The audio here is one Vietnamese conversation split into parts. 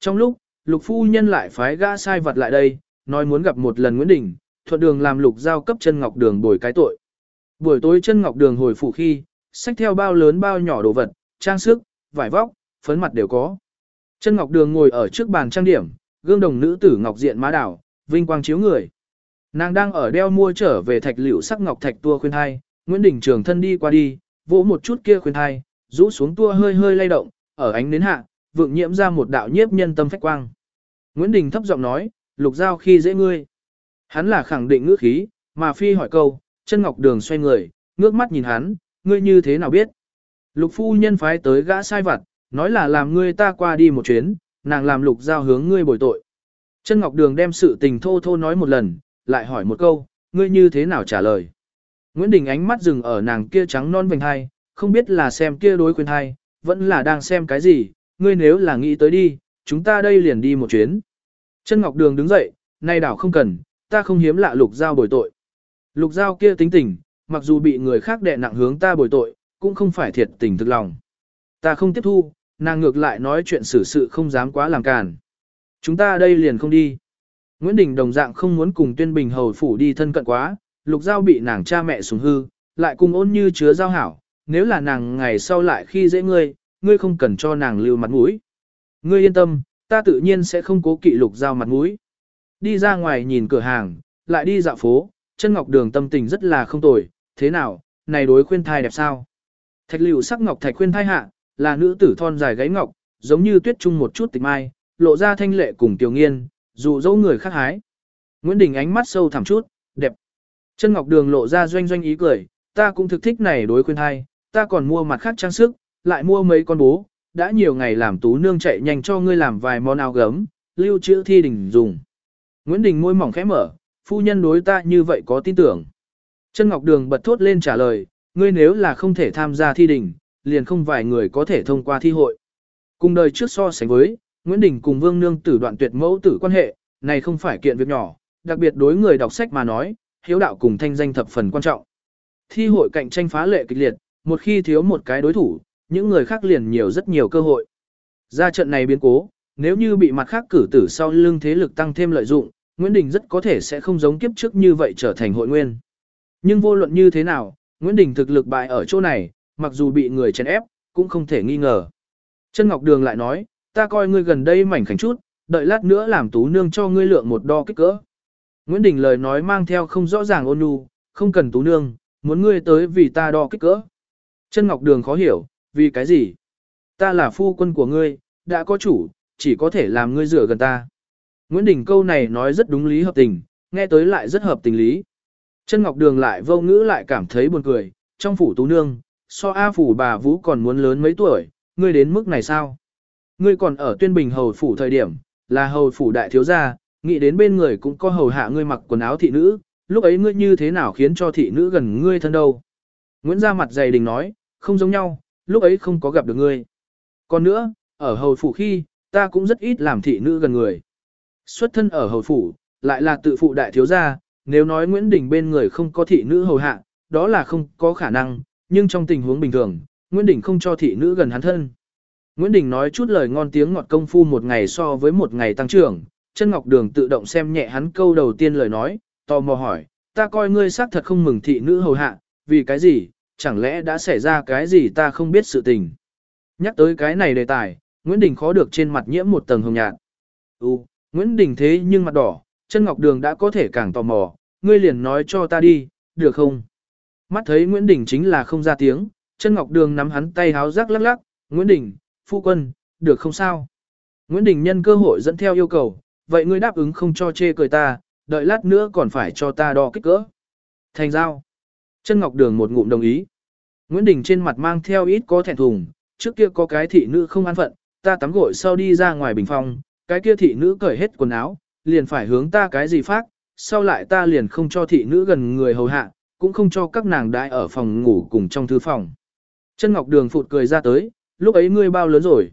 Trong lúc, lục phu nhân lại phái gã sai vật lại đây, nói muốn gặp một lần Nguyễn Đình, thuận đường làm lục giao cấp chân ngọc đường bồi cái tội. Buổi tối chân ngọc đường hồi phủ khi, xách theo bao lớn bao nhỏ đồ vật, trang sức, vải vóc, phấn mặt đều có. Chân ngọc đường ngồi ở trước bàn trang điểm, gương đồng nữ tử ngọc diện má đảo, vinh quang chiếu người. Nàng đang ở đeo mua trở về thạch liệu sắc ngọc thạch tua khuyên hai Nguyễn Đình Trường thân đi qua đi, vỗ một chút kia khuyên hai rũ xuống tua hơi hơi lay động, ở ánh nến hạ, vượng nhiễm ra một đạo nhiếp nhân tâm phách quang. Nguyễn Đình thấp giọng nói, lục giao khi dễ ngươi. Hắn là khẳng định ngữ khí, mà phi hỏi câu, chân ngọc đường xoay người, ngước mắt nhìn hắn, ngươi như thế nào biết. Lục phu nhân phái tới gã sai vặt, nói là làm ngươi ta qua đi một chuyến, nàng làm lục giao hướng ngươi bồi tội. Chân ngọc đường đem sự tình thô thô nói một lần, lại hỏi một câu, ngươi như thế nào trả lời. Nguyễn Đình ánh mắt dừng ở nàng kia trắng non vành hai, không biết là xem kia đối khuyên hai, vẫn là đang xem cái gì, ngươi nếu là nghĩ tới đi, chúng ta đây liền đi một chuyến. Chân Ngọc Đường đứng dậy, nay đảo không cần, ta không hiếm lạ lục giao bồi tội. Lục giao kia tính tình, mặc dù bị người khác đè nặng hướng ta bồi tội, cũng không phải thiệt tình thực lòng. Ta không tiếp thu, nàng ngược lại nói chuyện xử sự không dám quá làm càn. Chúng ta đây liền không đi. Nguyễn Đình đồng dạng không muốn cùng tuyên bình hầu phủ đi thân cận quá, lục giao bị nàng cha mẹ sủng hư, lại cùng ôn như chứa giao hảo, nếu là nàng ngày sau lại khi dễ ngươi, ngươi không cần cho nàng lưu mặt mũi. Ngươi yên tâm, ta tự nhiên sẽ không cố kỵ lục giao mặt mũi. Đi ra ngoài nhìn cửa hàng, lại đi dạo phố, chân ngọc đường tâm tình rất là không tồi, thế nào, này đối khuyên thai đẹp sao? Thạch liệu sắc ngọc thạch khuyên thai hạ, là nữ tử thon dài gáy ngọc, giống như tuyết trung một chút tịch mai, lộ ra thanh lệ cùng tiểu nghiên, dù dẫu người khác hái. Nguyễn Đình ánh mắt sâu thẳm chút, đẹp. Chân ngọc đường lộ ra doanh doanh ý cười, ta cũng thực thích này đối khuyên thai, ta còn mua mặt khác trang sức, lại mua mấy con bố, đã nhiều ngày làm tú nương chạy nhanh cho ngươi làm vài món áo gấm, lưu trữ thi đình dùng. Nguyễn Đình môi mỏng khẽ mở, phu nhân đối ta như vậy có tin tưởng. Chân Ngọc Đường bật thốt lên trả lời, ngươi nếu là không thể tham gia thi đình, liền không vài người có thể thông qua thi hội. Cùng đời trước so sánh với, Nguyễn Đình cùng Vương Nương tử đoạn tuyệt mẫu tử quan hệ, này không phải kiện việc nhỏ, đặc biệt đối người đọc sách mà nói, hiếu đạo cùng thanh danh thập phần quan trọng. Thi hội cạnh tranh phá lệ kịch liệt, một khi thiếu một cái đối thủ, những người khác liền nhiều rất nhiều cơ hội. Ra trận này biến cố, nếu như bị mặt khác cử tử sau lưng thế lực tăng thêm lợi dụng, Nguyễn Đình rất có thể sẽ không giống kiếp trước như vậy trở thành hội nguyên. Nhưng vô luận như thế nào, Nguyễn Đình thực lực bại ở chỗ này, mặc dù bị người chèn ép, cũng không thể nghi ngờ. Trân Ngọc Đường lại nói, ta coi ngươi gần đây mảnh khảnh chút, đợi lát nữa làm tú nương cho ngươi lượng một đo kích cỡ. Nguyễn Đình lời nói mang theo không rõ ràng ôn nhu, không cần tú nương, muốn ngươi tới vì ta đo kích cỡ. Trân Ngọc Đường khó hiểu, vì cái gì? Ta là phu quân của ngươi, đã có chủ, chỉ có thể làm ngươi rửa gần ta. Nguyễn Đình câu này nói rất đúng lý hợp tình, nghe tới lại rất hợp tình lý. Chân Ngọc Đường lại vô ngữ lại cảm thấy buồn cười, trong phủ tú nương, so A phủ bà Vũ còn muốn lớn mấy tuổi, ngươi đến mức này sao? Ngươi còn ở tuyên bình hầu phủ thời điểm, là hầu phủ đại thiếu gia, nghĩ đến bên người cũng có hầu hạ ngươi mặc quần áo thị nữ, lúc ấy ngươi như thế nào khiến cho thị nữ gần ngươi thân đâu? Nguyễn ra mặt dày đình nói, không giống nhau, lúc ấy không có gặp được ngươi. Còn nữa, ở hầu phủ khi, ta cũng rất ít làm thị nữ gần người. Xuất thân ở hầu phủ, lại là tự phụ đại thiếu gia, nếu nói Nguyễn Đình bên người không có thị nữ hầu hạ, đó là không có khả năng, nhưng trong tình huống bình thường, Nguyễn Đình không cho thị nữ gần hắn thân. Nguyễn Đình nói chút lời ngon tiếng ngọt công phu một ngày so với một ngày tăng trưởng, chân ngọc đường tự động xem nhẹ hắn câu đầu tiên lời nói, tò mò hỏi, ta coi ngươi xác thật không mừng thị nữ hầu hạ, vì cái gì, chẳng lẽ đã xảy ra cái gì ta không biết sự tình. Nhắc tới cái này đề tài, Nguyễn Đình khó được trên mặt nhiễm một tầng hồng nhạt. Ừ, Nguyễn Đình thế nhưng mặt đỏ, chân ngọc đường đã có thể càng tò mò, ngươi liền nói cho ta đi, được không? Mắt thấy Nguyễn Đình chính là không ra tiếng, chân ngọc đường nắm hắn tay háo rắc lắc lắc, Nguyễn Đình, phu quân, được không sao? Nguyễn Đình nhân cơ hội dẫn theo yêu cầu, vậy ngươi đáp ứng không cho chê cười ta, đợi lát nữa còn phải cho ta đo kích cỡ. Thành giao. Chân Ngọc Đường một ngụm đồng ý. Nguyễn Đình trên mặt mang theo ít có thẹn thùng, trước kia có cái thị nữ không an phận, ta tắm gội sau đi ra ngoài bình phòng, cái kia thị nữ cởi hết quần áo, liền phải hướng ta cái gì phát, sau lại ta liền không cho thị nữ gần người hầu hạ, cũng không cho các nàng đãi ở phòng ngủ cùng trong thư phòng. Chân Ngọc Đường phụt cười ra tới, lúc ấy ngươi bao lớn rồi.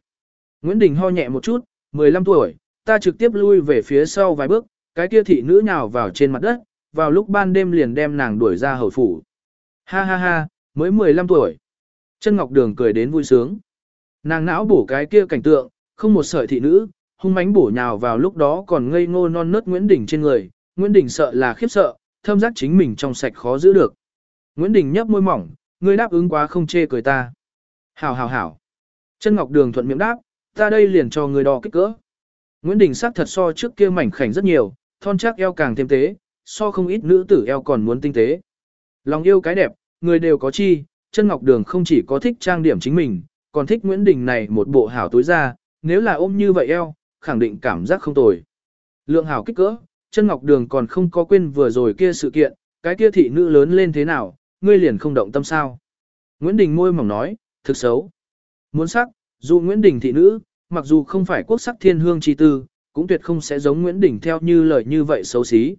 Nguyễn Đình ho nhẹ một chút, 15 tuổi, ta trực tiếp lui về phía sau vài bước, cái kia thị nữ nhào vào trên mặt đất, vào lúc ban đêm liền đem nàng đuổi ra hầu phủ. Ha ha ha, mới 15 tuổi. Chân Ngọc Đường cười đến vui sướng. Nàng não bổ cái kia cảnh tượng, không một sợi thị nữ, hung mãnh bổ nhào vào lúc đó còn ngây ngô non nớt Nguyễn Đình trên người, Nguyễn Đình sợ là khiếp sợ, thâm giác chính mình trong sạch khó giữ được. Nguyễn Đình nhấp môi mỏng, ngươi đáp ứng quá không chê cười ta. Hảo hảo hảo. Chân Ngọc Đường thuận miệng đáp, ta đây liền cho ngươi đo kích cỡ. Nguyễn Đình sắc thật so trước kia mảnh khảnh rất nhiều, thon chắc eo càng thêm tế, so không ít nữ tử eo còn muốn tinh tế. Lòng yêu cái đẹp, người đều có chi, chân Ngọc Đường không chỉ có thích trang điểm chính mình, còn thích Nguyễn Đình này một bộ hảo tối ra, nếu là ôm như vậy eo, khẳng định cảm giác không tồi. Lượng hảo kích cỡ, chân Ngọc Đường còn không có quên vừa rồi kia sự kiện, cái kia thị nữ lớn lên thế nào, ngươi liền không động tâm sao. Nguyễn Đình môi mỏng nói, thực xấu. Muốn sắc, dù Nguyễn Đình thị nữ, mặc dù không phải quốc sắc thiên hương chi tư, cũng tuyệt không sẽ giống Nguyễn Đình theo như lời như vậy xấu xí.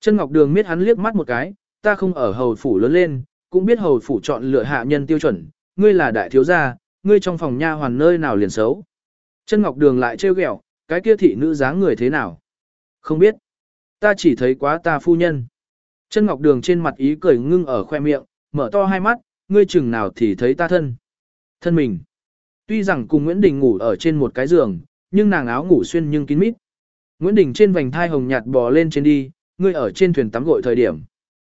Chân Ngọc Đường miết hắn liếc mắt một cái, ta không ở hầu phủ lớn lên, cũng biết hầu phủ chọn lựa hạ nhân tiêu chuẩn, ngươi là đại thiếu gia, ngươi trong phòng nha hoàn nơi nào liền xấu. Chân Ngọc Đường lại trêu ghẹo, cái kia thị nữ dáng người thế nào? Không biết. Ta chỉ thấy quá ta phu nhân. Chân Ngọc Đường trên mặt ý cười ngưng ở khoe miệng, mở to hai mắt, ngươi chừng nào thì thấy ta thân. Thân mình. Tuy rằng cùng Nguyễn Đình ngủ ở trên một cái giường, nhưng nàng áo ngủ xuyên nhưng kín mít. Nguyễn Đình trên vành thai hồng nhạt bò lên trên đi, ngươi ở trên thuyền tắm gội thời điểm.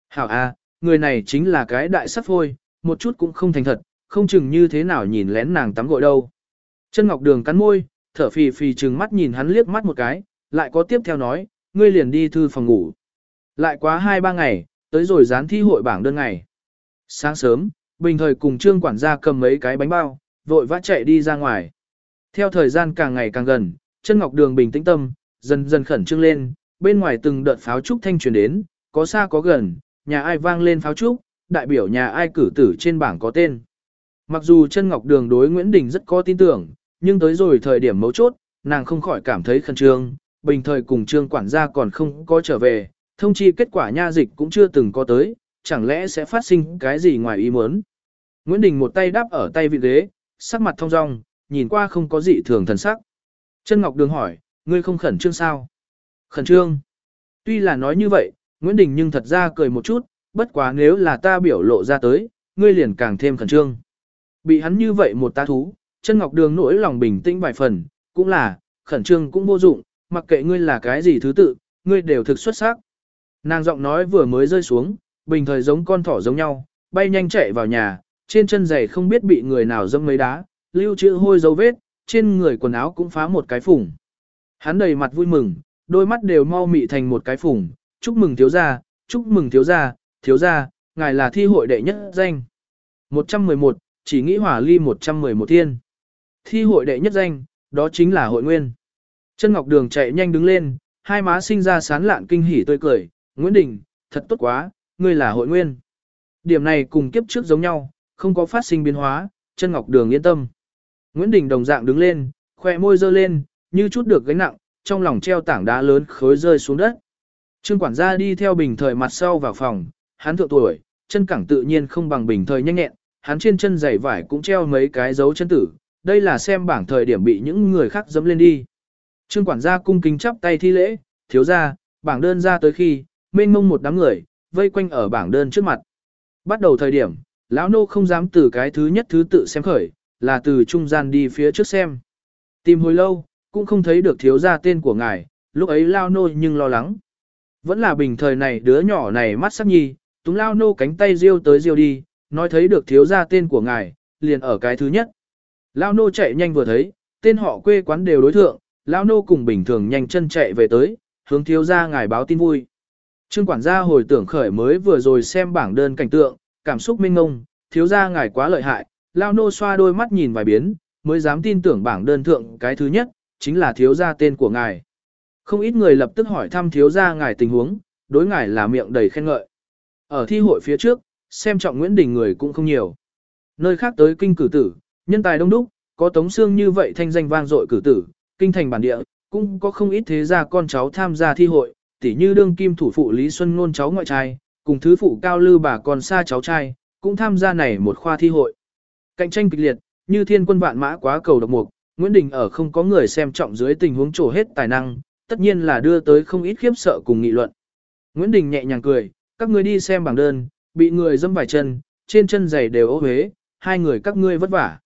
Hảo a, người này chính là cái đại sắc phôi, một chút cũng không thành thật, không chừng như thế nào nhìn lén nàng tắm gội đâu. Chân Ngọc Đường cắn môi, thở phì phì trừng mắt nhìn hắn liếc mắt một cái, lại có tiếp theo nói, ngươi liền đi thư phòng ngủ. Lại quá 2-3 ngày, tới rồi dán thi hội bảng đơn ngày. Sáng sớm, bình thời cùng trương quản gia cầm mấy cái bánh bao, vội vã chạy đi ra ngoài. Theo thời gian càng ngày càng gần, chân ngọc đường bình tĩnh tâm, dần dần khẩn trương lên, bên ngoài từng đợt pháo trúc thanh truyền đến, có xa có gần, nhà ai vang lên pháo trúc, đại biểu nhà ai cử tử trên bảng có tên. Mặc dù chân ngọc đường đối Nguyễn Đình rất có tin tưởng, nhưng tới rồi thời điểm mấu chốt, nàng không khỏi cảm thấy khẩn trương, bình thời cùng trương quản gia còn không có trở về, thông chi kết quả nha dịch cũng chưa từng có tới, chẳng lẽ sẽ phát sinh cái gì ngoài ý muốn. Nguyễn Đình một tay đáp ở tay vị ghế, sắc mặt thông dong, nhìn qua không có gì thường thần sắc. Chân Ngọc Đường hỏi, ngươi không khẩn trương sao? Khẩn trương. Tuy là nói như vậy, Nguyễn Đình nhưng thật ra cười một chút, bất quá nếu là ta biểu lộ ra tới, ngươi liền càng thêm khẩn trương. Bị hắn như vậy một ta thú, chân Ngọc Đường nỗi lòng bình tĩnh vài phần, cũng là, khẩn trương cũng vô dụng, mặc kệ ngươi là cái gì thứ tự, ngươi đều thực xuất sắc. Nàng giọng nói vừa mới rơi xuống, bình thời giống con thỏ giống nhau, bay nhanh chạy vào nhà, trên chân giày không biết bị người nào dâm mấy đá, lưu trữ hôi dấu vết, trên người quần áo cũng phá một cái phủng. Hắn đầy mặt vui mừng, đôi mắt đều mau mị thành một cái phủng, chúc mừng thiếu gia, chúc mừng thiếu gia, thiếu gia, ngài là thi hội đệ nhất danh. 111, chỉ nghĩ hỏa ly 111 thiên. Thi hội đệ nhất danh, đó chính là hội nguyên. Chân Ngọc Đường chạy nhanh đứng lên, hai má sinh ra sán lạn kinh hỉ tươi cười, Nguyễn Đình, thật tốt quá, ngươi là hội nguyên. Điểm này cùng kiếp trước giống nhau, không có phát sinh biến hóa, chân Ngọc Đường yên tâm. Nguyễn Đình đồng dạng đứng lên, khoe môi dơ lên, như chút được gánh nặng, trong lòng treo tảng đá lớn khối rơi xuống đất. Trương quản gia đi theo bình thời mặt sau vào phòng, hắn thượng tuổi, chân cẳng tự nhiên không bằng bình thời nhanh nhẹn, hắn trên chân giày vải cũng treo mấy cái dấu chân tử, đây là xem bảng thời điểm bị những người khác dẫm lên đi. Trương quản gia cung kính chắp tay thi lễ, thiếu gia, bảng đơn ra tới khi, mênh mông một đám người, vây quanh ở bảng đơn trước mặt. Bắt đầu thời điểm, lão nô không dám từ cái thứ nhất thứ tự xem khởi, là từ trung gian đi phía trước xem. Tìm hồi lâu, cũng không thấy được thiếu gia tên của ngài, lúc ấy lao nô nhưng lo lắng. Vẫn là bình thời này đứa nhỏ này mắt sắc nhi, túng lao nô cánh tay riêu tới riêu đi, nói thấy được thiếu gia tên của ngài, liền ở cái thứ nhất. Lao nô chạy nhanh vừa thấy, tên họ quê quán đều đối thượng, lao nô cùng bình thường nhanh chân chạy về tới, hướng thiếu gia ngài báo tin vui. Trương quản gia hồi tưởng khởi mới vừa rồi xem bảng đơn cảnh tượng, cảm xúc minh ngông, thiếu gia ngài quá lợi hại, lao nô xoa đôi mắt nhìn vài biến, mới dám tin tưởng bảng đơn thượng cái thứ nhất, chính là thiếu gia tên của ngài. Không ít người lập tức hỏi thăm thiếu gia ngài tình huống, đối ngài là miệng đầy khen ngợi. Ở thi hội phía trước, xem trọng Nguyễn Đình người cũng không nhiều. Nơi khác tới kinh cử tử, nhân tài đông đúc, có tống xương như vậy thanh danh vang dội cử tử, kinh thành bản địa, cũng có không ít thế gia con cháu tham gia thi hội, tỉ như đương kim thủ phụ Lý Xuân Nôn cháu ngoại trai, cùng thứ phụ cao lư bà con xa cháu trai, cũng tham gia này một khoa thi hội. Cạnh tranh kịch liệt, như thiên quân vạn mã quá cầu độc mục, Nguyễn Đình ở không có người xem trọng dưới tình huống trổ hết tài năng, tất nhiên là đưa tới không ít khiếp sợ cùng nghị luận. Nguyễn Đình nhẹ nhàng cười, các ngươi đi xem bảng đơn, bị người dâm vài chân, trên chân giày đều ố huế, hai người các ngươi vất vả.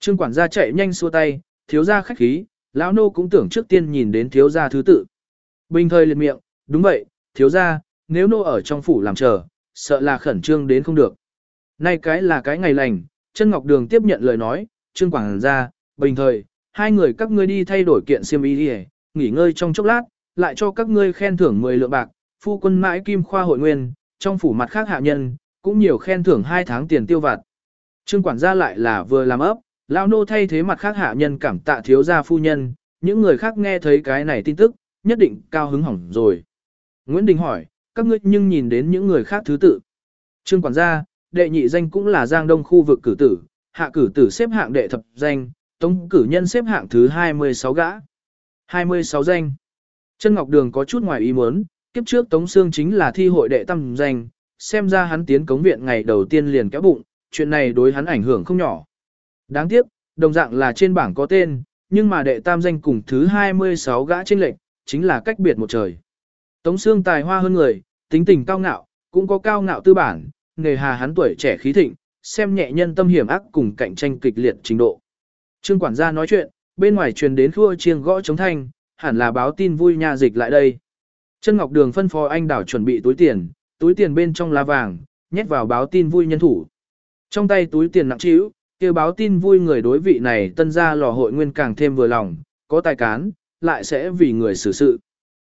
Trương quản gia chạy nhanh xua tay, thiếu gia khách khí, Lão nô cũng tưởng trước tiên nhìn đến thiếu gia thứ tự. Bình thời liệt miệng, đúng vậy, thiếu gia, nếu nô ở trong phủ làm chờ, sợ là khẩn trương đến không được. Nay cái là cái ngày lành, chân ngọc đường tiếp nhận lời nói, trương quảng ra, bình thời, hai người các ngươi đi thay đổi kiện xiêm y đi nghỉ ngơi trong chốc lát, lại cho các ngươi khen thưởng 10 lượng bạc, phu quân mãi kim khoa hội nguyên, trong phủ mặt khác hạ nhân, cũng nhiều khen thưởng 2 tháng tiền tiêu vặt. Trương quản gia lại là vừa làm ấp, lão nô thay thế mặt khác hạ nhân cảm tạ thiếu gia phu nhân, những người khác nghe thấy cái này tin tức, nhất định cao hứng hỏng rồi. Nguyễn Đình hỏi, các ngươi nhưng nhìn đến những người khác thứ tự. Trương quản gia, đệ nhị danh cũng là Giang Đông khu vực cử tử, hạ cử tử xếp hạng đệ thập danh, tống cử nhân xếp hạng thứ 26 gã. 26 danh. Chân Ngọc Đường có chút ngoài ý muốn, kiếp trước Tống Sương chính là thi hội đệ tam danh, xem ra hắn tiến cống viện ngày đầu tiên liền kéo bụng, chuyện này đối hắn ảnh hưởng không nhỏ. Đáng tiếc, đồng dạng là trên bảng có tên, nhưng mà đệ tam danh cùng thứ 26 gã trên lệnh, chính là cách biệt một trời. Tống Sương tài hoa hơn người, tính tình cao ngạo, cũng có cao ngạo tư bản, nghề hà hắn tuổi trẻ khí thịnh, xem nhẹ nhân tâm hiểm ác cùng cạnh tranh kịch liệt trình độ. Trương quản gia nói chuyện, bên ngoài truyền đến khua chiêng gõ chống thanh, hẳn là báo tin vui nha dịch lại đây. Chân Ngọc Đường phân phó anh đảo chuẩn bị túi tiền, túi tiền bên trong lá vàng, nhét vào báo tin vui nhân thủ. Trong tay túi tiền nặng trĩu, kêu báo tin vui người đối vị này tân gia lò hội nguyên càng thêm vừa lòng, có tài cán, lại sẽ vì người xử sự.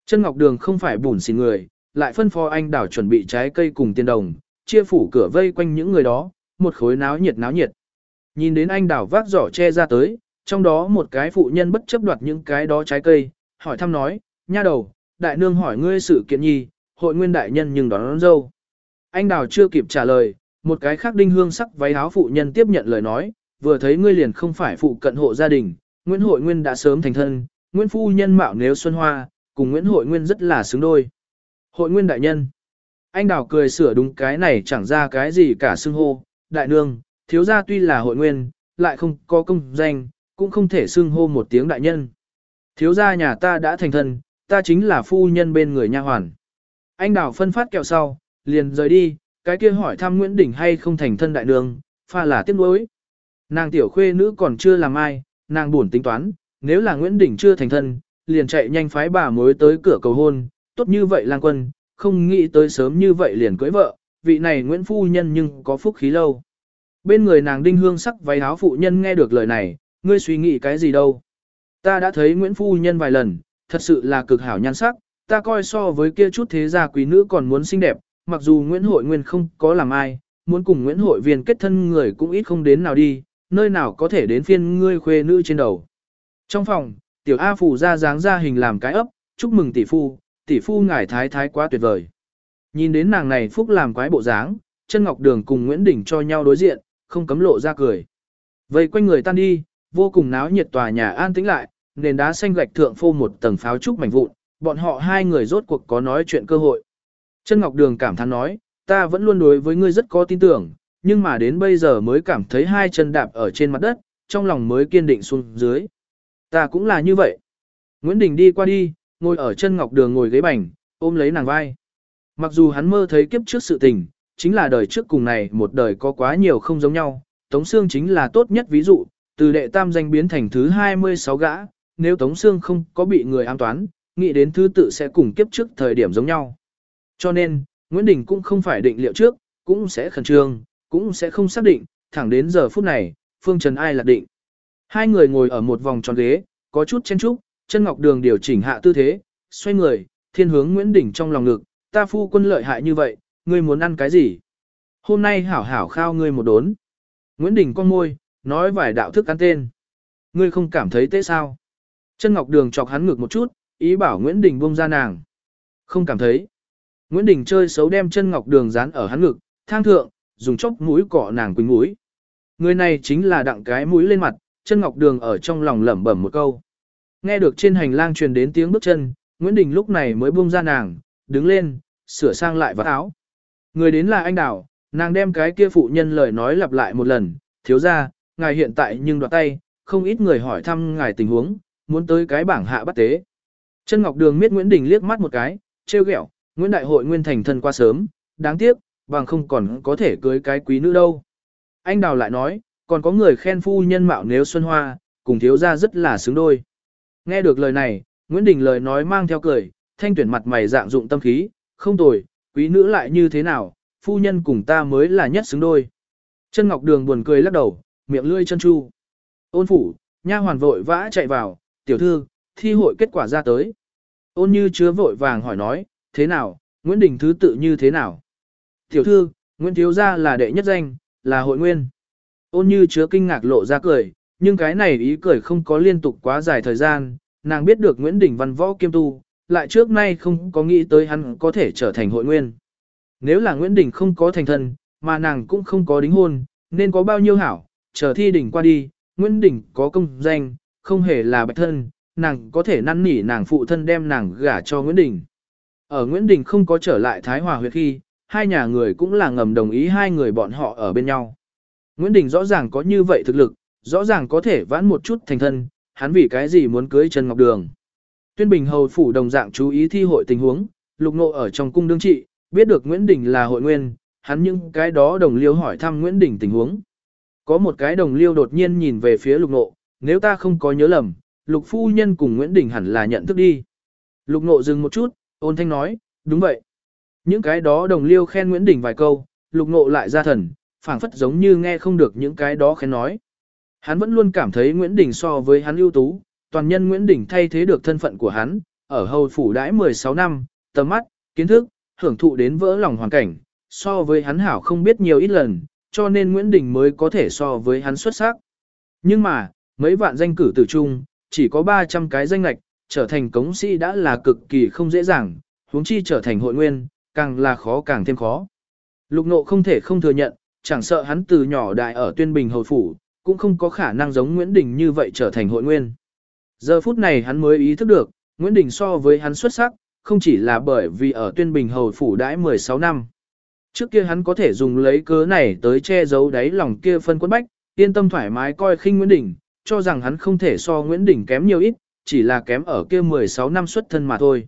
Chân Ngọc Đường không phải bùn xỉn người, lại phân phó anh đảo chuẩn bị trái cây cùng tiền đồng, chia phủ cửa vây quanh những người đó, một khối náo nhiệt náo nhiệt. Nhìn đến anh đảo vác giỏ che ra tới, trong đó một cái phụ nhân bất chấp đoạt những cái đó trái cây, hỏi thăm nói, nha đầu, đại nương hỏi ngươi sự kiện nhi, hội nguyên đại nhân nhưng đón, đón dâu. Anh đào chưa kịp trả lời, một cái khác đinh hương sắc váy áo phụ nhân tiếp nhận lời nói, vừa thấy ngươi liền không phải phụ cận hộ gia đình, Nguyễn Hội Nguyên đã sớm thành thân, Nguyễn Phu Nhân mạo nếu Xuân Hoa, cùng Nguyễn Hội Nguyên rất là xứng đôi. Hội Nguyên đại nhân. Anh đào cười sửa đúng cái này chẳng ra cái gì cả xưng hô, đại nương, thiếu gia tuy là hội nguyên, lại không có công danh, cũng không thể xưng hô một tiếng đại nhân. Thiếu gia nhà ta đã thành thân, ta chính là phu nhân bên người nha hoàn. Anh đào phân phát kẹo sau, liền rời đi, cái kia hỏi thăm Nguyễn Đình hay không thành thân đại đường pha là tiếc nuối. Nàng tiểu khuê nữ còn chưa làm ai, nàng buồn tính toán, nếu là Nguyễn Đình chưa thành thân, liền chạy nhanh phái bà mối tới cửa cầu hôn, tốt như vậy lang quân, không nghĩ tới sớm như vậy liền cưới vợ, vị này Nguyễn Phu Nhân nhưng có phúc khí lâu. Bên người nàng đinh hương sắc váy áo phụ nhân nghe được lời này, ngươi suy nghĩ cái gì đâu. Ta đã thấy Nguyễn Phu Nhân vài lần, thật sự là cực hảo nhan sắc, ta coi so với kia chút thế gia quý nữ còn muốn xinh đẹp, mặc dù Nguyễn Hội Nguyên không có làm ai, muốn cùng Nguyễn Hội Viên kết thân người cũng ít không đến nào đi, nơi nào có thể đến phiên ngươi khuê nữ trên đầu. Trong phòng, tiểu A Phủ ra dáng ra hình làm cái ấp, chúc mừng tỷ phu, tỷ phu ngải thái thái quá tuyệt vời. Nhìn đến nàng này phúc làm quái bộ dáng, chân ngọc đường cùng Nguyễn Đình cho nhau đối diện, không cấm lộ ra cười. Vây quanh người tan đi, vô cùng náo nhiệt tòa nhà an tĩnh lại, nền đá xanh gạch thượng phô một tầng pháo trúc mảnh vụn, bọn họ hai người rốt cuộc có nói chuyện cơ hội. Chân Ngọc Đường cảm thán nói, ta vẫn luôn đối với ngươi rất có tin tưởng, nhưng mà đến bây giờ mới cảm thấy hai chân đạp ở trên mặt đất, trong lòng mới kiên định xuống dưới. Ta cũng là như vậy. Nguyễn Đình đi qua đi, ngồi ở chân Ngọc Đường ngồi ghế bành, ôm lấy nàng vai. Mặc dù hắn mơ thấy kiếp trước sự tình, chính là đời trước cùng này một đời có quá nhiều không giống nhau, Tống Sương chính là tốt nhất ví dụ, từ đệ tam danh biến thành thứ 26 gã, nếu Tống Sương không có bị người an toán, nghĩ đến thứ tự sẽ cùng kiếp trước thời điểm giống nhau. Cho nên, Nguyễn Đình cũng không phải định liệu trước, cũng sẽ khẩn trương, cũng sẽ không xác định, thẳng đến giờ phút này, Phương Trần ai là định. Hai người ngồi ở một vòng tròn ghế, có chút chen chúc, chân ngọc đường điều chỉnh hạ tư thế, xoay người, thiên hướng Nguyễn Đình trong lòng ngực, ta phu quân lợi hại như vậy, ngươi muốn ăn cái gì? Hôm nay hảo hảo khao ngươi một đốn. Nguyễn Đình con môi, nói vài đạo thức ăn tên. Ngươi không cảm thấy tệ sao? Chân Ngọc Đường chọc hắn ngực một chút, ý bảo Nguyễn Đình buông ra nàng. Không cảm thấy. Nguyễn Đình chơi xấu đem chân Ngọc Đường dán ở hắn ngực, thang thượng, dùng chốc mũi cọ nàng quỳnh mũi. Người này chính là đặng cái mũi lên mặt, chân Ngọc Đường ở trong lòng lẩm bẩm một câu. Nghe được trên hành lang truyền đến tiếng bước chân, Nguyễn Đình lúc này mới buông ra nàng, đứng lên, sửa sang lại vạt áo. Người đến là anh Đào, nàng đem cái kia phụ nhân lời nói lặp lại một lần, thiếu ra, ngài hiện tại nhưng đoạt tay, không ít người hỏi thăm ngài tình huống, muốn tới cái bảng hạ bắt tế. Chân Ngọc Đường miết Nguyễn Đình liếc mắt một cái, trêu ghẹo, Nguyễn Đại hội nguyên thành thân qua sớm, đáng tiếc, bằng không còn có thể cưới cái quý nữ đâu. Anh Đào lại nói, còn có người khen phu nhân mạo nếu xuân hoa, cùng thiếu ra rất là xứng đôi. Nghe được lời này, Nguyễn Đình lời nói mang theo cười, thanh tuyển mặt mày dạng dụng tâm khí, không tồi, quý nữ lại như thế nào, phu nhân cùng ta mới là nhất xứng đôi. Chân Ngọc Đường buồn cười lắc đầu, miệng lươi chân chu. Ôn phủ, nha hoàn vội vã chạy vào, tiểu thư, thi hội kết quả ra tới. Ôn như chứa vội vàng hỏi nói, thế nào, Nguyễn Đình thứ tự như thế nào? Tiểu thư, Nguyễn Thiếu Gia là đệ nhất danh, là hội nguyên. Ôn như chứa kinh ngạc lộ ra cười, nhưng cái này ý cười không có liên tục quá dài thời gian, nàng biết được Nguyễn Đình văn võ kiêm tu, lại trước nay không có nghĩ tới hắn có thể trở thành hội nguyên. Nếu là Nguyễn Đình không có thành thân, mà nàng cũng không có đính hôn, nên có bao nhiêu hảo, chờ thi đỉnh qua đi, Nguyễn Đình có công danh, không hề là bạch thân, nàng có thể năn nỉ nàng phụ thân đem nàng gả cho Nguyễn Đình. Ở Nguyễn Đình không có trở lại Thái Hòa huyệt khi, hai nhà người cũng là ngầm đồng ý hai người bọn họ ở bên nhau. Nguyễn Đình rõ ràng có như vậy thực lực, rõ ràng có thể vãn một chút thành thân, hắn vì cái gì muốn cưới Trần Ngọc Đường. Tuyên Bình Hầu Phủ đồng dạng chú ý thi hội tình huống, lục nộ ở trong cung đương trị, biết được Nguyễn Đình là hội nguyên, hắn những cái đó đồng liêu hỏi thăm Nguyễn Đình tình huống. Có một cái đồng liêu đột nhiên nhìn về phía lục nộ, nếu ta không có nhớ lầm, lục phu nhân cùng Nguyễn Đình hẳn là nhận thức đi. Lục nộ dừng một chút, ôn thanh nói, đúng vậy. Những cái đó đồng liêu khen Nguyễn Đình vài câu, lục nộ lại ra thần, phảng phất giống như nghe không được những cái đó khen nói. Hắn vẫn luôn cảm thấy Nguyễn Đình so với hắn ưu tú, toàn nhân Nguyễn Đình thay thế được thân phận của hắn, ở hầu phủ đãi 16 năm, tầm mắt, kiến thức, hưởng thụ đến vỡ lòng hoàn cảnh, so với hắn hảo không biết nhiều ít lần, cho nên Nguyễn Đình mới có thể so với hắn xuất sắc. Nhưng mà, mấy vạn danh cử tử chung, chỉ có 300 cái danh lạch, trở thành cống sĩ đã là cực kỳ không dễ dàng, huống chi trở thành hội nguyên, càng là khó càng thêm khó. Lục nộ không thể không thừa nhận, chẳng sợ hắn từ nhỏ đại ở tuyên bình hầu phủ, cũng không có khả năng giống Nguyễn Đình như vậy trở thành hội nguyên. Giờ phút này hắn mới ý thức được, Nguyễn Đình so với hắn xuất sắc, không chỉ là bởi vì ở tuyên bình hầu phủ đãi 16 năm. Trước kia hắn có thể dùng lấy cớ này tới che giấu đáy lòng kia phân quân bách, yên tâm thoải mái coi khinh Nguyễn Đình, cho rằng hắn không thể so Nguyễn Đình kém nhiều ít, chỉ là kém ở kia 16 năm xuất thân mà thôi.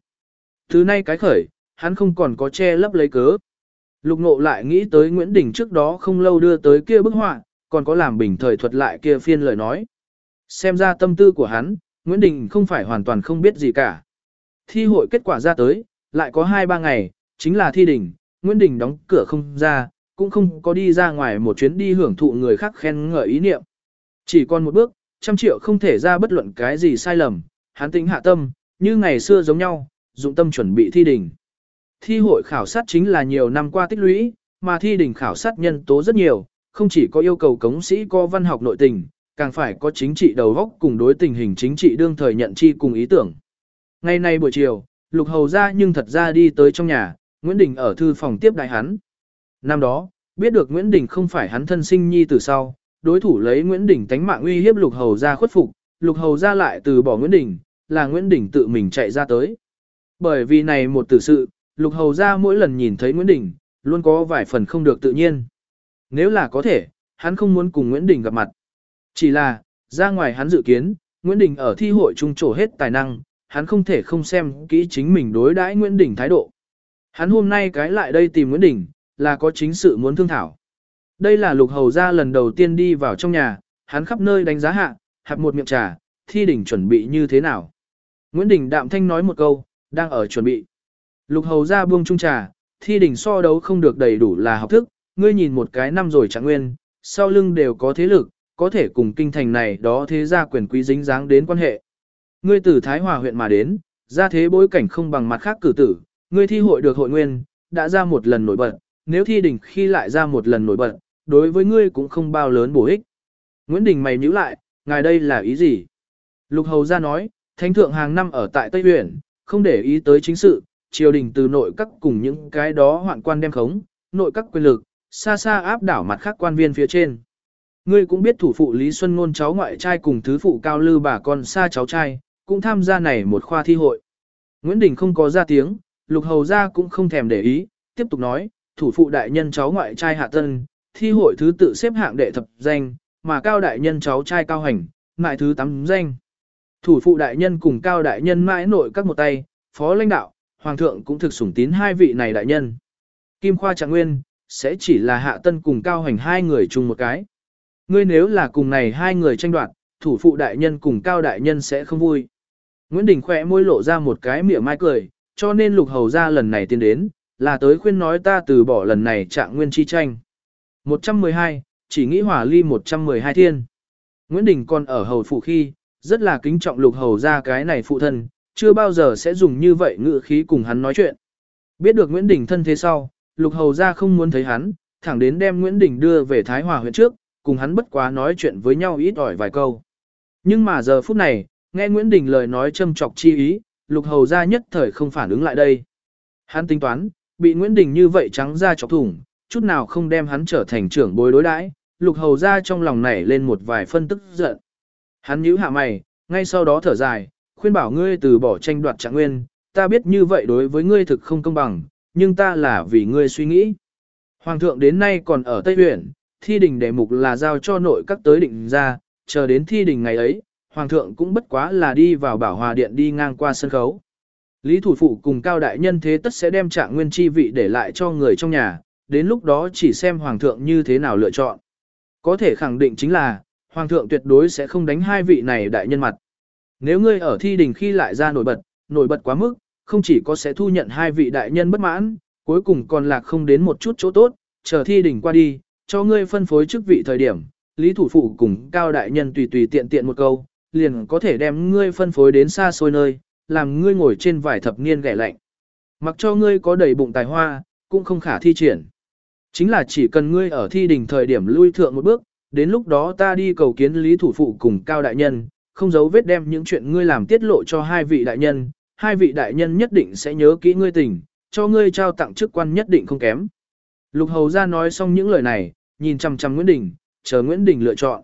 Thứ nay cái khởi, hắn không còn có che lấp lấy cớ. Lục ngộ lại nghĩ tới Nguyễn Đình trước đó không lâu đưa tới kia bức họa, còn có làm bình thời thuật lại kia phiên lời nói. Xem ra tâm tư của hắn, Nguyễn Đình không phải hoàn toàn không biết gì cả. Thi hội kết quả ra tới, lại có 2-3 ngày, chính là thi đỉnh, Nguyễn Đình đóng cửa không ra, cũng không có đi ra ngoài một chuyến đi hưởng thụ người khác khen ngợi ý niệm. Chỉ còn một bước, trăm triệu không thể ra bất luận cái gì sai lầm, hắn tính hạ tâm, như ngày xưa giống nhau, dụng tâm chuẩn bị thi đỉnh. Thi hội khảo sát chính là nhiều năm qua tích lũy, mà thi đỉnh khảo sát nhân tố rất nhiều, không chỉ có yêu cầu cống sĩ có văn học nội tình, càng phải có chính trị đầu góc cùng đối tình hình chính trị đương thời nhận chi cùng ý tưởng. Ngày nay buổi chiều, Lục Hầu ra nhưng thật ra đi tới trong nhà, Nguyễn Đình ở thư phòng tiếp đại hắn. Năm đó, biết được Nguyễn Đình không phải hắn thân sinh nhi từ sau, đối thủ lấy Nguyễn Đình tánh mạng uy hiếp Lục Hầu ra khuất phục, Lục Hầu ra lại từ bỏ Nguyễn Đình, là Nguyễn Đình tự mình chạy ra tới. Bởi vì này một tử sự, Lục Hầu ra mỗi lần nhìn thấy Nguyễn Đình, luôn có vài phần không được tự nhiên. Nếu là có thể, hắn không muốn cùng Nguyễn Đình gặp mặt. Chỉ là, ra ngoài hắn dự kiến, Nguyễn Đình ở thi hội trung trổ hết tài năng, hắn không thể không xem kỹ chính mình đối đãi Nguyễn Đình thái độ. Hắn hôm nay cái lại đây tìm Nguyễn Đình, là có chính sự muốn thương thảo. Đây là lục hầu ra lần đầu tiên đi vào trong nhà, hắn khắp nơi đánh giá hạ, hạp một miệng trà, thi đỉnh chuẩn bị như thế nào. Nguyễn Đình đạm thanh nói một câu, đang ở chuẩn bị. Lục hầu ra buông trung trà, thi đỉnh so đấu không được đầy đủ là học thức, ngươi nhìn một cái năm rồi chẳng nguyên, sau lưng đều có thế lực, có thể cùng kinh thành này đó thế gia quyền quý dính dáng đến quan hệ. Ngươi từ Thái Hòa huyện mà đến, ra thế bối cảnh không bằng mặt khác cử tử, ngươi thi hội được hội nguyên, đã ra một lần nổi bật, nếu thi đỉnh khi lại ra một lần nổi bật, đối với ngươi cũng không bao lớn bổ ích. Nguyễn Đình mày nhíu lại, ngài đây là ý gì? Lục Hầu ra nói, thánh thượng hàng năm ở tại Tây Huyền, không để ý tới chính sự, triều đình từ nội các cùng những cái đó hoạn quan đem khống, nội các quyền lực, xa xa áp đảo mặt khác quan viên phía trên. Ngươi cũng biết thủ phụ Lý Xuân Ngôn cháu ngoại trai cùng thứ phụ Cao Lư bà con xa cháu trai, cũng tham gia này một khoa thi hội. Nguyễn Đình không có ra tiếng, Lục Hầu ra cũng không thèm để ý, tiếp tục nói, thủ phụ đại nhân cháu ngoại trai Hạ Tân, thi hội thứ tự xếp hạng đệ thập danh, mà Cao đại nhân cháu trai Cao Hành, mại thứ tám danh. Thủ phụ đại nhân cùng Cao đại nhân mãi nội các một tay, phó lãnh đạo, Hoàng thượng cũng thực sủng tín hai vị này đại nhân. Kim Khoa Trạng Nguyên, sẽ chỉ là Hạ Tân cùng Cao Hành hai người chung một cái. Ngươi nếu là cùng này hai người tranh đoạt, thủ phụ đại nhân cùng cao đại nhân sẽ không vui. Nguyễn Đình khỏe môi lộ ra một cái miệng mai cười, cho nên lục hầu ra lần này tiến đến, là tới khuyên nói ta từ bỏ lần này trạng nguyên chi tranh. 112, chỉ nghĩ hỏa ly 112 thiên. Nguyễn Đình còn ở hầu phụ khi, rất là kính trọng lục hầu ra cái này phụ thân, chưa bao giờ sẽ dùng như vậy ngữ khí cùng hắn nói chuyện. Biết được Nguyễn Đình thân thế sau, lục hầu ra không muốn thấy hắn, thẳng đến đem Nguyễn Đình đưa về Thái Hòa huyện trước, cùng hắn bất quá nói chuyện với nhau ít ỏi vài câu. Nhưng mà giờ phút này, nghe Nguyễn Đình lời nói châm chọc chi ý, lục hầu ra nhất thời không phản ứng lại đây. Hắn tính toán, bị Nguyễn Đình như vậy trắng ra chọc thủng, chút nào không đem hắn trở thành trưởng bối đối đãi, lục hầu ra trong lòng nảy lên một vài phân tức giận. Hắn nhíu hạ mày, ngay sau đó thở dài, khuyên bảo ngươi từ bỏ tranh đoạt trạng nguyên, ta biết như vậy đối với ngươi thực không công bằng, nhưng ta là vì ngươi suy nghĩ. Hoàng thượng đến nay còn ở Tây Huyện, thi đình đề mục là giao cho nội các tới định ra, chờ đến thi đình ngày ấy, Hoàng thượng cũng bất quá là đi vào bảo hòa điện đi ngang qua sân khấu. Lý thủ phụ cùng cao đại nhân thế tất sẽ đem trạng nguyên chi vị để lại cho người trong nhà, đến lúc đó chỉ xem Hoàng thượng như thế nào lựa chọn. Có thể khẳng định chính là, Hoàng thượng tuyệt đối sẽ không đánh hai vị này đại nhân mặt. Nếu ngươi ở thi đình khi lại ra nổi bật, nổi bật quá mức, không chỉ có sẽ thu nhận hai vị đại nhân bất mãn, cuối cùng còn lạc không đến một chút chỗ tốt, chờ thi đình qua đi, cho ngươi phân phối chức vị thời điểm, lý thủ phụ cùng cao đại nhân tùy tùy tiện tiện một câu, liền có thể đem ngươi phân phối đến xa xôi nơi, làm ngươi ngồi trên vài thập niên ghẻ lạnh. Mặc cho ngươi có đầy bụng tài hoa, cũng không khả thi triển. Chính là chỉ cần ngươi ở thi đỉnh thời điểm lui thượng một bước, đến lúc đó ta đi cầu kiến lý thủ phụ cùng cao đại nhân, không giấu vết đem những chuyện ngươi làm tiết lộ cho hai vị đại nhân, hai vị đại nhân nhất định sẽ nhớ kỹ ngươi tình, cho ngươi trao tặng chức quan nhất định không kém. Lục Hầu ra nói xong những lời này, nhìn chằm chằm Nguyễn Đình, chờ Nguyễn Đình lựa chọn.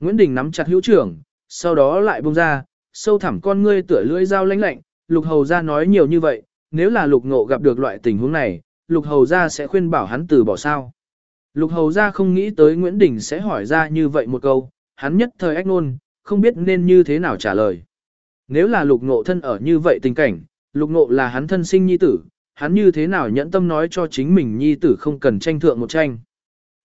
Nguyễn Đình nắm chặt hữu trưởng, sau đó lại buông ra, sâu thẳm con ngươi tựa lưỡi dao lãnh lạnh, Lục Hầu ra nói nhiều như vậy, nếu là Lục Ngộ gặp được loại tình huống này, Lục Hầu ra sẽ khuyên bảo hắn từ bỏ sao. Lục Hầu ra không nghĩ tới Nguyễn Đình sẽ hỏi ra như vậy một câu, hắn nhất thời ách nôn, không biết nên như thế nào trả lời. Nếu là Lục Ngộ thân ở như vậy tình cảnh, Lục Ngộ là hắn thân sinh nhi tử, hắn như thế nào nhẫn tâm nói cho chính mình nhi tử không cần tranh thượng một tranh.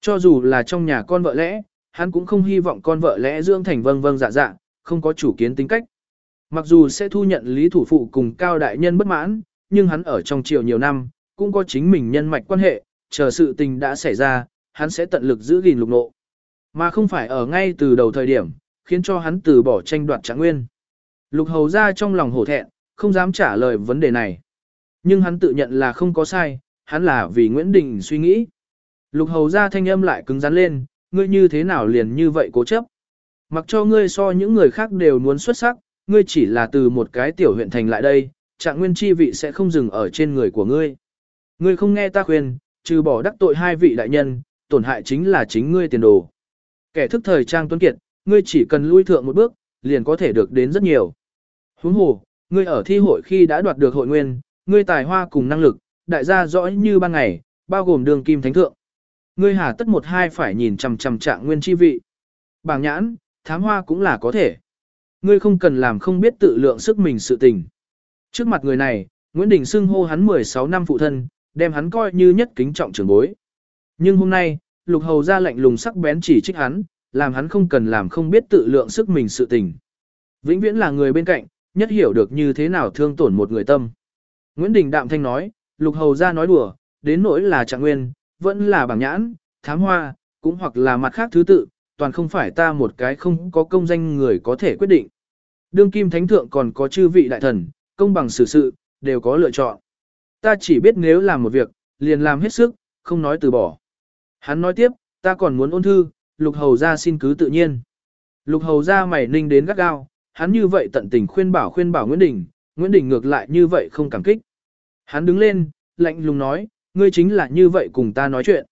Cho dù là trong nhà con vợ lẽ, hắn cũng không hy vọng con vợ lẽ dưỡng thành vâng vâng dạ dạ, không có chủ kiến tính cách. Mặc dù sẽ thu nhận lý thủ phụ cùng cao đại nhân bất mãn, nhưng hắn ở trong triều nhiều năm, cũng có chính mình nhân mạch quan hệ, chờ sự tình đã xảy ra, hắn sẽ tận lực giữ gìn lục nộ. Mà không phải ở ngay từ đầu thời điểm, khiến cho hắn từ bỏ tranh đoạt trạng nguyên. Lục hầu ra trong lòng hổ thẹn, không dám trả lời vấn đề này. Nhưng hắn tự nhận là không có sai, hắn là vì Nguyễn Đình suy nghĩ. Lục hầu ra thanh âm lại cứng rắn lên, ngươi như thế nào liền như vậy cố chấp. Mặc cho ngươi so những người khác đều muốn xuất sắc, ngươi chỉ là từ một cái tiểu huyện thành lại đây, trạng nguyên chi vị sẽ không dừng ở trên người của ngươi. Ngươi không nghe ta khuyên, trừ bỏ đắc tội hai vị đại nhân, tổn hại chính là chính ngươi tiền đồ. Kẻ thức thời trang tuấn kiệt, ngươi chỉ cần lui thượng một bước, liền có thể được đến rất nhiều. Huống hồ, ngươi ở thi hội khi đã đoạt được hội nguyên, ngươi tài hoa cùng năng lực, đại gia rõ như ban ngày, bao gồm đường kim thánh thượng. Ngươi hà tất một hai phải nhìn chằm chằm trạng nguyên chi vị. Bảng nhãn, thám hoa cũng là có thể. Ngươi không cần làm không biết tự lượng sức mình sự tình. Trước mặt người này, Nguyễn Đình xưng hô hắn 16 năm phụ thân, đem hắn coi như nhất kính trọng trưởng bối. Nhưng hôm nay, lục hầu ra lạnh lùng sắc bén chỉ trích hắn, làm hắn không cần làm không biết tự lượng sức mình sự tình. Vĩnh viễn là người bên cạnh, nhất hiểu được như thế nào thương tổn một người tâm. Nguyễn Đình đạm thanh nói, lục hầu ra nói đùa, đến nỗi là trạng nguyên, vẫn là bảng nhãn, thám hoa, cũng hoặc là mặt khác thứ tự, toàn không phải ta một cái không có công danh người có thể quyết định. Đương kim thánh thượng còn có chư vị đại thần, công bằng xử sự, đều có lựa chọn. Ta chỉ biết nếu làm một việc, liền làm hết sức, không nói từ bỏ. Hắn nói tiếp, ta còn muốn ôn thư, lục hầu ra xin cứ tự nhiên. Lục hầu ra mày ninh đến gắt gao, hắn như vậy tận tình khuyên bảo khuyên bảo Nguyễn Đình, Nguyễn Đình ngược lại như vậy không cảm kích. Hắn đứng lên, lạnh lùng nói, ngươi chính là như vậy cùng ta nói chuyện.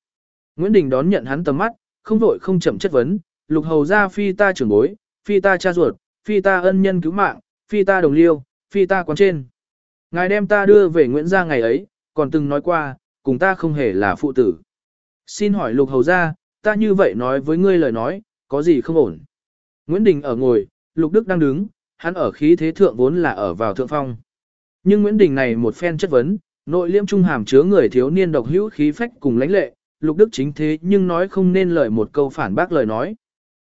Nguyễn Đình đón nhận hắn tầm mắt, không vội không chậm chất vấn, lục hầu ra phi ta trưởng bối, phi ta cha ruột, phi ta ân nhân cứu mạng, phi ta đồng liêu, phi ta quán trên. Ngài đem ta đưa về Nguyễn gia ngày ấy, còn từng nói qua, cùng ta không hề là phụ tử. Xin hỏi lục hầu ra, ta như vậy nói với ngươi lời nói, có gì không ổn. Nguyễn Đình ở ngồi, lục đức đang đứng, hắn ở khí thế thượng vốn là ở vào thượng phong. Nhưng Nguyễn Đình này một phen chất vấn, nội liêm trung hàm chứa người thiếu niên độc hữu khí phách cùng lãnh lệ, lục đức chính thế nhưng nói không nên lời một câu phản bác lời nói.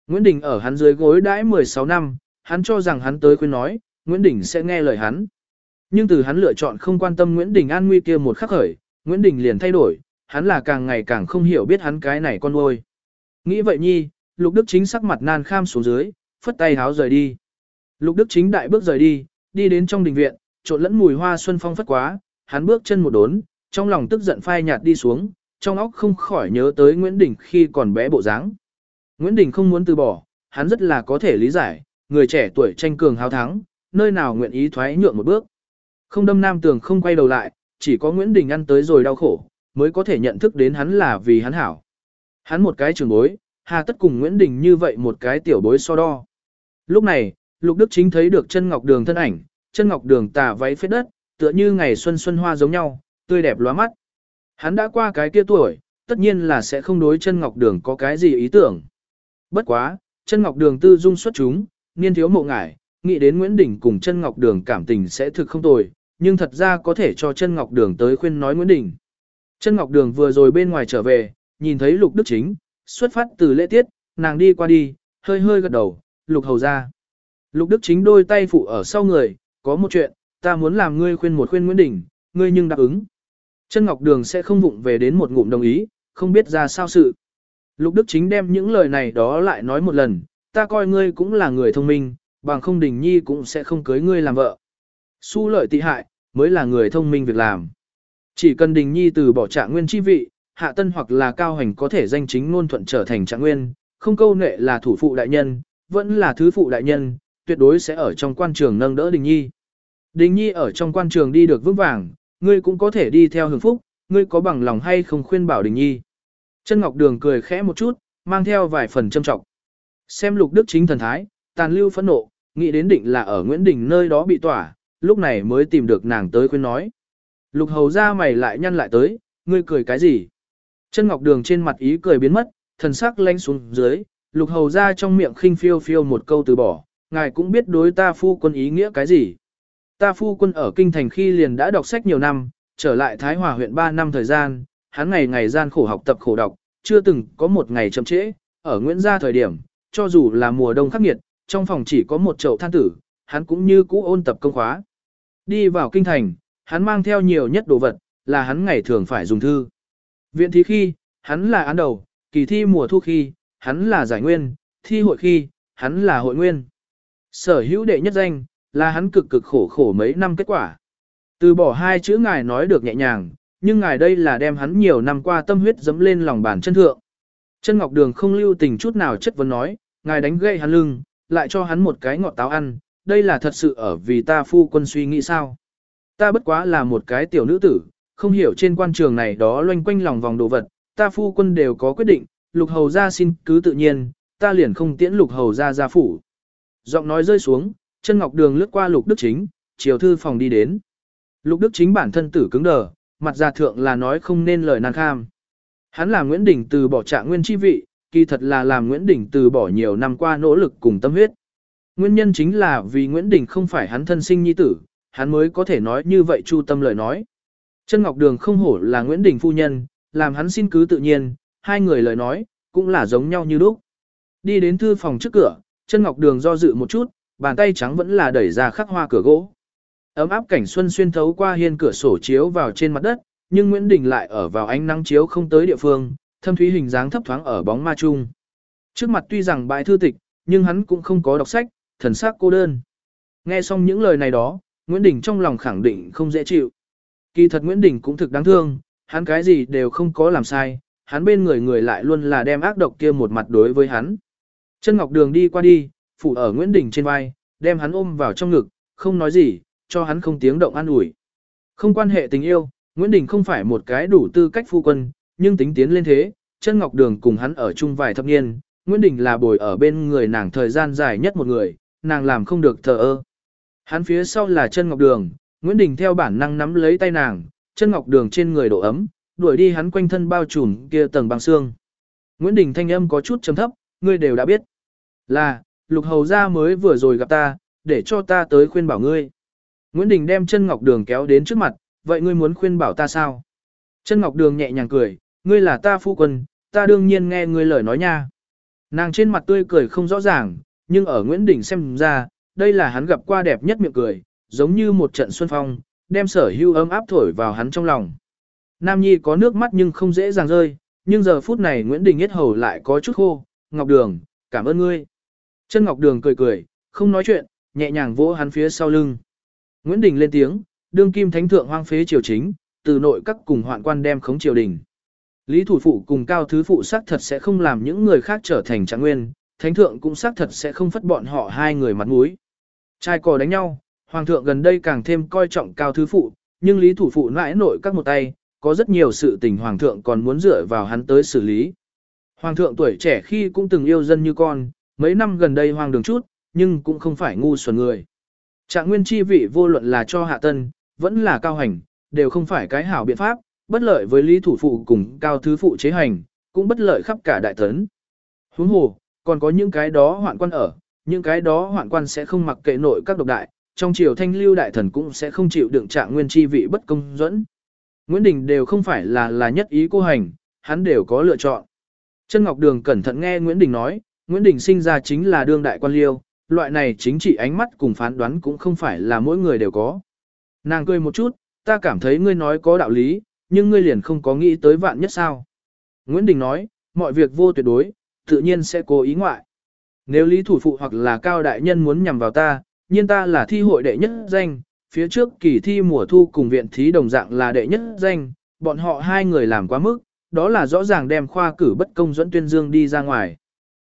Nguyễn Đình ở hắn dưới gối đãi 16 năm, hắn cho rằng hắn tới khuyên nói, Nguyễn Đình sẽ nghe lời hắn. Nhưng từ hắn lựa chọn không quan tâm Nguyễn Đình an nguy kia một khắc khởi, Nguyễn Đình liền thay đổi, hắn là càng ngày càng không hiểu biết hắn cái này con nuôi. Nghĩ vậy nhi, Lục Đức Chính sắc mặt nan kham xuống dưới, phất tay háo rời đi. Lục Đức Chính đại bước rời đi, đi đến trong đình viện, trộn lẫn mùi hoa xuân phong phất quá, hắn bước chân một đốn, trong lòng tức giận phai nhạt đi xuống, trong óc không khỏi nhớ tới Nguyễn Đình khi còn bé bộ dáng. Nguyễn Đình không muốn từ bỏ, hắn rất là có thể lý giải, người trẻ tuổi tranh cường hào thắng, nơi nào nguyện ý thoái nhượng một bước. Không đâm nam tường không quay đầu lại, chỉ có Nguyễn Đình ăn tới rồi đau khổ, mới có thể nhận thức đến hắn là vì hắn hảo. Hắn một cái trường bối, hà tất cùng Nguyễn Đình như vậy một cái tiểu bối so đo. Lúc này, Lục Đức Chính thấy được chân ngọc đường thân ảnh, chân ngọc đường tà váy phết đất, tựa như ngày xuân xuân hoa giống nhau, tươi đẹp lóa mắt. Hắn đã qua cái kia tuổi, tất nhiên là sẽ không đối chân ngọc đường có cái gì ý tưởng. Bất quá, chân ngọc đường tư dung xuất chúng, niên thiếu mộ ngải, nghĩ đến Nguyễn Đình cùng chân ngọc đường cảm tình sẽ thực không tồi, nhưng thật ra có thể cho chân ngọc đường tới khuyên nói Nguyễn Đình. Chân ngọc đường vừa rồi bên ngoài trở về, nhìn thấy lục đức chính, xuất phát từ lễ tiết, nàng đi qua đi, hơi hơi gật đầu, lục hầu ra. Lục đức chính đôi tay phụ ở sau người, có một chuyện, ta muốn làm ngươi khuyên một khuyên Nguyễn Đình, ngươi nhưng đáp ứng. Chân ngọc đường sẽ không vụng về đến một ngụm đồng ý, không biết ra sao sự. Lục Đức Chính đem những lời này đó lại nói một lần, ta coi ngươi cũng là người thông minh, bằng không đình nhi cũng sẽ không cưới ngươi làm vợ. Su lợi tị hại, mới là người thông minh việc làm. Chỉ cần đình nhi từ bỏ trạng nguyên chi vị, hạ tân hoặc là cao hành có thể danh chính ngôn thuận trở thành trạng nguyên, không câu nệ là thủ phụ đại nhân, vẫn là thứ phụ đại nhân, tuyệt đối sẽ ở trong quan trường nâng đỡ đình nhi. Đình nhi ở trong quan trường đi được vững vàng, ngươi cũng có thể đi theo hưởng phúc, ngươi có bằng lòng hay không khuyên bảo đình nhi. Chân Ngọc Đường cười khẽ một chút, mang theo vài phần châm trọng. Xem lục đức chính thần thái, tàn lưu phẫn nộ, nghĩ đến định là ở Nguyễn Đình nơi đó bị tỏa, lúc này mới tìm được nàng tới khuyên nói. Lục hầu ra mày lại nhăn lại tới, ngươi cười cái gì? Chân Ngọc Đường trên mặt ý cười biến mất, thần sắc lanh xuống dưới, lục hầu ra trong miệng khinh phiêu phiêu một câu từ bỏ, ngài cũng biết đối ta phu quân ý nghĩa cái gì. Ta phu quân ở kinh thành khi liền đã đọc sách nhiều năm, trở lại Thái Hòa huyện 3 năm thời gian, hắn ngày ngày gian khổ học tập khổ đọc, chưa từng có một ngày chậm trễ, ở Nguyễn Gia thời điểm, cho dù là mùa đông khắc nghiệt, trong phòng chỉ có một chậu than tử, hắn cũng như cũ ôn tập công khóa. Đi vào kinh thành, hắn mang theo nhiều nhất đồ vật, là hắn ngày thường phải dùng thư. Viện thí khi, hắn là án đầu, kỳ thi mùa thu khi, hắn là giải nguyên, thi hội khi, hắn là hội nguyên. Sở hữu đệ nhất danh, là hắn cực cực khổ khổ mấy năm kết quả. Từ bỏ hai chữ ngài nói được nhẹ nhàng, nhưng ngài đây là đem hắn nhiều năm qua tâm huyết dấm lên lòng bàn chân thượng. Chân Ngọc Đường không lưu tình chút nào chất vấn nói, ngài đánh gậy hắn lưng, lại cho hắn một cái ngọt táo ăn, đây là thật sự ở vì ta phu quân suy nghĩ sao. Ta bất quá là một cái tiểu nữ tử, không hiểu trên quan trường này đó loanh quanh lòng vòng đồ vật, ta phu quân đều có quyết định, lục hầu ra xin cứ tự nhiên, ta liền không tiễn lục hầu ra ra phủ. Giọng nói rơi xuống, chân ngọc đường lướt qua lục đức chính, chiều thư phòng đi đến. Lục đức chính bản thân tử cứng đờ, mặt ra thượng là nói không nên lời nàng kham. Hắn là Nguyễn Đình từ bỏ trạng nguyên chi vị, kỳ thật là làm Nguyễn Đình từ bỏ nhiều năm qua nỗ lực cùng tâm huyết. Nguyên nhân chính là vì Nguyễn Đình không phải hắn thân sinh nhi tử, hắn mới có thể nói như vậy chu tâm lời nói. Chân Ngọc Đường không hổ là Nguyễn Đình phu nhân, làm hắn xin cứ tự nhiên, hai người lời nói, cũng là giống nhau như lúc. Đi đến thư phòng trước cửa, chân Ngọc Đường do dự một chút, bàn tay trắng vẫn là đẩy ra khắc hoa cửa gỗ. Ấm áp cảnh xuân xuyên thấu qua hiên cửa sổ chiếu vào trên mặt đất, nhưng Nguyễn Đình lại ở vào ánh nắng chiếu không tới địa phương, thâm thúy hình dáng thấp thoáng ở bóng ma chung. Trước mặt tuy rằng bãi thư tịch, nhưng hắn cũng không có đọc sách, thần sắc cô đơn. Nghe xong những lời này đó, Nguyễn Đình trong lòng khẳng định không dễ chịu. Kỳ thật Nguyễn Đình cũng thực đáng thương, hắn cái gì đều không có làm sai, hắn bên người người lại luôn là đem ác độc kia một mặt đối với hắn. Chân Ngọc Đường đi qua đi, phủ ở Nguyễn Đình trên vai, đem hắn ôm vào trong ngực, không nói gì, cho hắn không tiếng động an ủi. Không quan hệ tình yêu, Nguyễn Đình không phải một cái đủ tư cách phu quân, nhưng tính tiến lên thế, chân Ngọc Đường cùng hắn ở chung vài thập niên, Nguyễn Đình là bồi ở bên người nàng thời gian dài nhất một người, nàng làm không được thờ ơ. Hắn phía sau là chân Ngọc Đường, Nguyễn Đình theo bản năng nắm lấy tay nàng, chân Ngọc Đường trên người độ ấm, đuổi đi hắn quanh thân bao trùm kia tầng băng xương. Nguyễn Đình thanh âm có chút trầm thấp, ngươi đều đã biết. Là, lục hầu gia mới vừa rồi gặp ta, để cho ta tới khuyên bảo ngươi. Nguyễn Đình đem chân Ngọc Đường kéo đến trước mặt, vậy ngươi muốn khuyên bảo ta sao? Chân Ngọc Đường nhẹ nhàng cười, ngươi là ta phu quân, ta đương nhiên nghe ngươi lời nói nha. Nàng trên mặt tươi cười không rõ ràng, nhưng ở Nguyễn Đình xem ra, đây là hắn gặp qua đẹp nhất miệng cười, giống như một trận xuân phong, đem sở hưu ấm áp thổi vào hắn trong lòng. Nam Nhi có nước mắt nhưng không dễ dàng rơi, nhưng giờ phút này Nguyễn Đình Yết Hầu lại có chút khô, Ngọc Đường, cảm ơn ngươi. Chân Ngọc Đường cười cười, không nói chuyện, nhẹ nhàng vỗ hắn phía sau lưng. Nguyễn Đình lên tiếng, đương kim thánh thượng hoang phế triều chính, từ nội các cùng hoạn quan đem khống triều đình. Lý thủ phụ cùng cao thứ phụ xác thật sẽ không làm những người khác trở thành trạng nguyên, thánh thượng cũng xác thật sẽ không phất bọn họ hai người mặt mũi. Trai cò đánh nhau, hoàng thượng gần đây càng thêm coi trọng cao thứ phụ, nhưng lý thủ phụ nãi nội các một tay, có rất nhiều sự tình hoàng thượng còn muốn dựa vào hắn tới xử lý. Hoàng thượng tuổi trẻ khi cũng từng yêu dân như con, mấy năm gần đây hoàng đường chút, nhưng cũng không phải ngu xuẩn người. Trạng nguyên chi vị vô luận là cho hạ tân, vẫn là cao hành, đều không phải cái hảo biện pháp, bất lợi với lý thủ phụ cùng cao thứ phụ chế hành, cũng bất lợi khắp cả đại tấn. Huống hồ, còn có những cái đó hoạn quan ở, những cái đó hoạn quan sẽ không mặc kệ nội các độc đại, trong triều thanh lưu đại thần cũng sẽ không chịu đựng trạng nguyên chi vị bất công dẫn. Nguyễn Đình đều không phải là là nhất ý cô hành, hắn đều có lựa chọn. Chân Ngọc Đường cẩn thận nghe Nguyễn Đình nói, Nguyễn Đình sinh ra chính là đương đại quan liêu, loại này chính trị ánh mắt cùng phán đoán cũng không phải là mỗi người đều có. Nàng cười một chút, ta cảm thấy ngươi nói có đạo lý, nhưng ngươi liền không có nghĩ tới vạn nhất sao. Nguyễn Đình nói, mọi việc vô tuyệt đối, tự nhiên sẽ cố ý ngoại. Nếu lý thủ phụ hoặc là cao đại nhân muốn nhằm vào ta, nhiên ta là thi hội đệ nhất danh, phía trước kỳ thi mùa thu cùng viện thí đồng dạng là đệ nhất danh, bọn họ hai người làm quá mức, đó là rõ ràng đem khoa cử bất công dẫn tuyên dương đi ra ngoài.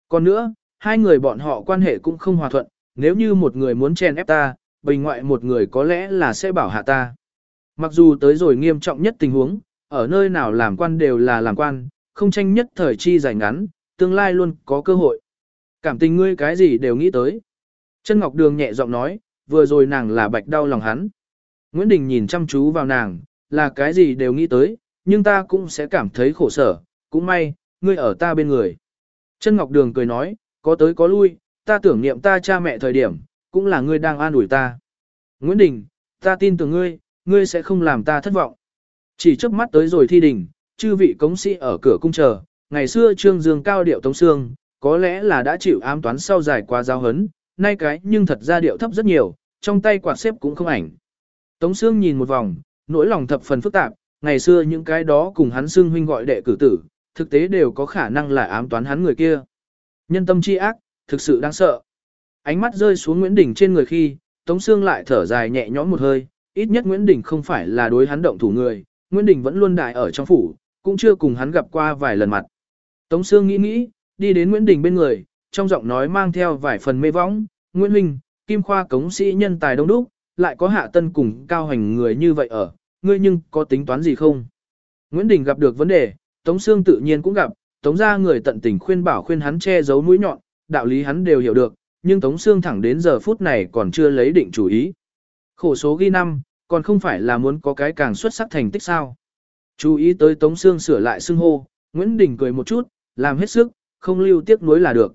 Còn nữa, hai người bọn họ quan hệ cũng không hòa thuận, nếu như một người muốn chèn ép ta, bình ngoại một người có lẽ là sẽ bảo hạ ta. Mặc dù tới rồi nghiêm trọng nhất tình huống, ở nơi nào làm quan đều là làm quan, không tranh nhất thời chi dài ngắn, tương lai luôn có cơ hội. Cảm tình ngươi cái gì đều nghĩ tới. Chân Ngọc Đường nhẹ giọng nói, vừa rồi nàng là bạch đau lòng hắn. Nguyễn Đình nhìn chăm chú vào nàng, là cái gì đều nghĩ tới, nhưng ta cũng sẽ cảm thấy khổ sở, cũng may, ngươi ở ta bên người. Chân Ngọc Đường cười nói, có tới có lui, ta tưởng niệm ta cha mẹ thời điểm, cũng là ngươi đang an ủi ta. Nguyễn Đình, ta tin tưởng ngươi, ngươi sẽ không làm ta thất vọng. Chỉ trước mắt tới rồi thi đình, chư vị cống sĩ ở cửa cung chờ, ngày xưa trương dương cao điệu tống xương, có lẽ là đã chịu ám toán sau dài qua giao hấn, nay cái nhưng thật ra điệu thấp rất nhiều, trong tay quạt xếp cũng không ảnh. Tống xương nhìn một vòng, nỗi lòng thập phần phức tạp, ngày xưa những cái đó cùng hắn xương huynh gọi đệ cử tử, thực tế đều có khả năng là ám toán hắn người kia. Nhân tâm chi ác, thực sự đáng sợ. Ánh mắt rơi xuống Nguyễn Đình trên người khi, Tống Sương lại thở dài nhẹ nhõm một hơi, ít nhất Nguyễn Đình không phải là đối hắn động thủ người, Nguyễn Đình vẫn luôn đại ở trong phủ, cũng chưa cùng hắn gặp qua vài lần mặt. Tống Sương nghĩ nghĩ, đi đến Nguyễn Đình bên người, trong giọng nói mang theo vài phần mê võng, Nguyễn Huynh, Kim Khoa cống sĩ nhân tài đông đúc, lại có hạ tân cùng cao hành người như vậy ở, ngươi nhưng có tính toán gì không? Nguyễn Đình gặp được vấn đề, Tống Sương tự nhiên cũng gặp, Tống ra người tận tình khuyên bảo khuyên hắn che giấu mũi nhọn, đạo lý hắn đều hiểu được, nhưng Tống Sương thẳng đến giờ phút này còn chưa lấy định chủ ý. Khổ số ghi năm, còn không phải là muốn có cái càng xuất sắc thành tích sao. Chú ý tới Tống Sương sửa lại xưng hô, Nguyễn Đình cười một chút, làm hết sức, không lưu tiếc nuối là được.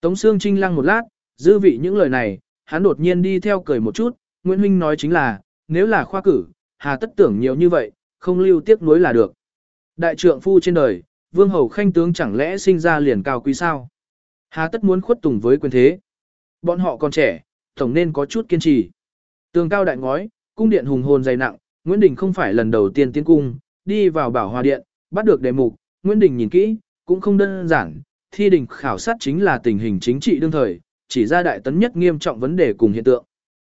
Tống Sương trinh lăng một lát, dư vị những lời này, hắn đột nhiên đi theo cười một chút, Nguyễn Huynh nói chính là, nếu là khoa cử, hà tất tưởng nhiều như vậy, không lưu tiếc nuối là được. Đại trượng phu trên đời, vương hầu khanh tướng chẳng lẽ sinh ra liền cao quý sao? Hà tất muốn khuất tùng với quyền thế. Bọn họ còn trẻ, tổng nên có chút kiên trì. Tường cao đại ngói, cung điện hùng hồn dày nặng, Nguyễn Đình không phải lần đầu tiên tiến cung, đi vào bảo hòa điện, bắt được đề mục, Nguyễn Đình nhìn kỹ, cũng không đơn giản, thi đình khảo sát chính là tình hình chính trị đương thời, chỉ ra đại tấn nhất nghiêm trọng vấn đề cùng hiện tượng.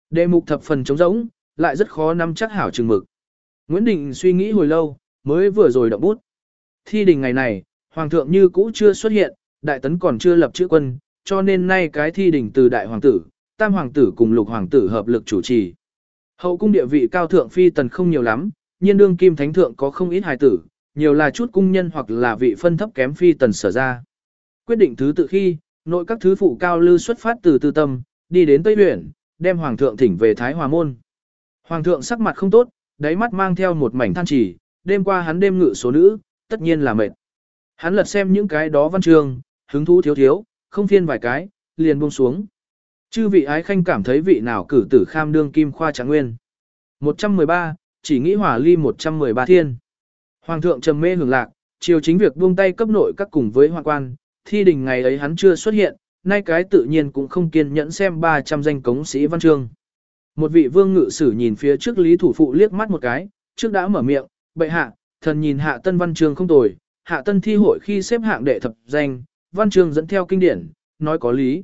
Đề mục thập phần trống rỗng, lại rất khó nắm chắc hảo chừng mực. Nguyễn Đình suy nghĩ hồi lâu, mới vừa rồi động bút. Thi đình ngày này, Hoàng thượng như cũ chưa xuất hiện, đại tấn còn chưa lập chữ quân, cho nên nay cái thi đình từ đại hoàng tử, tam hoàng tử cùng lục hoàng tử hợp lực chủ trì. Hậu cung địa vị cao thượng phi tần không nhiều lắm, nhiên đương kim thánh thượng có không ít hài tử, nhiều là chút cung nhân hoặc là vị phân thấp kém phi tần sở ra. Quyết định thứ tự khi, nội các thứ phụ cao lư xuất phát từ tư tâm, đi đến Tây Huyện, đem hoàng thượng thỉnh về Thái Hòa Môn. Hoàng thượng sắc mặt không tốt, đáy mắt mang theo một mảnh than chỉ, đêm qua hắn đêm ngự số nữ, tất nhiên là mệt. Hắn lật xem những cái đó văn chương, hứng thú thiếu thiếu, không phiên vài cái, liền buông xuống. Chư vị ái khanh cảm thấy vị nào cử tử kham đương kim khoa trạng nguyên. 113, chỉ nghĩ hỏa ly 113 thiên. Hoàng thượng trầm mê hưởng lạc, chiều chính việc buông tay cấp nội các cùng với hoàng quan, thi đình ngày ấy hắn chưa xuất hiện, nay cái tự nhiên cũng không kiên nhẫn xem 300 danh cống sĩ văn chương. Một vị vương ngự sử nhìn phía trước lý thủ phụ liếc mắt một cái, trước đã mở miệng, bệ hạ, thần nhìn hạ tân văn chương không tồi, hạ tân thi hội khi xếp hạng đệ thập danh, văn chương dẫn theo kinh điển, nói có lý.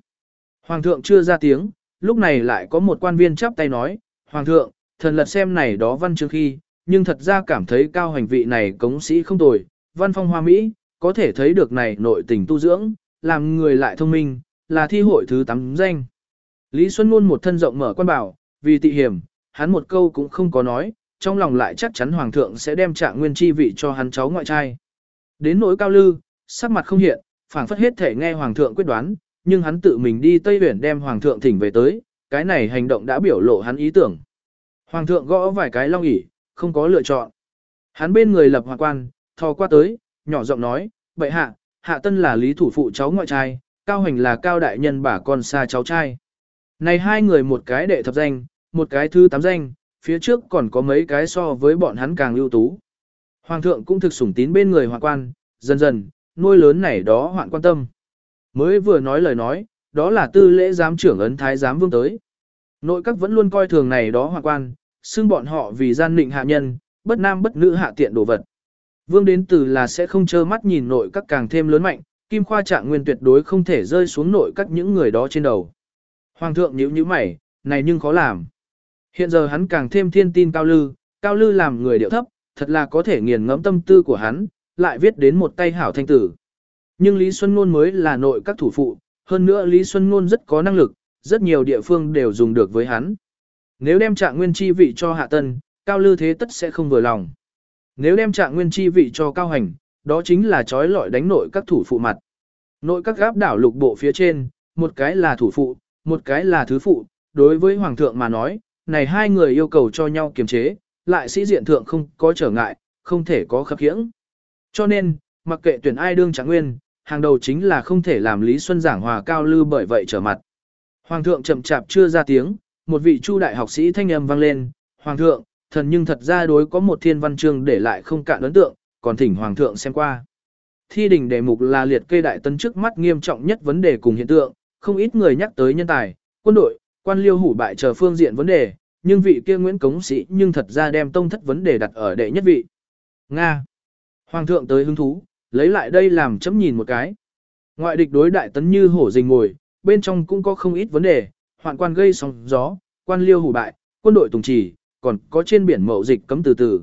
Hoàng thượng chưa ra tiếng, lúc này lại có một quan viên chắp tay nói, Hoàng thượng, thần lật xem này đó văn chương khi, nhưng thật ra cảm thấy cao hành vị này cống sĩ không tồi, văn phong hoa Mỹ, có thể thấy được này nội tình tu dưỡng, làm người lại thông minh, là thi hội thứ 8 danh. Lý Xuân luôn một thân rộng mở quan bảo, vì tị hiểm, hắn một câu cũng không có nói, trong lòng lại chắc chắn Hoàng thượng sẽ đem trạng nguyên chi vị cho hắn cháu ngoại trai. Đến nỗi cao lư, sắc mặt không hiện, phảng phất hết thể nghe Hoàng thượng quyết đoán, nhưng hắn tự mình đi Tây Huyền đem Hoàng thượng thỉnh về tới, cái này hành động đã biểu lộ hắn ý tưởng. Hoàng thượng gõ vài cái long ỉ, không có lựa chọn. Hắn bên người lập hoàng quan, thò qua tới, nhỏ giọng nói, bệ hạ, hạ tân là lý thủ phụ cháu ngoại trai, cao hành là cao đại nhân bà con xa cháu trai. Này hai người một cái đệ thập danh, một cái thứ tám danh, phía trước còn có mấy cái so với bọn hắn càng ưu tú. Hoàng thượng cũng thực sủng tín bên người hoàng quan, dần dần, nuôi lớn này đó hoạn quan tâm. Mới vừa nói lời nói, đó là tư lễ giám trưởng ấn thái giám vương tới. Nội các vẫn luôn coi thường này đó hoàng quan, xưng bọn họ vì gian nịnh hạ nhân, bất nam bất nữ hạ tiện đồ vật. Vương đến từ là sẽ không trơ mắt nhìn nội các càng thêm lớn mạnh, kim khoa trạng nguyên tuyệt đối không thể rơi xuống nội các những người đó trên đầu. Hoàng thượng nhíu nhíu mày, này nhưng khó làm. Hiện giờ hắn càng thêm thiên tin cao lư, cao lư làm người điệu thấp, thật là có thể nghiền ngẫm tâm tư của hắn, lại viết đến một tay hảo thanh tử. Nhưng Lý Xuân Ngôn mới là nội các thủ phụ, hơn nữa Lý Xuân Ngôn rất có năng lực, rất nhiều địa phương đều dùng được với hắn. Nếu đem trạng nguyên chi vị cho hạ tân, cao lư thế tất sẽ không vừa lòng. Nếu đem trạng nguyên chi vị cho cao hành, đó chính là trói lọi đánh nội các thủ phụ mặt. Nội các gáp đảo lục bộ phía trên, một cái là thủ phụ, một cái là thứ phụ, đối với hoàng thượng mà nói, này hai người yêu cầu cho nhau kiềm chế, lại sĩ diện thượng không có trở ngại, không thể có khập khiễng. Cho nên, mặc kệ tuyển ai đương trạng nguyên, hàng đầu chính là không thể làm Lý Xuân giảng hòa cao lư bởi vậy trở mặt. Hoàng thượng chậm chạp chưa ra tiếng, một vị chu đại học sĩ thanh âm vang lên, Hoàng thượng, thần nhưng thật ra đối có một thiên văn chương để lại không cạn ấn tượng, còn thỉnh Hoàng thượng xem qua. Thi đình đề mục là liệt kê đại tân trước mắt nghiêm trọng nhất vấn đề cùng hiện tượng, không ít người nhắc tới nhân tài, quân đội, quan liêu hủ bại chờ phương diện vấn đề, nhưng vị kia Nguyễn Cống Sĩ nhưng thật ra đem tông thất vấn đề đặt ở đệ nhất vị. Nga. Hoàng thượng tới hứng thú, lấy lại đây làm chấm nhìn một cái. Ngoại địch đối đại tấn như hổ rình ngồi, bên trong cũng có không ít vấn đề, hoạn quan gây sóng gió, quan liêu hủ bại, quân đội tùng trì, còn có trên biển mậu dịch cấm từ từ.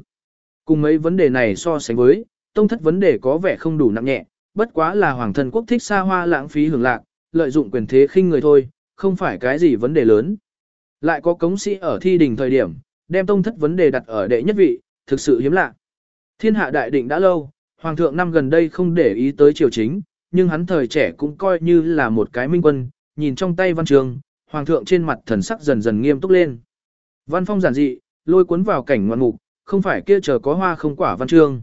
Cùng mấy vấn đề này so sánh với, tông thất vấn đề có vẻ không đủ nặng nhẹ, bất quá là hoàng thân quốc thích xa hoa lãng phí hưởng lạc, lợi dụng quyền thế khinh người thôi, không phải cái gì vấn đề lớn. Lại có cống sĩ ở thi đình thời điểm, đem tông thất vấn đề đặt ở đệ nhất vị, thực sự hiếm lạ. Thiên hạ đại định đã lâu, hoàng thượng năm gần đây không để ý tới triều chính, nhưng hắn thời trẻ cũng coi như là một cái minh quân, nhìn trong tay văn trường, hoàng thượng trên mặt thần sắc dần dần nghiêm túc lên. Văn phong giản dị, lôi cuốn vào cảnh ngoạn mục, không phải kia chờ có hoa không quả văn chương.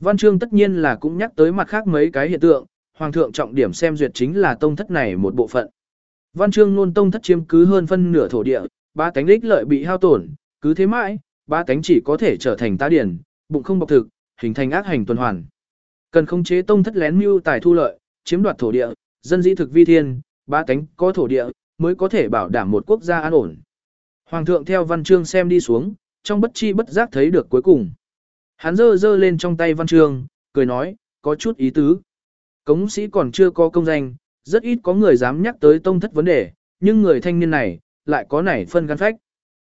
Văn chương tất nhiên là cũng nhắc tới mặt khác mấy cái hiện tượng, hoàng thượng trọng điểm xem duyệt chính là tông thất này một bộ phận. Văn chương luôn tông thất chiếm cứ hơn phân nửa thổ địa, ba tánh đích lợi bị hao tổn, cứ thế mãi, ba tánh chỉ có thể trở thành tá điển, bụng không bọc thực, hình thành ác hành tuần hoàn. Cần khống chế tông thất lén mưu tài thu lợi, chiếm đoạt thổ địa, dân dĩ thực vi thiên, ba tánh có thổ địa, mới có thể bảo đảm một quốc gia an ổn. Hoàng thượng theo văn chương xem đi xuống, trong bất chi bất giác thấy được cuối cùng. Hắn giơ giơ lên trong tay văn chương, cười nói, có chút ý tứ. Cống sĩ còn chưa có công danh, rất ít có người dám nhắc tới tông thất vấn đề, nhưng người thanh niên này, lại có nảy phân gan phách.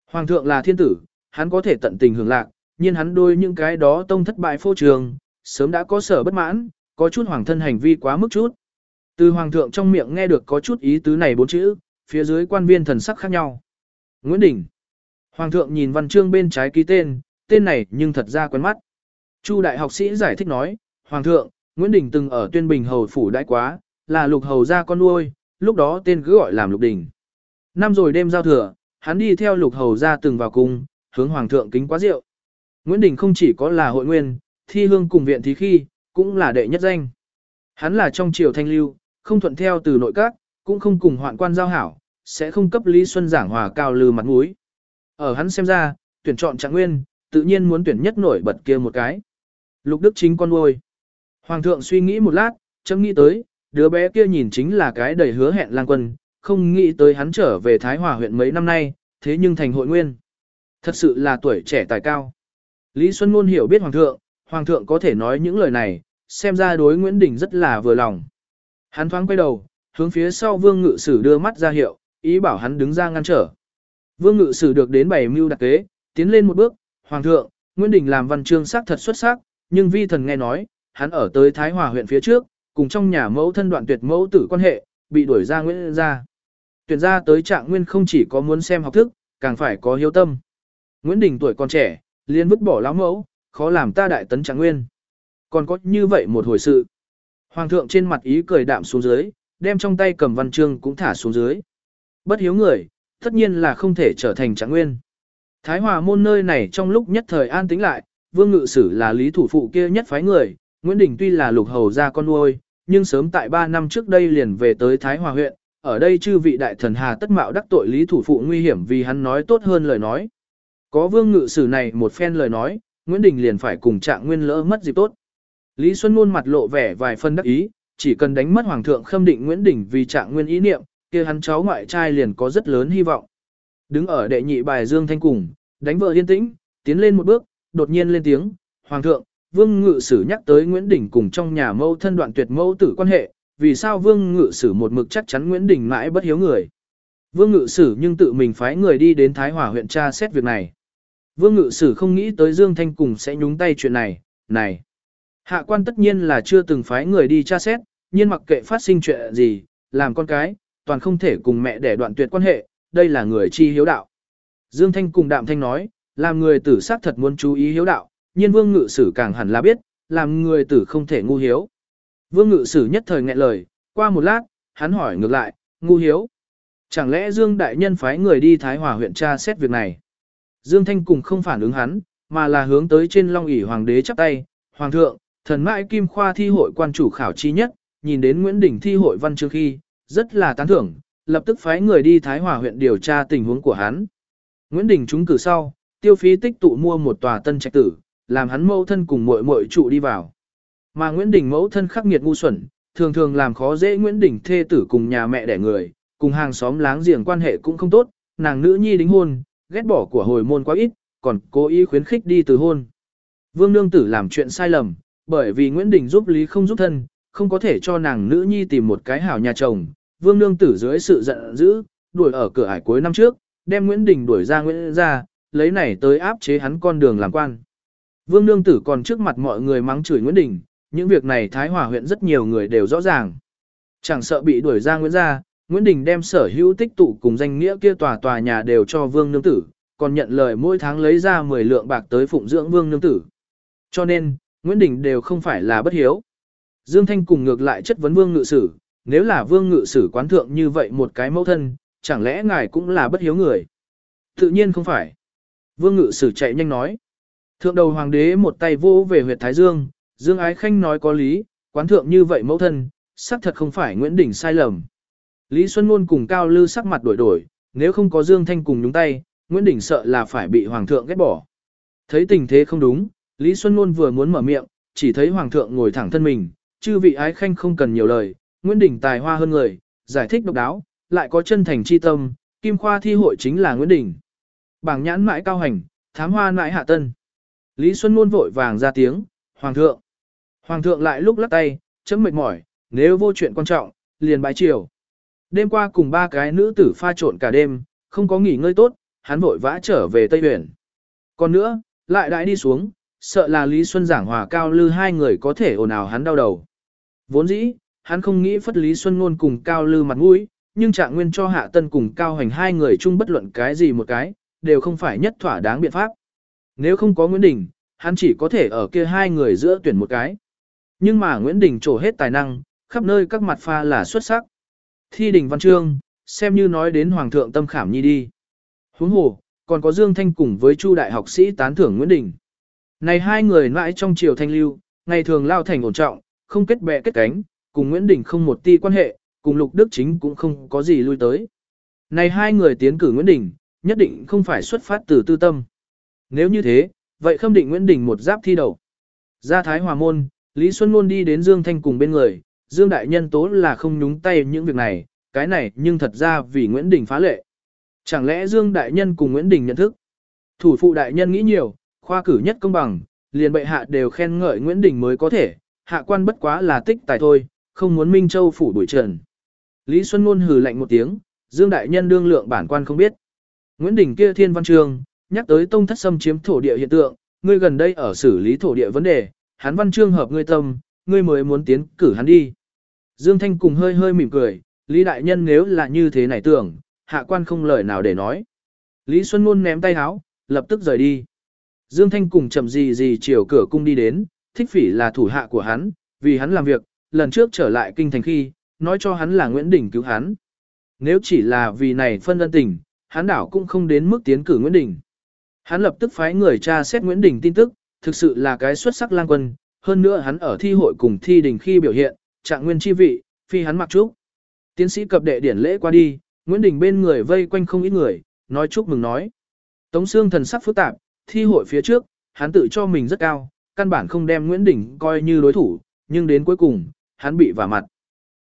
Hoàng thượng là thiên tử, hắn có thể tận tình hưởng lạc, nhưng hắn đôi những cái đó tông thất bại phô trường, sớm đã có sở bất mãn, có chút hoàng thân hành vi quá mức chút. Từ hoàng thượng trong miệng nghe được có chút ý tứ này bốn chữ, phía dưới quan viên thần sắc khác nhau. Nguyễn Đình. Hoàng thượng nhìn văn chương bên trái ký tên, tên này nhưng thật ra quen mắt. Chu đại học sĩ giải thích nói, Hoàng thượng, Nguyễn Đình từng ở tuyên bình hầu phủ đại quá, là lục hầu gia con nuôi, lúc đó tên cứ gọi làm lục đình. Năm rồi đêm giao thừa, hắn đi theo lục hầu gia từng vào cung, hướng Hoàng thượng kính quá rượu. Nguyễn Đình không chỉ có là hội nguyên, thi hương cùng viện thí khi, cũng là đệ nhất danh. Hắn là trong triều thanh lưu, không thuận theo từ nội các, cũng không cùng hoạn quan giao hảo, sẽ không cấp Lý Xuân giảng hòa cao lư mặt mũi. Ở hắn xem ra, tuyển chọn trạng nguyên, tự nhiên muốn tuyển nhất nổi bật kia một cái. Lục Đức chính con nuôi. Hoàng thượng suy nghĩ một lát, chấm nghĩ tới, đứa bé kia nhìn chính là cái đầy hứa hẹn lang quân, không nghĩ tới hắn trở về Thái Hòa huyện mấy năm nay, thế nhưng thành hội nguyên. Thật sự là tuổi trẻ tài cao. Lý Xuân Ngôn hiểu biết Hoàng thượng, Hoàng thượng có thể nói những lời này, xem ra đối Nguyễn Đình rất là vừa lòng. Hắn thoáng quay đầu, hướng phía sau Vương Ngự Sử đưa mắt ra hiệu, ý bảo hắn đứng ra ngăn trở. Vương Ngự Sử được đến bảy mưu đặc kế, tiến lên một bước, Hoàng thượng, Nguyễn Đình làm văn chương sắc thật xuất sắc, nhưng vi thần nghe nói, hắn ở tới Thái Hòa huyện phía trước, cùng trong nhà mẫu thân đoạn tuyệt mẫu tử quan hệ, bị đuổi ra Nguyễn gia Tuyển gia tới trạng nguyên không chỉ có muốn xem học thức, càng phải có hiếu tâm. Nguyễn Đình tuổi còn trẻ, liền vứt bỏ lão mẫu, khó làm ta đại tấn trạng nguyên. Còn có như vậy một hồi sự. Hoàng thượng trên mặt ý cười đạm xuống dưới, đem trong tay cầm văn chương cũng thả xuống dưới. Bất hiếu người, tất nhiên là không thể trở thành trạng nguyên. Thái Hòa môn nơi này trong lúc nhất thời an tĩnh lại, vương ngự sử là lý thủ phụ kia nhất phái người, Nguyễn Đình tuy là lục hầu gia con nuôi, nhưng sớm tại 3 năm trước đây liền về tới Thái Hòa huyện, ở đây chư vị đại thần hà tất mạo đắc tội lý thủ phụ nguy hiểm vì hắn nói tốt hơn lời nói. Có vương ngự sử này một phen lời nói, Nguyễn Đình liền phải cùng trạng nguyên lỡ mất dịp tốt. Lý Xuân luôn mặt lộ vẻ vài phân đắc ý, chỉ cần đánh mất hoàng thượng khâm định Nguyễn Đình vì trạng nguyên ý niệm, kia hắn cháu ngoại trai liền có rất lớn hy vọng. Đứng ở đệ nhị bài Dương Thanh cùng, đánh vợ yên tĩnh, tiến lên một bước, đột nhiên lên tiếng, Hoàng thượng, Vương Ngự Sử nhắc tới Nguyễn Đình cùng trong nhà mâu thân đoạn tuyệt mâu tử quan hệ, vì sao Vương Ngự Sử một mực chắc chắn Nguyễn Đình mãi bất hiếu người. Vương Ngự Sử nhưng tự mình phái người đi đến Thái Hòa huyện tra xét việc này. Vương Ngự Sử không nghĩ tới Dương Thanh cùng sẽ nhúng tay chuyện này, này. Hạ quan tất nhiên là chưa từng phái người đi tra xét, nhưng mặc kệ phát sinh chuyện gì, làm con cái, toàn không thể cùng mẹ để đoạn tuyệt quan hệ, đây là người chi hiếu đạo. Dương Thanh cùng Đạm Thanh nói, làm người tử sát thật muốn chú ý hiếu đạo, nhiên vương ngự sử càng hẳn là biết, làm người tử không thể ngu hiếu. Vương ngự sử nhất thời nghẹn lời, qua một lát, hắn hỏi ngược lại, ngu hiếu. Chẳng lẽ Dương Đại Nhân phái người đi Thái Hòa huyện tra xét việc này? Dương Thanh cùng không phản ứng hắn, mà là hướng tới trên long ỷ hoàng đế chắp tay, Hoàng thượng, thần mãi kim khoa thi hội quan chủ khảo chi nhất, nhìn đến Nguyễn Đình thi hội văn chương khi, rất là tán thưởng, lập tức phái người đi Thái Hòa huyện điều tra tình huống của hắn. Nguyễn Đình trúng cử sau, tiêu phí tích tụ mua một tòa tân trạch tử, làm hắn mẫu thân cùng muội muội trụ đi vào. Mà Nguyễn Đình mẫu thân khắc nghiệt ngu xuẩn, thường thường làm khó dễ Nguyễn Đình thê tử cùng nhà mẹ đẻ người, cùng hàng xóm láng giềng quan hệ cũng không tốt, nàng nữ nhi đính hôn, ghét bỏ của hồi môn quá ít, còn cố ý khuyến khích đi từ hôn. Vương Nương Tử làm chuyện sai lầm, bởi vì Nguyễn Đình giúp lý không giúp thân, không có thể cho nàng nữ nhi tìm một cái hảo nhà chồng. Vương Nương Tử dưới sự giận dữ, đuổi ở cửa ải cuối năm trước, đem Nguyễn Đình đuổi ra Nguyễn ra, lấy này tới áp chế hắn con đường làm quan. Vương Nương Tử còn trước mặt mọi người mắng chửi Nguyễn Đình, những việc này Thái Hòa huyện rất nhiều người đều rõ ràng. Chẳng sợ bị đuổi ra Nguyễn gia, Nguyễn Đình đem sở hữu tích tụ cùng danh nghĩa kia tòa tòa nhà đều cho Vương Nương Tử, còn nhận lời mỗi tháng lấy ra 10 lượng bạc tới phụng dưỡng Vương Nương Tử. Cho nên, Nguyễn Đình đều không phải là bất hiếu. Dương Thanh cùng ngược lại chất vấn Vương Ngự Sử, nếu là Vương Ngự Sử quán thượng như vậy một cái mẫu thân, chẳng lẽ ngài cũng là bất hiếu người? Tự nhiên không phải. Vương Ngự Sử chạy nhanh nói. Thượng đầu hoàng đế một tay vô về huyệt Thái Dương, Dương Ái Khanh nói có lý, quán thượng như vậy mẫu thân, xác thật không phải Nguyễn Đình sai lầm. Lý Xuân Nôn cùng Cao Lư sắc mặt đổi đổi, nếu không có Dương Thanh cùng nhúng tay, Nguyễn Đình sợ là phải bị hoàng thượng ghét bỏ. Thấy tình thế không đúng, Lý Xuân Nôn vừa muốn mở miệng, chỉ thấy hoàng thượng ngồi thẳng thân mình, chư vị ái khanh không cần nhiều lời, Nguyễn Đình tài hoa hơn người, giải thích độc đáo, lại có chân thành chi tâm, kim khoa thi hội chính là Nguyễn Đình. Bảng nhãn mãi cao hành, thám hoa mãi hạ tân. Lý Xuân Nôn vội vàng ra tiếng, Hoàng thượng. Hoàng thượng lại lúc lắc tay, chấm mệt mỏi, nếu vô chuyện quan trọng, liền bái chiều. Đêm qua cùng ba cái nữ tử pha trộn cả đêm, không có nghỉ ngơi tốt, hắn vội vã trở về Tây Huyền. Còn nữa, lại đại đi xuống, sợ là Lý Xuân giảng hòa cao lư hai người có thể ồn ào hắn đau đầu. Vốn dĩ, hắn không nghĩ phất Lý Xuân ngôn cùng cao lư mặt mũi, nhưng trạng nguyên cho hạ tân cùng cao hành hai người chung bất luận cái gì một cái, đều không phải nhất thỏa đáng biện pháp. Nếu không có Nguyễn Đình, hắn chỉ có thể ở kia hai người giữa tuyển một cái. Nhưng mà Nguyễn Đình trổ hết tài năng, khắp nơi các mặt pha là xuất sắc. Thi đình văn chương, xem như nói đến Hoàng thượng tâm khảm nhi đi. Huống hồ, còn có Dương Thanh cùng với Chu đại học sĩ tán thưởng Nguyễn Đình. Này hai người mãi trong triều thanh lưu, ngày thường lao thành ổn trọng, không kết bè kết cánh, cùng Nguyễn Đình không một ti quan hệ, cùng Lục Đức Chính cũng không có gì lui tới. Này hai người tiến cử Nguyễn Đình, nhất định không phải xuất phát từ tư tâm. Nếu như thế, vậy khâm định Nguyễn Đình một giáp thi đầu. Ra Thái Hòa Môn, Lý Xuân luôn đi đến Dương Thanh cùng bên người, Dương Đại Nhân tố là không nhúng tay những việc này, cái này nhưng thật ra vì Nguyễn Đình phá lệ. Chẳng lẽ Dương Đại Nhân cùng Nguyễn Đình nhận thức? Thủ phụ Đại Nhân nghĩ nhiều, khoa cử nhất công bằng, liền bệ hạ đều khen ngợi Nguyễn Đình mới có thể, hạ quan bất quá là tích tài thôi, không muốn Minh Châu phủ đuổi trần. Lý Xuân Ngôn hừ lạnh một tiếng, Dương Đại Nhân đương lượng bản quan không biết. Nguyễn Đình kia thiên văn trường nhắc tới tông thất xâm chiếm thổ địa hiện tượng, ngươi gần đây ở xử lý thổ địa vấn đề, hắn văn chương hợp ngươi tâm, ngươi mới muốn tiến cử hắn đi. Dương Thanh cùng hơi hơi mỉm cười, Lý Đại Nhân nếu là như thế này tưởng, hạ quan không lời nào để nói. Lý Xuân Ngôn ném tay háo, lập tức rời đi. Dương Thanh cùng chậm gì gì chiều cửa cung đi đến, thích phỉ là thủ hạ của hắn, vì hắn làm việc, lần trước trở lại kinh thành khi, nói cho hắn là Nguyễn Đình cứu hắn. Nếu chỉ là vì này phân ân tình, hắn đảo cũng không đến mức tiến cử Nguyễn Đình. Hắn lập tức phái người tra xét Nguyễn Đình tin tức, thực sự là cái xuất sắc lang quân, hơn nữa hắn ở thi hội cùng thi đình khi biểu hiện, trạng nguyên chi vị, phi hắn mặc chúc. Tiến sĩ cập đệ điển lễ qua đi, Nguyễn Đình bên người vây quanh không ít người, nói chúc mừng nói. Tống Sương thần sắc phức tạp, thi hội phía trước, hắn tự cho mình rất cao, căn bản không đem Nguyễn Đình coi như đối thủ, nhưng đến cuối cùng, hắn bị vả mặt.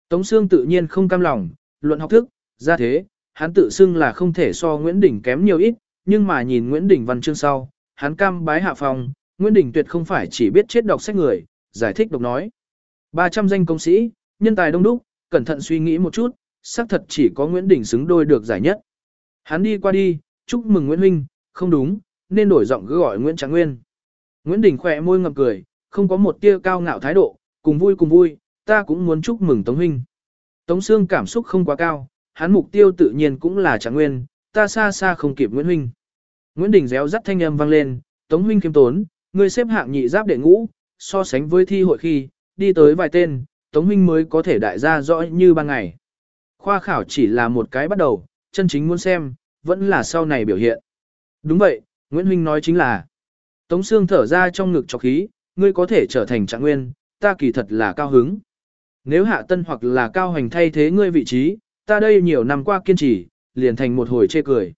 Tống Sương tự nhiên không cam lòng, luận học thức, ra thế, hắn tự xưng là không thể so Nguyễn Đình kém nhiều ít, nhưng mà nhìn Nguyễn Đình văn chương sau, hắn cam bái hạ phòng, Nguyễn Đình tuyệt không phải chỉ biết chết đọc sách người, giải thích độc nói. 300 danh công sĩ, nhân tài đông đúc, cẩn thận suy nghĩ một chút, xác thật chỉ có Nguyễn Đình xứng đôi được giải nhất. Hắn đi qua đi, chúc mừng Nguyễn Huynh, không đúng, nên đổi giọng cứ gọi Nguyễn Trạng Nguyên. Nguyễn Đình khỏe môi ngậm cười, không có một tia cao ngạo thái độ, cùng vui cùng vui, ta cũng muốn chúc mừng Tống Huynh. Tống Sương cảm xúc không quá cao, hắn mục tiêu tự nhiên cũng là Trạng Nguyên, ta xa xa không kịp Nguyễn Huynh. Nguyễn Đình réo rắt thanh âm vang lên, Tống Huynh kiêm tốn, ngươi xếp hạng nhị giáp đệ ngũ, so sánh với thi hội khi, đi tới vài tên, Tống Huynh mới có thể đại gia rõ như ban ngày. Khoa khảo chỉ là một cái bắt đầu, chân chính muốn xem, vẫn là sau này biểu hiện. Đúng vậy, Nguyễn Huynh nói chính là. Tống Sương thở ra trong ngực cho khí, ngươi có thể trở thành trạng nguyên, ta kỳ thật là cao hứng. Nếu hạ tân hoặc là cao hành thay thế ngươi vị trí, ta đây nhiều năm qua kiên trì, liền thành một hồi chê cười.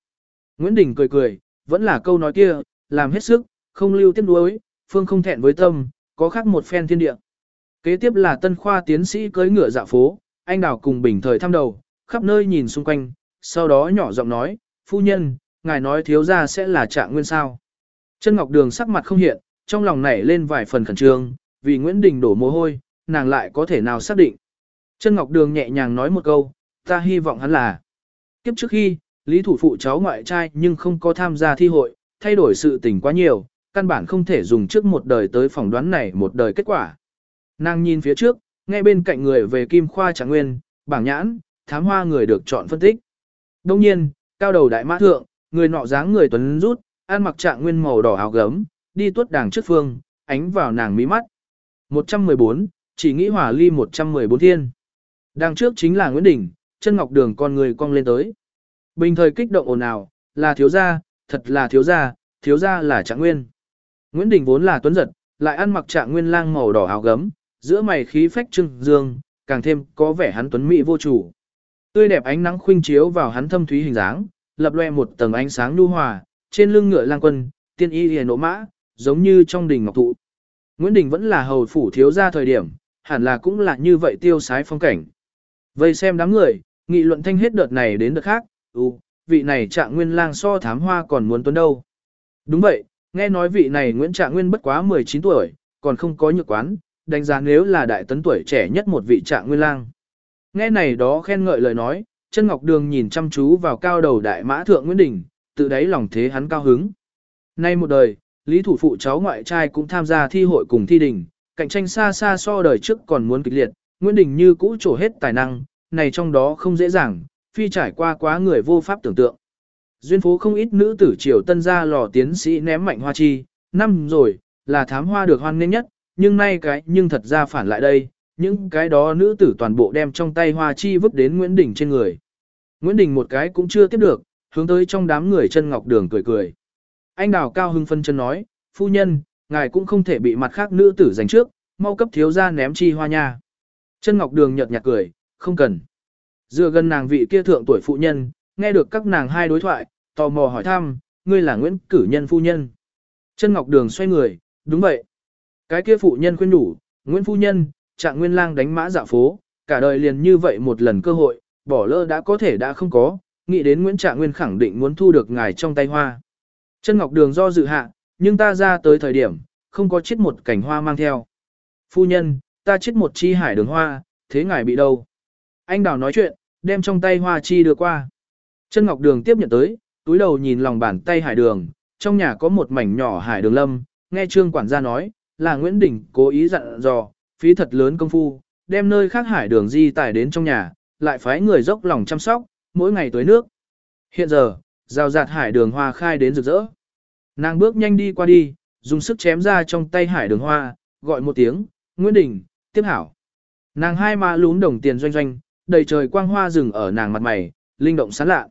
Nguyễn Đình cười cười, vẫn là câu nói kia, làm hết sức, không lưu tiếc nuối, phương không thẹn với tâm, có khác một phen thiên địa. Kế tiếp là tân khoa tiến sĩ cưới ngựa dạ phố, anh đào cùng bình thời thăm đầu, khắp nơi nhìn xung quanh, sau đó nhỏ giọng nói, phu nhân, ngài nói thiếu ra sẽ là trạng nguyên sao. Chân Ngọc Đường sắc mặt không hiện, trong lòng nảy lên vài phần khẩn trương, vì Nguyễn Đình đổ mồ hôi, nàng lại có thể nào xác định. Chân Ngọc Đường nhẹ nhàng nói một câu, ta hy vọng hắn là. Kiếp trước khi, Lý Thủ Phụ cháu ngoại trai nhưng không có tham gia thi hội, thay đổi sự tình quá nhiều, căn bản không thể dùng trước một đời tới phỏng đoán này một đời kết quả. Nàng nhìn phía trước, nghe bên cạnh người về Kim Khoa Trạng Nguyên, bảng nhãn, thám hoa người được chọn phân tích. Đông nhiên, cao đầu đại mã thượng, người nọ dáng người tuấn rút, ăn mặc trạng nguyên màu đỏ áo gấm, đi tuốt đàng trước phương, ánh vào nàng mí mắt. 114, chỉ nghĩ hỏa ly 114 thiên. Đằng trước chính là Nguyễn Đình, chân ngọc đường con người cong lên tới. Bình thời kích động ồn ào, là thiếu gia, thật là thiếu gia, thiếu gia là trạng nguyên. Nguyễn Đình vốn là tuấn giật, lại ăn mặc trạng nguyên lang màu đỏ áo gấm, giữa mày khí phách trưng dương, càng thêm có vẻ hắn tuấn mỹ vô chủ. Tươi đẹp ánh nắng khuynh chiếu vào hắn thâm thúy hình dáng, lập loe một tầng ánh sáng nhu hòa, trên lưng ngựa lang quân, tiên y liền nộ mã, giống như trong đình ngọc thụ. Nguyễn Đình vẫn là hầu phủ thiếu gia thời điểm, hẳn là cũng là như vậy tiêu sái phong cảnh. Vây xem đám người, nghị luận thanh hết đợt này đến đợt khác, ừ, vị này trạng nguyên lang so thám hoa còn muốn tuấn đâu. Đúng vậy, nghe nói vị này Nguyễn Trạng Nguyên bất quá 19 tuổi, còn không có nhược quán, đánh giá nếu là đại tấn tuổi trẻ nhất một vị trạng nguyên lang. Nghe này đó khen ngợi lời nói, chân ngọc đường nhìn chăm chú vào cao đầu đại mã thượng Nguyễn Đình, tự đáy lòng thế hắn cao hứng. Nay một đời, Lý thủ phụ cháu ngoại trai cũng tham gia thi hội cùng thi đình, cạnh tranh xa xa so đời trước còn muốn kịch liệt, Nguyễn Đình như cũ trổ hết tài năng, này trong đó không dễ dàng, phi trải qua quá người vô pháp tưởng tượng. Duyên phố không ít nữ tử triều tân gia lò tiến sĩ ném mạnh hoa chi, năm rồi, là thám hoa được hoan nghênh nhất, nhưng nay cái nhưng thật ra phản lại đây, những cái đó nữ tử toàn bộ đem trong tay hoa chi vứt đến Nguyễn Đình trên người. Nguyễn Đình một cái cũng chưa tiếp được, hướng tới trong đám người chân ngọc đường cười cười. Anh đào cao hưng phân chân nói, phu nhân, ngài cũng không thể bị mặt khác nữ tử giành trước, mau cấp thiếu ra ném chi hoa nha. Chân ngọc đường nhợt nhạt cười, không cần. Dựa gần nàng vị kia thượng tuổi phụ nhân, nghe được các nàng hai đối thoại, tò mò hỏi thăm, ngươi là Nguyễn cử nhân phu nhân. Chân ngọc đường xoay người, đúng vậy. Cái kia phụ nhân khuyên đủ, Nguyễn phu nhân, trạng nguyên lang đánh mã dạo phố, cả đời liền như vậy một lần cơ hội, bỏ lỡ đã có thể đã không có, nghĩ đến Nguyễn Trạng Nguyên khẳng định muốn thu được ngài trong tay hoa. Chân Ngọc Đường do dự hạ, nhưng ta ra tới thời điểm, không có chết một cảnh hoa mang theo. Phu nhân, ta chết một chi hải đường hoa, thế ngài bị đâu? Anh Đào nói chuyện, đem trong tay hoa chi đưa qua. Chân Ngọc Đường tiếp nhận tới, túi đầu nhìn lòng bàn tay hải đường, trong nhà có một mảnh nhỏ hải đường lâm, nghe trương quản gia nói, là Nguyễn Đình cố ý dặn dò, phí thật lớn công phu, đem nơi khác hải đường di tải đến trong nhà, lại phái người dốc lòng chăm sóc, mỗi ngày tưới nước. Hiện giờ, rào rạt hải đường hoa khai đến rực rỡ. Nàng bước nhanh đi qua đi, dùng sức chém ra trong tay hải đường hoa, gọi một tiếng, Nguyễn Đình, tiếp hảo. Nàng hai má lún đồng tiền doanh doanh, đầy trời quang hoa rừng ở nàng mặt mày, linh động sáng lạ.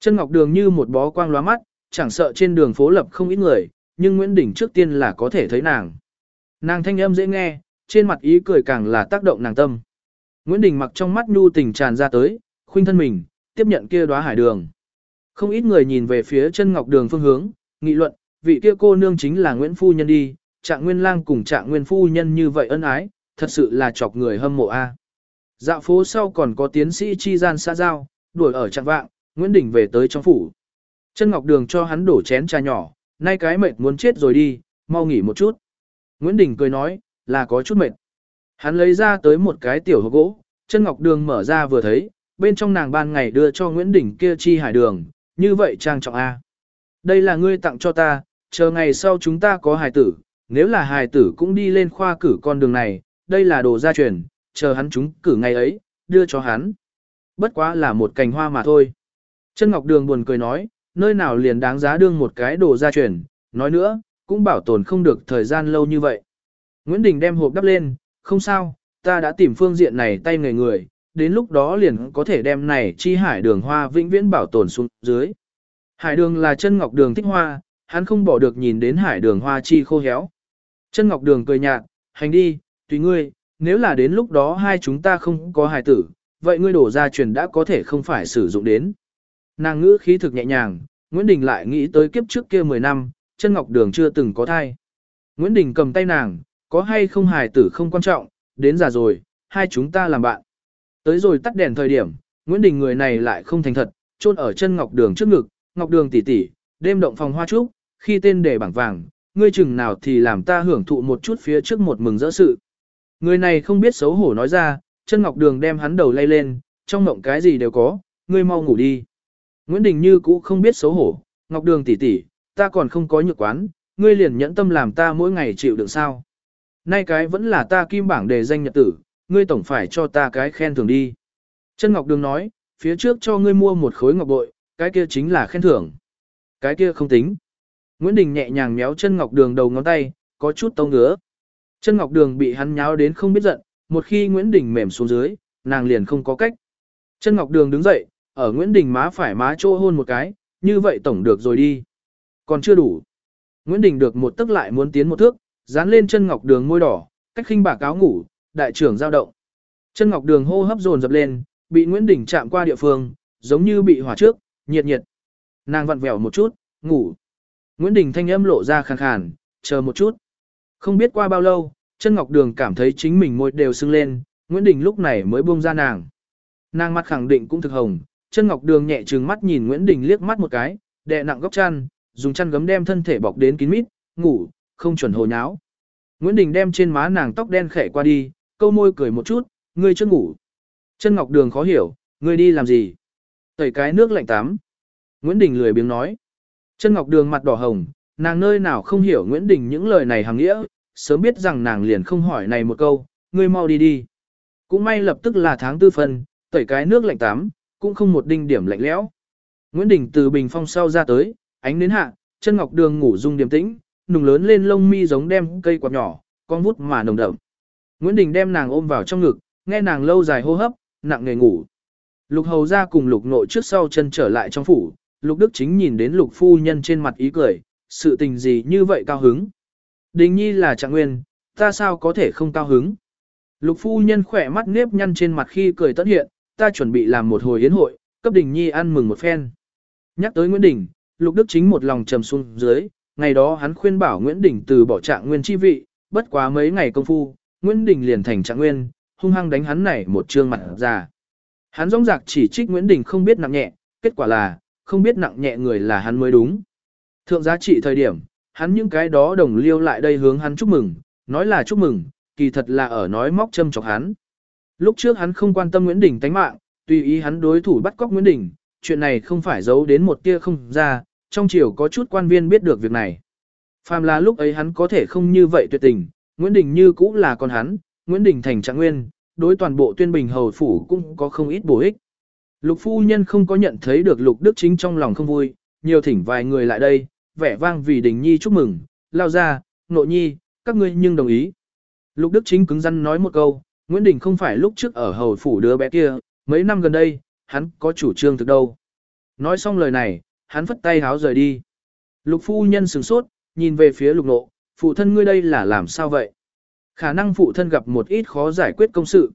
Chân ngọc đường như một bó quang lóa mắt, chẳng sợ trên đường phố lập không ít người, nhưng Nguyễn Đình trước tiên là có thể thấy nàng. Nàng thanh âm dễ nghe, trên mặt ý cười càng là tác động nàng tâm. Nguyễn Đình mặc trong mắt nhu tình tràn ra tới, khuynh thân mình, tiếp nhận kia đóa hải đường. Không ít người nhìn về phía chân ngọc đường phương hướng, nghị luận, vị kia cô nương chính là Nguyễn Phu Nhân đi, trạng nguyên lang cùng trạng nguyên phu nhân như vậy ân ái, thật sự là chọc người hâm mộ a. Dạo phố sau còn có tiến sĩ chi gian xã giao, đuổi ở trạng vạng, Nguyễn Đình về tới trong phủ. Chân Ngọc Đường cho hắn đổ chén trà nhỏ, nay cái mệt muốn chết rồi đi, mau nghỉ một chút. Nguyễn Đình cười nói, là có chút mệt. Hắn lấy ra tới một cái tiểu hộp gỗ, chân Ngọc Đường mở ra vừa thấy, bên trong nàng ban ngày đưa cho Nguyễn Đình kia chi hải đường, như vậy trang trọng A. Đây là ngươi tặng cho ta, chờ ngày sau chúng ta có hài tử, nếu là hài tử cũng đi lên khoa cử con đường này, đây là đồ gia truyền, chờ hắn chúng cử ngày ấy, đưa cho hắn. Bất quá là một cành hoa mà thôi. Chân Ngọc Đường buồn cười nói, nơi nào liền đáng giá đương một cái đồ gia truyền, nói nữa, cũng bảo tồn không được thời gian lâu như vậy. Nguyễn Đình đem hộp đắp lên, không sao, ta đã tìm phương diện này tay người người, đến lúc đó liền có thể đem này chi hải đường hoa vĩnh viễn bảo tồn xuống dưới. Hải đường là chân ngọc đường thích hoa, hắn không bỏ được nhìn đến hải đường hoa chi khô héo. Chân ngọc đường cười nhạt, hành đi, tùy ngươi, nếu là đến lúc đó hai chúng ta không có hài tử, vậy ngươi đổ ra truyền đã có thể không phải sử dụng đến. Nàng ngữ khí thực nhẹ nhàng, Nguyễn Đình lại nghĩ tới kiếp trước kia 10 năm, chân ngọc đường chưa từng có thai. Nguyễn Đình cầm tay nàng, có hay không hài tử không quan trọng, đến già rồi, hai chúng ta làm bạn. Tới rồi tắt đèn thời điểm, Nguyễn Đình người này lại không thành thật, chôn ở chân ngọc đường trước ngực, ngọc đường tỷ tỷ, đêm động phòng hoa trúc, khi tên để bảng vàng, ngươi chừng nào thì làm ta hưởng thụ một chút phía trước một mừng rỡ sự. Người này không biết xấu hổ nói ra, chân ngọc đường đem hắn đầu lay lên, trong mộng cái gì đều có, ngươi mau ngủ đi. Nguyễn Đình Như cũ không biết xấu hổ, ngọc đường tỷ tỷ, ta còn không có nhược quán, ngươi liền nhẫn tâm làm ta mỗi ngày chịu đựng sao. Nay cái vẫn là ta kim bảng đề danh nhật tử, ngươi tổng phải cho ta cái khen thưởng đi. Chân Ngọc Đường nói, phía trước cho ngươi mua một khối ngọc bội, cái kia chính là khen thưởng. Cái kia không tính. Nguyễn Đình nhẹ nhàng méo chân Ngọc Đường đầu ngón tay, có chút tông ngứa. Chân Ngọc Đường bị hắn nháo đến không biết giận, một khi Nguyễn Đình mềm xuống dưới, nàng liền không có cách. Chân Ngọc Đường đứng dậy, ở Nguyễn Đình má phải má chỗ hôn một cái, như vậy tổng được rồi đi. Còn chưa đủ. Nguyễn Đình được một tức lại muốn tiến một thước, dán lên chân Ngọc Đường môi đỏ, cách khinh bạc cáo ngủ, đại trưởng giao động. Chân Ngọc Đường hô hấp dồn dập lên, bị Nguyễn Đình chạm qua địa phương, giống như bị hỏa trước, nhiệt nhiệt. Nàng vặn vẹo một chút, ngủ. Nguyễn Đình thanh âm lộ ra khàn khàn, chờ một chút. Không biết qua bao lâu, chân Ngọc Đường cảm thấy chính mình môi đều sưng lên, Nguyễn Đình lúc này mới buông ra nàng. Nàng mắt khẳng định cũng thực hồng, chân Ngọc Đường nhẹ trừng mắt nhìn Nguyễn Đình liếc mắt một cái, đè nặng góc chăn, dùng chăn gấm đem thân thể bọc đến kín mít, ngủ, không chuẩn hồ nháo. Nguyễn Đình đem trên má nàng tóc đen khẽ qua đi, câu môi cười một chút, ngươi chưa ngủ. Chân Ngọc Đường khó hiểu, ngươi đi làm gì? Tẩy cái nước lạnh tắm. Nguyễn Đình lười biếng nói. Chân Ngọc Đường mặt đỏ hồng, nàng nơi nào không hiểu Nguyễn Đình những lời này hàng nghĩa, sớm biết rằng nàng liền không hỏi này một câu, ngươi mau đi đi. Cũng may lập tức là tháng tư phân, tẩy cái nước lạnh tắm, cũng không một đinh điểm lạnh lẽo. Nguyễn Đình từ bình phong sau ra tới, ánh đến hạ, chân Ngọc Đường ngủ dung điềm tĩnh, nùng lớn lên lông mi giống đem cây quạt nhỏ, con vút mà nồng đậm. Nguyễn Đình đem nàng ôm vào trong ngực, nghe nàng lâu dài hô hấp, nặng nề ngủ. Lục hầu ra cùng lục nội trước sau chân trở lại trong phủ, lục đức chính nhìn đến lục phu nhân trên mặt ý cười, sự tình gì như vậy cao hứng. Đình nhi là trạng nguyên, ta sao có thể không cao hứng. Lục phu nhân khỏe mắt nếp nhăn trên mặt khi cười tất hiện, ta chuẩn bị làm một hồi yến hội, cấp đình nhi ăn mừng một phen. Nhắc tới Nguyễn Đình, lục đức chính một lòng trầm xuống dưới, ngày đó hắn khuyên bảo Nguyễn Đình từ bỏ trạng nguyên chi vị, bất quá mấy ngày công phu, Nguyễn Đình liền thành trạng nguyên, hung hăng đánh hắn này một trương mặt ra. Hắn rong rạc chỉ trích Nguyễn Đình không biết nặng nhẹ, kết quả là, không biết nặng nhẹ người là hắn mới đúng. Thượng giá trị thời điểm, hắn những cái đó đồng liêu lại đây hướng hắn chúc mừng, nói là chúc mừng, kỳ thật là ở nói móc châm chọc hắn. Lúc trước hắn không quan tâm Nguyễn Đình tánh mạng, tùy ý hắn đối thủ bắt cóc Nguyễn Đình, chuyện này không phải giấu đến một tia không ra, trong chiều có chút quan viên biết được việc này. Phàm là lúc ấy hắn có thể không như vậy tuyệt tình, Nguyễn Đình như cũ là con hắn, Nguyễn Đình thành trạng nguyên, đối toàn bộ tuyên bình hầu phủ cũng có không ít bổ ích. Lục phu nhân không có nhận thấy được lục đức chính trong lòng không vui, nhiều thỉnh vài người lại đây, vẻ vang vì đình nhi chúc mừng, lao ra, nội nhi, các ngươi nhưng đồng ý. Lục đức chính cứng rắn nói một câu, Nguyễn Đình không phải lúc trước ở hầu phủ đứa bé kia, mấy năm gần đây, hắn có chủ trương thực đâu. Nói xong lời này, hắn phất tay háo rời đi. Lục phu nhân sửng sốt, nhìn về phía lục nộ, phụ thân ngươi đây là làm sao vậy? Khả năng phụ thân gặp một ít khó giải quyết công sự.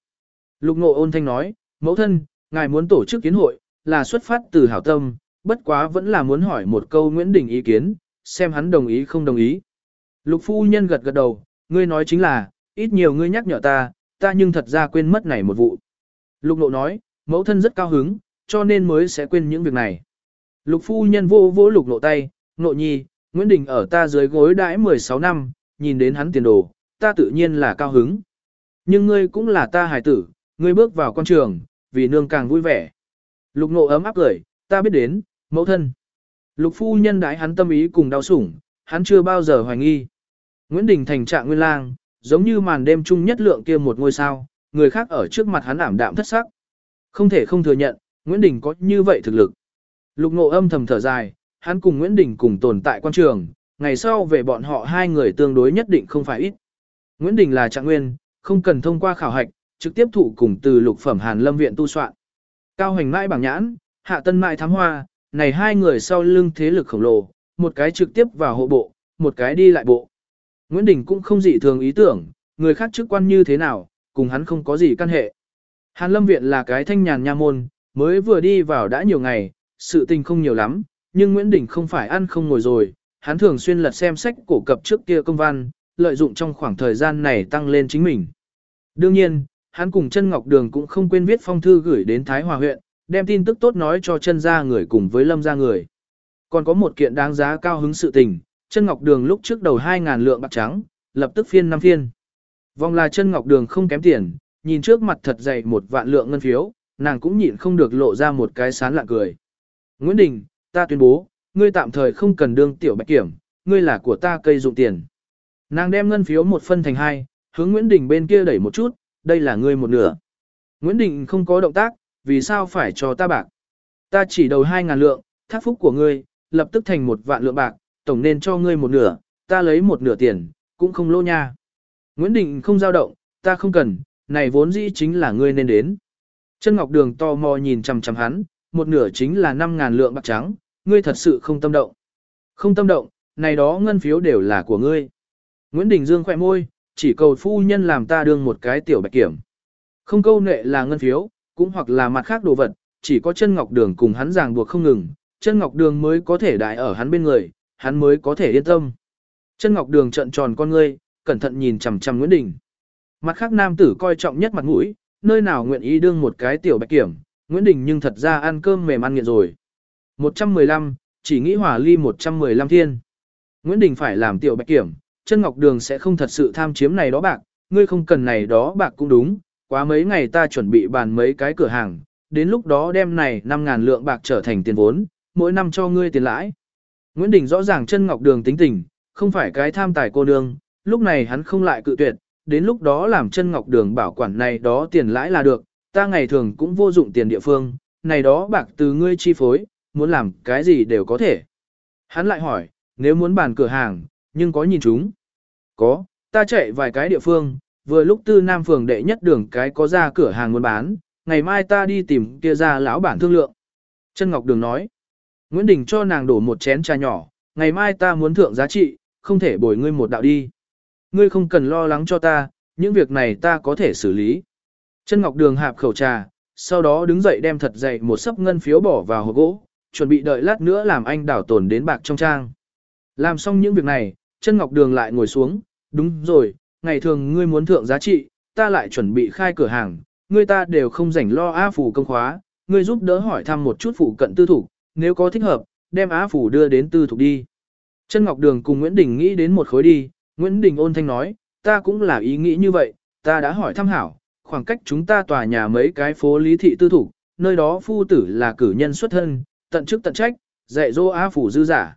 Lục nộ ôn thanh nói, mẫu thân, ngài muốn tổ chức kiến hội, là xuất phát từ hảo tâm, bất quá vẫn là muốn hỏi một câu Nguyễn Đình ý kiến, xem hắn đồng ý không đồng ý. Lục phu nhân gật gật đầu, ngươi nói chính là, ít nhiều ngươi nhắc nhở ta, ta nhưng thật ra quên mất này một vụ. Lục nộ nói, mẫu thân rất cao hứng, cho nên mới sẽ quên những việc này. Lục phu nhân vô vô lục nộ tay, nộ nhi, Nguyễn Đình ở ta dưới gối đãi 16 năm, nhìn đến hắn tiền đồ, ta tự nhiên là cao hứng. Nhưng ngươi cũng là ta hài tử, ngươi bước vào con trường, vì nương càng vui vẻ. Lục nộ ấm áp cười, ta biết đến, mẫu thân. Lục phu nhân đãi hắn tâm ý cùng đau sủng, hắn chưa bao giờ hoài nghi. Nguyễn Đình thành trạng nguyên lang, giống như màn đêm chung nhất lượng kia một ngôi sao, người khác ở trước mặt hắn ảm đạm thất sắc. Không thể không thừa nhận, Nguyễn Đình có như vậy thực lực. Lục ngộ âm thầm thở dài, hắn cùng Nguyễn Đình cùng tồn tại quan trường, ngày sau về bọn họ hai người tương đối nhất định không phải ít. Nguyễn Đình là trạng nguyên, không cần thông qua khảo hạch, trực tiếp thụ cùng từ lục phẩm Hàn Lâm viện tu soạn. Cao hành mãi bảng nhãn, hạ tân mại thám hoa, này hai người sau lưng thế lực khổng lồ, một cái trực tiếp vào hộ bộ, một cái đi lại bộ. Nguyễn Đình cũng không dị thường ý tưởng, người khác chức quan như thế nào, cùng hắn không có gì căn hệ. Hàn Lâm Viện là cái thanh nhàn nha môn, mới vừa đi vào đã nhiều ngày, sự tình không nhiều lắm, nhưng Nguyễn Đình không phải ăn không ngồi rồi, hắn thường xuyên lật xem sách cổ cập trước kia công văn, lợi dụng trong khoảng thời gian này tăng lên chính mình. Đương nhiên, hắn cùng chân Ngọc Đường cũng không quên viết phong thư gửi đến Thái Hòa huyện, đem tin tức tốt nói cho chân gia người cùng với lâm gia người. Còn có một kiện đáng giá cao hứng sự tình, chân Ngọc Đường lúc trước đầu 2.000 lượng bạc trắng, lập tức phiên năm phiên. Vòng là chân Ngọc Đường không kém tiền, nhìn trước mặt thật dày một vạn lượng ngân phiếu, nàng cũng nhịn không được lộ ra một cái sán lạ cười. Nguyễn Đình, ta tuyên bố, ngươi tạm thời không cần đương tiểu bạch kiểm, ngươi là của ta cây dụng tiền. Nàng đem ngân phiếu một phân thành hai, hướng Nguyễn Đình bên kia đẩy một chút, đây là ngươi một nửa. Nguyễn Đình không có động tác, vì sao phải cho ta bạc? Ta chỉ đầu hai ngàn lượng, thác phúc của ngươi, lập tức thành một vạn lượng bạc, tổng nên cho ngươi một nửa, ta lấy một nửa tiền, cũng không lô nha. Nguyễn Đình không giao động, ta không cần, này vốn dĩ chính là ngươi nên đến. Chân Ngọc Đường to mò nhìn chằm chằm hắn, một nửa chính là 5.000 lượng bạc trắng, ngươi thật sự không tâm động. Không tâm động, này đó ngân phiếu đều là của ngươi. Nguyễn Đình Dương khỏe môi, chỉ cầu phu nhân làm ta đương một cái tiểu bạch kiểm. Không câu nệ là ngân phiếu, cũng hoặc là mặt khác đồ vật, chỉ có chân Ngọc Đường cùng hắn ràng buộc không ngừng, chân Ngọc Đường mới có thể đại ở hắn bên người, hắn mới có thể yên tâm. Chân Ngọc Đường trận tròn con ngươi, cẩn thận nhìn chằm chằm Nguyễn Đình. Mặt khác nam tử coi trọng nhất mặt mũi, nơi nào nguyện ý đương một cái tiểu bạch kiểm, Nguyễn Đình nhưng thật ra ăn cơm mềm ăn nghiện rồi. 115, chỉ nghĩ hỏa ly 115 thiên. Nguyễn Đình phải làm tiểu bạch kiểm, chân ngọc đường sẽ không thật sự tham chiếm này đó bạc, ngươi không cần này đó bạc cũng đúng, quá mấy ngày ta chuẩn bị bàn mấy cái cửa hàng, đến lúc đó đem này 5.000 lượng bạc trở thành tiền vốn, mỗi năm cho ngươi tiền lãi. Nguyễn Đình rõ ràng chân ngọc đường tính tình, không phải cái tham tài cô nương, lúc này hắn không lại cự tuyệt, đến lúc đó làm chân ngọc đường bảo quản này đó tiền lãi là được, ta ngày thường cũng vô dụng tiền địa phương, này đó bạc từ ngươi chi phối, muốn làm cái gì đều có thể. Hắn lại hỏi, nếu muốn bàn cửa hàng, nhưng có nhìn chúng? Có, ta chạy vài cái địa phương, vừa lúc tư nam phường đệ nhất đường cái có ra cửa hàng muốn bán, ngày mai ta đi tìm kia ra lão bản thương lượng. Trân Ngọc Đường nói, Nguyễn Đình cho nàng đổ một chén trà nhỏ, ngày mai ta muốn thượng giá trị, không thể bồi ngươi một đạo đi. Ngươi không cần lo lắng cho ta, những việc này ta có thể xử lý. Trân Ngọc Đường hạp khẩu trà, sau đó đứng dậy đem thật dậy một sấp ngân phiếu bỏ vào hộp gỗ, chuẩn bị đợi lát nữa làm anh đảo tồn đến bạc trong trang. Làm xong những việc này, Trân Ngọc Đường lại ngồi xuống, đúng rồi, ngày thường ngươi muốn thượng giá trị, ta lại chuẩn bị khai cửa hàng, ngươi ta đều không rảnh lo á phủ công khóa, ngươi giúp đỡ hỏi thăm một chút phụ cận tư thủ, nếu có thích hợp, đem á phủ đưa đến tư thủ đi. Trân Ngọc Đường cùng Nguyễn Đình nghĩ đến một khối đi, Nguyễn Đình ôn thanh nói, ta cũng là ý nghĩ như vậy, ta đã hỏi thăm hảo, khoảng cách chúng ta tòa nhà mấy cái phố lý thị tư thủ, nơi đó phu tử là cử nhân xuất thân, tận chức tận trách, dạy dỗ á phủ dư giả.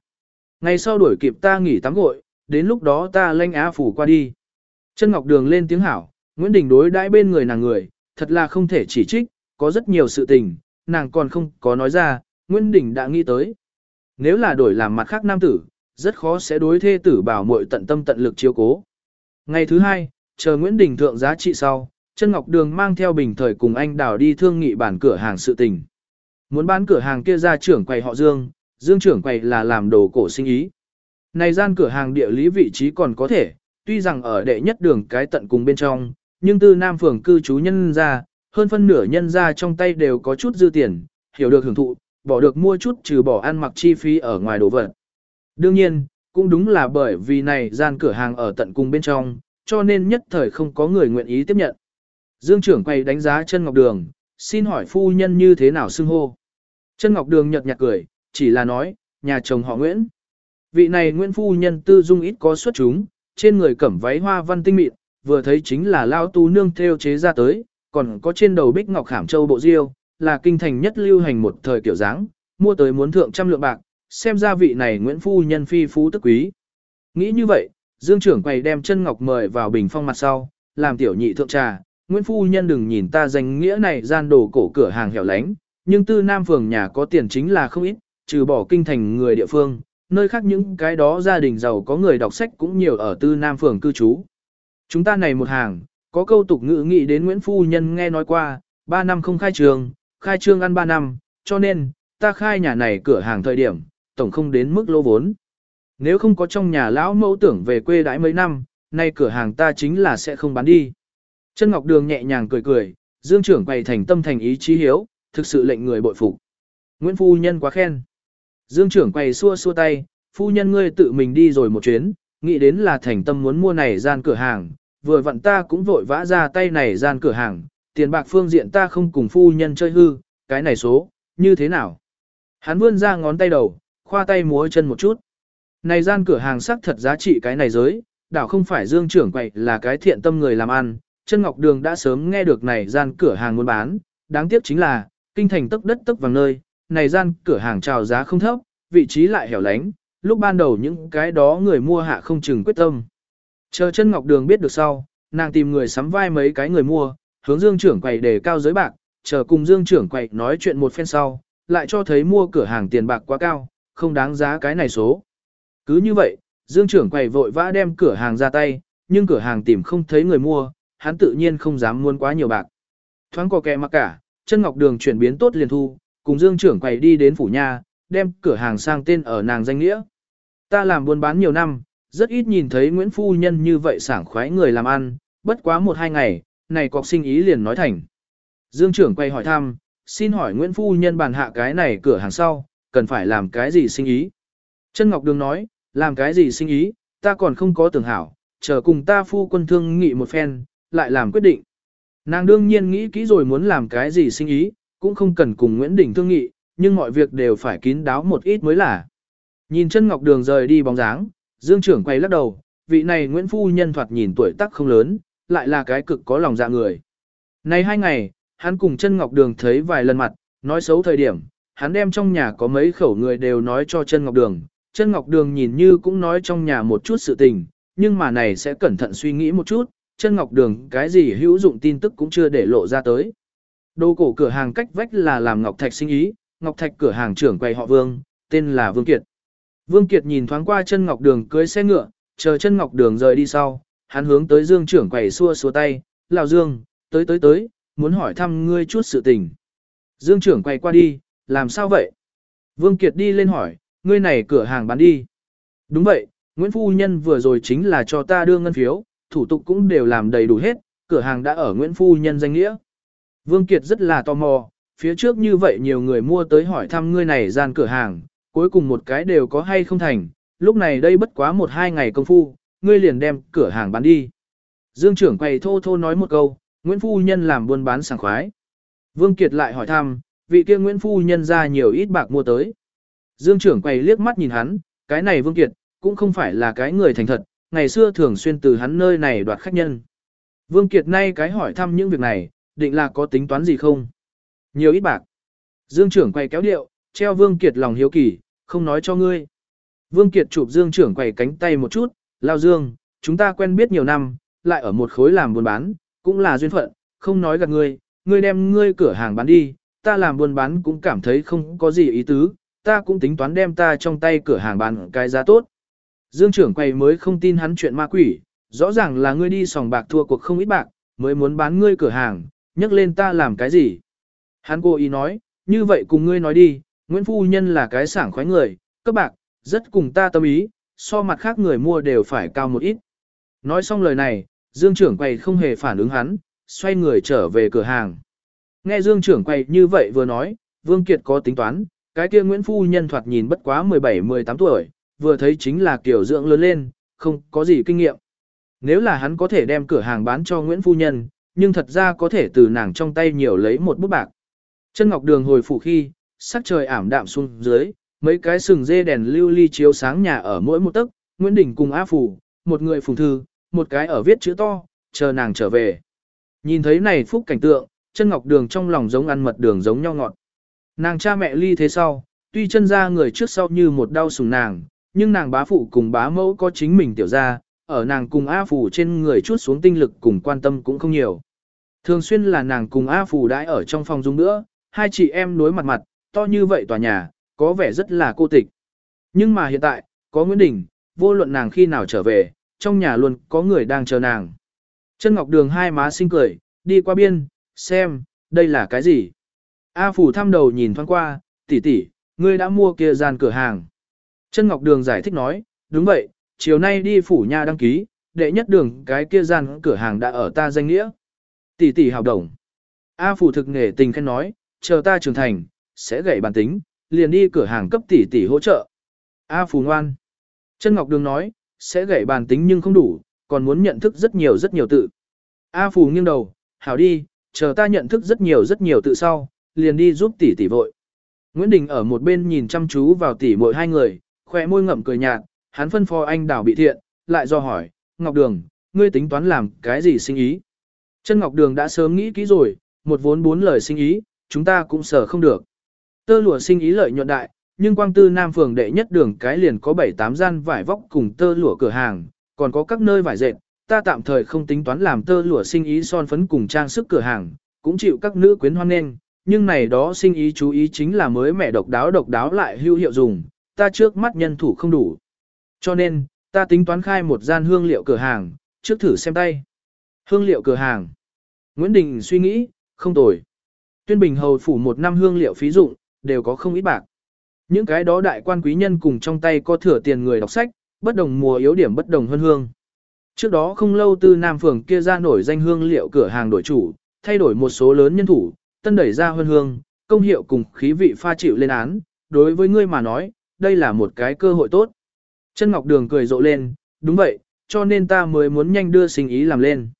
Ngày sau đuổi kịp ta nghỉ tắm gội, đến lúc đó ta lanh á phủ qua đi. Chân Ngọc Đường lên tiếng hảo, Nguyễn Đình đối đãi bên người nàng người, thật là không thể chỉ trích, có rất nhiều sự tình, nàng còn không có nói ra, Nguyễn Đình đã nghĩ tới. Nếu là đổi làm mặt khác nam tử, rất khó sẽ đối thê tử bảo muội tận tâm tận lực chiếu cố. Ngày thứ hai, chờ Nguyễn Đình thượng giá trị sau, chân Ngọc Đường mang theo bình thời cùng anh đào đi thương nghị bản cửa hàng sự tình. Muốn bán cửa hàng kia ra trưởng quầy họ Dương, Dương trưởng quầy là làm đồ cổ sinh ý. Này gian cửa hàng địa lý vị trí còn có thể, tuy rằng ở đệ nhất đường cái tận cùng bên trong, nhưng tư nam phường cư trú nhân ra, hơn phân nửa nhân ra trong tay đều có chút dư tiền, hiểu được hưởng thụ, bỏ được mua chút trừ bỏ ăn mặc chi phí ở ngoài đồ vật. Đương nhiên, cũng đúng là bởi vì này gian cửa hàng ở tận cùng bên trong, cho nên nhất thời không có người nguyện ý tiếp nhận. Dương trưởng quay đánh giá chân ngọc đường, xin hỏi phu nhân như thế nào xưng hô. Chân ngọc đường nhật nhạt cười, chỉ là nói, nhà chồng họ Nguyễn. Vị này Nguyễn phu nhân tư dung ít có xuất chúng, trên người cẩm váy hoa văn tinh mịn, vừa thấy chính là lao tu nương theo chế ra tới, còn có trên đầu bích ngọc khảm châu bộ diêu, là kinh thành nhất lưu hành một thời kiểu dáng, mua tới muốn thượng trăm lượng bạc, xem ra vị này Nguyễn Phu Nhân phi phú tức quý. Nghĩ như vậy, Dương trưởng quầy đem chân ngọc mời vào bình phong mặt sau, làm tiểu nhị thượng trà, Nguyễn Phu Nhân đừng nhìn ta danh nghĩa này gian đồ cổ cửa hàng hẻo lánh, nhưng tư nam phường nhà có tiền chính là không ít, trừ bỏ kinh thành người địa phương, nơi khác những cái đó gia đình giàu có người đọc sách cũng nhiều ở tư nam phường cư trú. Chúng ta này một hàng, có câu tục ngữ nghĩ đến Nguyễn Phu Nhân nghe nói qua, 3 năm không khai trường, khai trương ăn 3 năm, cho nên, ta khai nhà này cửa hàng thời điểm, tổng không đến mức lô vốn. Nếu không có trong nhà lão mẫu tưởng về quê đãi mấy năm, nay cửa hàng ta chính là sẽ không bán đi. Chân Ngọc Đường nhẹ nhàng cười cười, Dương trưởng quầy thành tâm thành ý chí hiếu, thực sự lệnh người bội phục. Nguyễn Phu Nhân quá khen. Dương trưởng quầy xua xua tay, Phu Nhân ngươi tự mình đi rồi một chuyến, nghĩ đến là thành tâm muốn mua này gian cửa hàng, vừa vặn ta cũng vội vã ra tay này gian cửa hàng, tiền bạc phương diện ta không cùng Phu Nhân chơi hư, cái này số, như thế nào? Hắn vươn ra ngón tay đầu, khoa tay múa chân một chút. Này gian cửa hàng sắc thật giá trị cái này giới, đảo không phải Dương trưởng quậy là cái thiện tâm người làm ăn, chân Ngọc Đường đã sớm nghe được này gian cửa hàng muốn bán, đáng tiếc chính là, kinh thành tức đất tức vàng nơi, này gian cửa hàng chào giá không thấp, vị trí lại hẻo lánh, lúc ban đầu những cái đó người mua hạ không chừng quyết tâm. Chờ chân Ngọc Đường biết được sau, nàng tìm người sắm vai mấy cái người mua, hướng Dương trưởng quầy để cao giới bạc, chờ cùng Dương trưởng quầy nói chuyện một phen sau, lại cho thấy mua cửa hàng tiền bạc quá cao, không đáng giá cái này số. Cứ như vậy, Dương trưởng quầy vội vã đem cửa hàng ra tay, nhưng cửa hàng tìm không thấy người mua, hắn tự nhiên không dám muốn quá nhiều bạc. Thoáng có kẻ mặc cả, chân ngọc đường chuyển biến tốt liền thu, cùng Dương trưởng quầy đi đến phủ nha, đem cửa hàng sang tên ở nàng danh nghĩa. Ta làm buôn bán nhiều năm, rất ít nhìn thấy Nguyễn Phu Nhân như vậy sảng khoái người làm ăn, bất quá một hai ngày, này cọc sinh ý liền nói thành. Dương trưởng quay hỏi thăm, xin hỏi Nguyễn Phu Nhân bàn hạ cái này cửa hàng sau, cần phải làm cái gì sinh ý. Trân Ngọc Đường nói, làm cái gì sinh ý, ta còn không có tưởng hảo, chờ cùng ta phu quân thương nghị một phen, lại làm quyết định. Nàng đương nhiên nghĩ kỹ rồi muốn làm cái gì sinh ý, cũng không cần cùng Nguyễn Đình thương nghị, nhưng mọi việc đều phải kín đáo một ít mới là. Nhìn chân Ngọc Đường rời đi bóng dáng, Dương trưởng quay lắc đầu, vị này Nguyễn Phu Nhân thoạt nhìn tuổi tác không lớn, lại là cái cực có lòng dạ người. Này hai ngày, hắn cùng chân Ngọc Đường thấy vài lần mặt, nói xấu thời điểm, hắn đem trong nhà có mấy khẩu người đều nói cho chân Ngọc Đường. Chân Ngọc Đường nhìn như cũng nói trong nhà một chút sự tình, nhưng mà này sẽ cẩn thận suy nghĩ một chút, chân Ngọc Đường cái gì hữu dụng tin tức cũng chưa để lộ ra tới. Đồ cổ cửa hàng cách vách là làm Ngọc Thạch sinh ý, Ngọc Thạch cửa hàng trưởng quầy họ Vương, tên là Vương Kiệt. Vương Kiệt nhìn thoáng qua chân Ngọc Đường cưới xe ngựa, chờ chân Ngọc Đường rời đi sau, hắn hướng tới Dương trưởng quầy xua xua tay, "Lão Dương, tới tới tới, muốn hỏi thăm ngươi chút sự tình." Dương trưởng quay qua đi, làm sao vậy? Vương Kiệt đi lên hỏi, ngươi này cửa hàng bán đi. Đúng vậy, Nguyễn Phu Nhân vừa rồi chính là cho ta đưa ngân phiếu, thủ tục cũng đều làm đầy đủ hết, cửa hàng đã ở Nguyễn Phu Nhân danh nghĩa. Vương Kiệt rất là tò mò, phía trước như vậy nhiều người mua tới hỏi thăm ngươi này gian cửa hàng, cuối cùng một cái đều có hay không thành, lúc này đây bất quá một hai ngày công phu, ngươi liền đem cửa hàng bán đi. Dương trưởng quầy thô thô nói một câu, Nguyễn Phu Nhân làm buôn bán sảng khoái. Vương Kiệt lại hỏi thăm, vị kia Nguyễn Phu Nhân ra nhiều ít bạc mua tới. Dương trưởng quầy liếc mắt nhìn hắn, cái này Vương Kiệt, cũng không phải là cái người thành thật, ngày xưa thường xuyên từ hắn nơi này đoạt khách nhân. Vương Kiệt nay cái hỏi thăm những việc này, định là có tính toán gì không? Nhiều ít bạc. Dương trưởng quầy kéo điệu, treo Vương Kiệt lòng hiếu kỳ, không nói cho ngươi. Vương Kiệt chụp Dương trưởng quầy cánh tay một chút, lao Dương, chúng ta quen biết nhiều năm, lại ở một khối làm buôn bán, cũng là duyên phận, không nói gạt ngươi, ngươi đem ngươi cửa hàng bán đi, ta làm buôn bán cũng cảm thấy không có gì ý tứ, ta cũng tính toán đem ta trong tay cửa hàng bán cái giá tốt. Dương trưởng quầy mới không tin hắn chuyện ma quỷ, rõ ràng là ngươi đi sòng bạc thua cuộc không ít bạc, mới muốn bán ngươi cửa hàng, nhắc lên ta làm cái gì. Hắn cố ý nói, như vậy cùng ngươi nói đi, Nguyễn Phu Nhân là cái sảng khoái người, các bạc, rất cùng ta tâm ý, so mặt khác người mua đều phải cao một ít. Nói xong lời này, Dương trưởng quầy không hề phản ứng hắn, xoay người trở về cửa hàng. Nghe Dương trưởng quầy như vậy vừa nói, Vương Kiệt có tính toán, cái kia Nguyễn Phu Nhân thoạt nhìn bất quá 17-18 tuổi, vừa thấy chính là kiểu dưỡng lớn lên, không có gì kinh nghiệm. Nếu là hắn có thể đem cửa hàng bán cho Nguyễn Phu Nhân, nhưng thật ra có thể từ nàng trong tay nhiều lấy một bút bạc. Chân ngọc đường hồi phủ khi, sắc trời ảm đạm xuống dưới, mấy cái sừng dê đèn lưu ly chiếu sáng nhà ở mỗi một tấc, Nguyễn Đình cùng A Phủ, một người phùng thư, một cái ở viết chữ to, chờ nàng trở về. Nhìn thấy này phúc cảnh tượng, chân ngọc đường trong lòng giống ăn mật đường giống nhau ngọt. Nàng cha mẹ ly thế sau, tuy chân ra người trước sau như một đau sùng nàng, nhưng nàng bá phụ cùng bá mẫu có chính mình tiểu ra, ở nàng cùng A Phủ trên người chút xuống tinh lực cùng quan tâm cũng không nhiều. Thường xuyên là nàng cùng A Phủ đãi ở trong phòng dung nữa, hai chị em đối mặt mặt, to như vậy tòa nhà, có vẻ rất là cô tịch. Nhưng mà hiện tại, có Nguyễn Đình, vô luận nàng khi nào trở về, trong nhà luôn có người đang chờ nàng. Chân Ngọc Đường hai má xinh cười, đi qua biên, xem, đây là cái gì? A Phủ thăm đầu nhìn thoáng qua, tỷ tỷ, ngươi đã mua kia gian cửa hàng. Chân Ngọc Đường giải thích nói, đúng vậy, chiều nay đi phủ nhà đăng ký, đệ nhất đường cái kia gian cửa hàng đã ở ta danh nghĩa. Tỷ tỷ hào đồng. A Phủ thực nghề tình khen nói, chờ ta trưởng thành, sẽ gậy bản tính, liền đi cửa hàng cấp tỷ tỷ hỗ trợ. A Phù ngoan. Chân Ngọc Đường nói, sẽ gậy bàn tính nhưng không đủ, còn muốn nhận thức rất nhiều rất nhiều tự. A Phù nghiêng đầu, hảo đi, chờ ta nhận thức rất nhiều rất nhiều tự sau, liền đi giúp tỷ tỷ vội. Nguyễn Đình ở một bên nhìn chăm chú vào tỷ muội hai người, khỏe môi ngậm cười nhạt, hắn phân phó anh đảo bị thiện, lại do hỏi, Ngọc Đường, ngươi tính toán làm cái gì sinh ý? Chân Ngọc Đường đã sớm nghĩ kỹ rồi, một vốn bốn lời sinh ý, chúng ta cũng sở không được. Tơ lụa sinh ý lợi nhuận đại, nhưng quang tư nam phường đệ nhất đường cái liền có 7-8 gian vải vóc cùng tơ lụa cửa hàng, còn có các nơi vải dệt, ta tạm thời không tính toán làm tơ lụa sinh ý son phấn cùng trang sức cửa hàng, cũng chịu các nữ quyến hoan nghênh, nhưng này đó sinh ý chú ý chính là mới mẻ độc đáo độc đáo lại hữu hiệu dùng, ta trước mắt nhân thủ không đủ. Cho nên, ta tính toán khai một gian hương liệu cửa hàng, trước thử xem tay. Hương liệu cửa hàng. Nguyễn Đình suy nghĩ, không tồi. Tuyên Bình hầu phủ một năm hương liệu phí dụng, đều có không ít bạc. Những cái đó đại quan quý nhân cùng trong tay có thừa tiền người đọc sách, bất đồng mùa yếu điểm bất đồng hơn hương. Trước đó không lâu từ Nam Phường kia ra nổi danh hương liệu cửa hàng đổi chủ, thay đổi một số lớn nhân thủ, tân đẩy ra hơn hương, công hiệu cùng khí vị pha chịu lên án, đối với ngươi mà nói, đây là một cái cơ hội tốt. Chân Ngọc Đường cười rộ lên, đúng vậy, cho nên ta mới muốn nhanh đưa sinh ý làm lên.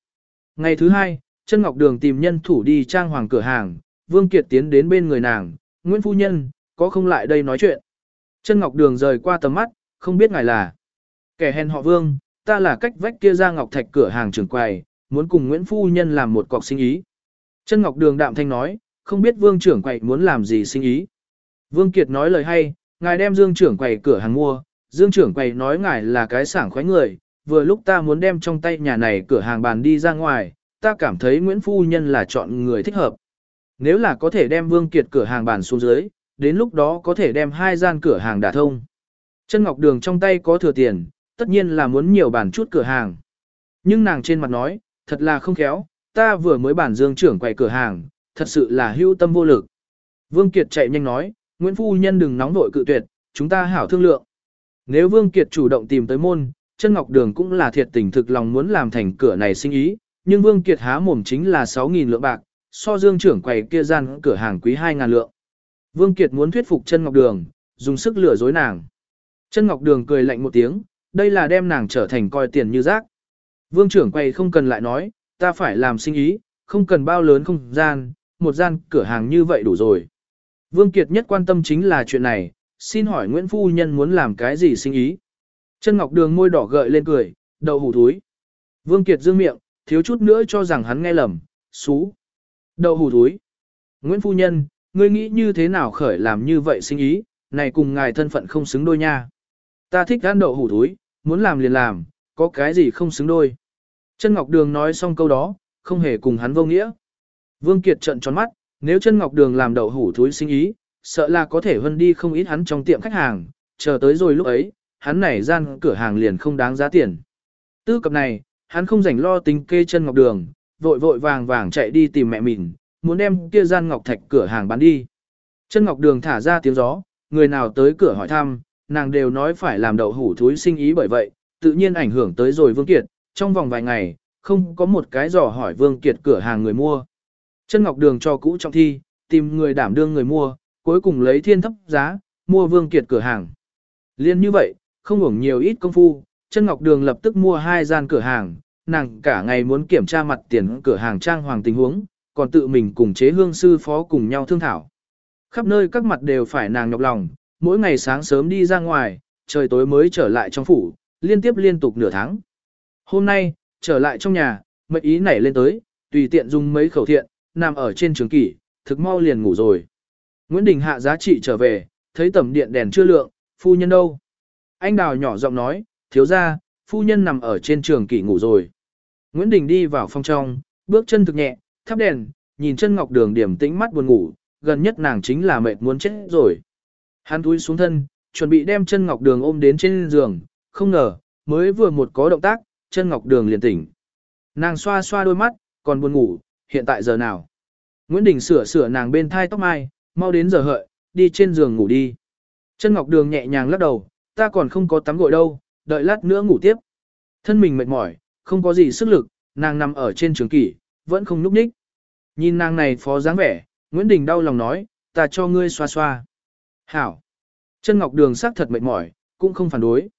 Ngày thứ hai, Trân Ngọc Đường tìm nhân thủ đi trang hoàng cửa hàng, Vương Kiệt tiến đến bên người nàng, Nguyễn Phu Nhân, có không lại đây nói chuyện. Trân Ngọc Đường rời qua tầm mắt, không biết ngài là. Kẻ hèn họ Vương, ta là cách vách kia ra Ngọc Thạch cửa hàng trưởng quầy, muốn cùng Nguyễn Phu Nhân làm một cọc sinh ý. Trân Ngọc Đường đạm thanh nói, không biết Vương trưởng quầy muốn làm gì sinh ý. Vương Kiệt nói lời hay, ngài đem Dương trưởng quầy cửa hàng mua, Dương trưởng quầy nói ngài là cái sảng khoái người, vừa lúc ta muốn đem trong tay nhà này cửa hàng bàn đi ra ngoài, ta cảm thấy Nguyễn Phu Nhân là chọn người thích hợp. Nếu là có thể đem Vương Kiệt cửa hàng bàn xuống dưới, đến lúc đó có thể đem hai gian cửa hàng đả thông. Chân Ngọc Đường trong tay có thừa tiền, tất nhiên là muốn nhiều bàn chút cửa hàng. Nhưng nàng trên mặt nói, thật là không khéo, ta vừa mới bản dương trưởng quầy cửa hàng, thật sự là hưu tâm vô lực. Vương Kiệt chạy nhanh nói, Nguyễn Phu Nhân đừng nóng vội cự tuyệt, chúng ta hảo thương lượng. Nếu Vương Kiệt chủ động tìm tới môn, chân Ngọc Đường cũng là thiệt tình thực lòng muốn làm thành cửa này sinh ý, nhưng Vương Kiệt há mồm chính là 6.000 lượng bạc, so dương trưởng quầy kia gian cửa hàng quý 2.000 lượng. Vương Kiệt muốn thuyết phục chân Ngọc Đường, dùng sức lừa dối nàng. Chân Ngọc Đường cười lạnh một tiếng, đây là đem nàng trở thành coi tiền như rác. Vương trưởng quầy không cần lại nói, ta phải làm sinh ý, không cần bao lớn không gian, một gian cửa hàng như vậy đủ rồi. Vương Kiệt nhất quan tâm chính là chuyện này, xin hỏi Nguyễn Phu Nhân muốn làm cái gì sinh ý. Chân Ngọc Đường môi đỏ gợi lên cười, đậu hủ thúi. Vương Kiệt dương miệng, thiếu chút nữa cho rằng hắn nghe lầm, xú. Đậu hủ thúi. Nguyễn Phu Nhân, ngươi nghĩ như thế nào khởi làm như vậy sinh ý, này cùng ngài thân phận không xứng đôi nha. Ta thích ăn đậu hủ thúi, muốn làm liền làm, có cái gì không xứng đôi. Chân Ngọc Đường nói xong câu đó, không hề cùng hắn vô nghĩa. Vương Kiệt trận tròn mắt, nếu chân Ngọc Đường làm đậu hủ thúi sinh ý, sợ là có thể hơn đi không ít hắn trong tiệm khách hàng, chờ tới rồi lúc ấy, hắn này gian cửa hàng liền không đáng giá tiền. Tư cập này, hắn không rảnh lo tính kê chân Ngọc Đường, vội vội vàng vàng chạy đi tìm mẹ mình, muốn đem kia gian ngọc thạch cửa hàng bán đi. Chân Ngọc Đường thả ra tiếng gió, người nào tới cửa hỏi thăm, nàng đều nói phải làm đậu hủ thúi sinh ý bởi vậy, tự nhiên ảnh hưởng tới rồi Vương Kiệt, trong vòng vài ngày, không có một cái dò hỏi Vương Kiệt cửa hàng người mua. Chân Ngọc Đường cho cũ trong thi, tìm người đảm đương người mua, cuối cùng lấy thiên thấp giá, mua Vương Kiệt cửa hàng. Liên như vậy, không hưởng nhiều ít công phu, Chân Ngọc Đường lập tức mua hai gian cửa hàng, nàng cả ngày muốn kiểm tra mặt tiền cửa hàng trang hoàng tình huống, còn tự mình cùng chế hương sư phó cùng nhau thương thảo. Khắp nơi các mặt đều phải nàng nhọc lòng, mỗi ngày sáng sớm đi ra ngoài, trời tối mới trở lại trong phủ, liên tiếp liên tục nửa tháng. Hôm nay, trở lại trong nhà, mệnh ý nảy lên tới, tùy tiện dùng mấy khẩu thiện, nằm ở trên trường kỷ, thực mau liền ngủ rồi. Nguyễn Đình hạ giá trị trở về, thấy tầm điện đèn chưa lượng, phu nhân đâu? Anh đào nhỏ giọng nói, thiếu ra, phu nhân nằm ở trên trường kỷ ngủ rồi. Nguyễn Đình đi vào phòng trong, bước chân thực nhẹ, thắp đèn, nhìn chân ngọc đường điểm tĩnh mắt buồn ngủ, gần nhất nàng chính là mệt muốn chết rồi. Hắn túi xuống thân, chuẩn bị đem chân ngọc đường ôm đến trên giường, không ngờ, mới vừa một có động tác, chân ngọc đường liền tỉnh. Nàng xoa xoa đôi mắt, còn buồn ngủ, hiện tại giờ nào? Nguyễn Đình sửa sửa nàng bên thai tóc mai, mau đến giờ hợi, đi trên giường ngủ đi. Chân ngọc đường nhẹ nhàng lắc đầu, ta còn không có tắm gội đâu, đợi lát nữa ngủ tiếp. Thân mình mệt mỏi, không có gì sức lực, nàng nằm ở trên trường kỷ, vẫn không núp ních. Nhìn nàng này phó dáng vẻ, Nguyễn Đình đau lòng nói, ta cho ngươi xoa xoa. Hảo. Chân Ngọc Đường sắc thật mệt mỏi, cũng không phản đối.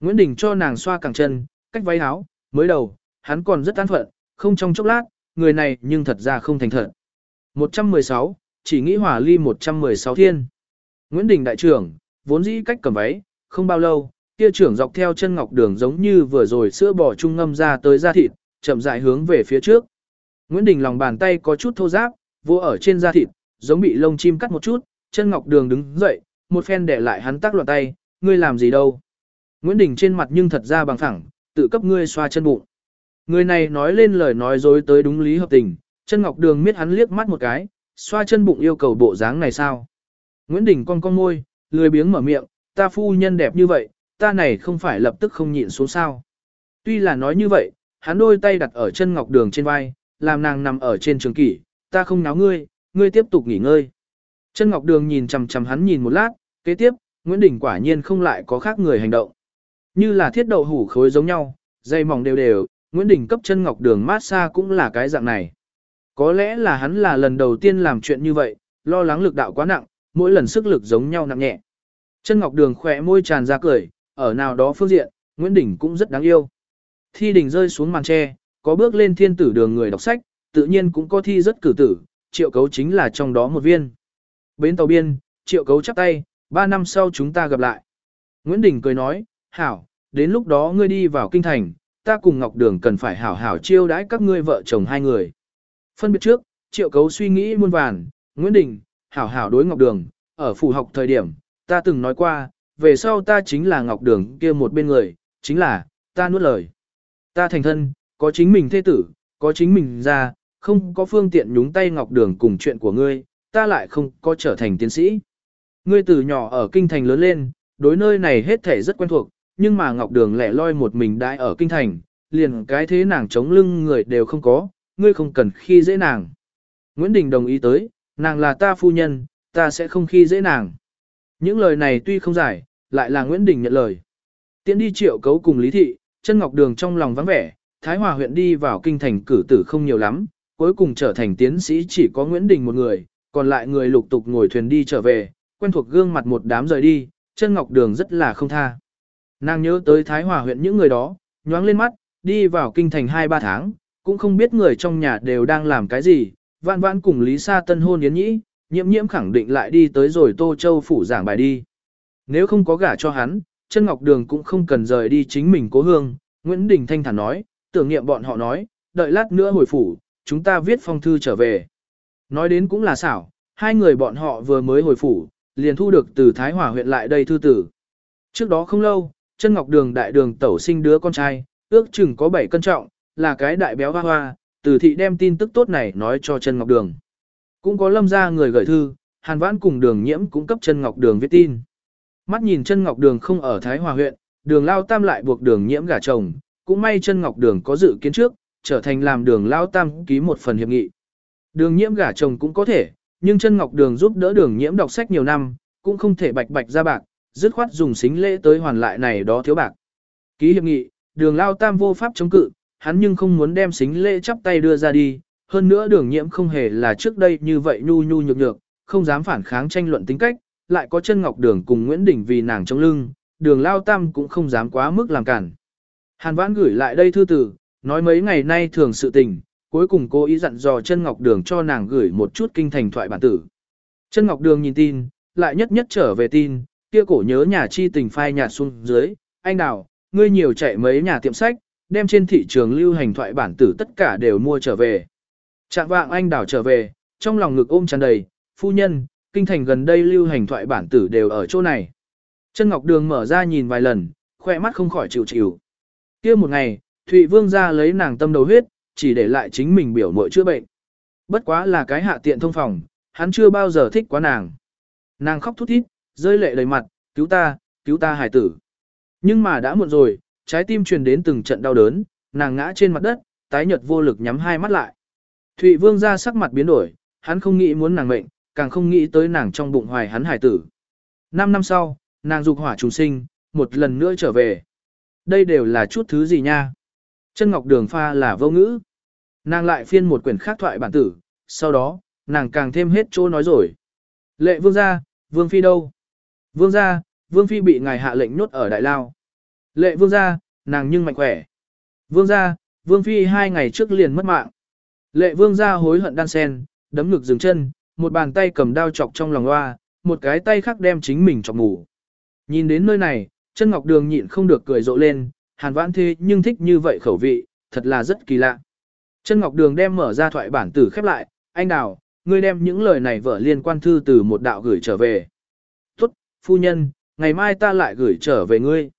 Nguyễn Đình cho nàng xoa cẳng chân, cách váy áo, mới đầu, hắn còn rất an phận, không trong chốc lát, người này nhưng thật ra không thành thật. 116, chỉ nghĩ hỏa ly 116 thiên. Nguyễn Đình đại trưởng, vốn dĩ cách cầm váy, không bao lâu, kia trưởng dọc theo chân ngọc đường giống như vừa rồi sữa bò trung ngâm ra tới da thịt, chậm rãi hướng về phía trước. Nguyễn Đình lòng bàn tay có chút thô ráp, vô ở trên da thịt, giống bị lông chim cắt một chút, chân ngọc đường đứng dậy, một phen để lại hắn tác loạn tay, ngươi làm gì đâu. Nguyễn Đình trên mặt nhưng thật ra bằng thẳng, tự cấp ngươi xoa chân bụng. Người này nói lên lời nói dối tới đúng lý hợp tình, chân ngọc đường miết hắn liếc mắt một cái, xoa chân bụng yêu cầu bộ dáng này sao. Nguyễn Đình con con môi, lười biếng mở miệng, ta phu nhân đẹp như vậy, ta này không phải lập tức không nhịn xuống sao. Tuy là nói như vậy, hắn đôi tay đặt ở chân ngọc đường trên vai, làm nàng nằm ở trên trường kỷ, ta không náo ngươi, ngươi tiếp tục nghỉ ngơi. Chân ngọc đường nhìn chằm chằm hắn nhìn một lát, kế tiếp, Nguyễn Đình quả nhiên không lại có khác người hành động. Như là thiết đậu hủ khối giống nhau, dây mỏng đều đều, Nguyễn Đình cấp chân ngọc đường mát xa cũng là cái dạng này. Có lẽ là hắn là lần đầu tiên làm chuyện như vậy, lo lắng lực đạo quá nặng, mỗi lần sức lực giống nhau nặng nhẹ. Chân ngọc đường khỏe môi tràn ra cười, ở nào đó phương diện, Nguyễn Đình cũng rất đáng yêu. Thi đình rơi xuống màn tre, có bước lên thiên tử đường người đọc sách, tự nhiên cũng có thi rất cử tử, triệu cấu chính là trong đó một viên. Bến tàu biên, triệu cấu chắp tay, ba năm sau chúng ta gặp lại. Nguyễn Đình cười nói, hảo, đến lúc đó ngươi đi vào kinh thành, ta cùng Ngọc Đường cần phải hảo hảo chiêu đãi các ngươi vợ chồng hai người. Phân biệt trước, triệu cấu suy nghĩ muôn vàn, Nguyễn Đình, hảo hảo đối Ngọc Đường, ở phủ học thời điểm, ta từng nói qua, về sau ta chính là Ngọc Đường kia một bên người, chính là, ta nuốt lời. Ta thành thân, có chính mình thế tử, có chính mình ra, không có phương tiện nhúng tay Ngọc Đường cùng chuyện của ngươi, ta lại không có trở thành tiến sĩ. Ngươi từ nhỏ ở kinh thành lớn lên, đối nơi này hết thể rất quen thuộc, nhưng mà Ngọc Đường lẻ loi một mình đãi ở kinh thành, liền cái thế nàng chống lưng người đều không có, ngươi không cần khi dễ nàng. Nguyễn Đình đồng ý tới, nàng là ta phu nhân, ta sẽ không khi dễ nàng. Những lời này tuy không giải, lại là Nguyễn Đình nhận lời. Tiến đi triệu cấu cùng Lý Thị, chân Ngọc Đường trong lòng vắng vẻ, Thái Hòa huyện đi vào kinh thành cử tử không nhiều lắm, cuối cùng trở thành tiến sĩ chỉ có Nguyễn Đình một người, còn lại người lục tục ngồi thuyền đi trở về, quen thuộc gương mặt một đám rời đi, chân Ngọc Đường rất là không tha. Nàng nhớ tới Thái Hòa huyện những người đó, nhoáng lên mắt, đi vào kinh thành 2-3 tháng, cũng không biết người trong nhà đều đang làm cái gì, vạn vãn cùng Lý Sa Tân hôn yến nhĩ, nhiễm nhiễm khẳng định lại đi tới rồi Tô Châu phủ giảng bài đi. Nếu không có gả cho hắn, chân ngọc đường cũng không cần rời đi chính mình cố hương, Nguyễn Đình Thanh thản nói, tưởng niệm bọn họ nói, đợi lát nữa hồi phủ, chúng ta viết phong thư trở về. Nói đến cũng là xảo, hai người bọn họ vừa mới hồi phủ, liền thu được từ Thái Hòa huyện lại đây thư tử. Trước đó không lâu, chân ngọc đường đại đường tẩu sinh đứa con trai, ước chừng có 7 cân trọng, là cái đại béo hoa hoa, từ thị đem tin tức tốt này nói cho chân ngọc đường. Cũng có lâm ra người gửi thư, hàn vãn cùng đường nhiễm cũng cấp chân ngọc đường viết tin. Mắt nhìn chân ngọc đường không ở Thái Hòa huyện, đường lao tam lại buộc đường nhiễm gả chồng, cũng may chân ngọc đường có dự kiến trước, trở thành làm đường lao tam ký một phần hiệp nghị. Đường nhiễm gả chồng cũng có thể, nhưng chân ngọc đường giúp đỡ đường nhiễm đọc sách nhiều năm, cũng không thể bạch bạch ra bạc, dứt khoát dùng xính lễ tới hoàn lại này đó thiếu bạc. Ký hiệp nghị, đường lao tam vô pháp chống cự, hắn nhưng không muốn đem xính lễ chắp tay đưa ra đi, hơn nữa đường nhiễm không hề là trước đây như vậy nhu nhu nhược nhược, không dám phản kháng tranh luận tính cách, lại có chân ngọc đường cùng Nguyễn Đình vì nàng trong lưng, đường lao tam cũng không dám quá mức làm cản. Hàn vãn gửi lại đây thư tử, nói mấy ngày nay thường sự tình, cuối cùng cô ý dặn dò chân ngọc đường cho nàng gửi một chút kinh thành thoại bản tử. Chân ngọc đường nhìn tin, lại nhất nhất trở về tin, kia cổ nhớ nhà chi tình phai nhạt xuống dưới, anh đào, ngươi nhiều chạy mấy nhà tiệm sách, đem trên thị trường lưu hành thoại bản tử tất cả đều mua trở về. Trạng vạng anh đảo trở về, trong lòng ngực ôm tràn đầy, phu nhân, kinh thành gần đây lưu hành thoại bản tử đều ở chỗ này. Chân Ngọc Đường mở ra nhìn vài lần, khoe mắt không khỏi chịu chịu. kia một ngày, Thụy Vương ra lấy nàng tâm đầu huyết, chỉ để lại chính mình biểu mội chữa bệnh. Bất quá là cái hạ tiện thông phòng, hắn chưa bao giờ thích quá nàng. Nàng khóc thút thít, rơi lệ đầy mặt, cứu ta, cứu ta hải tử. Nhưng mà đã muộn rồi, trái tim truyền đến từng trận đau đớn, nàng ngã trên mặt đất, tái nhợt vô lực nhắm hai mắt lại. Thụy Vương ra sắc mặt biến đổi, hắn không nghĩ muốn nàng mệnh, càng không nghĩ tới nàng trong bụng hoài hắn hải tử. Năm năm sau, nàng dục hỏa trùng sinh, một lần nữa trở về. Đây đều là chút thứ gì nha? Chân ngọc đường pha là vô ngữ. Nàng lại phiên một quyển khác thoại bản tử, sau đó, nàng càng thêm hết chỗ nói rồi. Lệ vương gia, vương phi đâu? Vương gia, vương phi bị ngài hạ lệnh nhốt ở đại lao. Lệ vương gia, nàng nhưng mạnh khỏe. Vương gia, vương phi hai ngày trước liền mất mạng. Lệ vương ra hối hận đan sen, đấm ngực dừng chân, một bàn tay cầm đao chọc trong lòng loa, một cái tay khác đem chính mình chọc ngủ. Nhìn đến nơi này, chân ngọc đường nhịn không được cười rộ lên, hàn vãn thế nhưng thích như vậy khẩu vị, thật là rất kỳ lạ. Chân ngọc đường đem mở ra thoại bản tử khép lại, anh đào, ngươi đem những lời này vở liên quan thư từ một đạo gửi trở về. Tốt, phu nhân, ngày mai ta lại gửi trở về ngươi.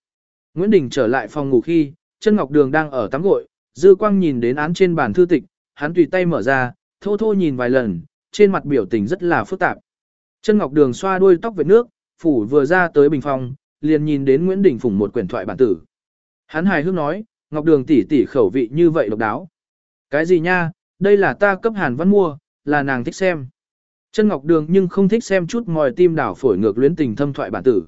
Nguyễn Đình trở lại phòng ngủ khi, chân ngọc đường đang ở tắm gội, dư quang nhìn đến án trên bàn thư tịch, hắn tùy tay mở ra, thô thô nhìn vài lần, trên mặt biểu tình rất là phức tạp. Chân Ngọc Đường xoa đuôi tóc về nước, phủ vừa ra tới bình phòng, liền nhìn đến Nguyễn Đình Phùng một quyển thoại bản tử. Hắn hài hước nói, Ngọc Đường tỷ tỷ khẩu vị như vậy độc đáo. Cái gì nha, đây là ta cấp Hàn Văn mua, là nàng thích xem. Chân Ngọc Đường nhưng không thích xem chút mòi tim đảo phổi ngược luyến tình thâm thoại bản tử.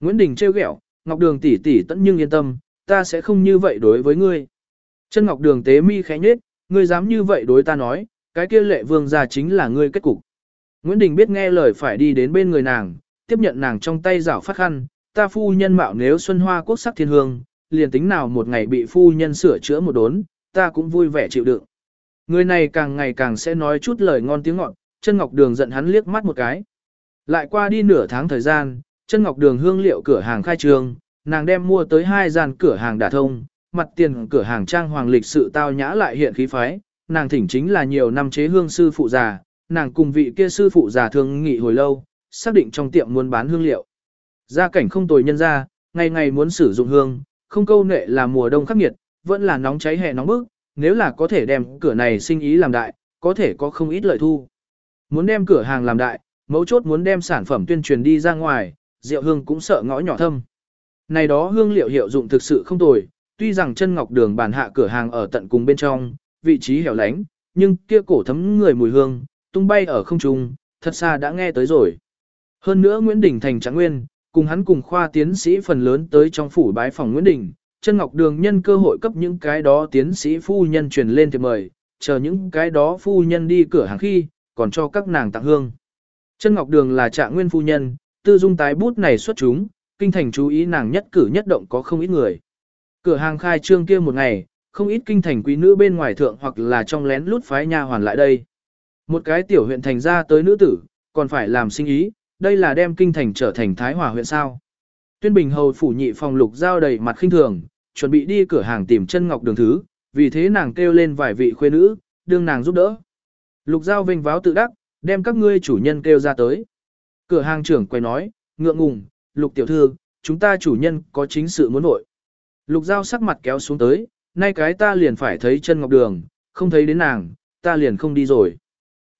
Nguyễn Đình trêu ghẹo, Ngọc Đường tỷ tỷ tận nhưng yên tâm, ta sẽ không như vậy đối với ngươi. Chân Ngọc Đường tế mi khẽ nhếch, ngươi dám như vậy đối ta nói, cái kia lệ vương gia chính là ngươi kết cục. Nguyễn Đình biết nghe lời phải đi đến bên người nàng, tiếp nhận nàng trong tay rảo phát khăn, ta phu nhân mạo nếu xuân hoa quốc sắc thiên hương, liền tính nào một ngày bị phu nhân sửa chữa một đốn, ta cũng vui vẻ chịu đựng. Người này càng ngày càng sẽ nói chút lời ngon tiếng ngọt, chân ngọc đường giận hắn liếc mắt một cái. Lại qua đi nửa tháng thời gian, chân ngọc đường hương liệu cửa hàng khai trương, nàng đem mua tới hai gian cửa hàng đả thông, mặt tiền cửa hàng trang hoàng lịch sự tao nhã lại hiện khí phái, nàng thỉnh chính là nhiều năm chế hương sư phụ già, nàng cùng vị kia sư phụ già thường nghị hồi lâu, xác định trong tiệm muốn bán hương liệu. Gia cảnh không tồi nhân ra, ngày ngày muốn sử dụng hương, không câu nệ là mùa đông khắc nghiệt, vẫn là nóng cháy hè nóng bức, nếu là có thể đem cửa này sinh ý làm đại, có thể có không ít lợi thu. Muốn đem cửa hàng làm đại, mấu chốt muốn đem sản phẩm tuyên truyền đi ra ngoài, rượu hương cũng sợ ngõ nhỏ thâm. Này đó hương liệu hiệu dụng thực sự không tồi, tuy rằng chân ngọc đường bàn hạ cửa hàng ở tận cùng bên trong, vị trí hẻo lánh, nhưng kia cổ thấm người mùi hương, tung bay ở không trung, thật xa đã nghe tới rồi. Hơn nữa Nguyễn Đình thành trạng nguyên, cùng hắn cùng khoa tiến sĩ phần lớn tới trong phủ bái phòng Nguyễn Đình, chân ngọc đường nhân cơ hội cấp những cái đó tiến sĩ phu nhân truyền lên thì mời, chờ những cái đó phu nhân đi cửa hàng khi, còn cho các nàng tặng hương. Chân ngọc đường là trạng nguyên phu nhân, tư dung tái bút này xuất chúng, kinh thành chú ý nàng nhất cử nhất động có không ít người. Cửa hàng khai trương kia một ngày, không ít kinh thành quý nữ bên ngoài thượng hoặc là trong lén lút phái nha hoàn lại đây. Một cái tiểu huyện thành ra tới nữ tử, còn phải làm sinh ý, đây là đem kinh thành trở thành thái hòa huyện sao. Tuyên Bình hầu phủ nhị phòng lục giao đầy mặt khinh thường, chuẩn bị đi cửa hàng tìm chân ngọc đường thứ, vì thế nàng kêu lên vài vị khuê nữ, đương nàng giúp đỡ. Lục giao vinh váo tự đắc, đem các ngươi chủ nhân kêu ra tới. Cửa hàng trưởng quay nói, ngượng ngùng, lục tiểu thư, chúng ta chủ nhân có chính sự muốn nội. Lục giao sắc mặt kéo xuống tới, nay cái ta liền phải thấy chân ngọc đường, không thấy đến nàng, ta liền không đi rồi.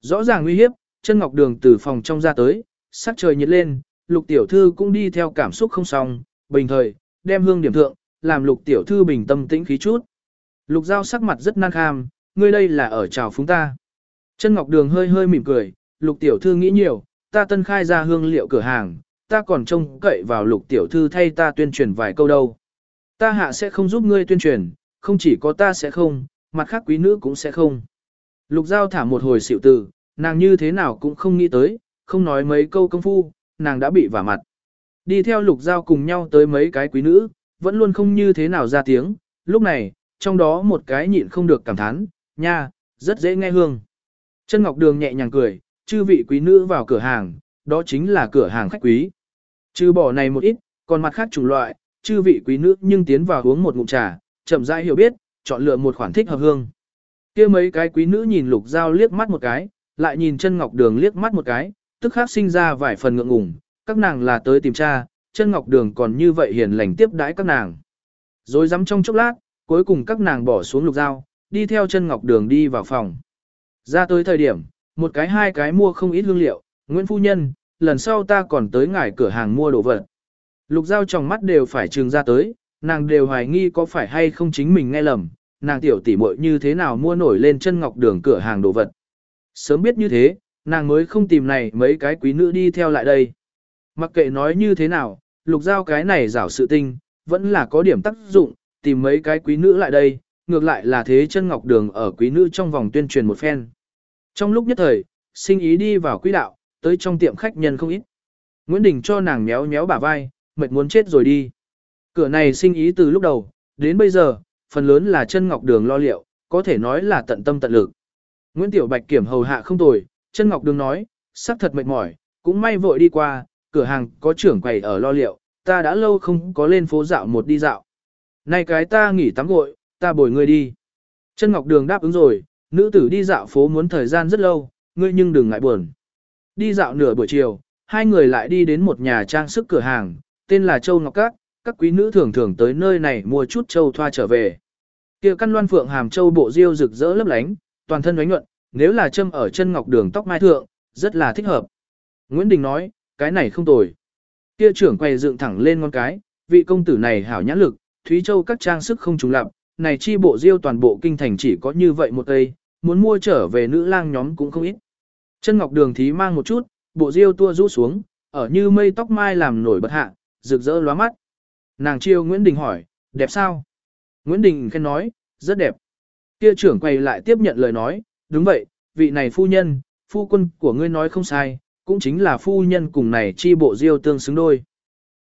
Rõ ràng nguy hiếp, chân ngọc đường từ phòng trong ra tới, sắc trời nhiệt lên, lục tiểu thư cũng đi theo cảm xúc không xong, bình thời, đem hương điểm thượng, làm lục tiểu thư bình tâm tĩnh khí chút. Lục giao sắc mặt rất nan kham, ngươi đây là ở chào phúng ta. Chân ngọc đường hơi hơi mỉm cười, lục tiểu thư nghĩ nhiều, ta tân khai ra hương liệu cửa hàng, ta còn trông cậy vào lục tiểu thư thay ta tuyên truyền vài câu đâu. Ta hạ sẽ không giúp ngươi tuyên truyền, không chỉ có ta sẽ không, mặt khác quý nữ cũng sẽ không. Lục giao thả một hồi xịu từ, nàng như thế nào cũng không nghĩ tới, không nói mấy câu công phu, nàng đã bị vả mặt. Đi theo lục giao cùng nhau tới mấy cái quý nữ, vẫn luôn không như thế nào ra tiếng, lúc này, trong đó một cái nhịn không được cảm thán, nha, rất dễ nghe hương. Chân Ngọc Đường nhẹ nhàng cười, chư vị quý nữ vào cửa hàng, đó chính là cửa hàng khách quý. Trừ bỏ này một ít, còn mặt khác chủng loại, chư vị quý nữ nhưng tiến vào uống một ngụm trà, chậm rãi hiểu biết, chọn lựa một khoản thích hợp hương. kia mấy cái quý nữ nhìn lục giao liếc mắt một cái, lại nhìn chân ngọc đường liếc mắt một cái, tức khắc sinh ra vài phần ngượng ngùng, các nàng là tới tìm cha, chân ngọc đường còn như vậy hiền lành tiếp đãi các nàng. Rồi dám trong chốc lát, cuối cùng các nàng bỏ xuống lục dao, đi theo chân ngọc đường đi vào phòng. Ra tới thời điểm, một cái hai cái mua không ít hương liệu, Nguyễn Phu Nhân, lần sau ta còn tới ngải cửa hàng mua đồ vật. Lục Giao trong mắt đều phải trừng ra tới, nàng đều hoài nghi có phải hay không chính mình nghe lầm, nàng tiểu tỷ muội như thế nào mua nổi lên chân ngọc đường cửa hàng đồ vật. Sớm biết như thế, nàng mới không tìm này mấy cái quý nữ đi theo lại đây. Mặc kệ nói như thế nào, lục giao cái này rảo sự tinh, vẫn là có điểm tác dụng, tìm mấy cái quý nữ lại đây, ngược lại là thế chân ngọc đường ở quý nữ trong vòng tuyên truyền một phen. Trong lúc nhất thời, sinh ý đi vào quý đạo, tới trong tiệm khách nhân không ít. Nguyễn Đình cho nàng méo méo bả vai, mệt muốn chết rồi đi. Cửa này sinh ý từ lúc đầu, đến bây giờ, phần lớn là chân ngọc đường lo liệu, có thể nói là tận tâm tận lực. Nguyễn Tiểu Bạch kiểm hầu hạ không tồi, chân ngọc đường nói, sắc thật mệt mỏi, cũng may vội đi qua, cửa hàng có trưởng quầy ở lo liệu, ta đã lâu không có lên phố dạo một đi dạo. Này cái ta nghỉ tắm gội, ta bồi ngươi đi. Chân Ngọc Đường đáp ứng rồi, nữ tử đi dạo phố muốn thời gian rất lâu, ngươi nhưng đừng ngại buồn. Đi dạo nửa buổi chiều, hai người lại đi đến một nhà trang sức cửa hàng, tên là Châu Ngọc Các, các quý nữ thường thường tới nơi này mua chút châu thoa trở về. Kia căn loan phượng hàm châu bộ diêu rực rỡ lấp lánh, toàn thân ánh nhuận, nếu là châm ở chân ngọc đường tóc mai thượng, rất là thích hợp. Nguyễn Đình nói, cái này không tồi. Kia trưởng quay dựng thẳng lên ngón cái, vị công tử này hảo nhãn lực, Thúy Châu các trang sức không trùng lặp, này chi bộ diêu toàn bộ kinh thành chỉ có như vậy một cây, muốn mua trở về nữ lang nhóm cũng không ít. Chân ngọc đường thí mang một chút, bộ diêu tua rũ xuống, ở như mây tóc mai làm nổi bật hạ, rực rỡ lóa mắt. Nàng chiêu Nguyễn Đình hỏi, đẹp sao? Nguyễn Đình khen nói, rất đẹp. Kia trưởng quay lại tiếp nhận lời nói, đúng vậy, vị này phu nhân, phu quân của ngươi nói không sai, cũng chính là phu nhân cùng này chi bộ diêu tương xứng đôi.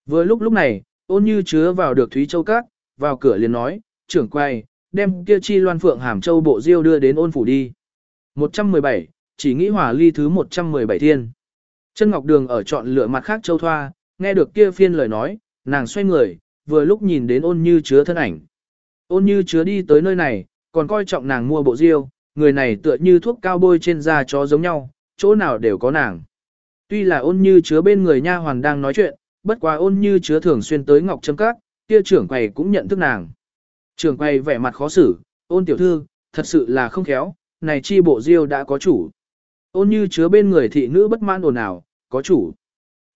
Vừa lúc lúc này, ôn như chứa vào được Thúy Châu Các, vào cửa liền nói, trưởng quay, đem kia chi loan phượng hàm châu bộ diêu đưa đến ôn phủ đi. 117, chỉ nghĩ hỏa ly thứ 117 thiên. Chân Ngọc Đường ở chọn lựa mặt khác châu thoa, nghe được kia phiên lời nói, nàng xoay người, vừa lúc nhìn đến ôn như chứa thân ảnh. Ôn như chứa đi tới nơi này, còn coi trọng nàng mua bộ diêu, người này tựa như thuốc cao bôi trên da chó giống nhau, chỗ nào đều có nàng. Tuy là ôn như chứa bên người nha hoàn đang nói chuyện, bất quá ôn như chứa thường xuyên tới ngọc châm các, kia trưởng quầy cũng nhận thức nàng. Trưởng quầy vẻ mặt khó xử, ôn tiểu thư, thật sự là không khéo, này chi bộ diêu đã có chủ. Ôn như chứa bên người thị nữ bất mãn ồn ào, có chủ.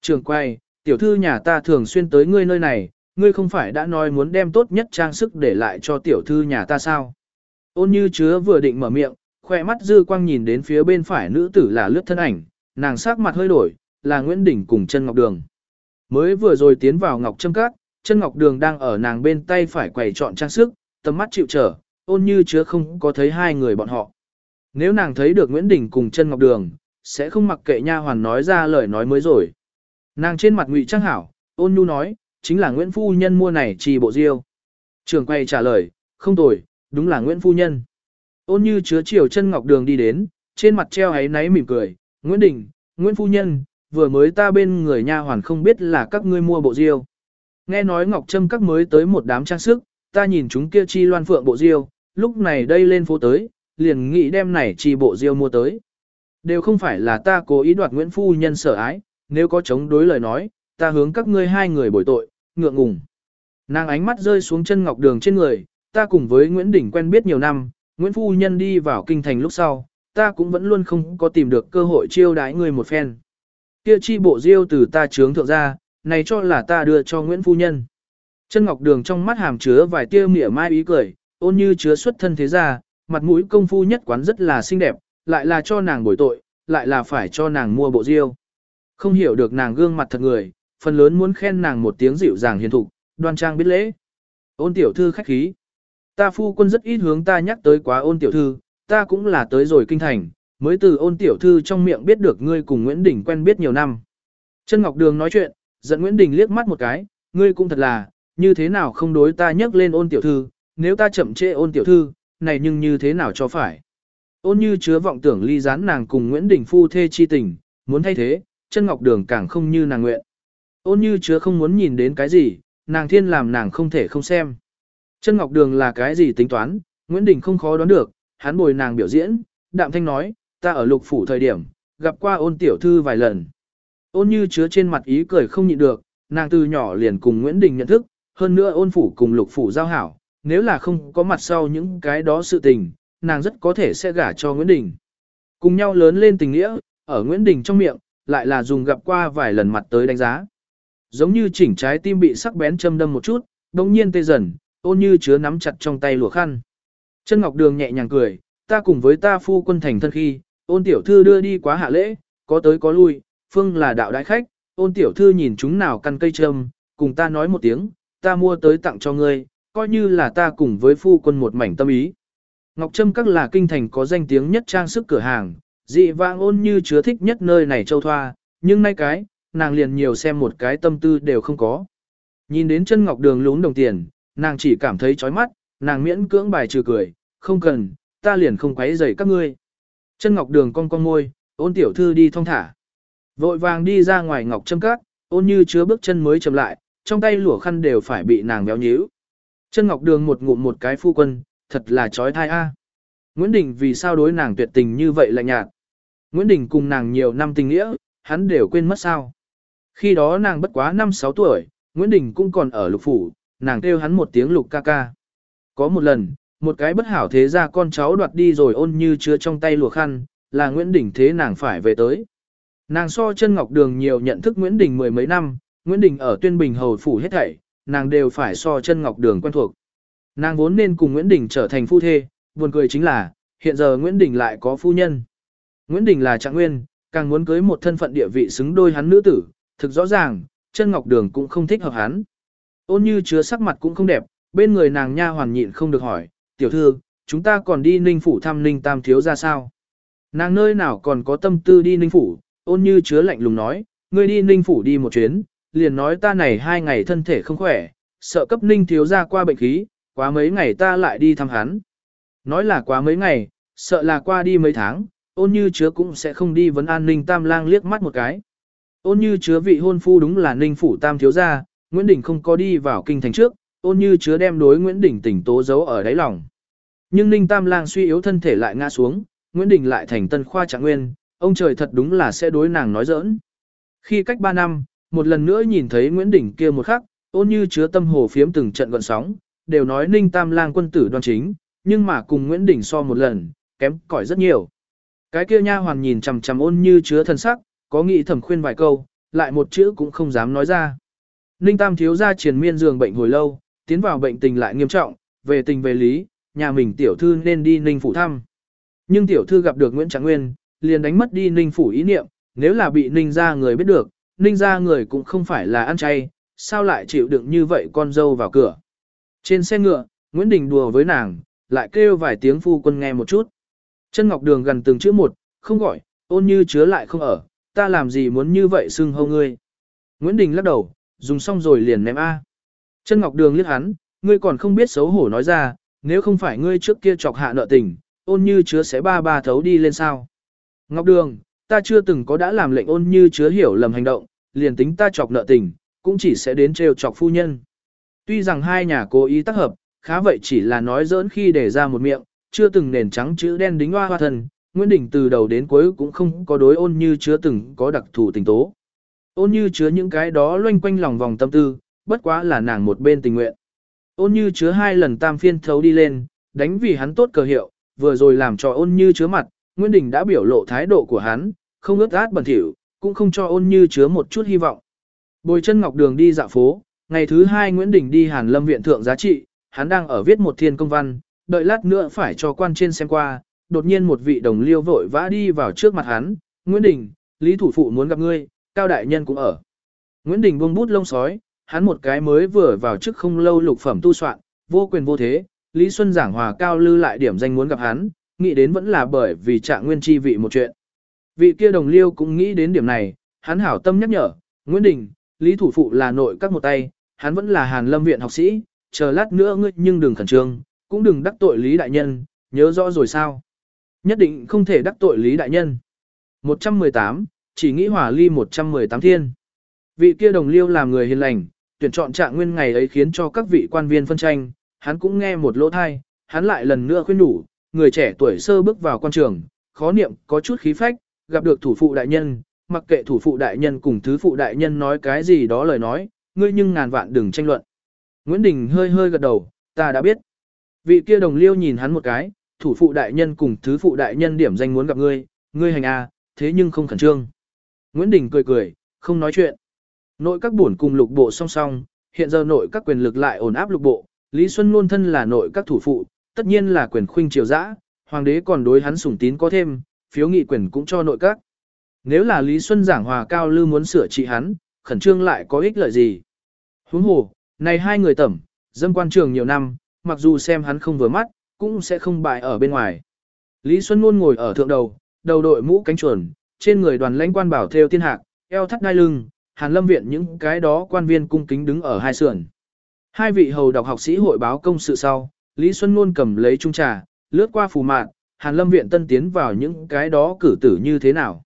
Trưởng quầy, tiểu thư nhà ta thường xuyên tới ngươi nơi này, ngươi không phải đã nói muốn đem tốt nhất trang sức để lại cho tiểu thư nhà ta sao? Ôn như chứa vừa định mở miệng, khỏe mắt dư quang nhìn đến phía bên phải nữ tử là lướt thân ảnh, nàng sắc mặt hơi đổi, là Nguyễn Đình cùng chân Ngọc Đường. Mới vừa rồi tiến vào Ngọc Trâm Cát, chân Ngọc Đường đang ở nàng bên tay phải quầy chọn trang sức, tầm mắt chịu trở, ôn như chứa không có thấy hai người bọn họ. Nếu nàng thấy được Nguyễn Đình cùng chân Ngọc Đường, sẽ không mặc kệ nha hoàn nói ra lời nói mới rồi. Nàng trên mặt ngụy trang hảo, ôn nhu nói, chính là Nguyễn Phu Nhân mua này trì bộ diêu. Trường quay trả lời, không tồi, đúng là Nguyễn Phu Nhân. Ôn như chứa chiều chân ngọc đường đi đến, trên mặt treo ấy náy mỉm cười, Nguyễn Đình, Nguyễn Phu Nhân, vừa mới ta bên người nha hoàn không biết là các ngươi mua bộ diêu. Nghe nói Ngọc Trâm các mới tới một đám trang sức, ta nhìn chúng kia chi loan phượng bộ diêu, lúc này đây lên phố tới, liền nghĩ đem này chi bộ diêu mua tới. Đều không phải là ta cố ý đoạt Nguyễn Phu Nhân sở ái, nếu có chống đối lời nói, ta hướng các ngươi hai người bồi tội, ngượng ngùng. Nàng ánh mắt rơi xuống chân ngọc đường trên người, ta cùng với Nguyễn Đình quen biết nhiều năm, Nguyễn Phu Nhân đi vào kinh thành lúc sau, ta cũng vẫn luôn không có tìm được cơ hội chiêu đái người một phen. Kia chi bộ diêu từ ta trướng thượng ra, này cho là ta đưa cho Nguyễn Phu Nhân. Chân ngọc đường trong mắt hàm chứa vài tia mỉa mai ý cười, ôn như chứa xuất thân thế ra, mặt mũi công phu nhất quán rất là xinh đẹp, lại là cho nàng bồi tội, lại là phải cho nàng mua bộ diêu. Không hiểu được nàng gương mặt thật người, phần lớn muốn khen nàng một tiếng dịu dàng hiền thục, đoan trang biết lễ. Ôn tiểu thư khách khí. Ta phu quân rất ít hướng ta nhắc tới quá ôn tiểu thư, ta cũng là tới rồi kinh thành, mới từ ôn tiểu thư trong miệng biết được ngươi cùng Nguyễn Đình quen biết nhiều năm. Chân Ngọc Đường nói chuyện, giận Nguyễn Đình liếc mắt một cái, ngươi cũng thật là, như thế nào không đối ta nhắc lên ôn tiểu thư, nếu ta chậm trễ ôn tiểu thư, này nhưng như thế nào cho phải. Ôn như chứa vọng tưởng ly gián nàng cùng Nguyễn Đình phu thê chi tình, muốn thay thế, chân Ngọc Đường càng không như nàng nguyện. Ôn như chứa không muốn nhìn đến cái gì, nàng thiên làm nàng không thể không xem. Chân Ngọc Đường là cái gì tính toán, Nguyễn Đình không khó đoán được, hắn bồi nàng biểu diễn, đạm thanh nói, ta ở lục phủ thời điểm, gặp qua ôn tiểu thư vài lần. Ôn như chứa trên mặt ý cười không nhịn được, nàng từ nhỏ liền cùng Nguyễn Đình nhận thức, hơn nữa ôn phủ cùng lục phủ giao hảo, nếu là không có mặt sau những cái đó sự tình, nàng rất có thể sẽ gả cho Nguyễn Đình. Cùng nhau lớn lên tình nghĩa, ở Nguyễn Đình trong miệng, lại là dùng gặp qua vài lần mặt tới đánh giá. Giống như chỉnh trái tim bị sắc bén châm đâm một chút, đồng nhiên tê dần, ôn như chứa nắm chặt trong tay lụa khăn. Chân Ngọc Đường nhẹ nhàng cười, ta cùng với ta phu quân thành thân khi, ôn tiểu thư đưa đi quá hạ lễ, có tới có lui, phương là đạo đại khách, ôn tiểu thư nhìn chúng nào căn cây trâm, cùng ta nói một tiếng, ta mua tới tặng cho ngươi, coi như là ta cùng với phu quân một mảnh tâm ý. Ngọc Trâm các là kinh thành có danh tiếng nhất trang sức cửa hàng, dị vãng ôn như chứa thích nhất nơi này châu thoa, nhưng nay cái, nàng liền nhiều xem một cái tâm tư đều không có. Nhìn đến chân ngọc đường lún đồng tiền, nàng chỉ cảm thấy chói mắt, nàng miễn cưỡng bài trừ cười, không cần, ta liền không quấy rầy các ngươi. Chân ngọc đường cong cong môi, ôn tiểu thư đi thong thả. Vội vàng đi ra ngoài ngọc châm cát, ôn như chứa bước chân mới chậm lại, trong tay lụa khăn đều phải bị nàng béo nhíu. Chân ngọc đường một ngụm một cái phu quân, thật là chói thai a. Nguyễn Đình vì sao đối nàng tuyệt tình như vậy lạnh nhạt. Nguyễn Đình cùng nàng nhiều năm tình nghĩa, hắn đều quên mất sao. Khi đó nàng bất quá 5-6 tuổi, Nguyễn Đình cũng còn ở lục phủ, nàng kêu hắn một tiếng lục ca ca. Có một lần, một cái bất hảo thế ra con cháu đoạt đi rồi ôn như chứa trong tay lùa khăn, là Nguyễn Đình thế nàng phải về tới. Nàng so chân ngọc đường nhiều nhận thức Nguyễn Đình mười mấy năm, Nguyễn Đình ở tuyên bình hầu phủ hết thảy, nàng đều phải so chân ngọc đường quen thuộc. Nàng vốn nên cùng Nguyễn Đình trở thành phu thê, buồn cười chính là, hiện giờ Nguyễn Đình lại có phu nhân. Nguyễn Đình là trạng nguyên, càng muốn cưới một thân phận địa vị xứng đôi hắn nữ tử, thực rõ ràng, chân ngọc đường cũng không thích hợp hắn. Ôn như chứa sắc mặt cũng không đẹp, bên người nàng nha hoàn nhịn không được hỏi, tiểu thư, chúng ta còn đi ninh phủ thăm ninh tam thiếu ra sao? Nàng nơi nào còn có tâm tư đi ninh phủ, ôn như chứa lạnh lùng nói, ngươi đi ninh phủ đi một chuyến, liền nói ta này hai ngày thân thể không khỏe, sợ cấp ninh thiếu ra qua bệnh khí, quá mấy ngày ta lại đi thăm hắn. Nói là quá mấy ngày, sợ là qua đi mấy tháng, ôn như chứa cũng sẽ không đi vấn an ninh tam lang liếc mắt một cái. Ôn như chứa vị hôn phu đúng là ninh phủ tam thiếu gia, Nguyễn Đình không có đi vào kinh thành trước, ôn như chứa đem đối Nguyễn Đình tỉnh tố giấu ở đáy lòng. Nhưng ninh tam lang suy yếu thân thể lại ngã xuống, Nguyễn Đình lại thành tân khoa trạng nguyên, ông trời thật đúng là sẽ đối nàng nói giỡn. Khi cách 3 năm, một lần nữa nhìn thấy Nguyễn Đình kia một khắc, ôn như chứa tâm hồ phiếm từng trận gọn sóng, đều nói ninh tam lang quân tử đoan chính, nhưng mà cùng Nguyễn Đình so một lần, kém cỏi rất nhiều. Cái kia nha hoàn nhìn chằm chằm ôn như chứa thần sắc, có nghĩ thầm khuyên vài câu, lại một chữ cũng không dám nói ra. Ninh Tam thiếu gia triền miên giường bệnh hồi lâu, tiến vào bệnh tình lại nghiêm trọng, về tình về lý, nhà mình tiểu thư nên đi Ninh phủ thăm. Nhưng tiểu thư gặp được Nguyễn Trạng Nguyên, liền đánh mất đi Ninh phủ ý niệm, nếu là bị Ninh gia người biết được, Ninh gia người cũng không phải là ăn chay, sao lại chịu đựng như vậy con dâu vào cửa. Trên xe ngựa, Nguyễn Đình đùa với nàng, lại kêu vài tiếng phu quân nghe một chút. Chân Ngọc Đường gần từng chữ một, không gọi, ôn như chứa lại không ở, ta làm gì muốn như vậy xưng hô ngươi. Nguyễn Đình lắc đầu, dùng xong rồi liền ném A. Chân Ngọc Đường liếc hắn, ngươi còn không biết xấu hổ nói ra, nếu không phải ngươi trước kia chọc hạ nợ tình, ôn như chứa sẽ ba ba thấu đi lên sao. Ngọc Đường, ta chưa từng có đã làm lệnh ôn như chứa hiểu lầm hành động, liền tính ta chọc nợ tình, cũng chỉ sẽ đến trêu chọc phu nhân. Tuy rằng hai nhà cố ý tác hợp, khá vậy chỉ là nói giỡn khi để ra một miệng, chưa từng nền trắng chữ đen đính hoa hoa thần, Nguyễn Đình từ đầu đến cuối cũng không có đối ôn như chứa từng có đặc thù tình tố. Ôn như chứa những cái đó loanh quanh lòng vòng tâm tư, bất quá là nàng một bên tình nguyện. Ôn như chứa hai lần tam phiên thấu đi lên, đánh vì hắn tốt cờ hiệu, vừa rồi làm cho ôn như chứa mặt, Nguyễn Đình đã biểu lộ thái độ của hắn, không ướt át bẩn thỉu, cũng không cho ôn như chứa một chút hy vọng. Bồi chân ngọc đường đi dạo phố, ngày thứ hai Nguyễn Đình đi Hàn Lâm viện thượng giá trị, hắn đang ở viết một thiên công văn, đợi lát nữa phải cho quan trên xem qua, đột nhiên một vị đồng liêu vội vã đi vào trước mặt hắn, Nguyễn Đình, Lý Thủ Phụ muốn gặp ngươi, Cao Đại Nhân cũng ở. Nguyễn Đình buông bút lông sói, hắn một cái mới vừa vào trước không lâu lục phẩm tu soạn, vô quyền vô thế, Lý Xuân giảng hòa Cao Lư lại điểm danh muốn gặp hắn, nghĩ đến vẫn là bởi vì trạng nguyên chi vị một chuyện. Vị kia đồng liêu cũng nghĩ đến điểm này, hắn hảo tâm nhắc nhở, Nguyễn Đình, Lý Thủ Phụ là nội các một tay, hắn vẫn là Hàn Lâm viện học sĩ, chờ lát nữa ngươi nhưng đừng khẩn trương, cũng đừng đắc tội Lý Đại Nhân, nhớ rõ rồi sao. Nhất định không thể đắc tội Lý Đại Nhân. 118, chỉ nghĩ hỏa ly 118 thiên. Vị kia đồng liêu làm người hiền lành, tuyển chọn trạng nguyên ngày ấy khiến cho các vị quan viên phân tranh, hắn cũng nghe một lỗ thai, hắn lại lần nữa khuyên đủ, người trẻ tuổi sơ bước vào quan trường, khó niệm có chút khí phách, gặp được thủ phụ đại nhân, mặc kệ thủ phụ đại nhân cùng thứ phụ đại nhân nói cái gì đó lời nói, ngươi nhưng ngàn vạn đừng tranh luận. Nguyễn Đình hơi hơi gật đầu, ta đã biết. Vị kia đồng liêu nhìn hắn một cái, thủ phụ đại nhân cùng thứ phụ đại nhân điểm danh muốn gặp ngươi, ngươi hành a, à, thế nhưng không khẩn trương. Nguyễn Đình cười cười, không nói chuyện. Nội các bổn cùng lục bộ song song, hiện giờ nội các quyền lực lại ổn áp lục bộ, Lý Xuân luôn thân là nội các thủ phụ, tất nhiên là quyền khuynh triều dã, hoàng đế còn đối hắn sủng tín có thêm, phiếu nghị quyền cũng cho nội các. Nếu là Lý Xuân giảng hòa cao lư muốn sửa trị hắn, khẩn trương lại có ích lợi gì? Huống hồ, này hai người tẩm, dâm quan trường nhiều năm, mặc dù xem hắn không vừa mắt, cũng sẽ không bại ở bên ngoài. Lý Xuân luôn ngồi ở thượng đầu, đầu đội mũ cánh chuồn, trên người đoàn lãnh quan bảo theo thiên hạc, eo thắt đai lưng, Hàn Lâm viện những cái đó quan viên cung kính đứng ở hai sườn. Hai vị hầu đọc học sĩ hội báo công sự sau, Lý Xuân luôn cầm lấy trung trà, lướt qua phù mạn, Hàn Lâm viện tân tiến vào những cái đó cử tử như thế nào.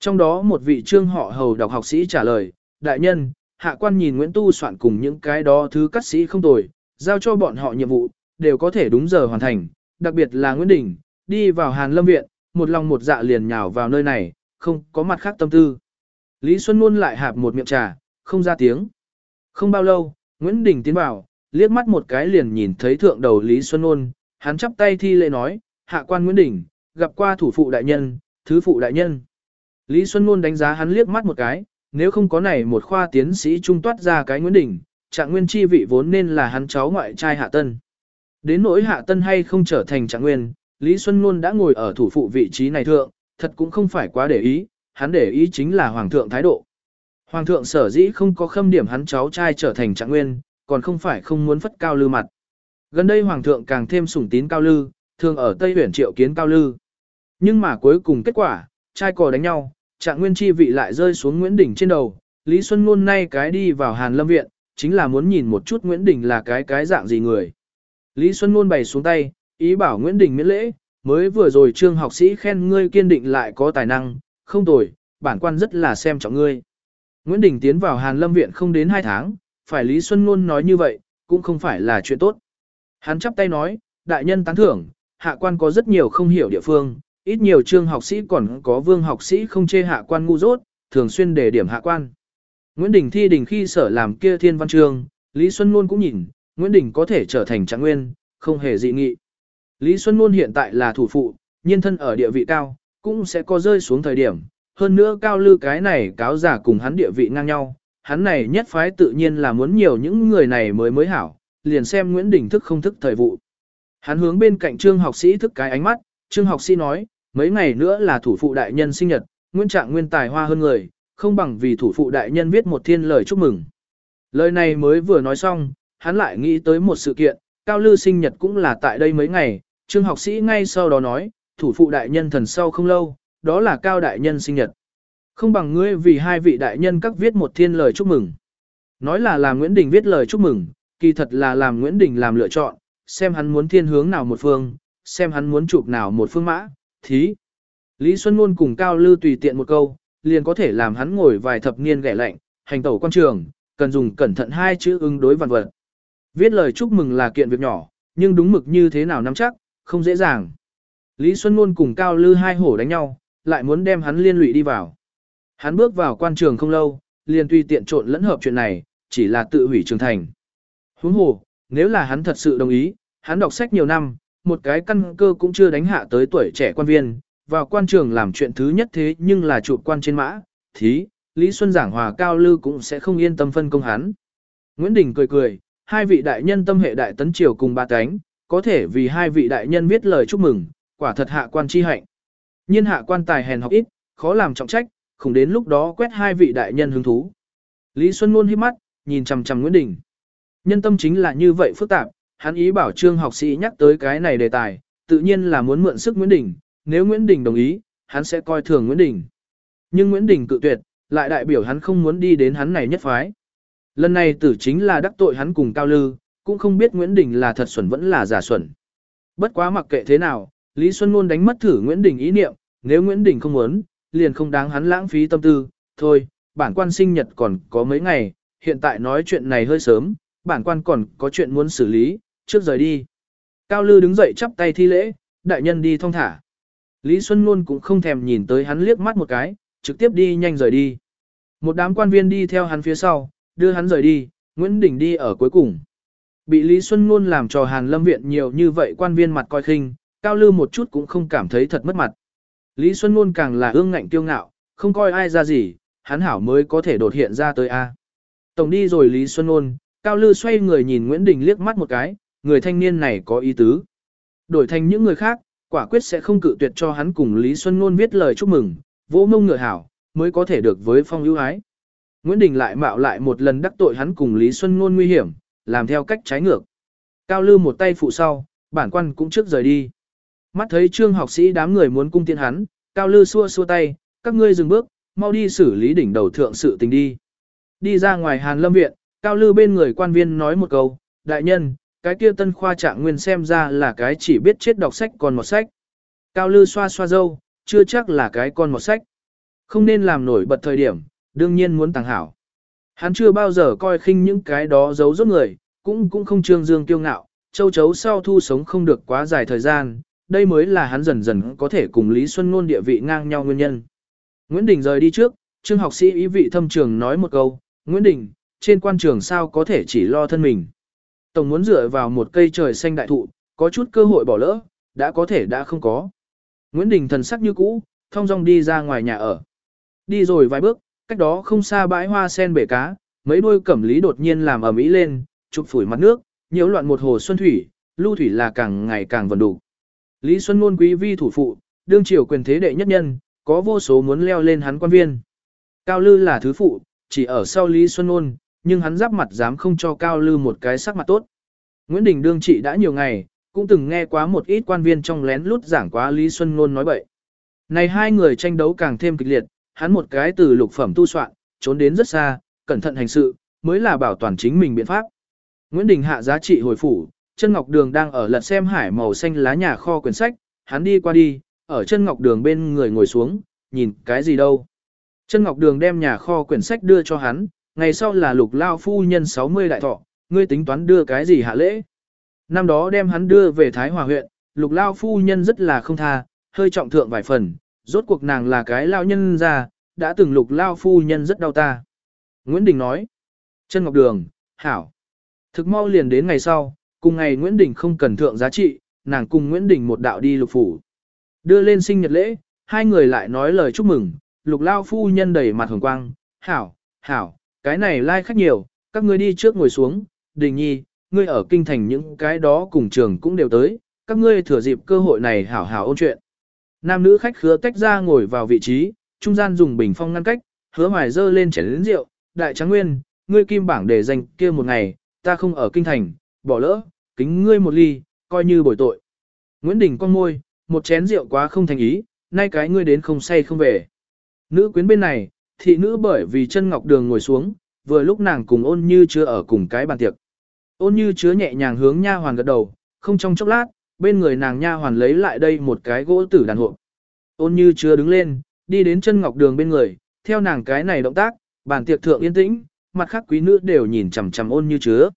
Trong đó một vị trương họ hầu đọc học sĩ trả lời, đại nhân, hạ quan nhìn Nguyễn Tu soạn cùng những cái đó thứ cắt sĩ không tồi, giao cho bọn họ nhiệm vụ, đều có thể đúng giờ hoàn thành, đặc biệt là Nguyễn Đình, đi vào Hàn Lâm viện, một lòng một dạ liền nhào vào nơi này, không có mặt khác tâm tư. Lý Xuân luôn lại hạp một miệng trà, không ra tiếng. Không bao lâu, Nguyễn Đình tiến vào, liếc mắt một cái liền nhìn thấy thượng đầu Lý Xuân Nôn, hắn chắp tay thi lễ nói, hạ quan Nguyễn Đình, gặp qua thủ phụ đại nhân, thứ phụ đại nhân. Lý Xuân Nôn đánh giá hắn liếc mắt một cái, nếu không có này một khoa tiến sĩ trung toát ra cái Nguyễn Đình, trạng nguyên chi vị vốn nên là hắn cháu ngoại trai hạ tân. Đến nỗi hạ tân hay không trở thành trạng nguyên, Lý Xuân Nôn đã ngồi ở thủ phụ vị trí này thượng, thật cũng không phải quá để ý, hắn để ý chính là hoàng thượng thái độ. Hoàng thượng sở dĩ không có khâm điểm hắn cháu trai trở thành trạng nguyên, còn không phải không muốn phất cao lư mặt. Gần đây hoàng thượng càng thêm sủng tín cao lư, thường ở Tây Huyền triệu kiến cao lư. Nhưng mà cuối cùng kết quả, trai cò đánh nhau, trạng nguyên chi vị lại rơi xuống Nguyễn đỉnh trên đầu. Lý Xuân luôn nay cái đi vào Hàn Lâm Viện, chính là muốn nhìn một chút Nguyễn Đình là cái cái dạng gì người. Lý Xuân Nôn bày xuống tay, ý bảo Nguyễn Đình miễn lễ, mới vừa rồi trương học sĩ khen ngươi kiên định lại có tài năng, không tồi, bản quan rất là xem trọng ngươi. Nguyễn Đình tiến vào Hàn Lâm Viện không đến 2 tháng, phải Lý Xuân Nôn nói như vậy, cũng không phải là chuyện tốt. Hắn chắp tay nói, đại nhân tán thưởng, hạ quan có rất nhiều không hiểu địa phương, ít nhiều trương học sĩ còn có vương học sĩ không chê hạ quan ngu dốt, thường xuyên đề điểm hạ quan. Nguyễn Đình thi đình khi sở làm kia thiên văn trường, Lý Xuân Ngôn cũng nhìn, Nguyễn Đình có thể trở thành trạng nguyên, không hề dị nghị. Lý Xuân Ngôn hiện tại là thủ phụ, nhân thân ở địa vị cao, cũng sẽ có rơi xuống thời điểm. Hơn nữa cao lư cái này cáo giả cùng hắn địa vị ngang nhau, hắn này nhất phái tự nhiên là muốn nhiều những người này mới mới hảo, liền xem Nguyễn Đình thức không thức thời vụ. Hắn hướng bên cạnh trương học sĩ thức cái ánh mắt, trương học sĩ nói, mấy ngày nữa là thủ phụ đại nhân sinh nhật, Nguyễn trạng nguyên tài hoa hơn người, không bằng vì thủ phụ đại nhân viết một thiên lời chúc mừng. Lời này mới vừa nói xong, hắn lại nghĩ tới một sự kiện, Cao Lư sinh nhật cũng là tại đây mấy ngày, trương học sĩ ngay sau đó nói, thủ phụ đại nhân thần sau không lâu, đó là Cao đại nhân sinh nhật. Không bằng ngươi vì hai vị đại nhân các viết một thiên lời chúc mừng. Nói là làm Nguyễn Đình viết lời chúc mừng, kỳ thật là làm Nguyễn Đình làm lựa chọn, xem hắn muốn thiên hướng nào một phương, xem hắn muốn chụp nào một phương mã, thí. Lý Xuân luôn cùng Cao Lư tùy tiện một câu, liền có thể làm hắn ngồi vài thập niên ghẻ lạnh, hành tẩu quan trường, cần dùng cẩn thận hai chữ ứng đối vạn vật. Viết lời chúc mừng là kiện việc nhỏ, nhưng đúng mực như thế nào nắm chắc, không dễ dàng. Lý Xuân Ngôn cùng Cao Lư hai hổ đánh nhau, lại muốn đem hắn liên lụy đi vào. Hắn bước vào quan trường không lâu, liền tùy tiện trộn lẫn hợp chuyện này, chỉ là tự hủy trường thành. Huống hồ, nếu là hắn thật sự đồng ý, hắn đọc sách nhiều năm, một cái căn cơ cũng chưa đánh hạ tới tuổi trẻ quan viên, vào quan trường làm chuyện thứ nhất thế nhưng là trụ quan trên mã, thí, Lý Xuân Giảng Hòa Cao Lư cũng sẽ không yên tâm phân công hắn. Nguyễn Đình cười cười, hai vị đại nhân tâm hệ đại tấn triều cùng ba cánh, có thể vì hai vị đại nhân viết lời chúc mừng, quả thật hạ quan chi hạnh. Nhiên hạ quan tài hèn học ít, khó làm trọng trách, không đến lúc đó quét hai vị đại nhân hứng thú. Lý Xuân luôn hít mắt, nhìn chằm chằm Nguyễn Đình. Nhân tâm chính là như vậy phức tạp, hắn ý bảo trương học sĩ nhắc tới cái này đề tài, tự nhiên là muốn mượn sức Nguyễn Đình, nếu Nguyễn Đình đồng ý, hắn sẽ coi thường Nguyễn Đình. Nhưng Nguyễn Đình cự tuyệt, lại đại biểu hắn không muốn đi đến hắn này nhất phái. Lần này tử chính là đắc tội hắn cùng Cao Lư, cũng không biết Nguyễn Đình là thật xuẩn vẫn là giả xuẩn. Bất quá mặc kệ thế nào, Lý Xuân luôn đánh mất thử Nguyễn Đình ý niệm, nếu Nguyễn Đình không muốn, liền không đáng hắn lãng phí tâm tư, thôi, bản quan sinh nhật còn có mấy ngày, hiện tại nói chuyện này hơi sớm, bản quan còn có chuyện muốn xử lý, trước rời đi. Cao Lư đứng dậy chắp tay thi lễ, đại nhân đi thong thả. Lý Xuân luôn cũng không thèm nhìn tới hắn liếc mắt một cái, trực tiếp đi nhanh rời đi. Một đám quan viên đi theo hắn phía sau, đưa hắn rời đi, Nguyễn Đình đi ở cuối cùng. Bị Lý Xuân Luôn làm cho Hàn Lâm Viện nhiều như vậy quan viên mặt coi khinh, Cao Lư một chút cũng không cảm thấy thật mất mặt. Lý Xuân Luôn càng là ương ngạnh tiêu ngạo, không coi ai ra gì, hắn hảo mới có thể đột hiện ra tới A. Tổng đi rồi Lý Xuân Luôn, Cao Lư xoay người nhìn Nguyễn Đình liếc mắt một cái, người thanh niên này có ý tứ. Đổi thành những người khác, quả quyết sẽ không cự tuyệt cho hắn cùng Lý Xuân Ngôn viết lời chúc mừng, vỗ mông ngựa hảo, mới có thể được với phong ưu ái. Nguyễn Đình lại mạo lại một lần đắc tội hắn cùng Lý Xuân Ngôn nguy hiểm, làm theo cách trái ngược. Cao Lư một tay phụ sau, bản quan cũng trước rời đi. Mắt thấy trương học sĩ đám người muốn cung tiên hắn, Cao Lư xua xua tay, các ngươi dừng bước, mau đi xử lý đỉnh đầu thượng sự tình đi. Đi ra ngoài Hàn Lâm Viện, Cao Lư bên người quan viên nói một câu, đại nhân, cái kia tân khoa trạng nguyên xem ra là cái chỉ biết chết đọc sách còn một sách. Cao Lư xoa xoa dâu, chưa chắc là cái con một sách. Không nên làm nổi bật thời điểm, đương nhiên muốn tàng hảo. Hắn chưa bao giờ coi khinh những cái đó giấu giúp người, cũng cũng không trương dương kiêu ngạo, châu chấu sau thu sống không được quá dài thời gian, đây mới là hắn dần dần có thể cùng Lý Xuân Nôn địa vị ngang nhau nguyên nhân. Nguyễn Đình rời đi trước, trương học sĩ ý vị thâm trường nói một câu, Nguyễn Đình, trên quan trường sao có thể chỉ lo thân mình. Tổng muốn dựa vào một cây trời xanh đại thụ, có chút cơ hội bỏ lỡ, đã có thể đã không có. Nguyễn Đình thần sắc như cũ, thong dong đi ra ngoài nhà ở. Đi rồi vài bước, cách đó không xa bãi hoa sen bể cá, mấy đôi cẩm lý đột nhiên làm ầm ĩ lên, chụp phủi mặt nước, nhiễu loạn một hồ xuân thủy, lưu thủy là càng ngày càng vần đủ. Lý Xuân Ngôn quý vi thủ phụ, đương triều quyền thế đệ nhất nhân, có vô số muốn leo lên hắn quan viên. Cao Lư là thứ phụ, chỉ ở sau Lý Xuân Ngôn, nhưng hắn giáp mặt dám không cho Cao Lư một cái sắc mặt tốt. Nguyễn Đình đương trị đã nhiều ngày, cũng từng nghe quá một ít quan viên trong lén lút giảng quá Lý Xuân Ngôn nói bậy. Này hai người tranh đấu càng thêm kịch liệt, hắn một cái từ lục phẩm tu soạn, trốn đến rất xa, cẩn thận hành sự, mới là bảo toàn chính mình biện pháp. Nguyễn Đình hạ giá trị hồi phủ, chân ngọc đường đang ở lật xem hải màu xanh lá nhà kho quyển sách, hắn đi qua đi, ở chân ngọc đường bên người ngồi xuống, nhìn cái gì đâu. Chân ngọc đường đem nhà kho quyển sách đưa cho hắn, ngày sau là lục lao phu nhân 60 đại thọ, ngươi tính toán đưa cái gì hạ lễ. Năm đó đem hắn đưa về Thái Hòa huyện, lục lao phu nhân rất là không tha, hơi trọng thượng vài phần, rốt cuộc nàng là cái lao nhân ra, đã từng lục lao phu nhân rất đau ta. Nguyễn Đình nói, chân ngọc đường, hảo. Thực mau liền đến ngày sau, cùng ngày Nguyễn Đình không cần thượng giá trị, nàng cùng Nguyễn Đình một đạo đi lục phủ. Đưa lên sinh nhật lễ, hai người lại nói lời chúc mừng, lục lao phu nhân đầy mặt hồng quang, hảo, hảo, cái này lai like khách nhiều, các ngươi đi trước ngồi xuống, đình nhi, ngươi ở kinh thành những cái đó cùng trường cũng đều tới, các ngươi thừa dịp cơ hội này hảo hảo ôn chuyện. Nam nữ khách khứa tách ra ngồi vào vị trí, trung gian dùng bình phong ngăn cách, hứa hoài dơ lên chén lĩnh rượu, đại tráng nguyên, ngươi kim bảng để dành kia một ngày, ta không ở kinh thành, bỏ lỡ, kính ngươi một ly, coi như bồi tội. Nguyễn Đình con môi, một chén rượu quá không thành ý, nay cái ngươi đến không say không về. Nữ quyến bên này, thị nữ bởi vì chân ngọc đường ngồi xuống, vừa lúc nàng cùng ôn như chưa ở cùng cái bàn tiệc. Ôn như chứa nhẹ nhàng hướng nha hoàn gật đầu, không trong chốc lát, bên người nàng nha hoàn lấy lại đây một cái gỗ tử đàn hộp. Ôn như chưa đứng lên, đi đến chân ngọc đường bên người, theo nàng cái này động tác, bàn tiệc thượng yên tĩnh, mặt khác quý nữ đều nhìn chằm chằm ôn như chứa.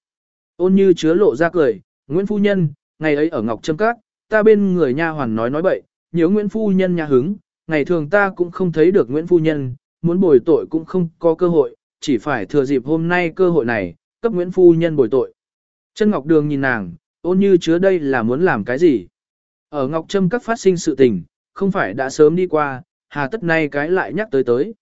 Ôn như chứa lộ ra cười, Nguyễn Phu Nhân, ngày ấy ở Ngọc Trâm Các, ta bên người nha hoàn nói nói bậy, nhớ Nguyễn Phu Nhân nhà hứng, ngày thường ta cũng không thấy được Nguyễn Phu Nhân, muốn bồi tội cũng không có cơ hội, chỉ phải thừa dịp hôm nay cơ hội này, cấp Nguyễn Phu Nhân bồi tội. Chân Ngọc Đường nhìn nàng, ôn như chứa đây là muốn làm cái gì? Ở Ngọc Trâm Các phát sinh sự tình, không phải đã sớm đi qua, hà tất nay cái lại nhắc tới tới.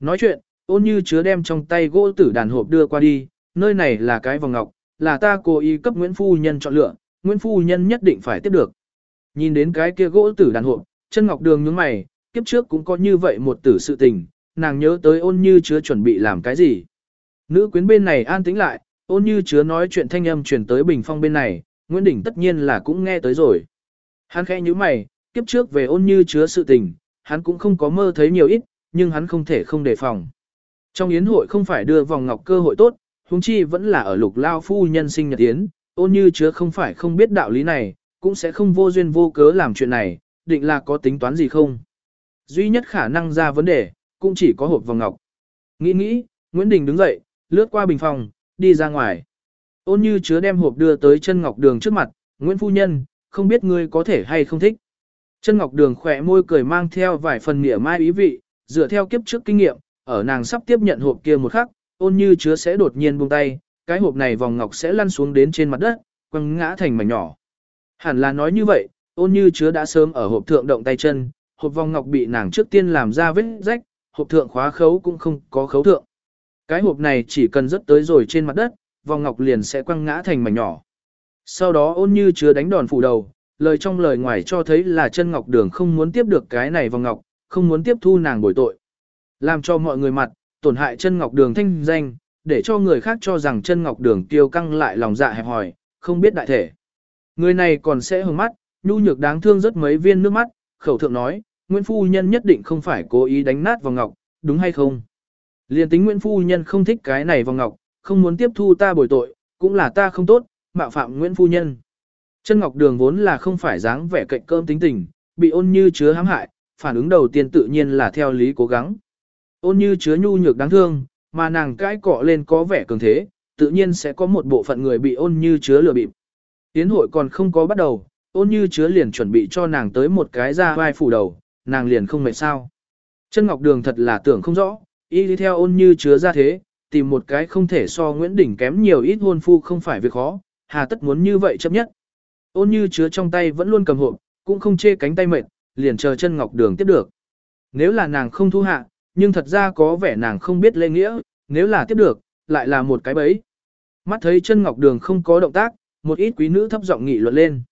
Nói chuyện, ôn như chứa đem trong tay gỗ tử đàn hộp đưa qua đi, nơi này là cái vòng ngọc, là ta cố ý cấp Nguyễn Phu Nhân chọn lựa, Nguyễn Phu Nhân nhất định phải tiếp được. Nhìn đến cái kia gỗ tử đàn hộp, chân ngọc đường nhướng mày, kiếp trước cũng có như vậy một tử sự tình, nàng nhớ tới ôn như chứa chuẩn bị làm cái gì. Nữ quyến bên này an tĩnh lại, ôn như chứa nói chuyện thanh âm truyền tới bình phong bên này, Nguyễn Đình tất nhiên là cũng nghe tới rồi. Hắn khẽ như mày, kiếp trước về ôn như chứa sự tình, hắn cũng không có mơ thấy nhiều ít, nhưng hắn không thể không đề phòng. Trong yến hội không phải đưa vòng ngọc cơ hội tốt, huống chi vẫn là ở lục lao phu nhân sinh nhật yến, ôn như chứa không phải không biết đạo lý này, cũng sẽ không vô duyên vô cớ làm chuyện này, định là có tính toán gì không. Duy nhất khả năng ra vấn đề, cũng chỉ có hộp vòng ngọc. Nghĩ nghĩ, Nguyễn Đình đứng dậy, lướt qua bình phòng, đi ra ngoài. Ôn như chứa đem hộp đưa tới chân ngọc đường trước mặt, Nguyễn Phu Nhân, không biết ngươi có thể hay không thích. Chân ngọc đường khỏe môi cười mang theo vài phần nghĩa mai ý vị, dựa theo kiếp trước kinh nghiệm, ở nàng sắp tiếp nhận hộp kia một khắc, ôn như chứa sẽ đột nhiên buông tay, cái hộp này vòng ngọc sẽ lăn xuống đến trên mặt đất, quăng ngã thành mảnh nhỏ. Hẳn là nói như vậy, ôn như chứa đã sớm ở hộp thượng động tay chân, hộp vòng ngọc bị nàng trước tiên làm ra vết rách, hộp thượng khóa khấu cũng không có khấu thượng. Cái hộp này chỉ cần rớt tới rồi trên mặt đất, vòng ngọc liền sẽ quăng ngã thành mảnh nhỏ. Sau đó ôn như chứa đánh đòn phủ đầu, lời trong lời ngoài cho thấy là chân ngọc đường không muốn tiếp được cái này vòng ngọc, không muốn tiếp thu nàng bồi tội. Làm cho mọi người mặt, tổn hại chân ngọc đường thanh danh, để cho người khác cho rằng chân ngọc đường tiêu căng lại lòng dạ hẹp hòi, không biết đại thể. Người này còn sẽ hừng mắt, nhu nhược đáng thương rất mấy viên nước mắt, khẩu thượng nói, Nguyễn Phu Nhân nhất định không phải cố ý đánh nát vòng ngọc, đúng hay không? Liên tính Nguyễn Phu Nhân không thích cái này vòng ngọc, không muốn tiếp thu ta bồi tội, cũng là ta không tốt, mạo phạm Nguyễn Phu Nhân. Chân ngọc đường vốn là không phải dáng vẻ cạnh cơm tính tình, bị ôn như chứa hãm hại, phản ứng đầu tiên tự nhiên là theo lý cố gắng. Ôn như chứa nhu nhược đáng thương, mà nàng cãi cọ lên có vẻ cường thế, tự nhiên sẽ có một bộ phận người bị ôn như chứa lừa bịp. Tiến hội còn không có bắt đầu, ôn như chứa liền chuẩn bị cho nàng tới một cái ra vai phủ đầu, nàng liền không mệt sao. Chân Ngọc Đường thật là tưởng không rõ, y đi theo ôn như chứa ra thế, tìm một cái không thể so Nguyễn Đỉnh kém nhiều ít hôn phu không phải việc khó, hà tất muốn như vậy chấp nhất. Ôn như chứa trong tay vẫn luôn cầm hộp, cũng không chê cánh tay mệt, liền chờ chân Ngọc Đường tiếp được. Nếu là nàng không thu hạ, nhưng thật ra có vẻ nàng không biết lễ nghĩa, nếu là tiếp được, lại là một cái bẫy. Mắt thấy chân Ngọc Đường không có động tác, một ít quý nữ thấp giọng nghị luận lên.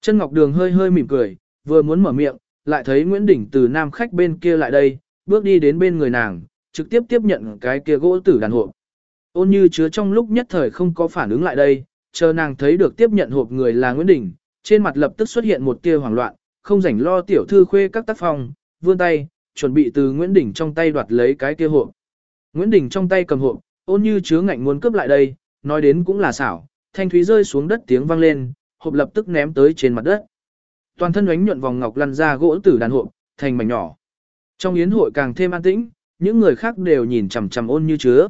Chân Ngọc Đường hơi hơi mỉm cười, vừa muốn mở miệng, lại thấy Nguyễn Đỉnh từ nam khách bên kia lại đây, bước đi đến bên người nàng, trực tiếp tiếp nhận cái kia gỗ tử đàn hộp. Ôn như chứa trong lúc nhất thời không có phản ứng lại đây, chờ nàng thấy được tiếp nhận hộp người là Nguyễn Đình, trên mặt lập tức xuất hiện một tia hoảng loạn, không rảnh lo tiểu thư khuê các tác phong, vươn tay, chuẩn bị từ Nguyễn Đình trong tay đoạt lấy cái kia hộp. Nguyễn Đình trong tay cầm hộp, ôn như chứa ngạnh muốn cướp lại đây, nói đến cũng là xảo, thanh thúy rơi xuống đất tiếng vang lên, hộp lập tức ném tới trên mặt đất. Toàn thân ánh nhuận vòng ngọc lăn ra gỗ tử đàn hộp, thành mảnh nhỏ. Trong yến hội càng thêm an tĩnh, những người khác đều nhìn chằm chằm ôn như chứa.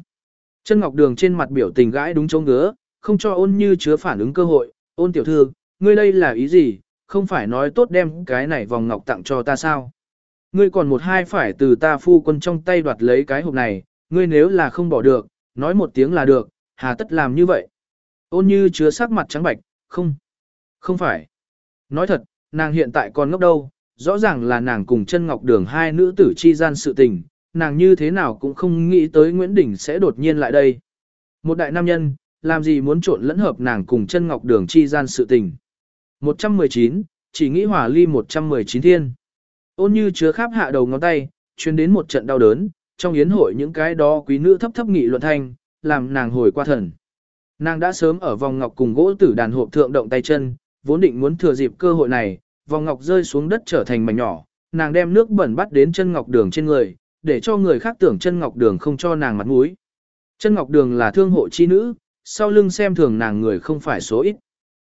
Chân ngọc đường trên mặt biểu tình gãi đúng chỗ ngứa, không cho ôn như chứa phản ứng cơ hội, ôn tiểu thư, ngươi đây là ý gì, không phải nói tốt đem cái này vòng ngọc tặng cho ta sao? Ngươi còn một hai phải từ ta phu quân trong tay đoạt lấy cái hộp này, ngươi nếu là không bỏ được, nói một tiếng là được, hà tất làm như vậy. Ôn như chứa sắc mặt trắng bạch, không, không phải. Nói thật, nàng hiện tại còn ngốc đâu, rõ ràng là nàng cùng chân ngọc đường hai nữ tử chi gian sự tình, nàng như thế nào cũng không nghĩ tới Nguyễn Đình sẽ đột nhiên lại đây. Một đại nam nhân, làm gì muốn trộn lẫn hợp nàng cùng chân ngọc đường chi gian sự tình. 119, chỉ nghĩ hỏa ly 119 thiên. Ôn như chứa khắp hạ đầu ngón tay, chuyên đến một trận đau đớn, trong yến hội những cái đó quý nữ thấp thấp nghị luận thanh, làm nàng hồi qua thần. Nàng đã sớm ở vòng ngọc cùng gỗ tử đàn hộp thượng động tay chân, vốn định muốn thừa dịp cơ hội này, vòng ngọc rơi xuống đất trở thành mảnh nhỏ, nàng đem nước bẩn bắt đến chân ngọc đường trên người, để cho người khác tưởng chân ngọc đường không cho nàng mặt mũi. Chân ngọc đường là thương hộ chi nữ, sau lưng xem thường nàng người không phải số ít.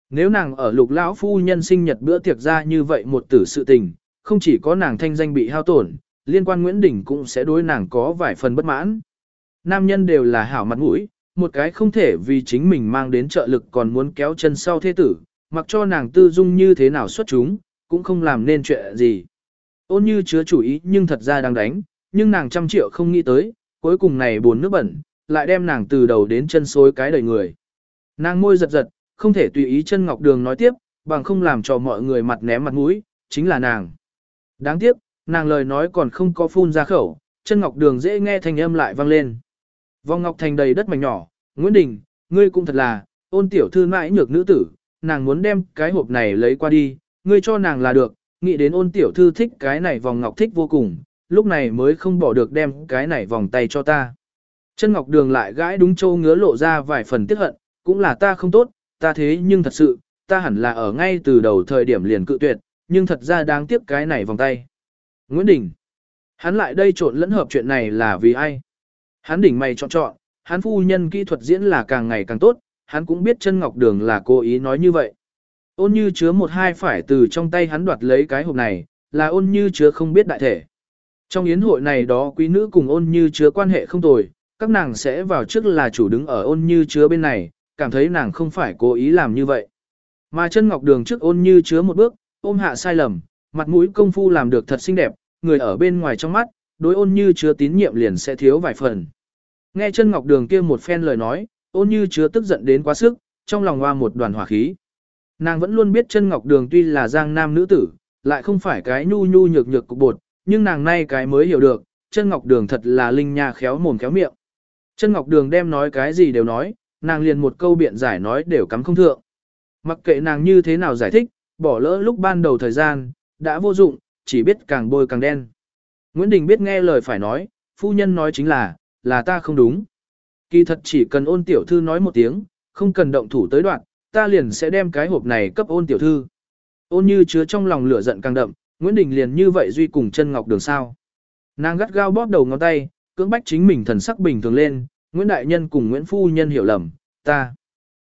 Nếu nàng ở lục lão phu nhân sinh nhật bữa tiệc ra như vậy một tử sự tình, không chỉ có nàng thanh danh bị hao tổn, liên quan Nguyễn Đình cũng sẽ đối nàng có vài phần bất mãn. Nam nhân đều là hảo mặt mũi, một cái không thể vì chính mình mang đến trợ lực còn muốn kéo chân sau thế tử, mặc cho nàng tư dung như thế nào xuất chúng, cũng không làm nên chuyện gì. Ôn như chứa chủ ý nhưng thật ra đang đánh, nhưng nàng trăm triệu không nghĩ tới, cuối cùng này buồn nước bẩn, lại đem nàng từ đầu đến chân xối cái đời người. Nàng môi giật giật, không thể tùy ý chân ngọc đường nói tiếp, bằng không làm cho mọi người mặt ném mặt mũi, chính là nàng. Đáng tiếc, nàng lời nói còn không có phun ra khẩu, chân ngọc đường dễ nghe thanh âm lại vang lên. Vòng ngọc thành đầy đất mảnh nhỏ, Nguyễn Đình, ngươi cũng thật là, ôn tiểu thư mãi nhược nữ tử, nàng muốn đem cái hộp này lấy qua đi, ngươi cho nàng là được, nghĩ đến ôn tiểu thư thích cái này vòng ngọc thích vô cùng, lúc này mới không bỏ được đem cái này vòng tay cho ta. Chân ngọc đường lại gãi đúng châu ngứa lộ ra vài phần tiếc hận, cũng là ta không tốt, ta thế nhưng thật sự, ta hẳn là ở ngay từ đầu thời điểm liền cự tuyệt, nhưng thật ra đáng tiếc cái này vòng tay. Nguyễn Đình, hắn lại đây trộn lẫn hợp chuyện này là vì ai? Hắn đỉnh mày chọn chọn, hắn phu nhân kỹ thuật diễn là càng ngày càng tốt, hắn cũng biết chân ngọc đường là cố ý nói như vậy. Ôn như chứa một hai phải từ trong tay hắn đoạt lấy cái hộp này, là ôn như chứa không biết đại thể. Trong yến hội này đó quý nữ cùng ôn như chứa quan hệ không tồi, các nàng sẽ vào trước là chủ đứng ở ôn như chứa bên này, cảm thấy nàng không phải cố ý làm như vậy. Mà chân ngọc đường trước ôn như chứa một bước, ôm hạ sai lầm, mặt mũi công phu làm được thật xinh đẹp, người ở bên ngoài trong mắt, đối ôn như chứa tín nhiệm liền sẽ thiếu vài phần. Nghe chân ngọc đường kia một phen lời nói, ôn như chứa tức giận đến quá sức, trong lòng hoa một đoàn hỏa khí. Nàng vẫn luôn biết chân ngọc đường tuy là giang nam nữ tử, lại không phải cái nhu nhu nhược nhược cục bột, nhưng nàng nay cái mới hiểu được, chân ngọc đường thật là linh nha khéo mồm khéo miệng. Chân ngọc đường đem nói cái gì đều nói, nàng liền một câu biện giải nói đều cắm không thượng. Mặc kệ nàng như thế nào giải thích, bỏ lỡ lúc ban đầu thời gian, đã vô dụng, chỉ biết càng bôi càng đen. Nguyễn Đình biết nghe lời phải nói, phu nhân nói chính là, là ta không đúng. Kỳ thật chỉ cần ôn tiểu thư nói một tiếng, không cần động thủ tới đoạn, ta liền sẽ đem cái hộp này cấp ôn tiểu thư. Ôn như chứa trong lòng lửa giận càng đậm, Nguyễn Đình liền như vậy duy cùng chân ngọc đường sao. Nàng gắt gao bóp đầu ngón tay, cưỡng bách chính mình thần sắc bình thường lên, Nguyễn Đại Nhân cùng Nguyễn Phu Nhân hiểu lầm, ta.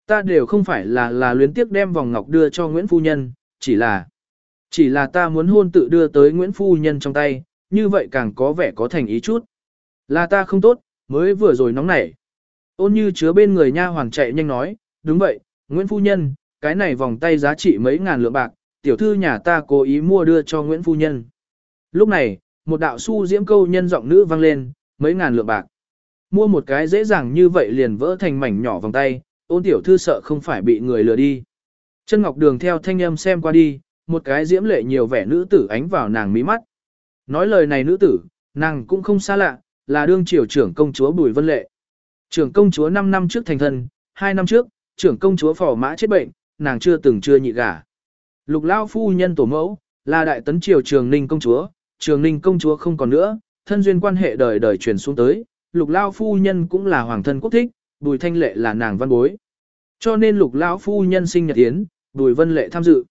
Ta đều không phải là là luyến tiếc đem vòng ngọc đưa cho Nguyễn Phu Nhân, chỉ là, chỉ là ta muốn hôn tự đưa tới Nguyễn Phu Nhân trong tay, như vậy càng có vẻ có thành ý chút. Là ta không tốt, mới vừa rồi nóng nảy. Ôn như chứa bên người nha hoàng chạy nhanh nói, đúng vậy, Nguyễn Phu Nhân, cái này vòng tay giá trị mấy ngàn lượng bạc, tiểu thư nhà ta cố ý mua đưa cho Nguyễn Phu Nhân. Lúc này, một đạo su diễm câu nhân giọng nữ vang lên, mấy ngàn lượng bạc. Mua một cái dễ dàng như vậy liền vỡ thành mảnh nhỏ vòng tay, ôn tiểu thư sợ không phải bị người lừa đi. Chân Ngọc Đường theo thanh âm xem qua đi, một cái diễm lệ nhiều vẻ nữ tử ánh vào nàng mí mắt. Nói lời này nữ tử, nàng cũng không xa lạ, là đương triều trưởng công chúa Bùi Vân Lệ. Trưởng công chúa 5 năm trước thành thân, 2 năm trước, trưởng công chúa phò mã chết bệnh, nàng chưa từng chưa nhị gả. Lục lao phu nhân tổ mẫu, là đại tấn triều trường ninh công chúa, trường ninh công chúa không còn nữa, thân duyên quan hệ đời đời truyền xuống tới, lục lao phu nhân cũng là hoàng thân quốc thích, bùi thanh lệ là nàng văn bối. Cho nên lục lao phu nhân sinh nhật yến, bùi vân lệ tham dự.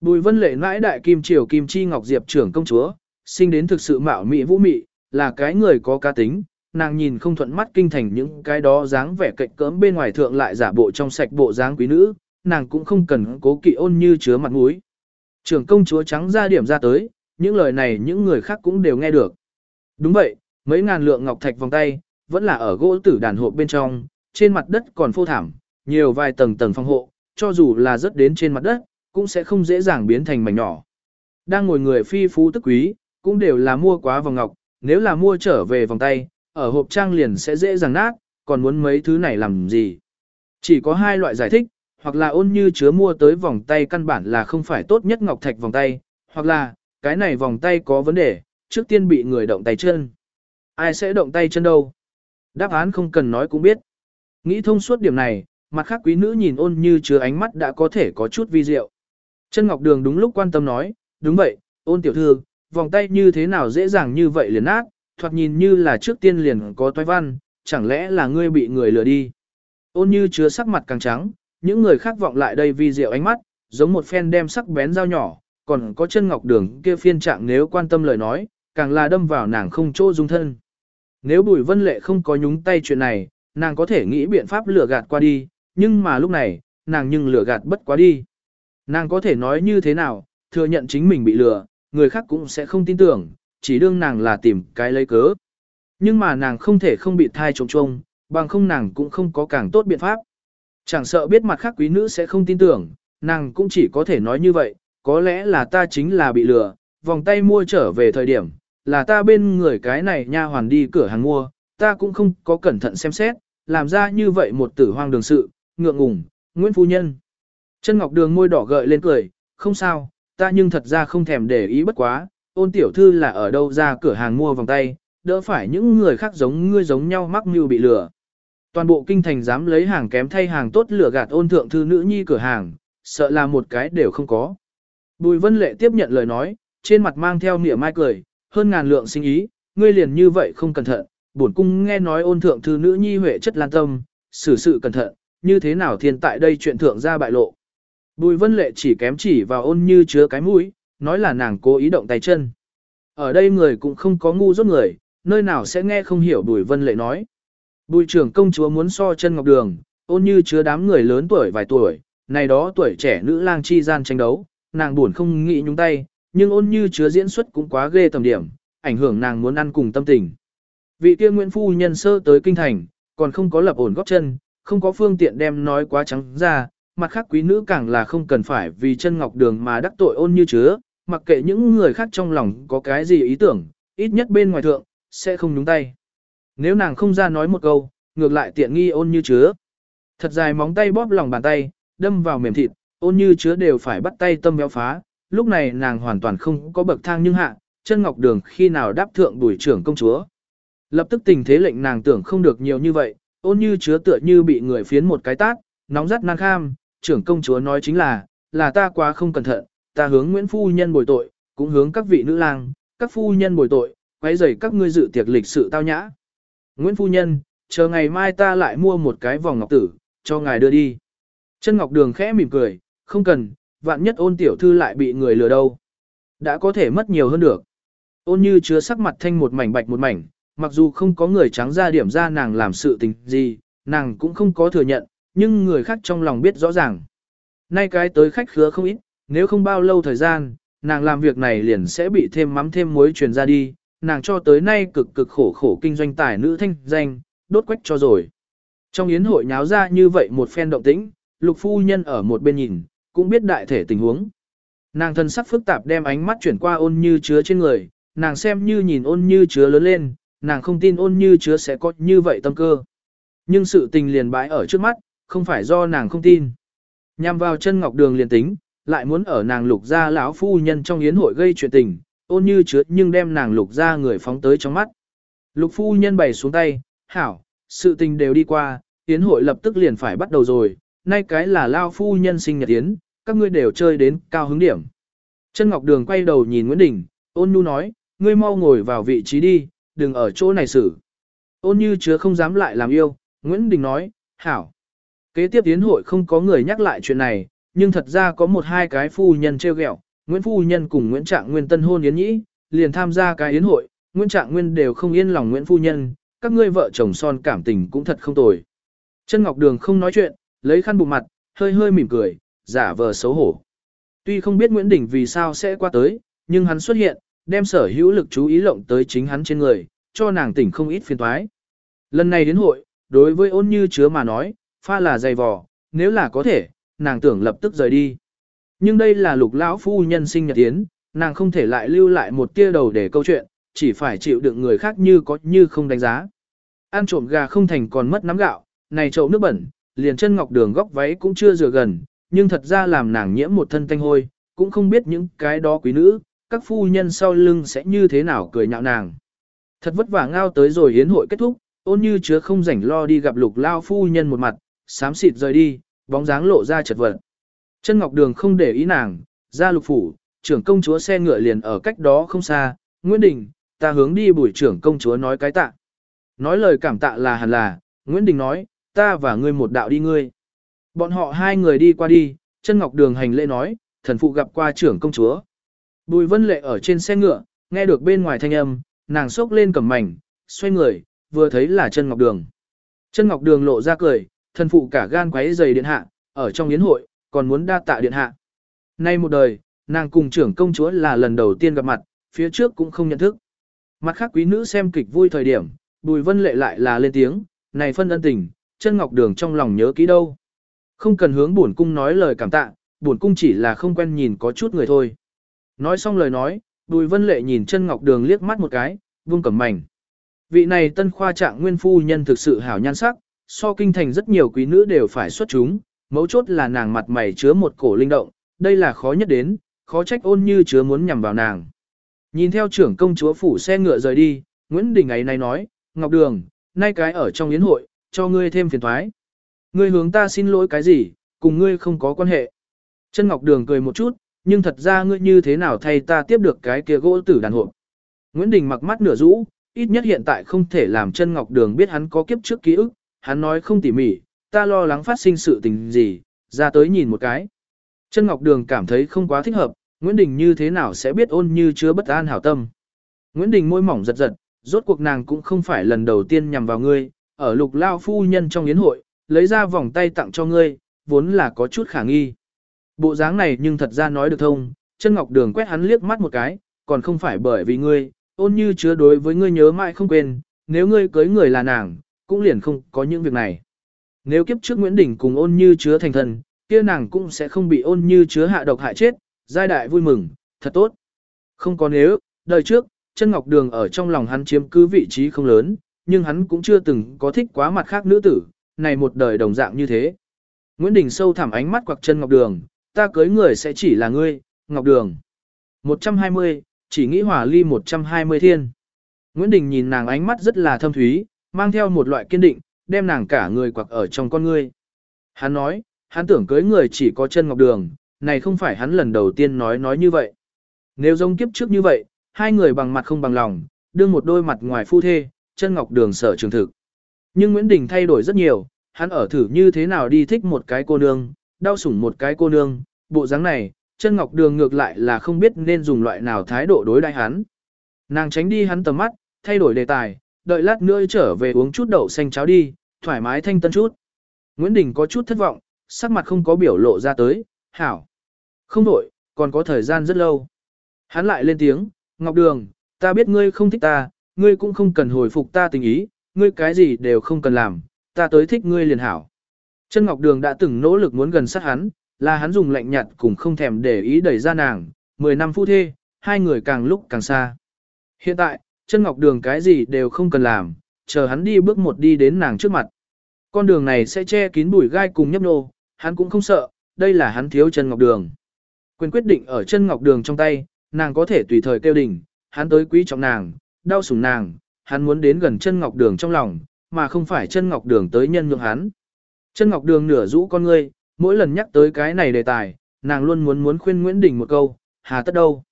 Bùi vân lệ mãi đại kim triều kim chi ngọc diệp trưởng công chúa, sinh đến thực sự mạo mị vũ mị, là cái người có cá tính, nàng nhìn không thuận mắt kinh thành những cái đó dáng vẻ cạnh cỡm bên ngoài thượng lại giả bộ trong sạch bộ dáng quý nữ, nàng cũng không cần cố kỵ ôn như chứa mặt mũi. Trưởng công chúa trắng ra điểm ra tới, những lời này những người khác cũng đều nghe được. Đúng vậy, mấy ngàn lượng ngọc thạch vòng tay, vẫn là ở gỗ tử đàn hộp bên trong, trên mặt đất còn phô thảm, nhiều vài tầng tầng phòng hộ, cho dù là rớt đến trên mặt đất, cũng sẽ không dễ dàng biến thành mảnh nhỏ. Đang ngồi người phi phú tức quý, cũng đều là mua quá vòng ngọc, nếu là mua trở về vòng tay, ở hộp trang liền sẽ dễ dàng nát, còn muốn mấy thứ này làm gì. Chỉ có hai loại giải thích, hoặc là ôn như chứa mua tới vòng tay căn bản là không phải tốt nhất ngọc thạch vòng tay, hoặc là, cái này vòng tay có vấn đề, trước tiên bị người động tay chân. Ai sẽ động tay chân đâu? Đáp án không cần nói cũng biết. Nghĩ thông suốt điểm này, mặt khác quý nữ nhìn ôn như chứa ánh mắt đã có thể có chút vi diệu. Chân Ngọc Đường đúng lúc quan tâm nói, đúng vậy, ôn tiểu thư, vòng tay như thế nào dễ dàng như vậy liền nát, thoạt nhìn như là trước tiên liền có toái văn, chẳng lẽ là ngươi bị người lừa đi. Ôn như chứa sắc mặt càng trắng, những người khác vọng lại đây vi diệu ánh mắt, giống một phen đem sắc bén dao nhỏ, còn có chân ngọc đường kia phiên trạng nếu quan tâm lời nói, càng là đâm vào nàng không chỗ dung thân. Nếu bùi vân lệ không có nhúng tay chuyện này, nàng có thể nghĩ biện pháp lừa gạt qua đi, nhưng mà lúc này, nàng nhưng lừa gạt bất quá đi. Nàng có thể nói như thế nào, thừa nhận chính mình bị lừa, người khác cũng sẽ không tin tưởng, chỉ đương nàng là tìm cái lấy cớ. Nhưng mà nàng không thể không bị thai trống trông, bằng không nàng cũng không có càng tốt biện pháp. Chẳng sợ biết mặt khác quý nữ sẽ không tin tưởng, nàng cũng chỉ có thể nói như vậy, có lẽ là ta chính là bị lừa, vòng tay mua trở về thời điểm, là ta bên người cái này nha hoàn đi cửa hàng mua, ta cũng không có cẩn thận xem xét, làm ra như vậy một tử hoang đường sự, ngượng ngùng, Nguyễn Phu Nhân. Chân Ngọc Đường môi đỏ gợi lên cười, không sao, ta nhưng thật ra không thèm để ý bất quá, ôn tiểu thư là ở đâu ra cửa hàng mua vòng tay, đỡ phải những người khác giống ngươi giống nhau mắc mưu bị lừa. Toàn bộ kinh thành dám lấy hàng kém thay hàng tốt lừa gạt ôn thượng thư nữ nhi cửa hàng, sợ là một cái đều không có. Bùi vân lệ tiếp nhận lời nói, trên mặt mang theo nịa mai cười, hơn ngàn lượng sinh ý, ngươi liền như vậy không cẩn thận, bổn cung nghe nói ôn thượng thư nữ nhi huệ chất lan tâm, xử sự cẩn thận, như thế nào thiên tại đây chuyện thượng ra bại lộ. Bùi vân lệ chỉ kém chỉ vào ôn như chứa cái mũi, nói là nàng cố ý động tay chân. Ở đây người cũng không có ngu rốt người, nơi nào sẽ nghe không hiểu bùi vân lệ nói. Bùi trưởng công chúa muốn so chân ngọc đường, ôn như chứa đám người lớn tuổi vài tuổi, này đó tuổi trẻ nữ lang chi gian tranh đấu, nàng buồn không nghĩ nhúng tay, nhưng ôn như chứa diễn xuất cũng quá ghê tầm điểm, ảnh hưởng nàng muốn ăn cùng tâm tình. Vị kia Nguyễn Phu nhân sơ tới kinh thành, còn không có lập ổn góp chân, không có phương tiện đem nói quá trắng ra, mặt khác quý nữ càng là không cần phải vì chân ngọc đường mà đắc tội ôn như chứa, mặc kệ những người khác trong lòng có cái gì ý tưởng, ít nhất bên ngoài thượng, sẽ không nhúng tay. Nếu nàng không ra nói một câu, ngược lại tiện nghi ôn như chứa. Thật dài móng tay bóp lòng bàn tay, đâm vào mềm thịt, ôn như chứa đều phải bắt tay tâm béo phá, lúc này nàng hoàn toàn không có bậc thang nhưng hạ, chân ngọc đường khi nào đáp thượng đuổi trưởng công chúa. Lập tức tình thế lệnh nàng tưởng không được nhiều như vậy, ôn như chứa tựa như bị người phiến một cái tát, nóng rất nan kham, trưởng công chúa nói chính là, là ta quá không cẩn thận, ta hướng Nguyễn Phu Nhân bồi tội, cũng hướng các vị nữ lang, các phu nhân bồi tội, quấy rầy các ngươi dự tiệc lịch sự tao nhã. Nguyễn Phu Nhân, chờ ngày mai ta lại mua một cái vòng ngọc tử, cho ngài đưa đi. Chân Ngọc Đường khẽ mỉm cười, không cần, vạn nhất ôn tiểu thư lại bị người lừa đâu. Đã có thể mất nhiều hơn được. Ôn như chứa sắc mặt thanh một mảnh bạch một mảnh, mặc dù không có người trắng ra điểm ra nàng làm sự tình gì, nàng cũng không có thừa nhận, nhưng người khác trong lòng biết rõ ràng. Nay cái tới khách khứa không ít, nếu không bao lâu thời gian, nàng làm việc này liền sẽ bị thêm mắm thêm muối truyền ra đi, nàng cho tới nay cực cực khổ khổ kinh doanh tài nữ thanh danh, đốt quách cho rồi. Trong yến hội nháo ra như vậy một phen động tĩnh, lục phu nhân ở một bên nhìn, cũng biết đại thể tình huống. Nàng thân sắc phức tạp đem ánh mắt chuyển qua ôn như chứa trên người, nàng xem như nhìn ôn như chứa lớn lên, nàng không tin ôn như chứa sẽ có như vậy tâm cơ. Nhưng sự tình liền bãi ở trước mắt, không phải do nàng không tin. Nhằm vào chân ngọc đường liền tính, lại muốn ở nàng lục gia lão phu nhân trong yến hội gây chuyện tình, ôn như chứa nhưng đem nàng lục gia người phóng tới trong mắt. Lục phu nhân bày xuống tay, hảo, sự tình đều đi qua, yến hội lập tức liền phải bắt đầu rồi, nay cái là lao phu nhân sinh nhật yến, các ngươi đều chơi đến cao hứng điểm. Chân Ngọc Đường quay đầu nhìn Nguyễn Đình, ôn nhu nói, ngươi mau ngồi vào vị trí đi, đừng ở chỗ này xử. Ôn như chứa không dám lại làm yêu, Nguyễn Đình nói, hảo. Kế tiếp yến hội không có người nhắc lại chuyện này, nhưng thật ra có một hai cái phu nhân treo ghẹo, Nguyễn Phu Nhân cùng Nguyễn Trạng Nguyên tân hôn yến nhĩ, liền tham gia cái yến hội, Nguyễn Trạng Nguyên đều không yên lòng Nguyễn Phu Nhân, các ngươi vợ chồng son cảm tình cũng thật không tồi. Chân Ngọc Đường không nói chuyện, lấy khăn bụng mặt, hơi hơi mỉm cười, giả vờ xấu hổ. Tuy không biết Nguyễn Đình vì sao sẽ qua tới, nhưng hắn xuất hiện, đem sở hữu lực chú ý lộng tới chính hắn trên người, cho nàng tỉnh không ít phiền toái. Lần này đến hội, đối với ôn như chứa mà nói, pha là dày vò, nếu là có thể, nàng tưởng lập tức rời đi. Nhưng đây là lục lão phu nhân sinh nhật tiến, nàng không thể lại lưu lại một tia đầu để câu chuyện, chỉ phải chịu đựng người khác như có như không đánh giá. Ăn trộm gà không thành còn mất nắm gạo, này chậu nước bẩn, liền chân ngọc đường góc váy cũng chưa rửa gần, nhưng thật ra làm nàng nhiễm một thân tanh hôi, cũng không biết những cái đó quý nữ, các phu nhân sau lưng sẽ như thế nào cười nhạo nàng. Thật vất vả ngao tới rồi hiến hội kết thúc, ôn như chứa không rảnh lo đi gặp lục lao phu nhân một mặt, sám xịt rời đi, bóng dáng lộ ra chật vật. Chân Ngọc Đường không để ý nàng, ra lục phủ, trưởng công chúa xe ngựa liền ở cách đó không xa, Nguyễn Đình, ta hướng đi buổi trưởng công chúa nói cái tạ. Nói lời cảm tạ là hẳn là, Nguyễn Đình nói, ta và ngươi một đạo đi ngươi. Bọn họ hai người đi qua đi, chân Ngọc Đường hành lễ nói, thần phụ gặp qua trưởng công chúa. Bùi Vân Lệ ở trên xe ngựa, nghe được bên ngoài thanh âm, nàng sốc lên cầm mảnh, xoay người, vừa thấy là chân Ngọc Đường. Chân Ngọc Đường lộ ra cười, thần phụ cả gan quấy giày điện hạ, ở trong yến hội, còn muốn đa tạ điện hạ. Nay một đời, nàng cùng trưởng công chúa là lần đầu tiên gặp mặt, phía trước cũng không nhận thức. Mặt khác quý nữ xem kịch vui thời điểm, Bùi Vân Lệ lại là lên tiếng, này phân ân tình, chân ngọc đường trong lòng nhớ kỹ đâu. Không cần hướng bổn cung nói lời cảm tạ, bổn cung chỉ là không quen nhìn có chút người thôi. Nói xong lời nói, Bùi Vân Lệ nhìn chân ngọc đường liếc mắt một cái, vung cẩm mảnh. Vị này tân khoa trạng nguyên phu nhân thực sự hảo nhan sắc, so kinh thành rất nhiều quý nữ đều phải xuất chúng, mấu chốt là nàng mặt mày chứa một cổ linh động, đây là khó nhất đến, khó trách ôn như chứa muốn nhằm vào nàng. Nhìn theo trưởng công chúa phủ xe ngựa rời đi, Nguyễn Đình ấy này nói, Ngọc Đường, nay cái ở trong yến hội, cho ngươi thêm phiền thoái. Ngươi hướng ta xin lỗi cái gì, cùng ngươi không có quan hệ. Chân Ngọc Đường cười một chút, nhưng thật ra ngươi như thế nào thay ta tiếp được cái kia gỗ tử đàn hộp. Nguyễn Đình mặc mắt nửa rũ, ít nhất hiện tại không thể làm chân Ngọc Đường biết hắn có kiếp trước ký ức, hắn nói không tỉ mỉ, ta lo lắng phát sinh sự tình gì, ra tới nhìn một cái. Chân Ngọc Đường cảm thấy không quá thích hợp, Nguyễn Đình như thế nào sẽ biết ôn như chứa bất an hảo tâm. Nguyễn Đình môi mỏng giật giật, rốt cuộc nàng cũng không phải lần đầu tiên nhằm vào ngươi, ở lục lao phu nhân trong yến hội, lấy ra vòng tay tặng cho ngươi, vốn là có chút khả nghi. Bộ dáng này nhưng thật ra nói được thông, chân ngọc đường quét hắn liếc mắt một cái, còn không phải bởi vì ngươi, ôn như chứa đối với ngươi nhớ mãi không quên, nếu ngươi cưới người là nàng, cũng liền không có những việc này. Nếu kiếp trước Nguyễn Đình cùng ôn như chứa thành thần, kia nàng cũng sẽ không bị ôn như chứa hạ độc hại chết, giai đại vui mừng, thật tốt. Không có nếu, đời trước, chân ngọc đường ở trong lòng hắn chiếm cứ vị trí không lớn, nhưng hắn cũng chưa từng có thích quá mặt khác nữ tử, này một đời đồng dạng như thế. Nguyễn Đình sâu thẳm ánh mắt quặc chân ngọc đường, ta cưới người sẽ chỉ là ngươi, ngọc đường. 120, chỉ nghĩ hỏa ly 120 thiên. Nguyễn Đình nhìn nàng ánh mắt rất là thâm thúy, mang theo một loại kiên định, đem nàng cả người quặc ở trong con ngươi. Hắn nói, hắn tưởng cưới người chỉ có chân ngọc đường, này không phải hắn lần đầu tiên nói nói như vậy. Nếu giống kiếp trước như vậy, hai người bằng mặt không bằng lòng, đương một đôi mặt ngoài phu thê, chân ngọc đường sở trường thực. Nhưng Nguyễn Đình thay đổi rất nhiều, hắn ở thử như thế nào đi thích một cái cô nương, đau sủng một cái cô nương, bộ dáng này, chân ngọc đường ngược lại là không biết nên dùng loại nào thái độ đối đại hắn. Nàng tránh đi hắn tầm mắt, thay đổi đề tài, đợi lát nữa trở về uống chút đậu xanh cháo đi, thoải mái thanh tân chút. Nguyễn Đình có chút thất vọng, sắc mặt không có biểu lộ ra tới, hảo. Không đổi, còn có thời gian rất lâu. Hắn lại lên tiếng, Ngọc Đường, ta biết ngươi không thích ta, ngươi cũng không cần hồi phục ta tình ý, ngươi cái gì đều không cần làm, ta tới thích ngươi liền hảo. Chân Ngọc Đường đã từng nỗ lực muốn gần sát hắn, là hắn dùng lạnh nhạt cùng không thèm để ý đẩy ra nàng, 10 năm phu thê, hai người càng lúc càng xa. Hiện tại, chân Ngọc Đường cái gì đều không cần làm, chờ hắn đi bước một đi đến nàng trước mặt. Con đường này sẽ che kín bụi gai cùng nhấp nô, hắn cũng không sợ, đây là hắn thiếu chân Ngọc Đường. Quyền quyết định ở chân Ngọc Đường trong tay, nàng có thể tùy thời kêu đỉnh, hắn tới quý trọng nàng, đau sủng nàng, hắn muốn đến gần chân Ngọc Đường trong lòng, mà không phải chân Ngọc Đường tới nhân nhượng hắn. Chân Ngọc Đường nửa rũ con ngươi, mỗi lần nhắc tới cái này đề tài, nàng luôn muốn muốn khuyên Nguyễn Đình một câu, hà tất đâu.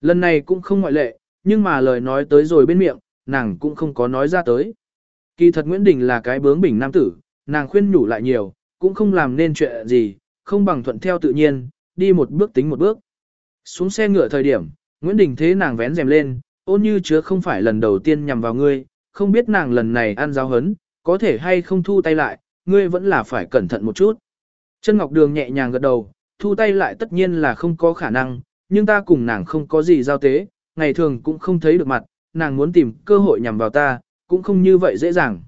Lần này cũng không ngoại lệ, nhưng mà lời nói tới rồi bên miệng, nàng cũng không có nói ra tới. Kỳ thật Nguyễn Đình là cái bướng bỉnh nam tử, nàng khuyên nhủ lại nhiều, cũng không làm nên chuyện gì, không bằng thuận theo tự nhiên, đi một bước tính một bước. Xuống xe ngựa thời điểm, Nguyễn Đình thế nàng vén rèm lên, ôn như chứa không phải lần đầu tiên nhằm vào ngươi, không biết nàng lần này ăn giáo hấn, có thể hay không thu tay lại, ngươi vẫn là phải cẩn thận một chút. Chân Ngọc Đường nhẹ nhàng gật đầu, thu tay lại tất nhiên là không có khả năng, nhưng ta cùng nàng không có gì giao tế, ngày thường cũng không thấy được mặt, nàng muốn tìm cơ hội nhằm vào ta, cũng không như vậy dễ dàng.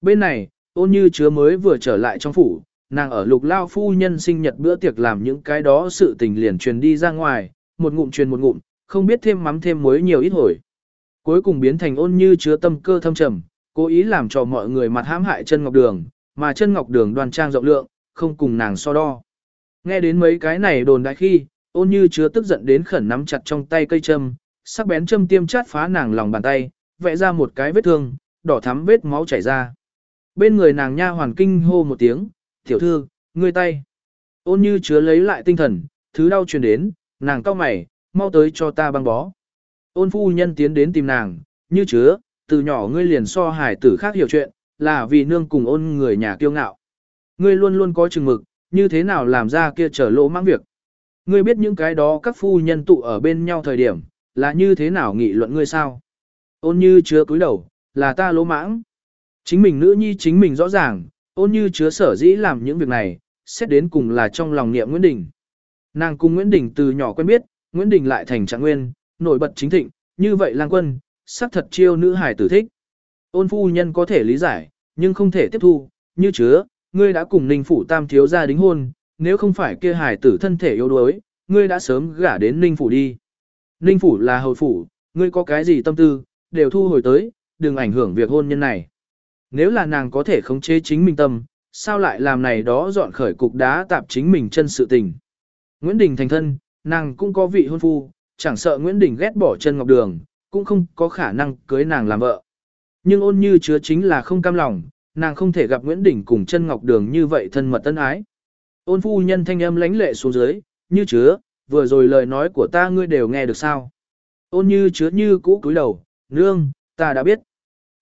Bên này, ôn như chứa mới vừa trở lại trong phủ, nàng ở lục lao phu nhân sinh nhật bữa tiệc làm những cái đó sự tình liền truyền đi ra ngoài, một ngụm truyền một ngụm, không biết thêm mắm thêm muối nhiều ít hồi. Cuối cùng biến thành ôn như chứa tâm cơ thâm trầm, cố ý làm cho mọi người mặt hãm hại chân ngọc đường, mà chân ngọc đường đoan trang rộng lượng, không cùng nàng so đo. Nghe đến mấy cái này đồn đại khi, ôn như chứa tức giận đến khẩn nắm chặt trong tay cây châm, sắc bén châm tiêm chát phá nàng lòng bàn tay, vẽ ra một cái vết thương, đỏ thắm vết máu chảy ra. Bên người nàng nha hoàn kinh hô một tiếng, tiểu thư, ngươi tay. Ôn như chứa lấy lại tinh thần, thứ đau truyền đến, nàng cau mày, mau tới cho ta băng bó. Ôn phu nhân tiến đến tìm nàng, như chứa, từ nhỏ ngươi liền so hải tử khác hiểu chuyện, là vì nương cùng ôn người nhà kiêu ngạo. Ngươi luôn luôn có chừng mực, như thế nào làm ra kia trở lỗ mang việc. Ngươi biết những cái đó các phu nhân tụ ở bên nhau thời điểm, là như thế nào nghị luận ngươi sao? Ôn như chứa cúi đầu, là ta lỗ mãng. Chính mình nữ nhi chính mình rõ ràng, ôn như chứa sở dĩ làm những việc này, xét đến cùng là trong lòng niệm Nguyễn Đình. Nàng cùng Nguyễn Đình từ nhỏ quen biết, Nguyễn Đình lại thành trạng nguyên, nổi bật chính thịnh, như vậy lang quân, sắc thật chiêu nữ hải tử thích. Ôn phu nhân có thể lý giải, nhưng không thể tiếp thu, như chứa, ngươi đã cùng Ninh Phủ Tam thiếu gia đính hôn, nếu không phải kia hải tử thân thể yếu đuối, ngươi đã sớm gả đến Ninh Phủ đi. Ninh Phủ là hầu phủ, ngươi có cái gì tâm tư, đều thu hồi tới, đừng ảnh hưởng việc hôn nhân này. Nếu là nàng có thể khống chế chính mình tâm, sao lại làm này đó dọn khởi cục đá tạp chính mình chân sự tình. Nguyễn Đình thành thân, nàng cũng có vị hôn phu, chẳng sợ Nguyễn Đình ghét bỏ chân ngọc đường, cũng không có khả năng cưới nàng làm vợ. Nhưng ôn như chứa chính là không cam lòng, nàng không thể gặp Nguyễn Đình cùng chân ngọc đường như vậy thân mật tân ái. Ôn phu nhân thanh âm lánh lệ xuống dưới, như chứa, vừa rồi lời nói của ta ngươi đều nghe được sao. Ôn như chứa như cũ cúi đầu, nương, ta đã biết.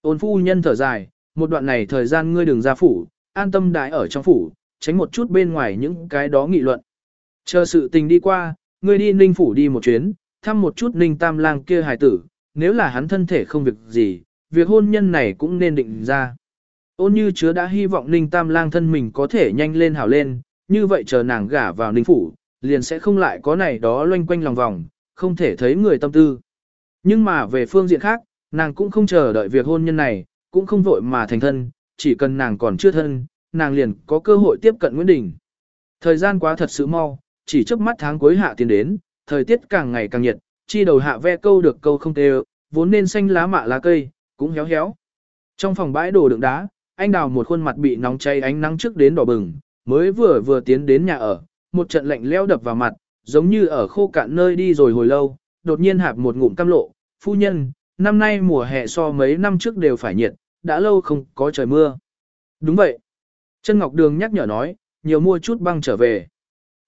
Ôn phu nhân thở dài, một đoạn này thời gian ngươi đừng ra phủ, an tâm đại ở trong phủ, tránh một chút bên ngoài những cái đó nghị luận. Chờ sự tình đi qua, ngươi đi ninh phủ đi một chuyến, thăm một chút ninh tam lang kia hài tử, nếu là hắn thân thể không việc gì, việc hôn nhân này cũng nên định ra. Ôn như chứa đã hy vọng ninh tam lang thân mình có thể nhanh lên hảo lên, như vậy chờ nàng gả vào ninh phủ, liền sẽ không lại có này đó loanh quanh lòng vòng, không thể thấy người tâm tư. Nhưng mà về phương diện khác, nàng cũng không chờ đợi việc hôn nhân này, cũng không vội mà thành thân, chỉ cần nàng còn chưa thân, nàng liền có cơ hội tiếp cận Nguyễn Đình. Thời gian quá thật sự mau, chỉ trước mắt tháng cuối hạ tiến đến, thời tiết càng ngày càng nhiệt, chi đầu hạ ve câu được câu không tê vốn nên xanh lá mạ lá cây, cũng héo héo. Trong phòng bãi đồ đựng đá, anh đào một khuôn mặt bị nóng cháy ánh nắng trước đến đỏ bừng, mới vừa vừa tiến đến nhà ở, một trận lạnh leo đập vào mặt, giống như ở khô cạn nơi đi rồi hồi lâu, đột nhiên hạp một ngụm cam lộ, phu nhân, năm nay mùa hè so mấy năm trước đều phải nhiệt, đã lâu không có trời mưa. Đúng vậy. Chân Ngọc Đường nhắc nhở nói, nhiều mua chút băng trở về.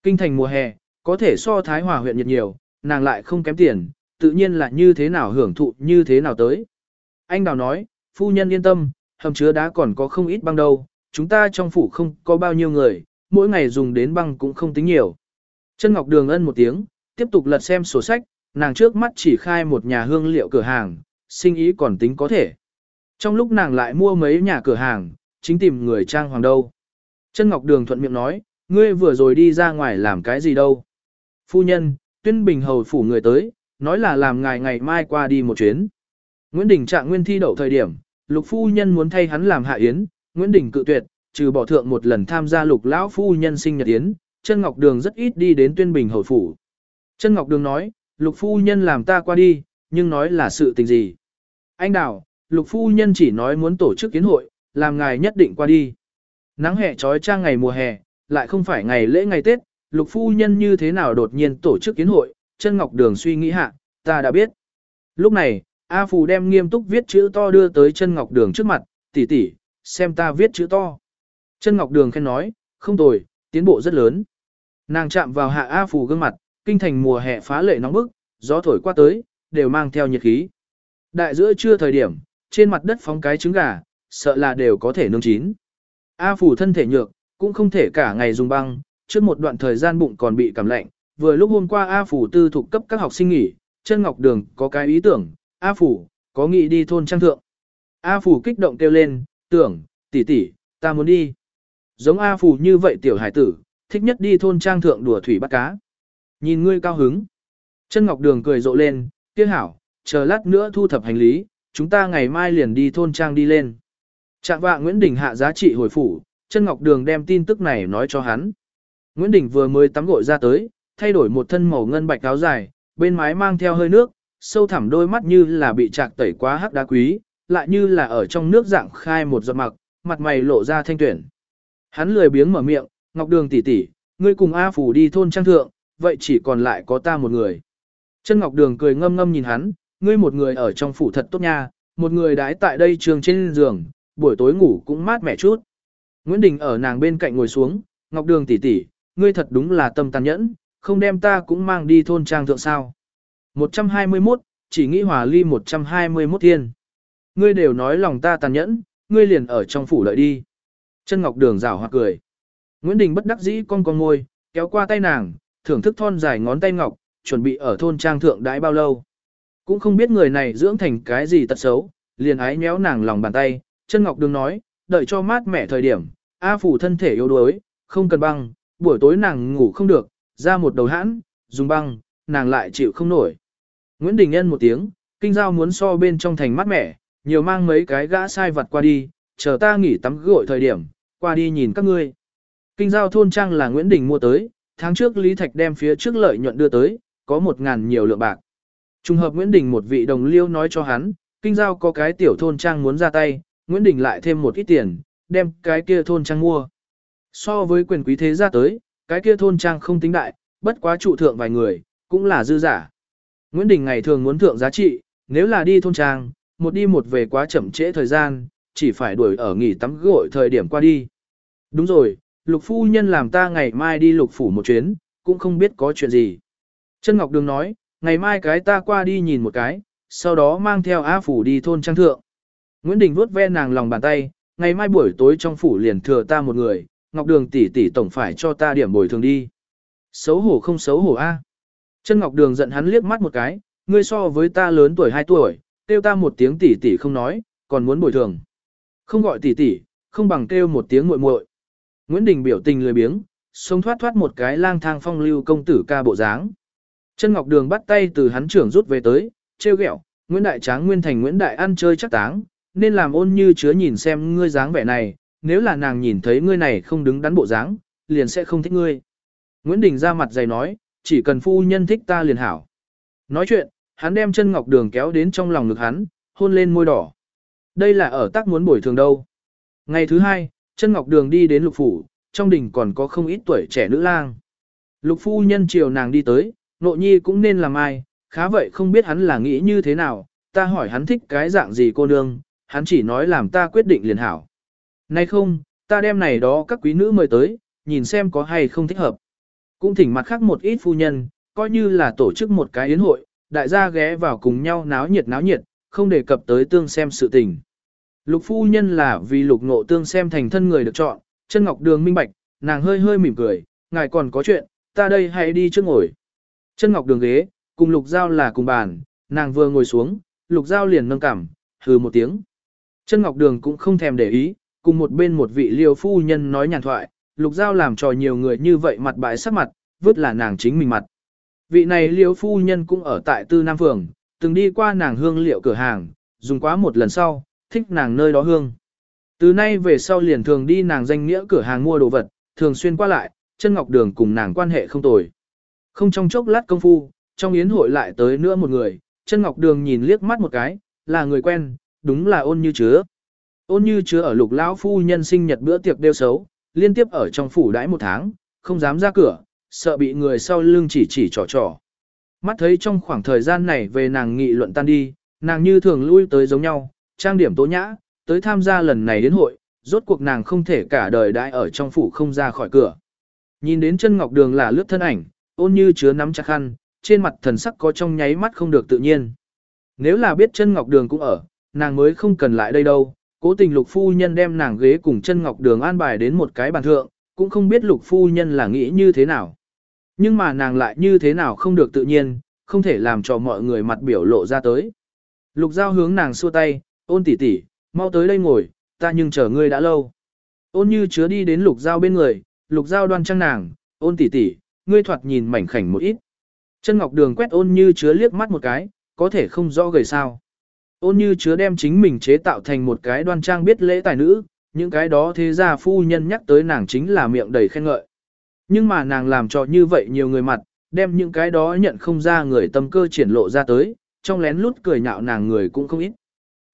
Kinh thành mùa hè, có thể so Thái Hòa huyện nhiệt nhiều, nàng lại không kém tiền, tự nhiên là như thế nào hưởng thụ như thế nào tới. Anh Đào nói, phu nhân yên tâm, hầm chứa đá còn có không ít băng đâu, chúng ta trong phủ không có bao nhiêu người, mỗi ngày dùng đến băng cũng không tính nhiều. Chân Ngọc Đường ân một tiếng, tiếp tục lật xem sổ sách, nàng trước mắt chỉ khai một nhà hương liệu cửa hàng, sinh ý còn tính có thể. Trong lúc nàng lại mua mấy nhà cửa hàng, chính tìm người trang hoàng đâu. Chân Ngọc Đường thuận miệng nói, ngươi vừa rồi đi ra ngoài làm cái gì đâu. Phu nhân, tuyên bình hầu phủ người tới, nói là làm ngài ngày mai qua đi một chuyến. Nguyễn Đình trạng nguyên thi đậu thời điểm, lục phu nhân muốn thay hắn làm hạ yến, Nguyễn Đình cự tuyệt, trừ bỏ thượng một lần tham gia lục lão phu nhân sinh nhật yến, chân Ngọc Đường rất ít đi đến tuyên bình hầu phủ. Chân Ngọc Đường nói, lục phu nhân làm ta qua đi, nhưng nói là sự tình gì. Anh Đào, lục phu nhân chỉ nói muốn tổ chức kiến hội, làm ngài nhất định qua đi. Nắng hè trói trang ngày mùa hè, lại không phải ngày lễ ngày Tết, lục phu nhân như thế nào đột nhiên tổ chức kiến hội, chân ngọc đường suy nghĩ hạ, ta đã biết. Lúc này, A Phù đem nghiêm túc viết chữ to đưa tới chân ngọc đường trước mặt, tỷ tỷ, xem ta viết chữ to. Chân ngọc đường khen nói, không tồi, tiến bộ rất lớn. Nàng chạm vào hạ A Phù gương mặt, kinh thành mùa hè phá lệ nóng bức, gió thổi qua tới, đều mang theo nhiệt khí. Đại giữa trưa thời điểm, trên mặt đất phóng cái trứng gà, sợ là đều có thể nương chín. A phủ thân thể nhược, cũng không thể cả ngày dùng băng, trước một đoạn thời gian bụng còn bị cảm lạnh, vừa lúc hôm qua A phủ tư thuộc cấp các học sinh nghỉ, chân ngọc đường có cái ý tưởng, A phủ, có nghĩ đi thôn trang thượng. A phủ kích động kêu lên, tưởng, tỷ tỷ, ta muốn đi. Giống A phủ như vậy tiểu hải tử, thích nhất đi thôn trang thượng đùa thủy bắt cá. Nhìn ngươi cao hứng. Chân ngọc đường cười rộ lên, tiếc hảo, chờ lát nữa thu thập hành lý, chúng ta ngày mai liền đi thôn trang đi lên. Trạng vạ Nguyễn Đình hạ giá trị hồi phủ, chân Ngọc Đường đem tin tức này nói cho hắn. Nguyễn Đình vừa mới tắm gội ra tới, thay đổi một thân màu ngân bạch áo dài, bên mái mang theo hơi nước, sâu thẳm đôi mắt như là bị trạc tẩy quá hắc đá quý, lại như là ở trong nước dạng khai một giọt mặc, mặt mày lộ ra thanh tuyển. Hắn lười biếng mở miệng, Ngọc Đường tỷ tỷ, ngươi cùng A Phủ đi thôn trang thượng, vậy chỉ còn lại có ta một người. Chân Ngọc Đường cười ngâm ngâm nhìn hắn, ngươi một người ở trong phủ thật tốt nha, một người đãi tại đây trường trên giường, buổi tối ngủ cũng mát mẻ chút. Nguyễn Đình ở nàng bên cạnh ngồi xuống, Ngọc Đường tỷ tỷ, ngươi thật đúng là tâm tàn nhẫn, không đem ta cũng mang đi thôn trang thượng sao. 121, chỉ nghĩ hòa ly 121 thiên. Ngươi đều nói lòng ta tàn nhẫn, ngươi liền ở trong phủ lợi đi. Chân Ngọc Đường rảo hoặc cười. Nguyễn Đình bất đắc dĩ con con ngôi, kéo qua tay nàng, thưởng thức thon dài ngón tay ngọc, chuẩn bị ở thôn trang thượng đãi bao lâu. Cũng không biết người này dưỡng thành cái gì tật xấu, liền ái nhéo nàng lòng bàn tay, chân ngọc đường nói, đợi cho mát mẻ thời điểm, A phủ thân thể yếu đuối, không cần băng, buổi tối nàng ngủ không được, ra một đầu hãn, dùng băng, nàng lại chịu không nổi. Nguyễn Đình Nhân một tiếng, kinh giao muốn so bên trong thành mát mẻ, nhiều mang mấy cái gã sai vặt qua đi, chờ ta nghỉ tắm gội thời điểm, qua đi nhìn các ngươi. Kinh giao thôn trang là Nguyễn Đình mua tới, tháng trước Lý Thạch đem phía trước lợi nhuận đưa tới, có một ngàn nhiều lượng bạc. Trùng hợp Nguyễn Đình một vị đồng liêu nói cho hắn, kinh giao có cái tiểu thôn trang muốn ra tay, Nguyễn Đình lại thêm một ít tiền, đem cái kia thôn trang mua. So với quyền quý thế ra tới, cái kia thôn trang không tính đại, bất quá trụ thượng vài người, cũng là dư giả. Nguyễn Đình ngày thường muốn thượng giá trị, nếu là đi thôn trang, một đi một về quá chậm trễ thời gian, chỉ phải đuổi ở nghỉ tắm gội thời điểm qua đi. Đúng rồi, lục phu nhân làm ta ngày mai đi lục phủ một chuyến, cũng không biết có chuyện gì. Trân Ngọc Đường nói, ngày mai cái ta qua đi nhìn một cái, sau đó mang theo A phủ đi thôn trang thượng. Nguyễn Đình vuốt ve nàng lòng bàn tay, ngày mai buổi tối trong phủ liền thừa ta một người, Ngọc Đường tỷ tỷ tổng phải cho ta điểm bồi thường đi. Xấu hổ không xấu hổ a. Chân Ngọc Đường giận hắn liếc mắt một cái, ngươi so với ta lớn tuổi 2 tuổi, tiêu ta một tiếng tỷ tỷ không nói, còn muốn bồi thường. Không gọi tỷ tỷ, không bằng kêu một tiếng muội muội. Nguyễn Đình biểu tình lười biếng, sống thoát thoát một cái lang thang phong lưu công tử ca bộ dáng. Chân Ngọc Đường bắt tay từ hắn trưởng rút về tới, trêu ghẹo, Nguyễn Đại Tráng Nguyên Thành Nguyễn Đại ăn chơi chắc táng, nên làm ôn như chứa nhìn xem ngươi dáng vẻ này, nếu là nàng nhìn thấy ngươi này không đứng đắn bộ dáng, liền sẽ không thích ngươi. Nguyễn Đình ra mặt dày nói, chỉ cần phu nhân thích ta liền hảo. Nói chuyện, hắn đem chân ngọc đường kéo đến trong lòng ngực hắn, hôn lên môi đỏ. Đây là ở tác muốn bồi thường đâu. Ngày thứ hai, chân ngọc đường đi đến lục phủ, trong đình còn có không ít tuổi trẻ nữ lang. Lục phu nhân chiều nàng đi tới, nộ nhi cũng nên làm ai, khá vậy không biết hắn là nghĩ như thế nào, ta hỏi hắn thích cái dạng gì cô nương, hắn chỉ nói làm ta quyết định liền hảo. Nay không, ta đem này đó các quý nữ mời tới, nhìn xem có hay không thích hợp. Cũng thỉnh mặt khác một ít phu nhân, coi như là tổ chức một cái yến hội, đại gia ghé vào cùng nhau náo nhiệt náo nhiệt, không đề cập tới tương xem sự tình. Lục phu nhân là vì lục ngộ tương xem thành thân người được chọn, chân ngọc đường minh bạch, nàng hơi hơi mỉm cười, ngài còn có chuyện, ta đây hãy đi trước ngồi. Chân ngọc đường ghế, cùng lục giao là cùng bàn, nàng vừa ngồi xuống, lục giao liền nâng cảm, hừ một tiếng. Chân ngọc đường cũng không thèm để ý, cùng một bên một vị liêu phu nhân nói nhàn thoại, lục giao làm trò nhiều người như vậy mặt bại sắc mặt, vứt là nàng chính mình mặt. Vị này liêu phu nhân cũng ở tại Tư Nam Phường, từng đi qua nàng hương liệu cửa hàng, dùng quá một lần sau, thích nàng nơi đó hương. Từ nay về sau liền thường đi nàng danh nghĩa cửa hàng mua đồ vật, thường xuyên qua lại, chân ngọc đường cùng nàng quan hệ không tồi. Không trong chốc lát công phu, trong yến hội lại tới nữa một người, chân ngọc đường nhìn liếc mắt một cái, là người quen, đúng là ôn như chứa. Ôn như chứa ở lục lão phu nhân sinh nhật bữa tiệc đeo xấu, liên tiếp ở trong phủ đãi một tháng, không dám ra cửa, sợ bị người sau lưng chỉ chỉ trò trò. Mắt thấy trong khoảng thời gian này về nàng nghị luận tan đi, nàng như thường lui tới giống nhau, trang điểm tố nhã, tới tham gia lần này đến hội, rốt cuộc nàng không thể cả đời đãi ở trong phủ không ra khỏi cửa. Nhìn đến chân ngọc đường là lướt thân ảnh, ôn như chứa nắm chặt khăn, trên mặt thần sắc có trong nháy mắt không được tự nhiên. Nếu là biết chân ngọc đường cũng ở, nàng mới không cần lại đây đâu, Cố tình lục phu nhân đem nàng ghế cùng chân ngọc đường an bài đến một cái bàn thượng, cũng không biết lục phu nhân là nghĩ như thế nào. Nhưng mà nàng lại như thế nào không được tự nhiên, không thể làm cho mọi người mặt biểu lộ ra tới. Lục giao hướng nàng xua tay, ôn tỷ tỷ, mau tới đây ngồi, ta nhưng chờ ngươi đã lâu. Ôn như chứa đi đến lục giao bên người, lục giao đoan trang nàng, ôn tỷ tỷ, ngươi thoạt nhìn mảnh khảnh một ít. Chân ngọc đường quét ôn như chứa liếc mắt một cái, có thể không rõ gầy sao. Ôn như chứa đem chính mình chế tạo thành một cái đoan trang biết lễ tài nữ, những cái đó thế gia phu nhân nhắc tới nàng chính là miệng đầy khen ngợi. Nhưng mà nàng làm cho như vậy nhiều người mặt, đem những cái đó nhận không ra người tâm cơ triển lộ ra tới, trong lén lút cười nhạo nàng người cũng không ít.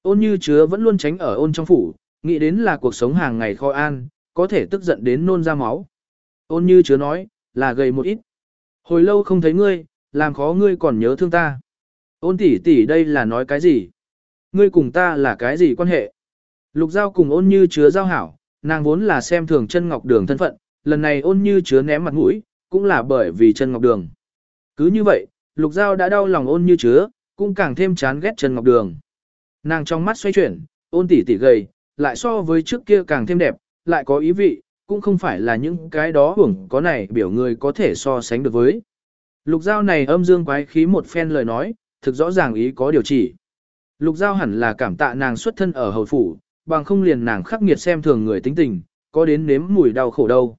Ôn như chứa vẫn luôn tránh ở ôn trong phủ, nghĩ đến là cuộc sống hàng ngày kho an, có thể tức giận đến nôn ra máu. Ôn như chứa nói, là gầy một ít. Hồi lâu không thấy ngươi, làm khó ngươi còn nhớ thương ta. Ôn tỷ tỷ đây là nói cái gì? Ngươi cùng ta là cái gì quan hệ? Lục giao cùng ôn như chứa giao hảo, nàng vốn là xem thường chân ngọc đường thân phận, lần này ôn như chứa ném mặt mũi, cũng là bởi vì chân ngọc đường. Cứ như vậy, lục giao đã đau lòng ôn như chứa, cũng càng thêm chán ghét chân ngọc đường. Nàng trong mắt xoay chuyển, ôn tỉ tỉ gầy, lại so với trước kia càng thêm đẹp, lại có ý vị, cũng không phải là những cái đó hưởng có này biểu người có thể so sánh được với. Lục giao này âm dương quái khí một phen lời nói, thực rõ ràng ý có điều chỉ. Lục Giao hẳn là cảm tạ nàng xuất thân ở hầu phủ, bằng không liền nàng khắc nghiệt xem thường người tính tình, có đến nếm mùi đau khổ đâu.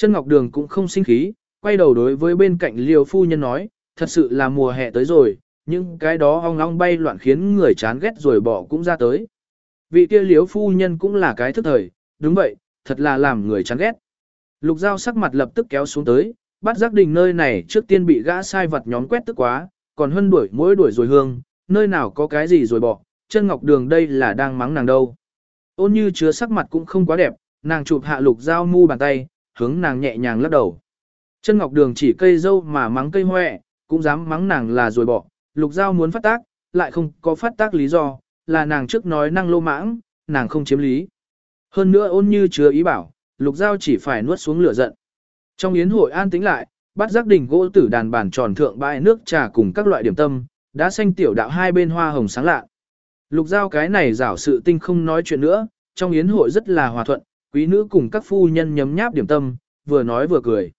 Chân Ngọc Đường cũng không sinh khí, quay đầu đối với bên cạnh liều phu nhân nói, thật sự là mùa hè tới rồi, nhưng cái đó ong ong bay loạn khiến người chán ghét rồi bỏ cũng ra tới. Vị kia liếu phu nhân cũng là cái thức thời, đúng vậy, thật là làm người chán ghét. Lục Giao sắc mặt lập tức kéo xuống tới, bắt giác đình nơi này trước tiên bị gã sai vật nhóm quét tức quá, còn hân đuổi mỗi đuổi rồi hương, nơi nào có cái gì rồi bỏ, chân ngọc đường đây là đang mắng nàng đâu. Ôn như chứa sắc mặt cũng không quá đẹp, nàng chụp hạ lục Giao mu bàn tay, hướng nàng nhẹ nhàng lắc đầu. Chân ngọc đường chỉ cây dâu mà mắng cây hoẹ, cũng dám mắng nàng là rồi bỏ, lục Giao muốn phát tác, lại không có phát tác lý do, là nàng trước nói năng lô mãng, nàng không chiếm lý. Hơn nữa ôn như chứa ý bảo, lục Giao chỉ phải nuốt xuống lửa giận. Trong yến hội an tĩnh lại, bắt giác đỉnh gỗ tử đàn bàn tròn thượng bãi nước trà cùng các loại điểm tâm, đã xanh tiểu đạo hai bên hoa hồng sáng lạ. Lục giao cái này rảo sự tinh không nói chuyện nữa, trong yến hội rất là hòa thuận, quý nữ cùng các phu nhân nhấm nháp điểm tâm, vừa nói vừa cười.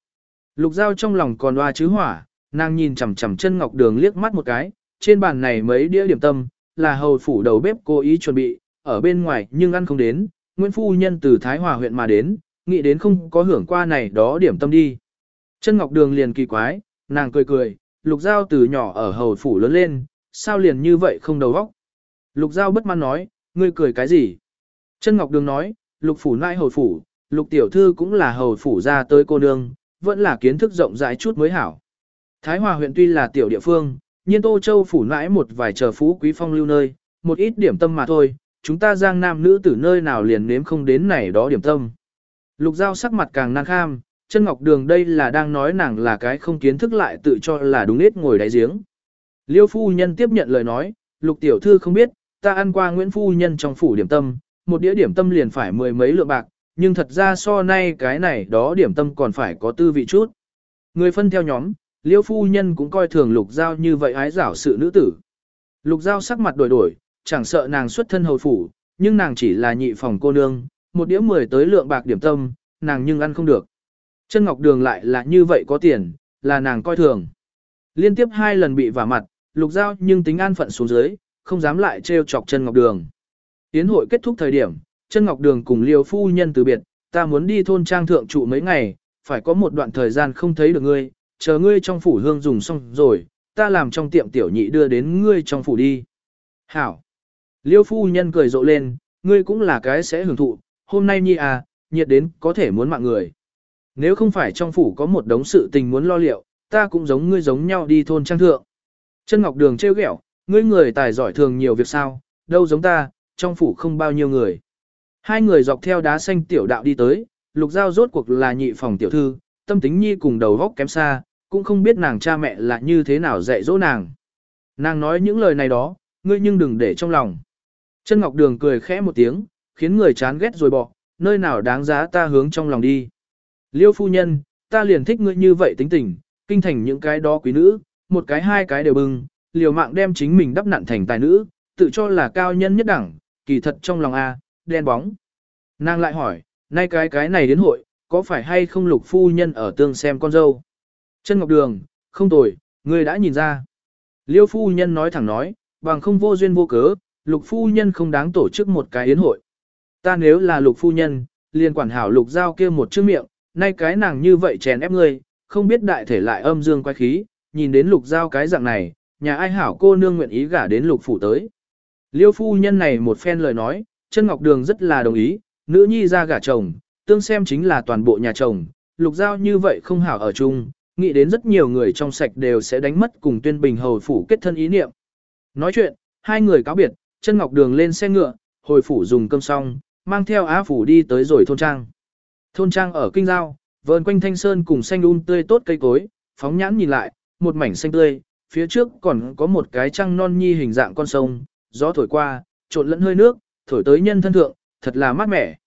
Lục giao trong lòng còn hoa chứ hỏa, nàng nhìn chằm chằm chân ngọc đường liếc mắt một cái, trên bàn này mấy đĩa điểm tâm, là hầu phủ đầu bếp cố ý chuẩn bị, ở bên ngoài nhưng ăn không đến, Nguyễn Phu Nhân từ Thái Hòa huyện mà đến, nghĩ đến không có hưởng qua này đó điểm tâm đi. Chân Ngọc Đường liền kỳ quái, nàng cười cười, Lục Giao từ nhỏ ở hầu phủ lớn lên, sao liền như vậy không đầu óc. Lục Giao bất mãn nói, ngươi cười cái gì? Chân Ngọc Đường nói, Lục phủ nãi hầu phủ, Lục tiểu thư cũng là hầu phủ ra tới cô nương, vẫn là kiến thức rộng rãi chút mới hảo. Thái Hòa huyện tuy là tiểu địa phương, nhiên Tô Châu phủ nãi một vài chờ phú quý phong lưu nơi, một ít điểm tâm mà thôi, chúng ta giang nam nữ tử nơi nào liền nếm không đến này đó điểm tâm. Lục Giao sắc mặt càng năng kham, chân ngọc đường đây là đang nói nàng là cái không kiến thức lại tự cho là đúng nết ngồi đáy giếng. Liêu phu nhân tiếp nhận lời nói, lục tiểu thư không biết, ta ăn qua Nguyễn phu nhân trong phủ điểm tâm, một đĩa điểm tâm liền phải mười mấy lượng bạc, nhưng thật ra so nay cái này đó điểm tâm còn phải có tư vị chút. Người phân theo nhóm, liêu phu nhân cũng coi thường lục giao như vậy ái giảo sự nữ tử. Lục giao sắc mặt đổi đổi, chẳng sợ nàng xuất thân hầu phủ, nhưng nàng chỉ là nhị phòng cô nương, một đĩa mười tới lượng bạc điểm tâm, nàng nhưng ăn không được. Chân Ngọc Đường lại là như vậy có tiền, là nàng coi thường. Liên tiếp hai lần bị vả mặt, lục giao nhưng tính an phận xuống dưới, không dám lại trêu chọc chân Ngọc Đường. Tiến hội kết thúc thời điểm, chân Ngọc Đường cùng liều phu nhân từ biệt, ta muốn đi thôn trang thượng trụ mấy ngày, phải có một đoạn thời gian không thấy được ngươi, chờ ngươi trong phủ hương dùng xong rồi, ta làm trong tiệm tiểu nhị đưa đến ngươi trong phủ đi. Hảo! Liêu phu nhân cười rộ lên, ngươi cũng là cái sẽ hưởng thụ, hôm nay nhi à, nhiệt đến có thể muốn mạng người. Nếu không phải trong phủ có một đống sự tình muốn lo liệu, ta cũng giống ngươi giống nhau đi thôn trang thượng. Chân Ngọc Đường trêu ghẹo, ngươi người tài giỏi thường nhiều việc sao, đâu giống ta, trong phủ không bao nhiêu người. Hai người dọc theo đá xanh tiểu đạo đi tới, lục giao rốt cuộc là nhị phòng tiểu thư, tâm tính nhi cùng đầu góc kém xa, cũng không biết nàng cha mẹ là như thế nào dạy dỗ nàng. Nàng nói những lời này đó, ngươi nhưng đừng để trong lòng. Chân Ngọc Đường cười khẽ một tiếng, khiến người chán ghét rồi bỏ, nơi nào đáng giá ta hướng trong lòng đi. Liêu phu nhân, ta liền thích ngươi như vậy tính tình, kinh thành những cái đó quý nữ, một cái hai cái đều bưng, liều mạng đem chính mình đắp nặn thành tài nữ, tự cho là cao nhân nhất đẳng, kỳ thật trong lòng A, đen bóng. Nàng lại hỏi, nay cái cái này đến hội, có phải hay không lục phu nhân ở tương xem con dâu? Chân Ngọc Đường, không tồi, ngươi đã nhìn ra. Liêu phu nhân nói thẳng nói, bằng không vô duyên vô cớ, lục phu nhân không đáng tổ chức một cái yến hội. Ta nếu là lục phu nhân, liền quản hảo lục giao kia một chữ miệng, nay cái nàng như vậy chèn ép ngươi, không biết đại thể lại âm dương quay khí, nhìn đến lục giao cái dạng này, nhà ai hảo cô nương nguyện ý gả đến lục phủ tới. Liêu phu nhân này một phen lời nói, chân ngọc đường rất là đồng ý, nữ nhi ra gả chồng, tương xem chính là toàn bộ nhà chồng, lục giao như vậy không hảo ở chung, nghĩ đến rất nhiều người trong sạch đều sẽ đánh mất cùng tuyên bình hầu phủ kết thân ý niệm. Nói chuyện, hai người cáo biệt, chân ngọc đường lên xe ngựa, hồi phủ dùng cơm xong, mang theo á phủ đi tới rồi thôn trang. Thôn trang ở kinh giao, vờn quanh thanh sơn cùng xanh um tươi tốt cây cối, phóng nhãn nhìn lại, một mảnh xanh tươi, phía trước còn có một cái trăng non nhi hình dạng con sông, gió thổi qua, trộn lẫn hơi nước, thổi tới nhân thân thượng, thật là mát mẻ.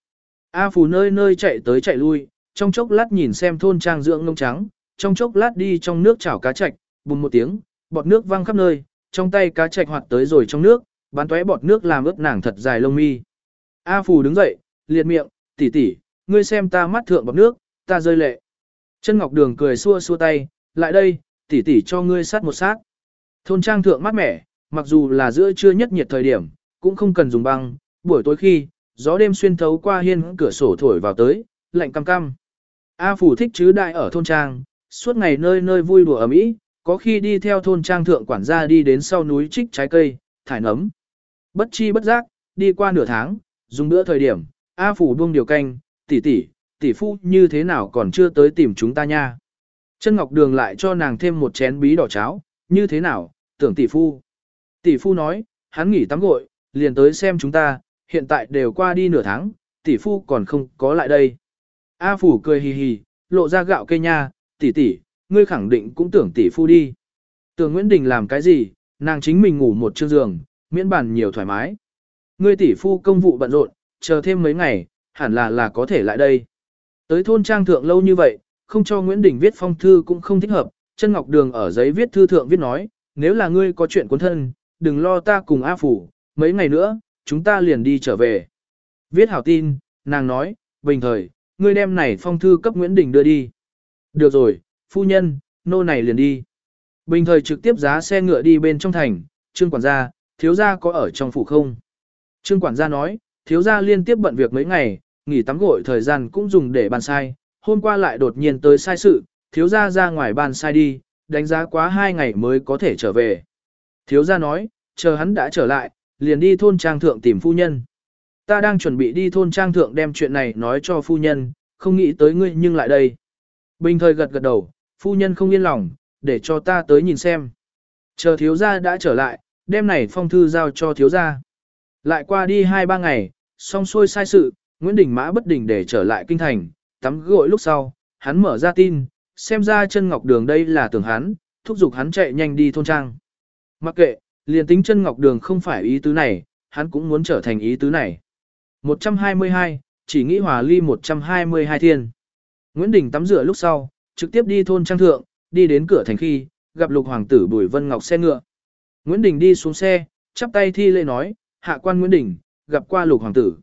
A phù nơi nơi chạy tới chạy lui, trong chốc lát nhìn xem thôn trang dưỡng lông trắng, trong chốc lát đi trong nước chảo cá chạch, bùm một tiếng, bọt nước văng khắp nơi, trong tay cá chạch hoạt tới rồi trong nước, bán tóe bọt nước làm ướt nàng thật dài lông mi. A Phù đứng dậy, liệt miệng, tỷ tỷ, ngươi xem ta mắt thượng bọt nước, ta rơi lệ. Chân Ngọc Đường cười xua xua tay, lại đây, tỷ tỷ cho ngươi sát một sát. Thôn trang thượng mát mẻ, mặc dù là giữa trưa nhất nhiệt thời điểm, cũng không cần dùng băng, buổi tối khi, gió đêm xuyên thấu qua hiên cửa sổ thổi vào tới, lạnh cam cam. A Phủ thích chứ đại ở thôn trang, suốt ngày nơi nơi vui đùa ở mỹ, có khi đi theo thôn trang thượng quản gia đi đến sau núi trích trái cây, thải nấm. Bất chi bất giác, đi qua nửa tháng, dùng bữa thời điểm, A Phủ buông điều canh, tỷ tỷ, tỷ phu như thế nào còn chưa tới tìm chúng ta nha. Chân Ngọc Đường lại cho nàng thêm một chén bí đỏ cháo, như thế nào, tưởng tỷ phu. Tỷ phu nói, hắn nghỉ tắm gội, liền tới xem chúng ta, hiện tại đều qua đi nửa tháng, tỷ phu còn không có lại đây. A Phủ cười hì hì, lộ ra gạo cây nha, tỷ tỷ, ngươi khẳng định cũng tưởng tỷ phu đi. Tưởng Nguyễn Đình làm cái gì, nàng chính mình ngủ một chương giường, miễn bàn nhiều thoải mái. Ngươi tỷ phu công vụ bận rộn, chờ thêm mấy ngày, hẳn là là có thể lại đây. Tới thôn trang thượng lâu như vậy, không cho Nguyễn Đình viết phong thư cũng không thích hợp, chân ngọc đường ở giấy viết thư thượng viết nói, nếu là ngươi có chuyện cuốn thân, đừng lo ta cùng A Phủ, mấy ngày nữa, chúng ta liền đi trở về. Viết hảo tin, nàng nói, bình thời, ngươi đem này phong thư cấp Nguyễn Đình đưa đi. Được rồi, phu nhân, nô này liền đi. Bình thời trực tiếp giá xe ngựa đi bên trong thành, trương quản gia, thiếu gia có ở trong phủ không? Trương quản gia nói, thiếu gia liên tiếp bận việc mấy ngày, nghỉ tắm gội thời gian cũng dùng để bàn sai, hôm qua lại đột nhiên tới sai sự, thiếu gia ra ngoài bàn sai đi, đánh giá quá hai ngày mới có thể trở về. Thiếu gia nói, chờ hắn đã trở lại, liền đi thôn trang thượng tìm phu nhân. Ta đang chuẩn bị đi thôn trang thượng đem chuyện này nói cho phu nhân, không nghĩ tới ngươi nhưng lại đây. Bình thời gật gật đầu, phu nhân không yên lòng, để cho ta tới nhìn xem. Chờ thiếu gia đã trở lại, đem này phong thư giao cho thiếu gia. Lại qua đi 2-3 ngày, xong xuôi sai sự, Nguyễn Đình Mã bất đình để trở lại kinh thành, tắm gội lúc sau, hắn mở ra tin, xem ra chân ngọc đường đây là tưởng hắn, thúc giục hắn chạy nhanh đi thôn trang. Mặc kệ, liền tính chân ngọc đường không phải ý tứ này, hắn cũng muốn trở thành ý tứ này. 122, chỉ nghĩ hòa ly 122 thiên. Nguyễn Đình tắm rửa lúc sau, trực tiếp đi thôn trang thượng, đi đến cửa thành khi, gặp lục hoàng tử Bùi Vân Ngọc xe ngựa. Nguyễn Đình đi xuống xe, chắp tay thi lễ nói, hạ quan Nguyễn Đình, gặp qua lục hoàng tử.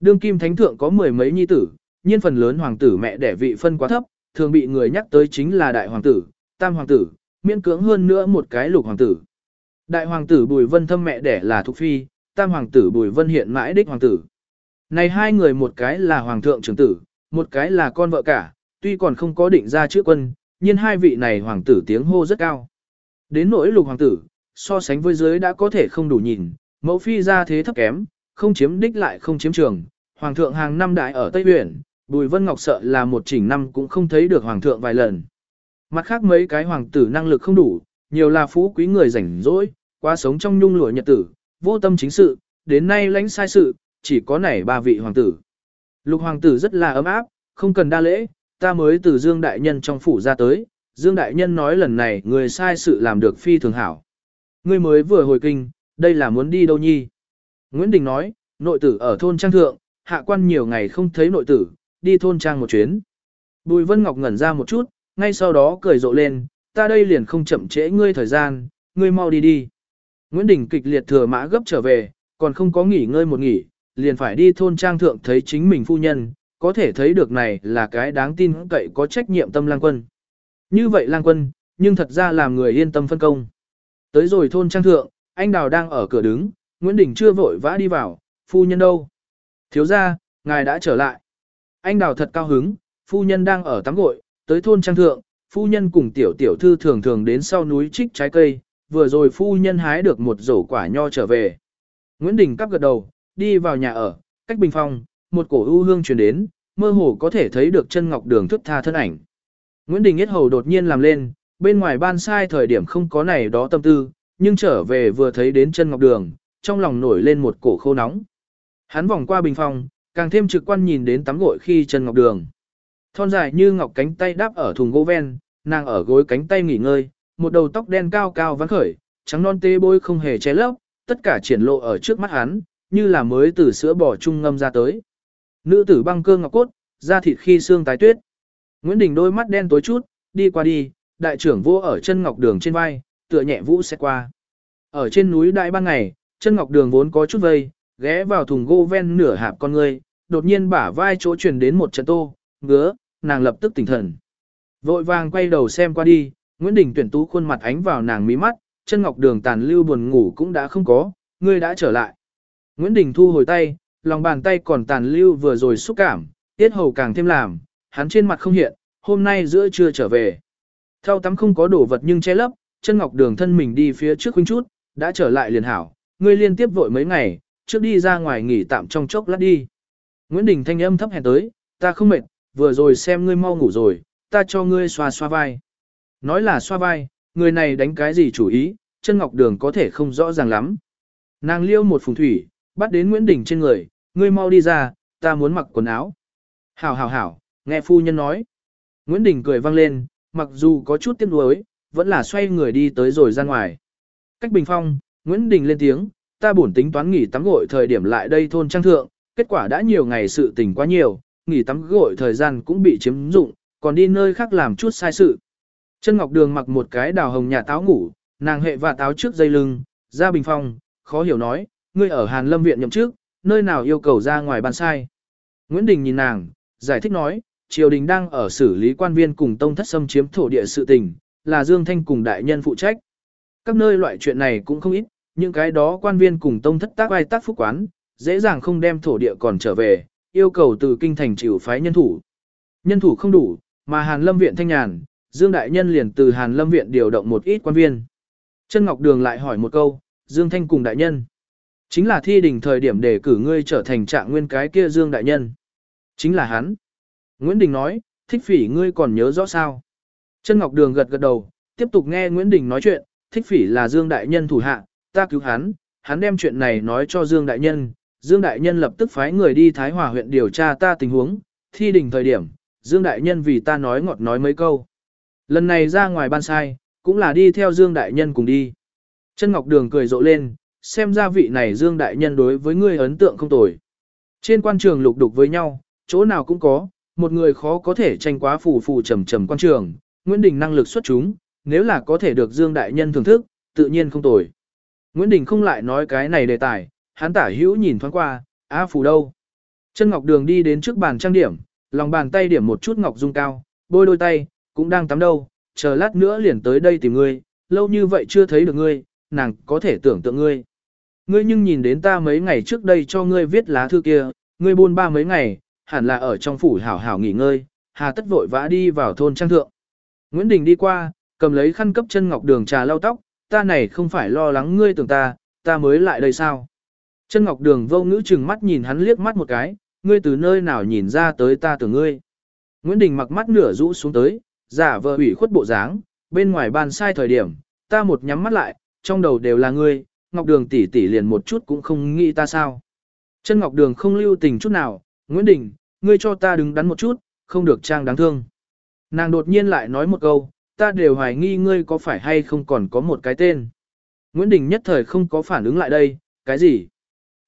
Đương kim thánh thượng có mười mấy nhi tử, nhiên phần lớn hoàng tử mẹ đẻ vị phân quá thấp, thường bị người nhắc tới chính là đại hoàng tử, tam hoàng tử, miễn cưỡng hơn nữa một cái lục hoàng tử. Đại hoàng tử Bùi Vân thâm mẹ đẻ là Thục Phi, tam hoàng tử Bùi Vân hiện mãi đích hoàng tử. Này hai người một cái là hoàng thượng trưởng tử, một cái là con vợ cả, tuy còn không có định ra chữ quân, nhưng hai vị này hoàng tử tiếng hô rất cao. Đến nỗi lục hoàng tử, so sánh với dưới đã có thể không đủ nhìn, mẫu phi ra thế thấp kém, không chiếm đích lại không chiếm trường. Hoàng thượng hàng năm đại ở Tây Huyền, Bùi Vân Ngọc sợ là một chỉnh năm cũng không thấy được hoàng thượng vài lần. Mặt khác mấy cái hoàng tử năng lực không đủ, nhiều là phú quý người rảnh rỗi, qua sống trong nhung lụa nhật tử, vô tâm chính sự, đến nay lãnh sai sự, chỉ có nảy ba vị hoàng tử. Lục hoàng tử rất là ấm áp, không cần đa lễ, ta mới từ Dương Đại Nhân trong phủ ra tới, Dương Đại Nhân nói lần này người sai sự làm được phi thường hảo. Ngươi mới vừa hồi kinh, đây là muốn đi đâu nhi? Nguyễn Đình nói, nội tử ở thôn trang thượng, hạ quan nhiều ngày không thấy nội tử, đi thôn trang một chuyến. Bùi Vân Ngọc ngẩn ra một chút, ngay sau đó cười rộ lên, ta đây liền không chậm trễ ngươi thời gian, ngươi mau đi đi. Nguyễn Đình kịch liệt thừa mã gấp trở về, còn không có nghỉ ngơi một nghỉ, liền phải đi thôn trang thượng thấy chính mình phu nhân, có thể thấy được này là cái đáng tin cậy có trách nhiệm tâm lang quân. Như vậy lang quân, nhưng thật ra làm người yên tâm phân công. Tới rồi thôn trang thượng, anh Đào đang ở cửa đứng, Nguyễn Đình chưa vội vã đi vào, phu nhân đâu? Thiếu ra, ngài đã trở lại. Anh Đào thật cao hứng, phu nhân đang ở tắm gội, tới thôn trang thượng, phu nhân cùng tiểu tiểu thư thường thường đến sau núi trích trái cây, vừa rồi phu nhân hái được một rổ quả nho trở về. Nguyễn Đình cắp gật đầu, đi vào nhà ở, cách bình phong, một cổ ưu hương truyền đến, mơ hồ có thể thấy được chân ngọc đường thức tha thân ảnh. Nguyễn Đình Yết Hầu đột nhiên làm lên, bên ngoài ban sai thời điểm không có này đó tâm tư, nhưng trở về vừa thấy đến chân ngọc đường, trong lòng nổi lên một cổ khô nóng. Hắn vòng qua bình phong, càng thêm trực quan nhìn đến tắm gội khi chân ngọc đường. Thon dài như ngọc cánh tay đáp ở thùng gỗ ven, nàng ở gối cánh tay nghỉ ngơi, một đầu tóc đen cao cao vắn khởi, trắng non tê bôi không hề che lấp, tất cả triển lộ ở trước mắt hắn, như là mới từ sữa bò chung ngâm ra tới. Nữ tử băng cơ ngọc cốt, da thịt khi xương tái tuyết. Nguyễn Đình đôi mắt đen tối chút, đi qua đi, đại trưởng vô ở chân ngọc đường trên vai, tựa nhẹ vũ sẽ qua. Ở trên núi đại ban ngày, chân ngọc đường vốn có chút vây, ghé vào thùng gỗ ven nửa hạp con người, đột nhiên bả vai chỗ truyền đến một trận tô, ngứa, nàng lập tức tỉnh thần. Vội vàng quay đầu xem qua đi, Nguyễn Đình tuyển tú khuôn mặt ánh vào nàng mí mắt, chân ngọc đường tàn lưu buồn ngủ cũng đã không có, ngươi đã trở lại. Nguyễn Đình thu hồi tay, lòng bàn tay còn tàn lưu vừa rồi xúc cảm, tiết hầu càng thêm làm, hắn trên mặt không hiện, hôm nay giữa trưa trở về. Thao tắm không có đổ vật nhưng che lấp, chân ngọc đường thân mình đi phía trước huynh chút, đã trở lại liền hảo, ngươi liên tiếp vội mấy ngày, trước đi ra ngoài nghỉ tạm trong chốc lát đi. Nguyễn Đình thanh âm thấp hèn tới, ta không mệt, vừa rồi xem ngươi mau ngủ rồi, ta cho ngươi xoa xoa vai. Nói là xoa vai, người này đánh cái gì chủ ý, chân ngọc đường có thể không rõ ràng lắm. Nàng liêu một phùng thủy, bắt đến Nguyễn Đình trên người, ngươi mau đi ra, ta muốn mặc quần áo. Hảo hảo hảo, nghe phu nhân nói. Nguyễn Đình cười vang lên, mặc dù có chút tiếc nuối, vẫn là xoay người đi tới rồi ra ngoài. Cách bình phong, Nguyễn Đình lên tiếng, ta bổn tính toán nghỉ tắm gội thời điểm lại đây thôn trang thượng, kết quả đã nhiều ngày sự tình quá nhiều, nghỉ tắm gội thời gian cũng bị chiếm dụng, còn đi nơi khác làm chút sai sự. Chân Ngọc Đường mặc một cái đào hồng nhà táo ngủ, nàng hệ và táo trước dây lưng, ra bình phong, khó hiểu nói, ngươi ở Hàn Lâm viện nhậm trước, nơi nào yêu cầu ra ngoài ban sai. Nguyễn Đình nhìn nàng, giải thích nói, triều đình đang ở xử lý quan viên cùng tông thất xâm chiếm thổ địa sự tình, là Dương Thanh cùng đại nhân phụ trách. Các nơi loại chuyện này cũng không ít, những cái đó quan viên cùng tông thất tác ai tác phúc quán, dễ dàng không đem thổ địa còn trở về, yêu cầu từ kinh thành chịu phái nhân thủ. Nhân thủ không đủ, mà Hàn Lâm viện thanh nhàn, Dương đại nhân liền từ Hàn Lâm viện điều động một ít quan viên. Trân Ngọc Đường lại hỏi một câu, Dương Thanh cùng đại nhân. Chính là thi đình thời điểm để cử ngươi trở thành trạng nguyên cái kia Dương đại nhân. Chính là hắn. Nguyễn Đình nói, thích phỉ ngươi còn nhớ rõ sao. Trân Ngọc Đường gật gật đầu, tiếp tục nghe Nguyễn Đình nói chuyện, thích phỉ là Dương đại nhân thủ hạ, ta cứu hắn, hắn đem chuyện này nói cho Dương đại nhân. Dương đại nhân lập tức phái người đi Thái Hòa huyện điều tra ta tình huống, thi đình thời điểm, Dương đại nhân vì ta nói ngọt nói mấy câu. Lần này ra ngoài ban sai, cũng là đi theo Dương đại nhân cùng đi. Chân Ngọc Đường cười rộ lên, xem ra vị này Dương Đại Nhân đối với ngươi ấn tượng không tồi. Trên quan trường lục đục với nhau, chỗ nào cũng có, một người khó có thể tranh quá phù phù trầm trầm quan trường, Nguyễn Đình năng lực xuất chúng, nếu là có thể được Dương Đại Nhân thưởng thức, tự nhiên không tồi. Nguyễn Đình không lại nói cái này đề tài, hắn tả hữu nhìn thoáng qua, á phù đâu. Chân Ngọc Đường đi đến trước bàn trang điểm, lòng bàn tay điểm một chút ngọc dung cao, bôi đôi tay, cũng đang tắm đâu, chờ lát nữa liền tới đây tìm ngươi, lâu như vậy chưa thấy được ngươi, nàng có thể tưởng tượng ngươi. Ngươi nhưng nhìn đến ta mấy ngày trước đây cho ngươi viết lá thư kia, ngươi buôn ba mấy ngày, hẳn là ở trong phủ hảo hảo nghỉ ngơi, hà tất vội vã đi vào thôn trang thượng. Nguyễn Đình đi qua, cầm lấy khăn cấp chân ngọc đường trà lau tóc, ta này không phải lo lắng ngươi tưởng ta, ta mới lại đây sao. Chân ngọc đường vô ngữ chừng mắt nhìn hắn liếc mắt một cái, ngươi từ nơi nào nhìn ra tới ta tưởng ngươi. Nguyễn Đình mặc mắt nửa rũ xuống tới, giả vờ ủy khuất bộ dáng, bên ngoài bàn sai thời điểm, ta một nhắm mắt lại, trong đầu đều là ngươi, Ngọc Đường tỷ tỷ liền một chút cũng không nghĩ ta sao. Chân Ngọc Đường không lưu tình chút nào, Nguyễn Đình, ngươi cho ta đứng đắn một chút, không được trang đáng thương. Nàng đột nhiên lại nói một câu, ta đều hoài nghi ngươi có phải hay không còn có một cái tên. Nguyễn Đình nhất thời không có phản ứng lại đây, cái gì?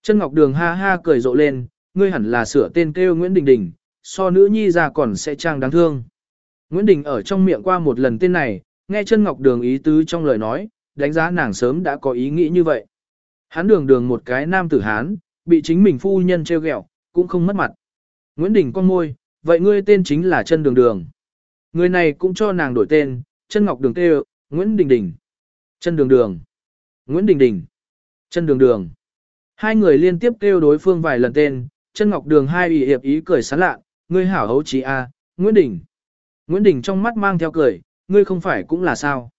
Chân Ngọc Đường ha ha cười rộ lên, ngươi hẳn là sửa tên kêu Nguyễn Đình Đình, so nữ nhi ra còn sẽ trang đáng thương. Nguyễn Đình ở trong miệng qua một lần tên này, nghe chân Ngọc Đường ý tứ trong lời nói, đánh giá nàng sớm đã có ý nghĩ như vậy. Hắn đường đường một cái nam tử Hán, bị chính mình phu nhân treo ghẹo, cũng không mất mặt. Nguyễn Đình con môi, vậy ngươi tên chính là chân đường đường. Người này cũng cho nàng đổi tên, chân ngọc đường kêu, Nguyễn Đình Đình. Chân đường đường. Nguyễn Đình Đình. Chân đường đường. Hai người liên tiếp kêu đối phương vài lần tên, chân ngọc đường hai ủy hiệp ý cười sán lạ, ngươi hảo hấu trí a, Nguyễn Đình. Nguyễn Đình trong mắt mang theo cười, ngươi không phải cũng là sao.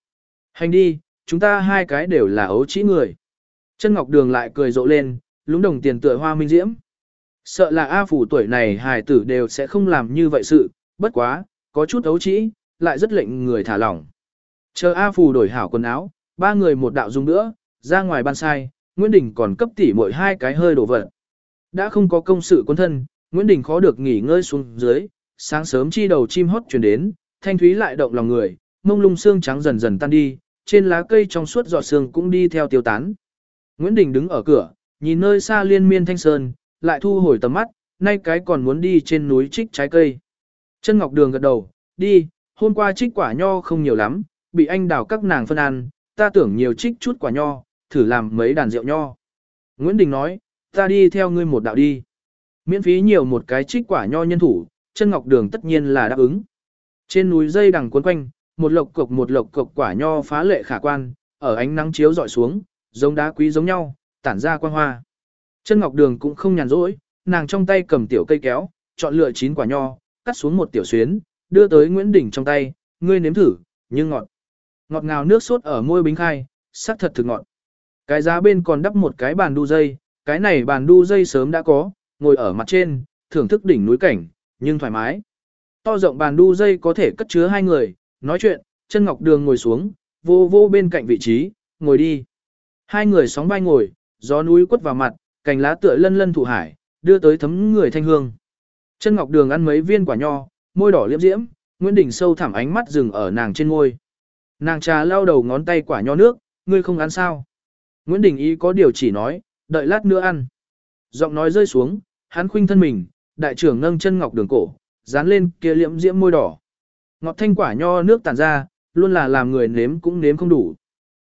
Hành đi, chúng ta hai cái đều là ấu trĩ người. Chân Ngọc Đường lại cười rộ lên, lúng đồng tiền tựa hoa minh diễm. Sợ là A phủ tuổi này hài tử đều sẽ không làm như vậy sự, bất quá, có chút ấu trĩ, lại rất lệnh người thả lỏng. Chờ A phủ đổi hảo quần áo, ba người một đạo dung nữa, ra ngoài ban sai, Nguyễn Đình còn cấp tỉ mỗi hai cái hơi đổ vật. Đã không có công sự quân thân, Nguyễn Đình khó được nghỉ ngơi xuống dưới, sáng sớm chi đầu chim hót chuyển đến, thanh thúy lại động lòng người, mông lung xương trắng dần dần tan đi, trên lá cây trong suốt giọt sương cũng đi theo tiêu tán. Nguyễn Đình đứng ở cửa, nhìn nơi xa liên miên thanh sơn, lại thu hồi tầm mắt, nay cái còn muốn đi trên núi trích trái cây. Chân Ngọc Đường gật đầu, đi, hôm qua trích quả nho không nhiều lắm, bị anh đào các nàng phân ăn, ta tưởng nhiều trích chút quả nho, thử làm mấy đàn rượu nho. Nguyễn Đình nói, ta đi theo ngươi một đạo đi. Miễn phí nhiều một cái trích quả nho nhân thủ, chân Ngọc Đường tất nhiên là đáp ứng. Trên núi dây đằng cuốn quanh, một lộc cục một lộc cục quả nho phá lệ khả quan, ở ánh nắng chiếu dọi xuống, giống đá quý giống nhau, tản ra quang hoa. Chân Ngọc Đường cũng không nhàn rỗi, nàng trong tay cầm tiểu cây kéo, chọn lựa chín quả nho, cắt xuống một tiểu xuyến, đưa tới Nguyễn Đình trong tay, ngươi nếm thử, nhưng ngọt. Ngọt ngào nước sốt ở môi bính khai, sắc thật thực ngọt. Cái giá bên còn đắp một cái bàn đu dây, cái này bàn đu dây sớm đã có, ngồi ở mặt trên, thưởng thức đỉnh núi cảnh, nhưng thoải mái. To rộng bàn đu dây có thể cất chứa hai người, nói chuyện, chân ngọc đường ngồi xuống, vô vô bên cạnh vị trí, ngồi đi. Hai người sóng vai ngồi, gió núi quất vào mặt, cành lá tựa lân lân thủ hải, đưa tới thấm người thanh hương. Chân ngọc đường ăn mấy viên quả nho, môi đỏ liễm diễm, Nguyễn Đình sâu thẳm ánh mắt dừng ở nàng trên ngôi. Nàng trà lau đầu ngón tay quả nho nước, ngươi không ăn sao? Nguyễn Đình ý có điều chỉ nói, đợi lát nữa ăn. Giọng nói rơi xuống, hắn khuynh thân mình, đại trưởng nâng chân ngọc đường cổ, dán lên kia liễm diễm môi đỏ. Ngọt thanh quả nho nước tản ra, luôn là làm người nếm cũng nếm không đủ.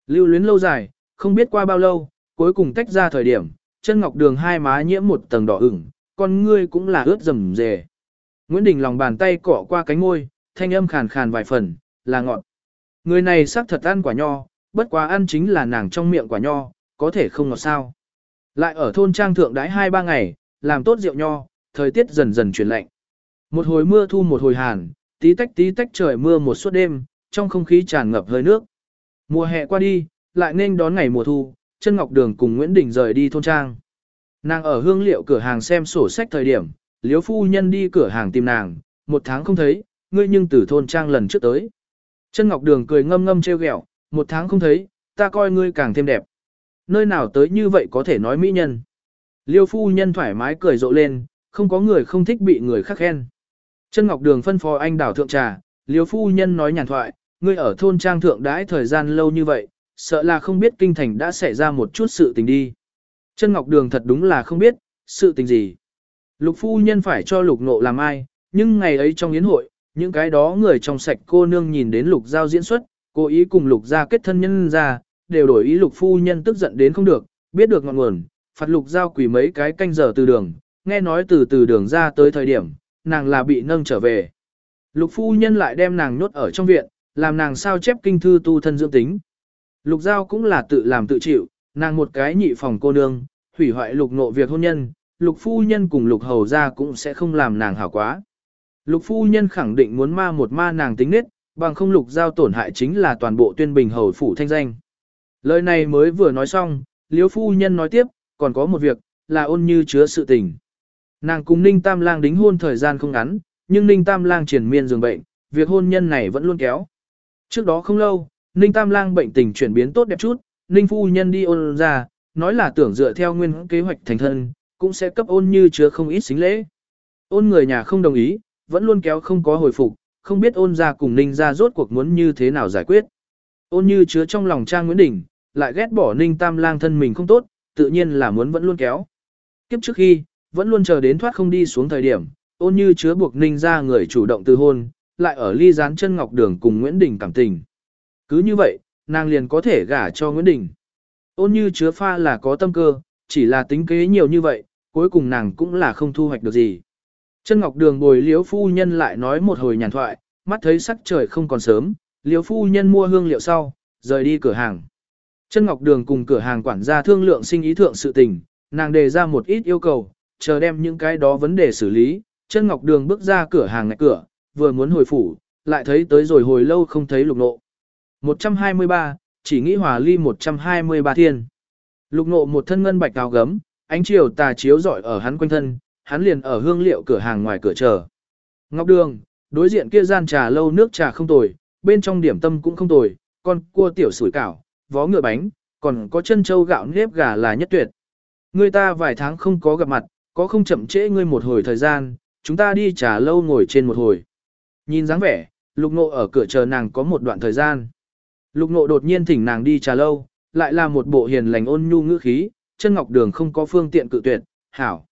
Lưu luyến lâu dài, không biết qua bao lâu, cuối cùng tách ra thời điểm, chân ngọc đường hai má nhiễm một tầng đỏ ửng, con ngươi cũng là ướt rầm rề. Nguyễn Đình lòng bàn tay cọ qua cánh môi, thanh âm khàn khàn vài phần, là ngọt. Người này xác thật ăn quả nho, bất quá ăn chính là nàng trong miệng quả nho, có thể không ngọt sao. Lại ở thôn trang thượng đái hai ba ngày, làm tốt rượu nho, thời tiết dần dần chuyển lạnh. Một hồi mưa thu một hồi hàn, tí tách tí tách trời mưa một suốt đêm, trong không khí tràn ngập hơi nước. Mùa hè qua đi, lại nên đón ngày mùa thu, chân ngọc đường cùng Nguyễn Đình rời đi thôn trang. Nàng ở hương liệu cửa hàng xem sổ sách thời điểm, liếu phu nhân đi cửa hàng tìm nàng, một tháng không thấy, ngươi nhưng từ thôn trang lần trước tới. Chân ngọc đường cười ngâm ngâm treo ghẹo, một tháng không thấy, ta coi ngươi càng thêm đẹp. Nơi nào tới như vậy có thể nói mỹ nhân. Liêu phu nhân thoải mái cười rộ lên, không có người không thích bị người khác khen. Chân Ngọc Đường phân phó anh đảo thượng trà, Liêu phu nhân nói nhàn thoại, ngươi ở thôn trang thượng đãi thời gian lâu như vậy, sợ là không biết kinh thành đã xảy ra một chút sự tình đi. Chân Ngọc Đường thật đúng là không biết, sự tình gì. Lục phu nhân phải cho lục nộ làm ai, nhưng ngày ấy trong yến hội, những cái đó người trong sạch cô nương nhìn đến lục giao diễn xuất, cố ý cùng lục gia kết thân nhân ra, đều đổi ý lục phu nhân tức giận đến không được, biết được ngọn nguồn, phạt lục giao quỷ mấy cái canh giờ từ đường, nghe nói từ từ đường ra tới thời điểm, nàng là bị nâng trở về. Lục phu nhân lại đem nàng nhốt ở trong viện, làm nàng sao chép kinh thư tu thân dưỡng tính. Lục giao cũng là tự làm tự chịu, nàng một cái nhị phòng cô nương, hủy hoại lục nộ việc hôn nhân, lục phu nhân cùng lục hầu ra cũng sẽ không làm nàng hảo quá. Lục phu nhân khẳng định muốn ma một ma nàng tính nết, bằng không lục giao tổn hại chính là toàn bộ tuyên bình hầu phủ thanh danh. Lời này mới vừa nói xong, liếu phu nhân nói tiếp, còn có một việc, là ôn như chứa sự tình. Nàng cùng Ninh Tam Lang đính hôn thời gian không ngắn, nhưng Ninh Tam Lang triển miên giường bệnh, việc hôn nhân này vẫn luôn kéo. Trước đó không lâu, Ninh Tam Lang bệnh tình chuyển biến tốt đẹp chút, Ninh phu nhân đi ôn ra, nói là tưởng dựa theo nguyên kế hoạch thành thân, cũng sẽ cấp ôn như chứa không ít xính lễ. Ôn người nhà không đồng ý, vẫn luôn kéo không có hồi phục, không biết ôn ra cùng Ninh ra rốt cuộc muốn như thế nào giải quyết. Ôn như chứa trong lòng Trang Nguyễn Đình, lại ghét bỏ Ninh Tam Lang thân mình không tốt, tự nhiên là muốn vẫn luôn kéo. Kiếp trước khi, vẫn luôn chờ đến thoát không đi xuống thời điểm, ôn như chứa buộc Ninh ra người chủ động từ hôn, lại ở ly gián chân ngọc đường cùng Nguyễn Đình cảm tình. Cứ như vậy, nàng liền có thể gả cho Nguyễn Đình. Ôn như chứa pha là có tâm cơ, chỉ là tính kế nhiều như vậy, cuối cùng nàng cũng là không thu hoạch được gì. Chân ngọc đường bồi liếu phu nhân lại nói một hồi nhàn thoại, mắt thấy sắc trời không còn sớm, liếu phu nhân mua hương liệu sau, rời đi cửa hàng. Chân ngọc đường cùng cửa hàng quản gia thương lượng sinh ý thượng sự tình, nàng đề ra một ít yêu cầu, chờ đem những cái đó vấn đề xử lý, chân ngọc đường bước ra cửa hàng ngạch cửa, vừa muốn hồi phủ, lại thấy tới rồi hồi lâu không thấy lục nộ. 123, chỉ nghĩ hòa ly 123 thiên. Lục nộ một thân ngân bạch áo gấm, ánh chiều tà chiếu rọi ở hắn quanh thân, hắn liền ở hương liệu cửa hàng ngoài cửa chờ. Ngọc Đường, đối diện kia gian trà lâu nước trà không tồi, bên trong điểm tâm cũng không tồi, con cua tiểu sủi cảo, vó ngựa bánh, còn có chân châu gạo nếp gà là nhất tuyệt. Người ta vài tháng không có gặp mặt, có không chậm trễ ngươi một hồi thời gian, chúng ta đi trà lâu ngồi trên một hồi. Nhìn dáng vẻ, lục nộ ở cửa chờ nàng có một đoạn thời gian. Lục nộ đột nhiên thỉnh nàng đi trà lâu, lại là một bộ hiền lành ôn nhu ngữ khí, chân ngọc đường không có phương tiện cự tuyệt, hảo.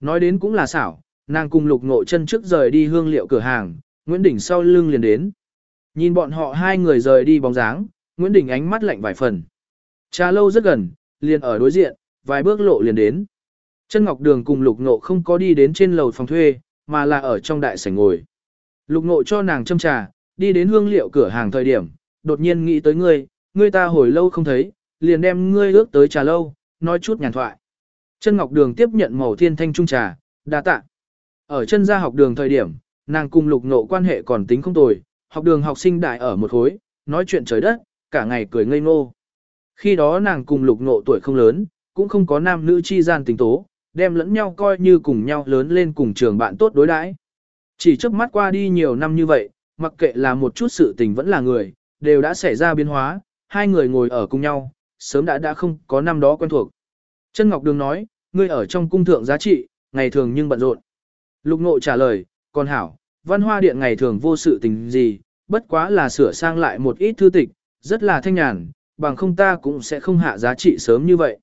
Nói đến cũng là xảo, nàng cùng lục ngộ chân trước rời đi hương liệu cửa hàng, Nguyễn Đình sau lưng liền đến. Nhìn bọn họ hai người rời đi bóng dáng, Nguyễn Đình ánh mắt lạnh vài phần. Trà lâu rất gần, liền ở đối diện, vài bước lộ liền đến. Chân Ngọc Đường cùng Lục Ngộ không có đi đến trên lầu phòng thuê, mà là ở trong đại sảnh ngồi. Lục Ngộ cho nàng châm trà, đi đến hương liệu cửa hàng thời điểm, đột nhiên nghĩ tới ngươi, ngươi ta hồi lâu không thấy, liền đem ngươi ước tới trà lâu, nói chút nhàn thoại. Chân Ngọc Đường tiếp nhận màu thiên thanh trung trà, đa tạ. Ở chân gia học đường thời điểm, nàng cùng lục nộ quan hệ còn tính không tồi, học đường học sinh đại ở một khối, nói chuyện trời đất, cả ngày cười ngây ngô. Khi đó nàng cùng lục nộ tuổi không lớn, cũng không có nam nữ chi gian tình tố, đem lẫn nhau coi như cùng nhau lớn lên cùng trường bạn tốt đối đãi. Chỉ trước mắt qua đi nhiều năm như vậy, mặc kệ là một chút sự tình vẫn là người, đều đã xảy ra biến hóa, hai người ngồi ở cùng nhau, sớm đã đã không có năm đó quen thuộc. Chân Ngọc Đường nói, ngươi ở trong cung thượng giá trị, ngày thường nhưng bận rộn. Lục Ngộ trả lời, con hảo, văn hoa điện ngày thường vô sự tình gì, bất quá là sửa sang lại một ít thư tịch, rất là thanh nhàn, bằng không ta cũng sẽ không hạ giá trị sớm như vậy.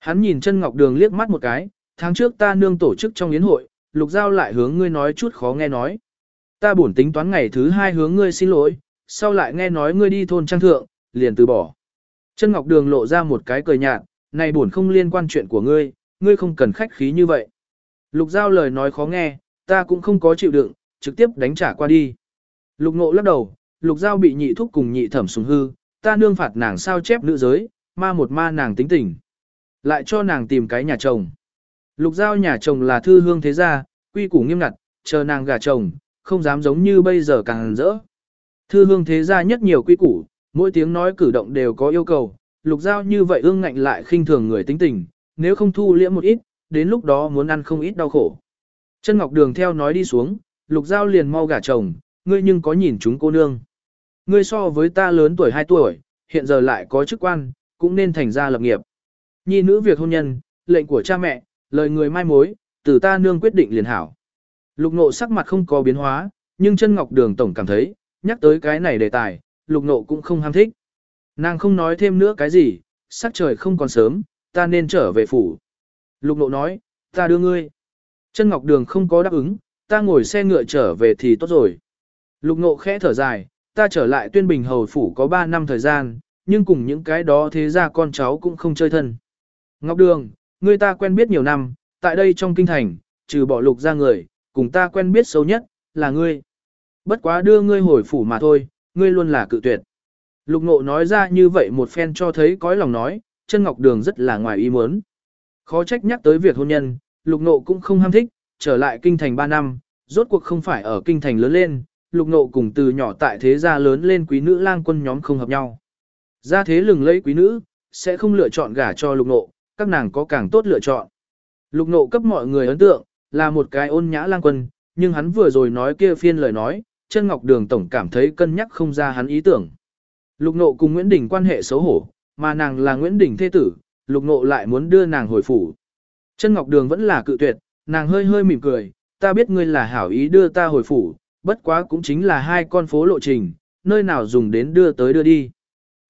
Hắn nhìn chân Ngọc Đường liếc mắt một cái, tháng trước ta nương tổ chức trong yến hội, Lục Giao lại hướng ngươi nói chút khó nghe nói. Ta bổn tính toán ngày thứ hai hướng ngươi xin lỗi, sau lại nghe nói ngươi đi thôn trang thượng, liền từ bỏ. Chân Ngọc Đường lộ ra một cái cười nhạt, này bổn không liên quan chuyện của ngươi, ngươi không cần khách khí như vậy. Lục Giao lời nói khó nghe, ta cũng không có chịu đựng, trực tiếp đánh trả qua đi. Lục Ngộ lắc đầu, Lục Giao bị nhị thúc cùng nhị thẩm sùng hư, ta nương phạt nàng sao chép nữ giới, ma một ma nàng tính tình. Lại cho nàng tìm cái nhà chồng. Lục Giao nhà chồng là thư hương thế gia, quy củ nghiêm ngặt, chờ nàng gả chồng, không dám giống như bây giờ càng rỡ. Thư hương thế gia nhất nhiều quy củ, mỗi tiếng nói cử động đều có yêu cầu, lục giao như vậy ương ngạnh lại khinh thường người tính tình, nếu không thu liễm một ít, đến lúc đó muốn ăn không ít đau khổ. Chân Ngọc Đường theo nói đi xuống, lục giao liền mau gả chồng, ngươi nhưng có nhìn chúng cô nương. Ngươi so với ta lớn tuổi 2 tuổi, hiện giờ lại có chức quan, cũng nên thành ra lập nghiệp. Nhi nữ việc hôn nhân, lệnh của cha mẹ, lời người mai mối, từ ta nương quyết định liền hảo. Lục nộ sắc mặt không có biến hóa, nhưng chân ngọc đường tổng cảm thấy, nhắc tới cái này đề tài, lục nộ cũng không ham thích. Nàng không nói thêm nữa cái gì, sắc trời không còn sớm, ta nên trở về phủ. Lục nộ nói, ta đưa ngươi. Chân ngọc đường không có đáp ứng, ta ngồi xe ngựa trở về thì tốt rồi. Lục nộ khẽ thở dài, ta trở lại tuyên bình hầu phủ có 3 năm thời gian, nhưng cùng những cái đó thế ra con cháu cũng không chơi thân. Ngọc đường, ngươi ta quen biết nhiều năm, tại đây trong kinh thành, trừ bỏ lục ra người, cùng ta quen biết sâu nhất, là ngươi. Bất quá đưa ngươi hồi phủ mà thôi, ngươi luôn là cự tuyệt. Lục ngộ nói ra như vậy một phen cho thấy cõi lòng nói, chân ngọc đường rất là ngoài ý muốn. Khó trách nhắc tới việc hôn nhân, lục ngộ cũng không ham thích, trở lại kinh thành 3 năm, rốt cuộc không phải ở kinh thành lớn lên, lục ngộ cùng từ nhỏ tại thế gia lớn lên quý nữ lang quân nhóm không hợp nhau. gia thế lừng lấy quý nữ, sẽ không lựa chọn gả cho lục ngộ, các nàng có càng tốt lựa chọn. Lục nộ cấp mọi người ấn tượng, là một cái ôn nhã lang quân, nhưng hắn vừa rồi nói kia phiên lời nói, chân ngọc đường tổng cảm thấy cân nhắc không ra hắn ý tưởng. Lục nộ cùng Nguyễn Đình quan hệ xấu hổ, mà nàng là Nguyễn Đình thế tử, lục nộ lại muốn đưa nàng hồi phủ. Chân ngọc đường vẫn là cự tuyệt, nàng hơi hơi mỉm cười, ta biết ngươi là hảo ý đưa ta hồi phủ, bất quá cũng chính là hai con phố lộ trình, nơi nào dùng đến đưa tới đưa đi.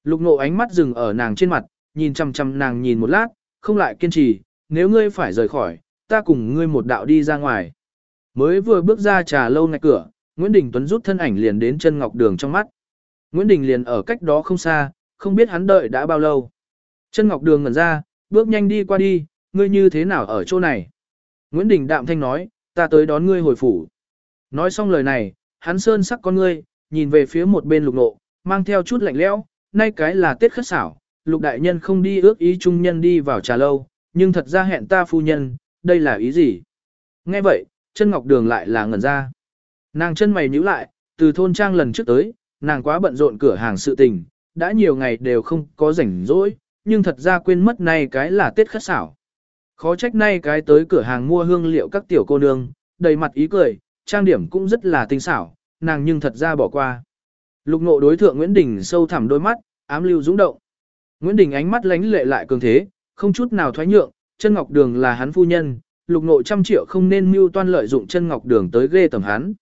Lục nộ ánh mắt dừng ở nàng trên mặt, nhìn chăm chăm nàng nhìn một lát, không lại kiên trì, nếu ngươi phải rời khỏi, ta cùng ngươi một đạo đi ra ngoài. Mới vừa bước ra trà lâu ngay cửa, Nguyễn Đình Tuấn rút thân ảnh liền đến chân ngọc đường trong mắt. Nguyễn Đình liền ở cách đó không xa, không biết hắn đợi đã bao lâu. Chân ngọc đường ngẩn ra, bước nhanh đi qua đi, ngươi như thế nào ở chỗ này? Nguyễn Đình đạm thanh nói, ta tới đón ngươi hồi phủ. Nói xong lời này, hắn sơn sắc con ngươi, nhìn về phía một bên lục nộ, mang theo chút lạnh lẽo, nay cái là tiết khất xảo, lục đại nhân không đi ước ý trung nhân đi vào trà lâu, nhưng thật ra hẹn ta phu nhân, đây là ý gì? Nghe vậy, chân ngọc đường lại là ngẩn ra. Nàng chân mày nhíu lại, từ thôn trang lần trước tới, nàng quá bận rộn cửa hàng sự tình, đã nhiều ngày đều không có rảnh rỗi, nhưng thật ra quên mất nay cái là Tết khất xảo. Khó trách nay cái tới cửa hàng mua hương liệu các tiểu cô nương, đầy mặt ý cười, trang điểm cũng rất là tinh xảo, nàng nhưng thật ra bỏ qua. Lục nộ đối thượng Nguyễn Đình sâu thẳm đôi mắt, ám lưu dũng động. Nguyễn Đình ánh mắt lánh lệ lại cường thế, không chút nào thoái nhượng, chân ngọc đường là hắn phu nhân, lục Nội trăm triệu không nên mưu toan lợi dụng chân ngọc đường tới ghê tầm hắn.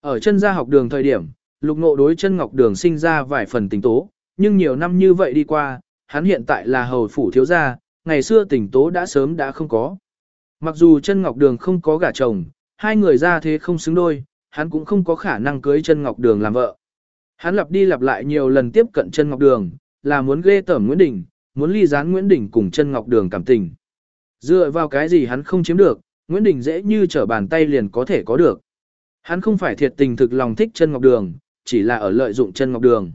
Ở chân gia học đường thời điểm, lục nộ đối chân ngọc đường sinh ra vài phần tình tố, nhưng nhiều năm như vậy đi qua, hắn hiện tại là hầu phủ thiếu gia, ngày xưa tình tố đã sớm đã không có. Mặc dù chân ngọc đường không có gả chồng, hai người ra thế không xứng đôi, hắn cũng không có khả năng cưới chân ngọc đường làm vợ. Hắn lặp đi lặp lại nhiều lần tiếp cận chân ngọc đường, là muốn ghê tởm Nguyễn Đình, muốn ly gián Nguyễn Đình cùng chân ngọc đường cảm tình. Dựa vào cái gì hắn không chiếm được, Nguyễn Đình dễ như trở bàn tay liền có thể có được. Hắn không phải thiệt tình thực lòng thích chân ngọc đường, chỉ là ở lợi dụng chân ngọc đường.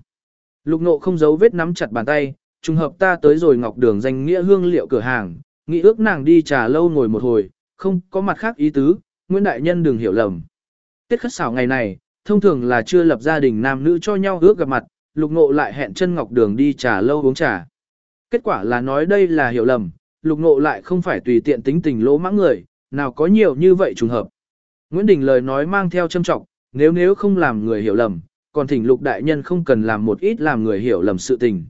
Lục nộ không giấu vết nắm chặt bàn tay, trùng hợp ta tới rồi ngọc đường danh nghĩa hương liệu cửa hàng, nghĩ ước nàng đi trà lâu ngồi một hồi, không có mặt khác ý tứ, Nguyễn Đại Nhân đừng hiểu lầm. Tiết khất xảo ngày này, thông thường là chưa lập gia đình nam nữ cho nhau ước gặp mặt, lục ngộ lại hẹn chân ngọc đường đi trà lâu uống trà. Kết quả là nói đây là hiểu lầm, lục ngộ lại không phải tùy tiện tính tình lỗ mãng người, nào có nhiều như vậy trùng hợp. Nguyễn Đình lời nói mang theo châm trọng, nếu nếu không làm người hiểu lầm, còn thỉnh lục đại nhân không cần làm một ít làm người hiểu lầm sự tình.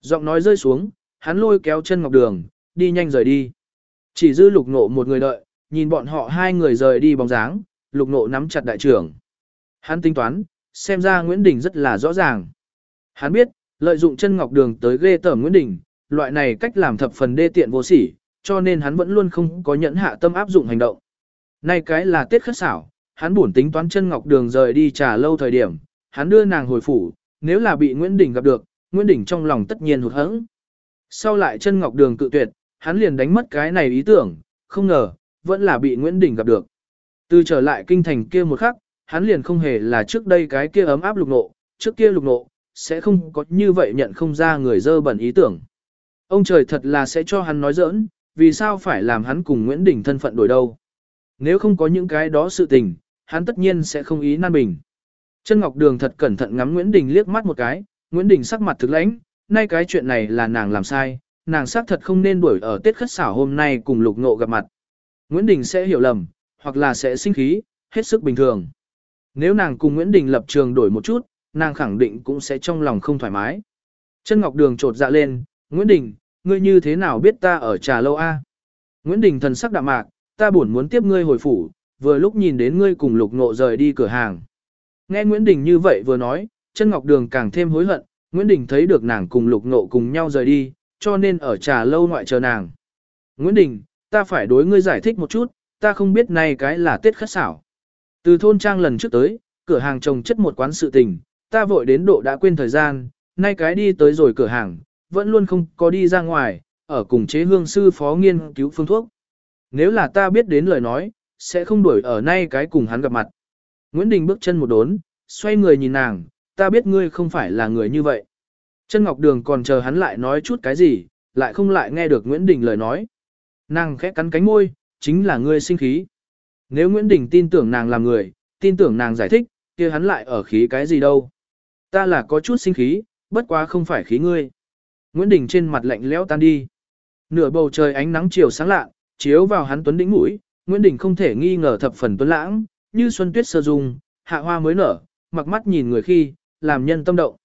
Giọng nói rơi xuống, hắn lôi kéo chân ngọc đường, đi nhanh rời đi. Chỉ dư lục nộ một người đợi, nhìn bọn họ hai người rời đi bóng dáng, lục nộ nắm chặt đại trưởng. Hắn tính toán, xem ra Nguyễn Đình rất là rõ ràng. Hắn biết, lợi dụng chân ngọc đường tới ghê tởm Nguyễn Đình, loại này cách làm thập phần đê tiện vô sỉ, cho nên hắn vẫn luôn không có nhẫn hạ tâm áp dụng hành động. Nay cái là tiết khất xảo, hắn buồn tính toán chân ngọc đường rời đi trả lâu thời điểm, hắn đưa nàng hồi phủ, nếu là bị Nguyễn Đình gặp được, Nguyễn Đình trong lòng tất nhiên hụt hẫng. Sau lại chân ngọc đường cự tuyệt, hắn liền đánh mất cái này ý tưởng, không ngờ, vẫn là bị Nguyễn Đình gặp được. Từ trở lại kinh thành kia một khắc, hắn liền không hề là trước đây cái kia ấm áp lục nộ, trước kia lục nộ, sẽ không có như vậy nhận không ra người dơ bẩn ý tưởng. Ông trời thật là sẽ cho hắn nói giỡn, vì sao phải làm hắn cùng Nguyễn Đình thân phận đổi đâu. Nếu không có những cái đó sự tình, hắn tất nhiên sẽ không ý nan bình. Chân Ngọc Đường thật cẩn thận ngắm Nguyễn Đình liếc mắt một cái, Nguyễn Đình sắc mặt thực lãnh, nay cái chuyện này là nàng làm sai, nàng xác thật không nên đuổi ở Tết khất xảo hôm nay cùng lục ngộ gặp mặt. Nguyễn Đình sẽ hiểu lầm, hoặc là sẽ sinh khí, hết sức bình thường. Nếu nàng cùng Nguyễn Đình lập trường đổi một chút, nàng khẳng định cũng sẽ trong lòng không thoải mái. Chân Ngọc Đường trột dạ lên, Nguyễn Đình, ngươi như thế nào biết ta ở trà lâu A? Nguyễn Đình thần sắc đạm mạc, ta buồn muốn tiếp ngươi hồi phủ, vừa lúc nhìn đến ngươi cùng lục ngộ rời đi cửa hàng. Nghe Nguyễn Đình như vậy vừa nói, chân Ngọc Đường càng thêm hối hận, Nguyễn Đình thấy được nàng cùng lục ngộ cùng nhau rời đi, cho nên ở trà lâu ngoại chờ nàng. Nguyễn Đình, ta phải đối ngươi giải thích một chút, ta không biết nay cái là Tết khất xảo. Từ thôn trang lần trước tới, cửa hàng trồng chất một quán sự tình, ta vội đến độ đã quên thời gian, nay cái đi tới rồi cửa hàng, vẫn luôn không có đi ra ngoài, ở cùng chế hương sư phó nghiên cứu phương thuốc. Nếu là ta biết đến lời nói, sẽ không đuổi ở nay cái cùng hắn gặp mặt. Nguyễn Đình bước chân một đốn, xoay người nhìn nàng, ta biết ngươi không phải là người như vậy. Chân Ngọc Đường còn chờ hắn lại nói chút cái gì, lại không lại nghe được Nguyễn Đình lời nói. Nàng khẽ cắn cánh môi, chính là ngươi sinh khí. Nếu Nguyễn Đình tin tưởng nàng là người, tin tưởng nàng giải thích, kia hắn lại ở khí cái gì đâu. Ta là có chút sinh khí, bất quá không phải khí ngươi. Nguyễn Đình trên mặt lạnh lẽo tan đi. Nửa bầu trời ánh nắng chiều sáng lạ, chiếu vào hắn tuấn đỉnh mũi, Nguyễn Đình không thể nghi ngờ thập phần tuấn lãng, như xuân tuyết sơ dung, hạ hoa mới nở, mặc mắt nhìn người khi, làm nhân tâm động.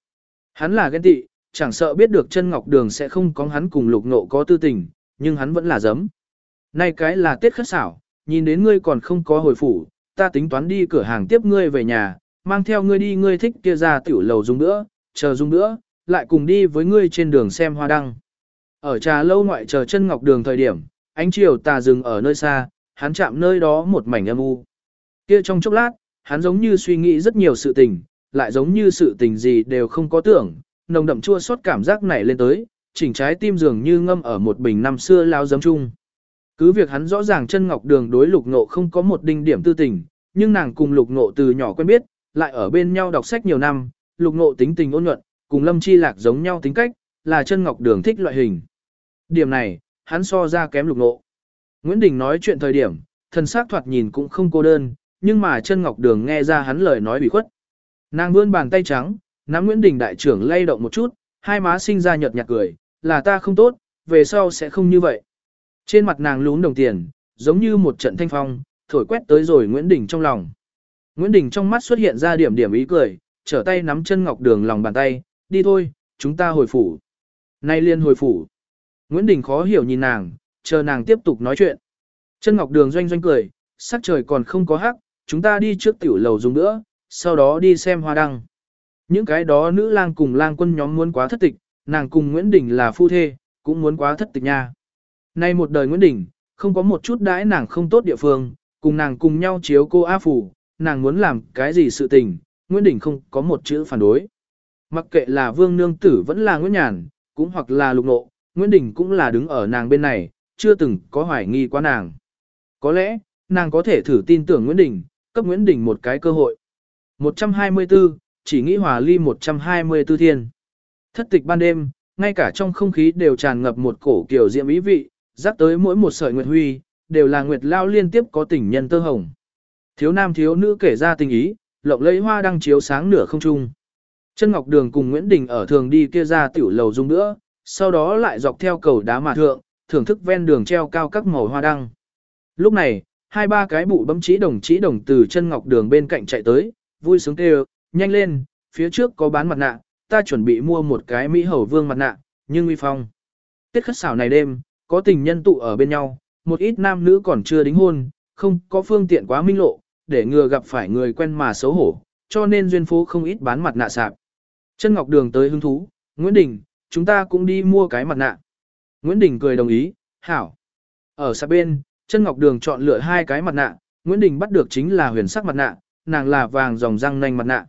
Hắn là ghen tị, chẳng sợ biết được chân ngọc đường sẽ không có hắn cùng lục nộ có tư tình, nhưng hắn vẫn là dấm. Nay cái là tiết khất xảo, nhìn đến ngươi còn không có hồi phủ, ta tính toán đi cửa hàng tiếp ngươi về nhà, mang theo ngươi đi ngươi thích kia ra tiểu lầu dùng nữa, chờ dùng nữa, lại cùng đi với ngươi trên đường xem hoa đăng. Ở trà lâu ngoại chờ chân ngọc đường thời điểm, ánh chiều tà dừng ở nơi xa, hắn chạm nơi đó một mảnh âm u. Kia trong chốc lát, hắn giống như suy nghĩ rất nhiều sự tình, lại giống như sự tình gì đều không có tưởng, nồng đậm chua xót cảm giác nảy lên tới, chỉnh trái tim dường như ngâm ở một bình năm xưa lao giấm chung. Cứ việc hắn rõ ràng chân ngọc đường đối lục ngộ không có một đinh điểm tư tình, nhưng nàng cùng lục ngộ từ nhỏ quen biết, lại ở bên nhau đọc sách nhiều năm, lục ngộ tính tình ôn nhuận, cùng lâm chi lạc giống nhau tính cách, là chân ngọc đường thích loại hình. Điểm này, hắn so ra kém lục ngộ. Nguyễn Đình nói chuyện thời điểm, thần sắc thoạt nhìn cũng không cô đơn, nhưng mà chân ngọc đường nghe ra hắn lời nói bị khuất. Nàng vươn bàn tay trắng, nắm Nguyễn Đình đại trưởng lay động một chút, hai má sinh ra nhợt nhạt cười, là ta không tốt, về sau sẽ không như vậy. Trên mặt nàng lún đồng tiền, giống như một trận thanh phong, thổi quét tới rồi Nguyễn Đình trong lòng. Nguyễn Đình trong mắt xuất hiện ra điểm điểm ý cười, trở tay nắm chân ngọc đường lòng bàn tay, đi thôi, chúng ta hồi phủ. Nay liên hồi phủ. Nguyễn Đình khó hiểu nhìn nàng, chờ nàng tiếp tục nói chuyện. Chân ngọc đường doanh doanh cười, sắc trời còn không có hắc, chúng ta đi trước tiểu lầu dùng nữa, sau đó đi xem hoa đăng. Những cái đó nữ lang cùng lang quân nhóm muốn quá thất tịch, nàng cùng Nguyễn Đình là phu thê, cũng muốn quá thất tịch nha. Nay một đời Nguyễn Đình, không có một chút đãi nàng không tốt địa phương, cùng nàng cùng nhau chiếu cô A Phủ, nàng muốn làm cái gì sự tình, Nguyễn Đình không có một chữ phản đối. Mặc kệ là Vương Nương Tử vẫn là Nguyễn Nhàn, cũng hoặc là Lục Nộ, Nguyễn Đình cũng là đứng ở nàng bên này, chưa từng có hoài nghi quá nàng. Có lẽ, nàng có thể thử tin tưởng Nguyễn Đình, cấp Nguyễn Đình một cái cơ hội. 124, chỉ nghĩ hòa ly 124 thiên. Thất tịch ban đêm, ngay cả trong không khí đều tràn ngập một cổ kiểu diễm ý vị, dắt tới mỗi một sợi nguyệt huy, đều là nguyệt lao liên tiếp có tình nhân tơ hồng. Thiếu nam thiếu nữ kể ra tình ý, lộng lẫy hoa đăng chiếu sáng nửa không trung. Chân Ngọc Đường cùng Nguyễn Đình ở thường đi kia ra tiểu lầu dung nữa, sau đó lại dọc theo cầu đá mà thượng, thưởng thức ven đường treo cao các màu hoa đăng. Lúc này, hai ba cái bụ bấm chí đồng chí đồng từ chân Ngọc Đường bên cạnh chạy tới, vui sướng kêu, nhanh lên, phía trước có bán mặt nạ, ta chuẩn bị mua một cái Mỹ Hầu Vương mặt nạ, nhưng uy phong. Tiết khất xảo này đêm, có tình nhân tụ ở bên nhau, một ít nam nữ còn chưa đính hôn, không có phương tiện quá minh lộ, để ngừa gặp phải người quen mà xấu hổ, cho nên duyên phố không ít bán mặt nạ sạp. Chân Ngọc Đường tới hứng thú, Nguyễn Đình, chúng ta cũng đi mua cái mặt nạ. Nguyễn Đình cười đồng ý, hảo. Ở sạp bên, Chân Ngọc Đường chọn lựa hai cái mặt nạ, Nguyễn Đình bắt được chính là huyền sắc mặt nạ, nàng là vàng dòng răng nanh mặt nạ.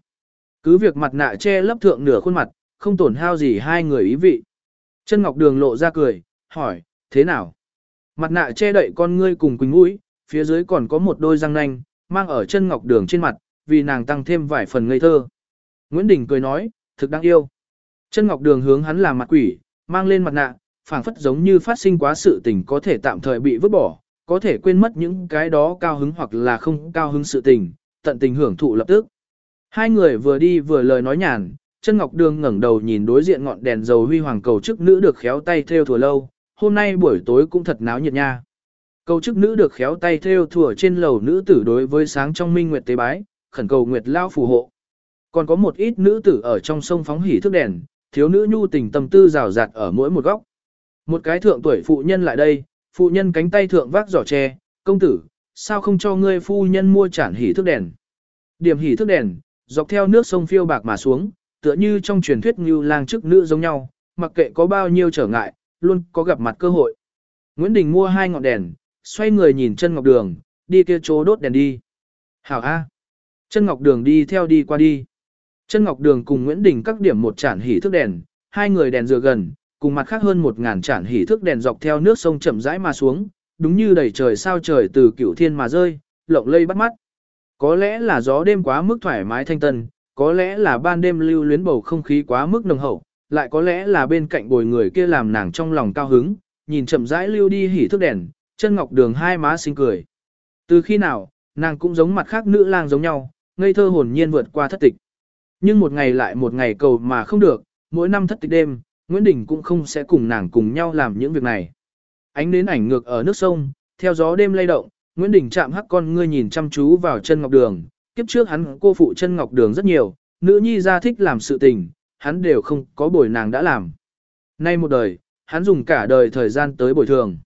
Cứ việc mặt nạ che lấp thượng nửa khuôn mặt, không tổn hao gì hai người ý vị. Chân Ngọc Đường lộ ra cười, hỏi, thế nào? Mặt nạ che đậy con ngươi cùng quỳnh mũi, phía dưới còn có một đôi răng nanh, mang ở chân Ngọc Đường trên mặt, vì nàng tăng thêm vài phần ngây thơ. Nguyễn Đình cười nói, thực đáng yêu. Chân Ngọc Đường hướng hắn làm mặt quỷ, mang lên mặt nạ, phảng phất giống như phát sinh quá sự tình có thể tạm thời bị vứt bỏ, có thể quên mất những cái đó cao hứng hoặc là không cao hứng sự tình, tận tình hưởng thụ lập tức. Hai người vừa đi vừa lời nói nhàn, chân Ngọc Đường ngẩng đầu nhìn đối diện ngọn đèn dầu huy hoàng cầu chức nữ được khéo tay theo thừa lâu, hôm nay buổi tối cũng thật náo nhiệt nha. Câu chức nữ được khéo tay theo thủa trên lầu nữ tử đối với sáng trong minh nguyệt tế bái, khẩn cầu nguyệt lao phù hộ. Còn có một ít nữ tử ở trong sông phóng hỉ thức đèn, thiếu nữ nhu tình tâm tư rào rạt ở mỗi một góc. Một cái thượng tuổi phụ nhân lại đây, phụ nhân cánh tay thượng vác giỏ tre, công tử, sao không cho ngươi phu nhân mua chản hỉ thức đèn. Điểm hỉ thức đèn, dọc theo nước sông phiêu bạc mà xuống, tựa như trong truyền thuyết như lang chức nữ giống nhau, mặc kệ có bao nhiêu trở ngại, luôn có gặp mặt cơ hội. Nguyễn Đình mua hai ngọn đèn, xoay người nhìn chân ngọc đường, đi kia chỗ đốt đèn đi. Hảo A. Chân ngọc đường đi theo đi qua đi. Chân ngọc đường cùng Nguyễn Đình các điểm một chản hỉ thức đèn, hai người đèn dựa gần, cùng mặt khác hơn một ngàn chản hỉ thức đèn dọc theo nước sông chậm rãi mà xuống, đúng như đầy trời sao trời từ cửu thiên mà rơi, lộng lây bắt mắt. Có lẽ là gió đêm quá mức thoải mái thanh tân, có lẽ là ban đêm lưu luyến bầu không khí quá mức nồng hậu, lại có lẽ là bên cạnh bồi người kia làm nàng trong lòng cao hứng, nhìn chậm rãi lưu đi hỉ thức đèn, chân ngọc đường hai má xinh cười. Từ khi nào, nàng cũng giống mặt khác nữ lang giống nhau, ngây thơ hồn nhiên vượt qua thất tịch. Nhưng một ngày lại một ngày cầu mà không được, mỗi năm thất tịch đêm, Nguyễn Đình cũng không sẽ cùng nàng cùng nhau làm những việc này. Ánh đến ảnh ngược ở nước sông, theo gió đêm lay động, Nguyễn Đình chạm hắc con ngươi nhìn chăm chú vào chân ngọc đường, kiếp trước hắn cô phụ chân ngọc đường rất nhiều, nữ nhi ra thích làm sự tình, hắn đều không có bồi nàng đã làm. Nay một đời, hắn dùng cả đời thời gian tới bồi thường.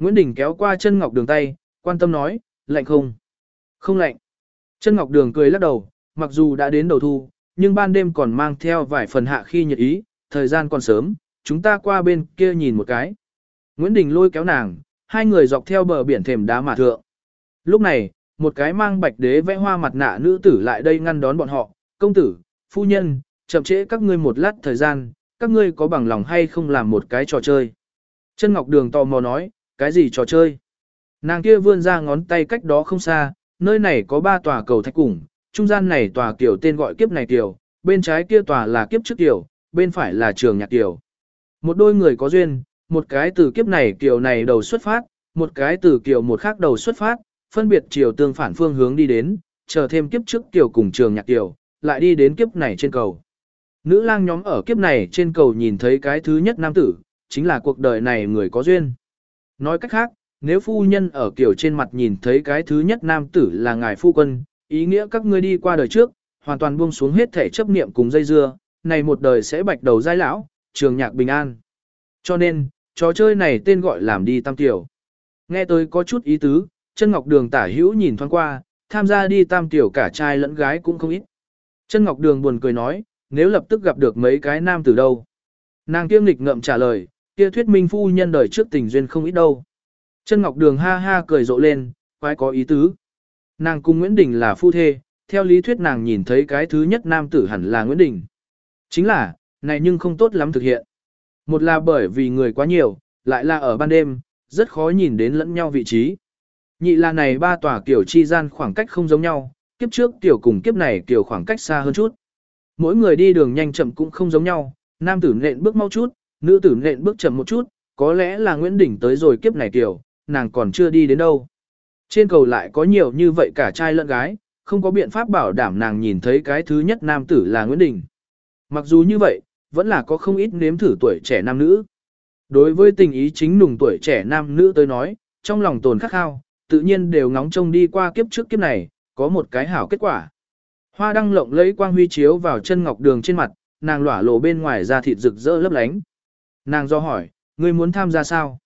Nguyễn Đình kéo qua chân ngọc đường tay, quan tâm nói, lạnh không? Không lạnh. Chân ngọc đường cười lắc đầu, mặc dù đã đến đầu thu, nhưng ban đêm còn mang theo vài phần hạ khi nhiệt ý, thời gian còn sớm, chúng ta qua bên kia nhìn một cái. Nguyễn Đình lôi kéo nàng, hai người dọc theo bờ biển thềm đá mà thượng. Lúc này, một cái mang bạch đế vẽ hoa mặt nạ nữ tử lại đây ngăn đón bọn họ, công tử, phu nhân, chậm trễ các ngươi một lát thời gian, các ngươi có bằng lòng hay không làm một cái trò chơi. Chân Ngọc Đường tò mò nói, cái gì trò chơi? Nàng kia vươn ra ngón tay cách đó không xa, nơi này có ba tòa cầu thạch củng, trung gian này tòa kiểu tên gọi kiếp này kiểu, bên trái kia tòa là kiếp trước kiểu, bên phải là trường nhạc kiểu. Một đôi người có duyên, một cái từ kiếp này kiểu này đầu xuất phát, một cái từ kiểu một khác đầu xuất phát, phân biệt chiều tương phản phương hướng đi đến, chờ thêm kiếp trước kiểu cùng trường nhạc kiểu, lại đi đến kiếp này trên cầu. Nữ lang nhóm ở kiếp này trên cầu nhìn thấy cái thứ nhất nam tử, chính là cuộc đời này người có duyên. Nói cách khác, nếu phu nhân ở kiểu trên mặt nhìn thấy cái thứ nhất nam tử là ngài phu quân, ý nghĩa các ngươi đi qua đời trước, hoàn toàn buông xuống hết thể chấp niệm cùng dây dưa, này một đời sẽ bạch đầu giai lão, trường nhạc bình an. Cho nên, trò chơi này tên gọi làm đi tam tiểu. Nghe tôi có chút ý tứ, chân ngọc đường tả hữu nhìn thoáng qua, tham gia đi tam tiểu cả trai lẫn gái cũng không ít. Chân ngọc đường buồn cười nói, nếu lập tức gặp được mấy cái nam từ đâu. Nàng kiêm lịch ngậm trả lời, kia thuyết minh phu nhân đời trước tình duyên không ít đâu. Chân ngọc đường ha ha cười rộ lên, quái có ý tứ. Nàng cùng Nguyễn Đình là phu thê, theo lý thuyết nàng nhìn thấy cái thứ nhất nam tử hẳn là Nguyễn Đình. Chính là, này nhưng không tốt lắm thực hiện. Một là bởi vì người quá nhiều, lại là ở ban đêm, rất khó nhìn đến lẫn nhau vị trí. Nhị là này ba tòa kiểu chi gian khoảng cách không giống nhau, kiếp trước tiểu cùng kiếp này tiểu khoảng cách xa hơn chút. Mỗi người đi đường nhanh chậm cũng không giống nhau, nam tử nện bước mau chút, nữ tử nện bước chậm một chút, có lẽ là Nguyễn Đình tới rồi kiếp này tiểu, nàng còn chưa đi đến đâu. Trên cầu lại có nhiều như vậy cả trai lẫn gái, không có biện pháp bảo đảm nàng nhìn thấy cái thứ nhất nam tử là Nguyễn Đình. Mặc dù như vậy, vẫn là có không ít nếm thử tuổi trẻ nam nữ. Đối với tình ý chính nùng tuổi trẻ nam nữ tới nói, trong lòng tồn khắc khao, tự nhiên đều ngóng trông đi qua kiếp trước kiếp này, có một cái hảo kết quả. Hoa đăng lộng lấy quang huy chiếu vào chân ngọc đường trên mặt, nàng lỏa lộ bên ngoài da thịt rực rỡ lấp lánh. Nàng do hỏi, ngươi muốn tham gia sao?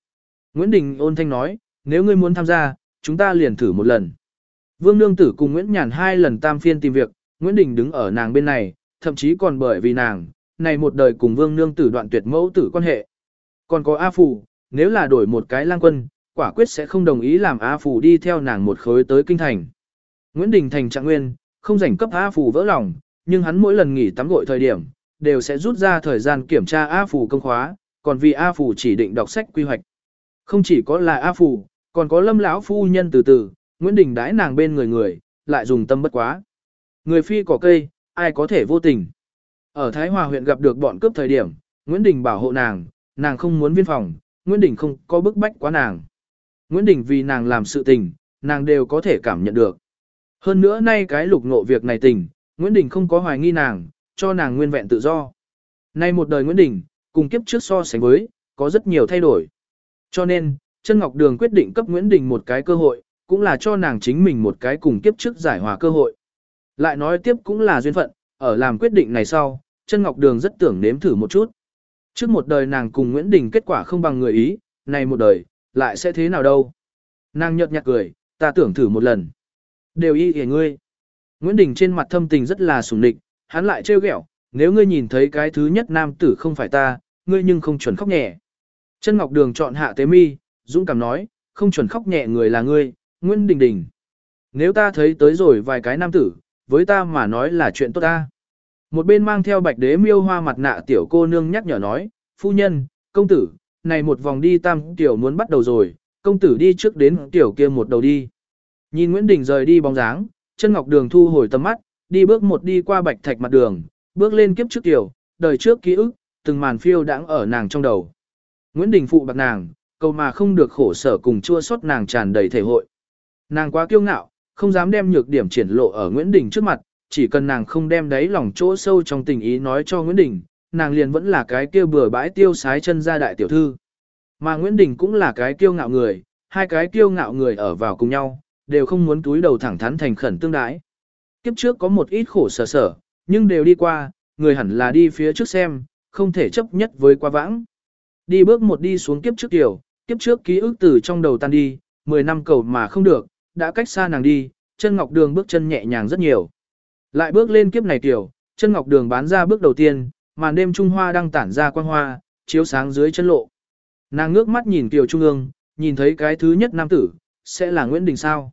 Nguyễn Đình ôn thanh nói, nếu ngươi muốn tham gia, chúng ta liền thử một lần. Vương Nương Tử cùng Nguyễn Nhàn hai lần tam phiên tìm việc, Nguyễn Đình đứng ở nàng bên này, thậm chí còn bởi vì nàng, này một đời cùng Vương Nương Tử đoạn tuyệt mẫu tử quan hệ. Còn có A Phủ, nếu là đổi một cái lang quân, quả quyết sẽ không đồng ý làm A Phủ đi theo nàng một khối tới kinh thành. Nguyễn Đình thành trạng nguyên, không rảnh cấp A Phủ vỡ lòng, nhưng hắn mỗi lần nghỉ tắm gội thời điểm, đều sẽ rút ra thời gian kiểm tra A Phủ công khóa, còn vì A phủ chỉ định đọc sách quy hoạch. Không chỉ có là A phủ còn có lâm lão phu nhân từ từ, Nguyễn Đình đãi nàng bên người người, lại dùng tâm bất quá. Người phi cỏ cây, ai có thể vô tình. Ở Thái Hòa huyện gặp được bọn cướp thời điểm, Nguyễn Đình bảo hộ nàng, nàng không muốn viên phòng, Nguyễn Đình không có bức bách quá nàng. Nguyễn Đình vì nàng làm sự tình, nàng đều có thể cảm nhận được. Hơn nữa nay cái lục ngộ việc này tình, Nguyễn Đình không có hoài nghi nàng, cho nàng nguyên vẹn tự do. Nay một đời Nguyễn Đình, cùng kiếp trước so sánh với, có rất nhiều thay đổi. Cho nên, Trân Ngọc Đường quyết định cấp Nguyễn Đình một cái cơ hội, cũng là cho nàng chính mình một cái cùng kiếp trước giải hòa cơ hội. Lại nói tiếp cũng là duyên phận, ở làm quyết định này sau, Trân Ngọc Đường rất tưởng nếm thử một chút. Trước một đời nàng cùng Nguyễn Đình kết quả không bằng người ý, này một đời, lại sẽ thế nào đâu. Nàng nhợt nhạt cười, ta tưởng thử một lần. Đều y kìa ngươi. Nguyễn Đình trên mặt thâm tình rất là sủng địch, hắn lại trêu ghẹo, nếu ngươi nhìn thấy cái thứ nhất nam tử không phải ta, ngươi nhưng không chuẩn khóc nhẹ. Chân Ngọc Đường chọn hạ tế mi, dũng cảm nói, không chuẩn khóc nhẹ người là ngươi, Nguyễn Đình Đình. Nếu ta thấy tới rồi vài cái nam tử, với ta mà nói là chuyện tốt ta. Một bên mang theo bạch đế miêu hoa mặt nạ tiểu cô nương nhắc nhở nói, phu nhân, công tử, này một vòng đi tam tiểu muốn bắt đầu rồi, công tử đi trước đến tiểu kia một đầu đi. Nhìn Nguyễn Đình rời đi bóng dáng, chân ngọc đường thu hồi tầm mắt, đi bước một đi qua bạch thạch mặt đường, bước lên kiếp trước tiểu, đời trước ký ức, từng màn phiêu đãng ở nàng trong đầu. Nguyễn Đình phụ bạc nàng, câu mà không được khổ sở cùng chua xót nàng tràn đầy thể hội. Nàng quá kiêu ngạo, không dám đem nhược điểm triển lộ ở Nguyễn Đình trước mặt, chỉ cần nàng không đem đáy lòng chỗ sâu trong tình ý nói cho Nguyễn Đình, nàng liền vẫn là cái kia bừa bãi tiêu sái chân ra đại tiểu thư. Mà Nguyễn Đình cũng là cái kiêu ngạo người, hai cái kiêu ngạo người ở vào cùng nhau, đều không muốn túi đầu thẳng thắn thành khẩn tương đái. Kiếp trước có một ít khổ sở sở, nhưng đều đi qua, người hẳn là đi phía trước xem, không thể chấp nhất với quá vãng. Đi bước một đi xuống kiếp trước tiểu, kiếp trước ký ức từ trong đầu tan đi, 10 năm cầu mà không được, đã cách xa nàng đi, chân ngọc đường bước chân nhẹ nhàng rất nhiều. Lại bước lên kiếp này tiểu, chân ngọc đường bán ra bước đầu tiên, màn đêm trung hoa đang tản ra quang hoa, chiếu sáng dưới chân lộ. Nàng ngước mắt nhìn tiểu trung ương, nhìn thấy cái thứ nhất nam tử, sẽ là Nguyễn Đình sao.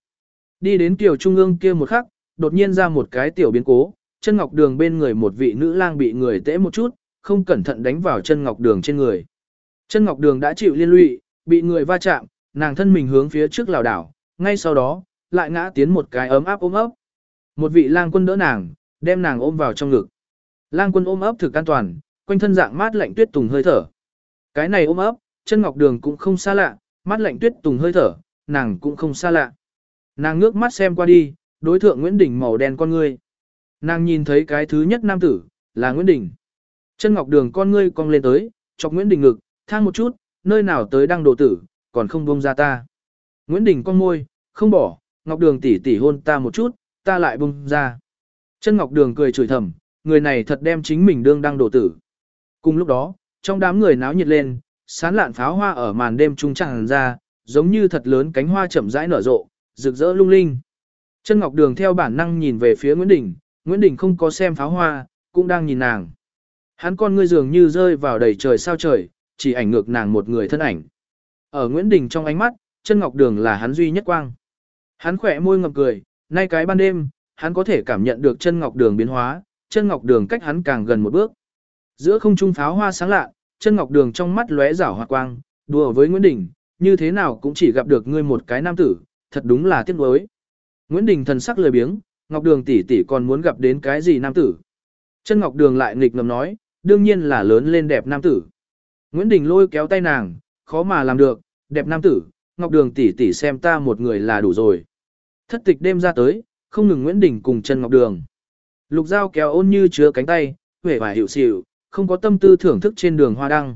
Đi đến tiểu trung ương kia một khắc, đột nhiên ra một cái tiểu biến cố, chân ngọc đường bên người một vị nữ lang bị người tễ một chút, không cẩn thận đánh vào chân ngọc đường trên người. Chân ngọc đường đã chịu liên lụy, bị người va chạm, nàng thân mình hướng phía trước lảo đảo, ngay sau đó, lại ngã tiến một cái ấm áp ôm ấp. Một vị lang quân đỡ nàng, đem nàng ôm vào trong ngực. Lang quân ôm ấp thực an toàn, quanh thân dạng mát lạnh tuyết tùng hơi thở. Cái này ôm ấp, chân ngọc đường cũng không xa lạ, mát lạnh tuyết tùng hơi thở, nàng cũng không xa lạ. Nàng ngước mắt xem qua đi, đối thượng Nguyễn Đình màu đen con ngươi. Nàng nhìn thấy cái thứ nhất nam tử, là Nguyễn Đình. Chân ngọc đường con ngươi cong lên tới, chọc Nguyễn Đình ngực, thang một chút, nơi nào tới đăng đồ tử, còn không buông ra ta. Nguyễn Đình con môi, không bỏ, ngọc đường tỉ tỉ hôn ta một chút, ta lại buông ra. Chân ngọc đường cười chửi thầm, người này thật đem chính mình đương đăng đồ tử. Cùng lúc đó, trong đám người náo nhiệt lên, sán lạn pháo hoa ở màn đêm trung tràn ra, giống như thật lớn cánh hoa chậm rãi nở rộ, rực rỡ lung linh. Chân Ngọc Đường theo bản năng nhìn về phía Nguyễn Đình, Nguyễn Đình không có xem pháo hoa, cũng đang nhìn nàng. Hắn con ngươi dường như rơi vào đầy trời sao trời, chỉ ảnh ngược nàng một người thân ảnh. Ở Nguyễn Đình trong ánh mắt, chân Ngọc Đường là hắn duy nhất quang. Hắn khỏe môi ngập cười, nay cái ban đêm, hắn có thể cảm nhận được chân Ngọc Đường biến hóa, chân Ngọc Đường cách hắn càng gần một bước. Giữa không trung pháo hoa sáng lạ, chân Ngọc Đường trong mắt lóe rảo hoa quang, đùa với Nguyễn Đình, như thế nào cũng chỉ gặp được ngươi một cái nam tử, thật đúng là tiếc nuối. Nguyễn Đình thần sắc lười biếng, Ngọc Đường tỷ tỷ còn muốn gặp đến cái gì nam tử. Chân Ngọc Đường lại nghịch ngầm nói, đương nhiên là lớn lên đẹp nam tử. Nguyễn Đình lôi kéo tay nàng, khó mà làm được, đẹp nam tử, Ngọc Đường tỷ tỷ xem ta một người là đủ rồi. Thất tịch đêm ra tới, không ngừng Nguyễn Đình cùng chân Ngọc Đường. Lục Giao kéo ôn như chứa cánh tay, vẻ vải hiệu xịu, không có tâm tư thưởng thức trên đường hoa đăng.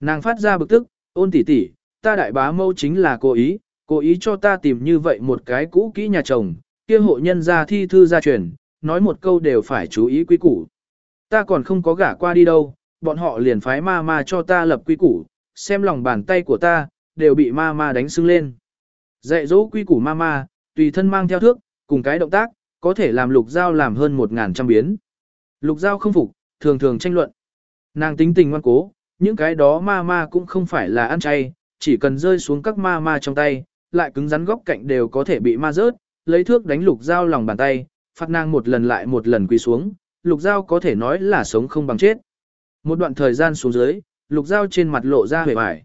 Nàng phát ra bực tức, ôn tỷ tỷ, ta đại bá mâu chính là cố ý, cố ý cho ta tìm như vậy một cái cũ kỹ nhà chồng, kia hộ nhân ra thi thư gia truyền, nói một câu đều phải chú ý quý củ. Ta còn không có gả qua đi đâu, bọn họ liền phái ma ma cho ta lập quy củ, xem lòng bàn tay của ta, đều bị ma ma đánh sưng lên. Dạy dỗ quy củ ma ma, tùy thân mang theo thước, cùng cái động tác, có thể làm lục giao làm hơn một ngàn trăm biến. Lục giao không phục, thường thường tranh luận. Nàng tính tình ngoan cố, những cái đó ma ma cũng không phải là ăn chay, chỉ cần rơi xuống các ma ma trong tay, lại cứng rắn góc cạnh đều có thể bị ma rớt, lấy thước đánh lục giao lòng bàn tay, phạt nàng một lần lại một lần quỳ xuống, lục giao có thể nói là sống không bằng chết. Một đoạn thời gian xuống dưới, lục giao trên mặt lộ ra vẻ vải.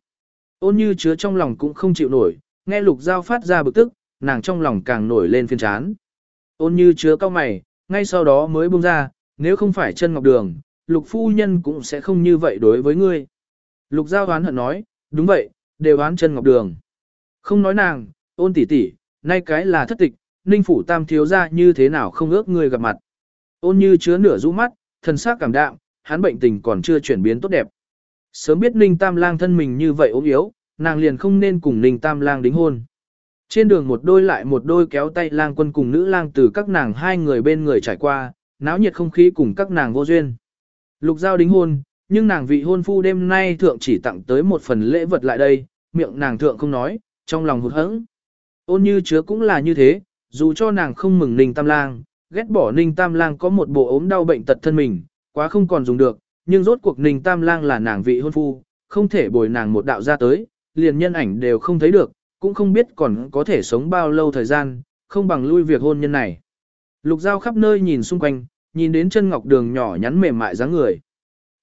Ôn như chứa trong lòng cũng không chịu nổi, nghe lục giao phát ra bực tức, nàng trong lòng càng nổi lên phiên chán. Ôn như chứa cao mày, ngay sau đó mới buông ra, nếu không phải chân ngọc đường, lục phu nhân cũng sẽ không như vậy đối với ngươi. Lục giao đoán hận nói, đúng vậy, đều đoán chân ngọc đường. Không nói nàng, ôn tỷ tỷ, nay cái là thất tịch, ninh phủ tam thiếu ra như thế nào không ước ngươi gặp mặt. Ôn như chứa nửa rũ mắt, thần sắc cảm đạm, hắn bệnh tình còn chưa chuyển biến tốt đẹp. Sớm biết ninh tam lang thân mình như vậy ốm yếu, nàng liền không nên cùng ninh tam lang đính hôn. Trên đường một đôi lại một đôi kéo tay lang quân cùng nữ lang từ các nàng hai người bên người trải qua, náo nhiệt không khí cùng các nàng vô duyên. Lục giao đính hôn, nhưng nàng vị hôn phu đêm nay thượng chỉ tặng tới một phần lễ vật lại đây, miệng nàng thượng không nói, trong lòng hụt hẫng. Ôn như chứa cũng là như thế, dù cho nàng không mừng Ninh Tam Lang, ghét bỏ Ninh Tam Lang có một bộ ốm đau bệnh tật thân mình, quá không còn dùng được, nhưng rốt cuộc Ninh Tam Lang là nàng vị hôn phu, không thể bồi nàng một đạo ra tới, liền nhân ảnh đều không thấy được, cũng không biết còn có thể sống bao lâu thời gian, không bằng lui việc hôn nhân này. Lục Giao khắp nơi nhìn xung quanh, nhìn đến chân ngọc đường nhỏ nhắn mềm mại dáng người.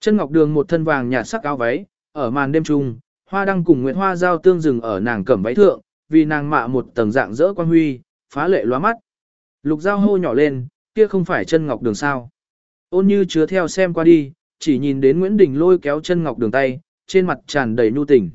Chân ngọc đường một thân vàng nhạt sắc áo váy, ở màn đêm trung, hoa đăng cùng nguyệt hoa giao tương dừng ở nàng cẩm váy thượng, vì nàng mạ một tầng dạng rỡ quan huy, phá lệ lóa mắt. Lục giao hô nhỏ lên, kia không phải chân ngọc đường sao. Ôn như chứa theo xem qua đi, chỉ nhìn đến Nguyễn Đình lôi kéo chân ngọc đường tay, trên mặt tràn đầy nhu tình.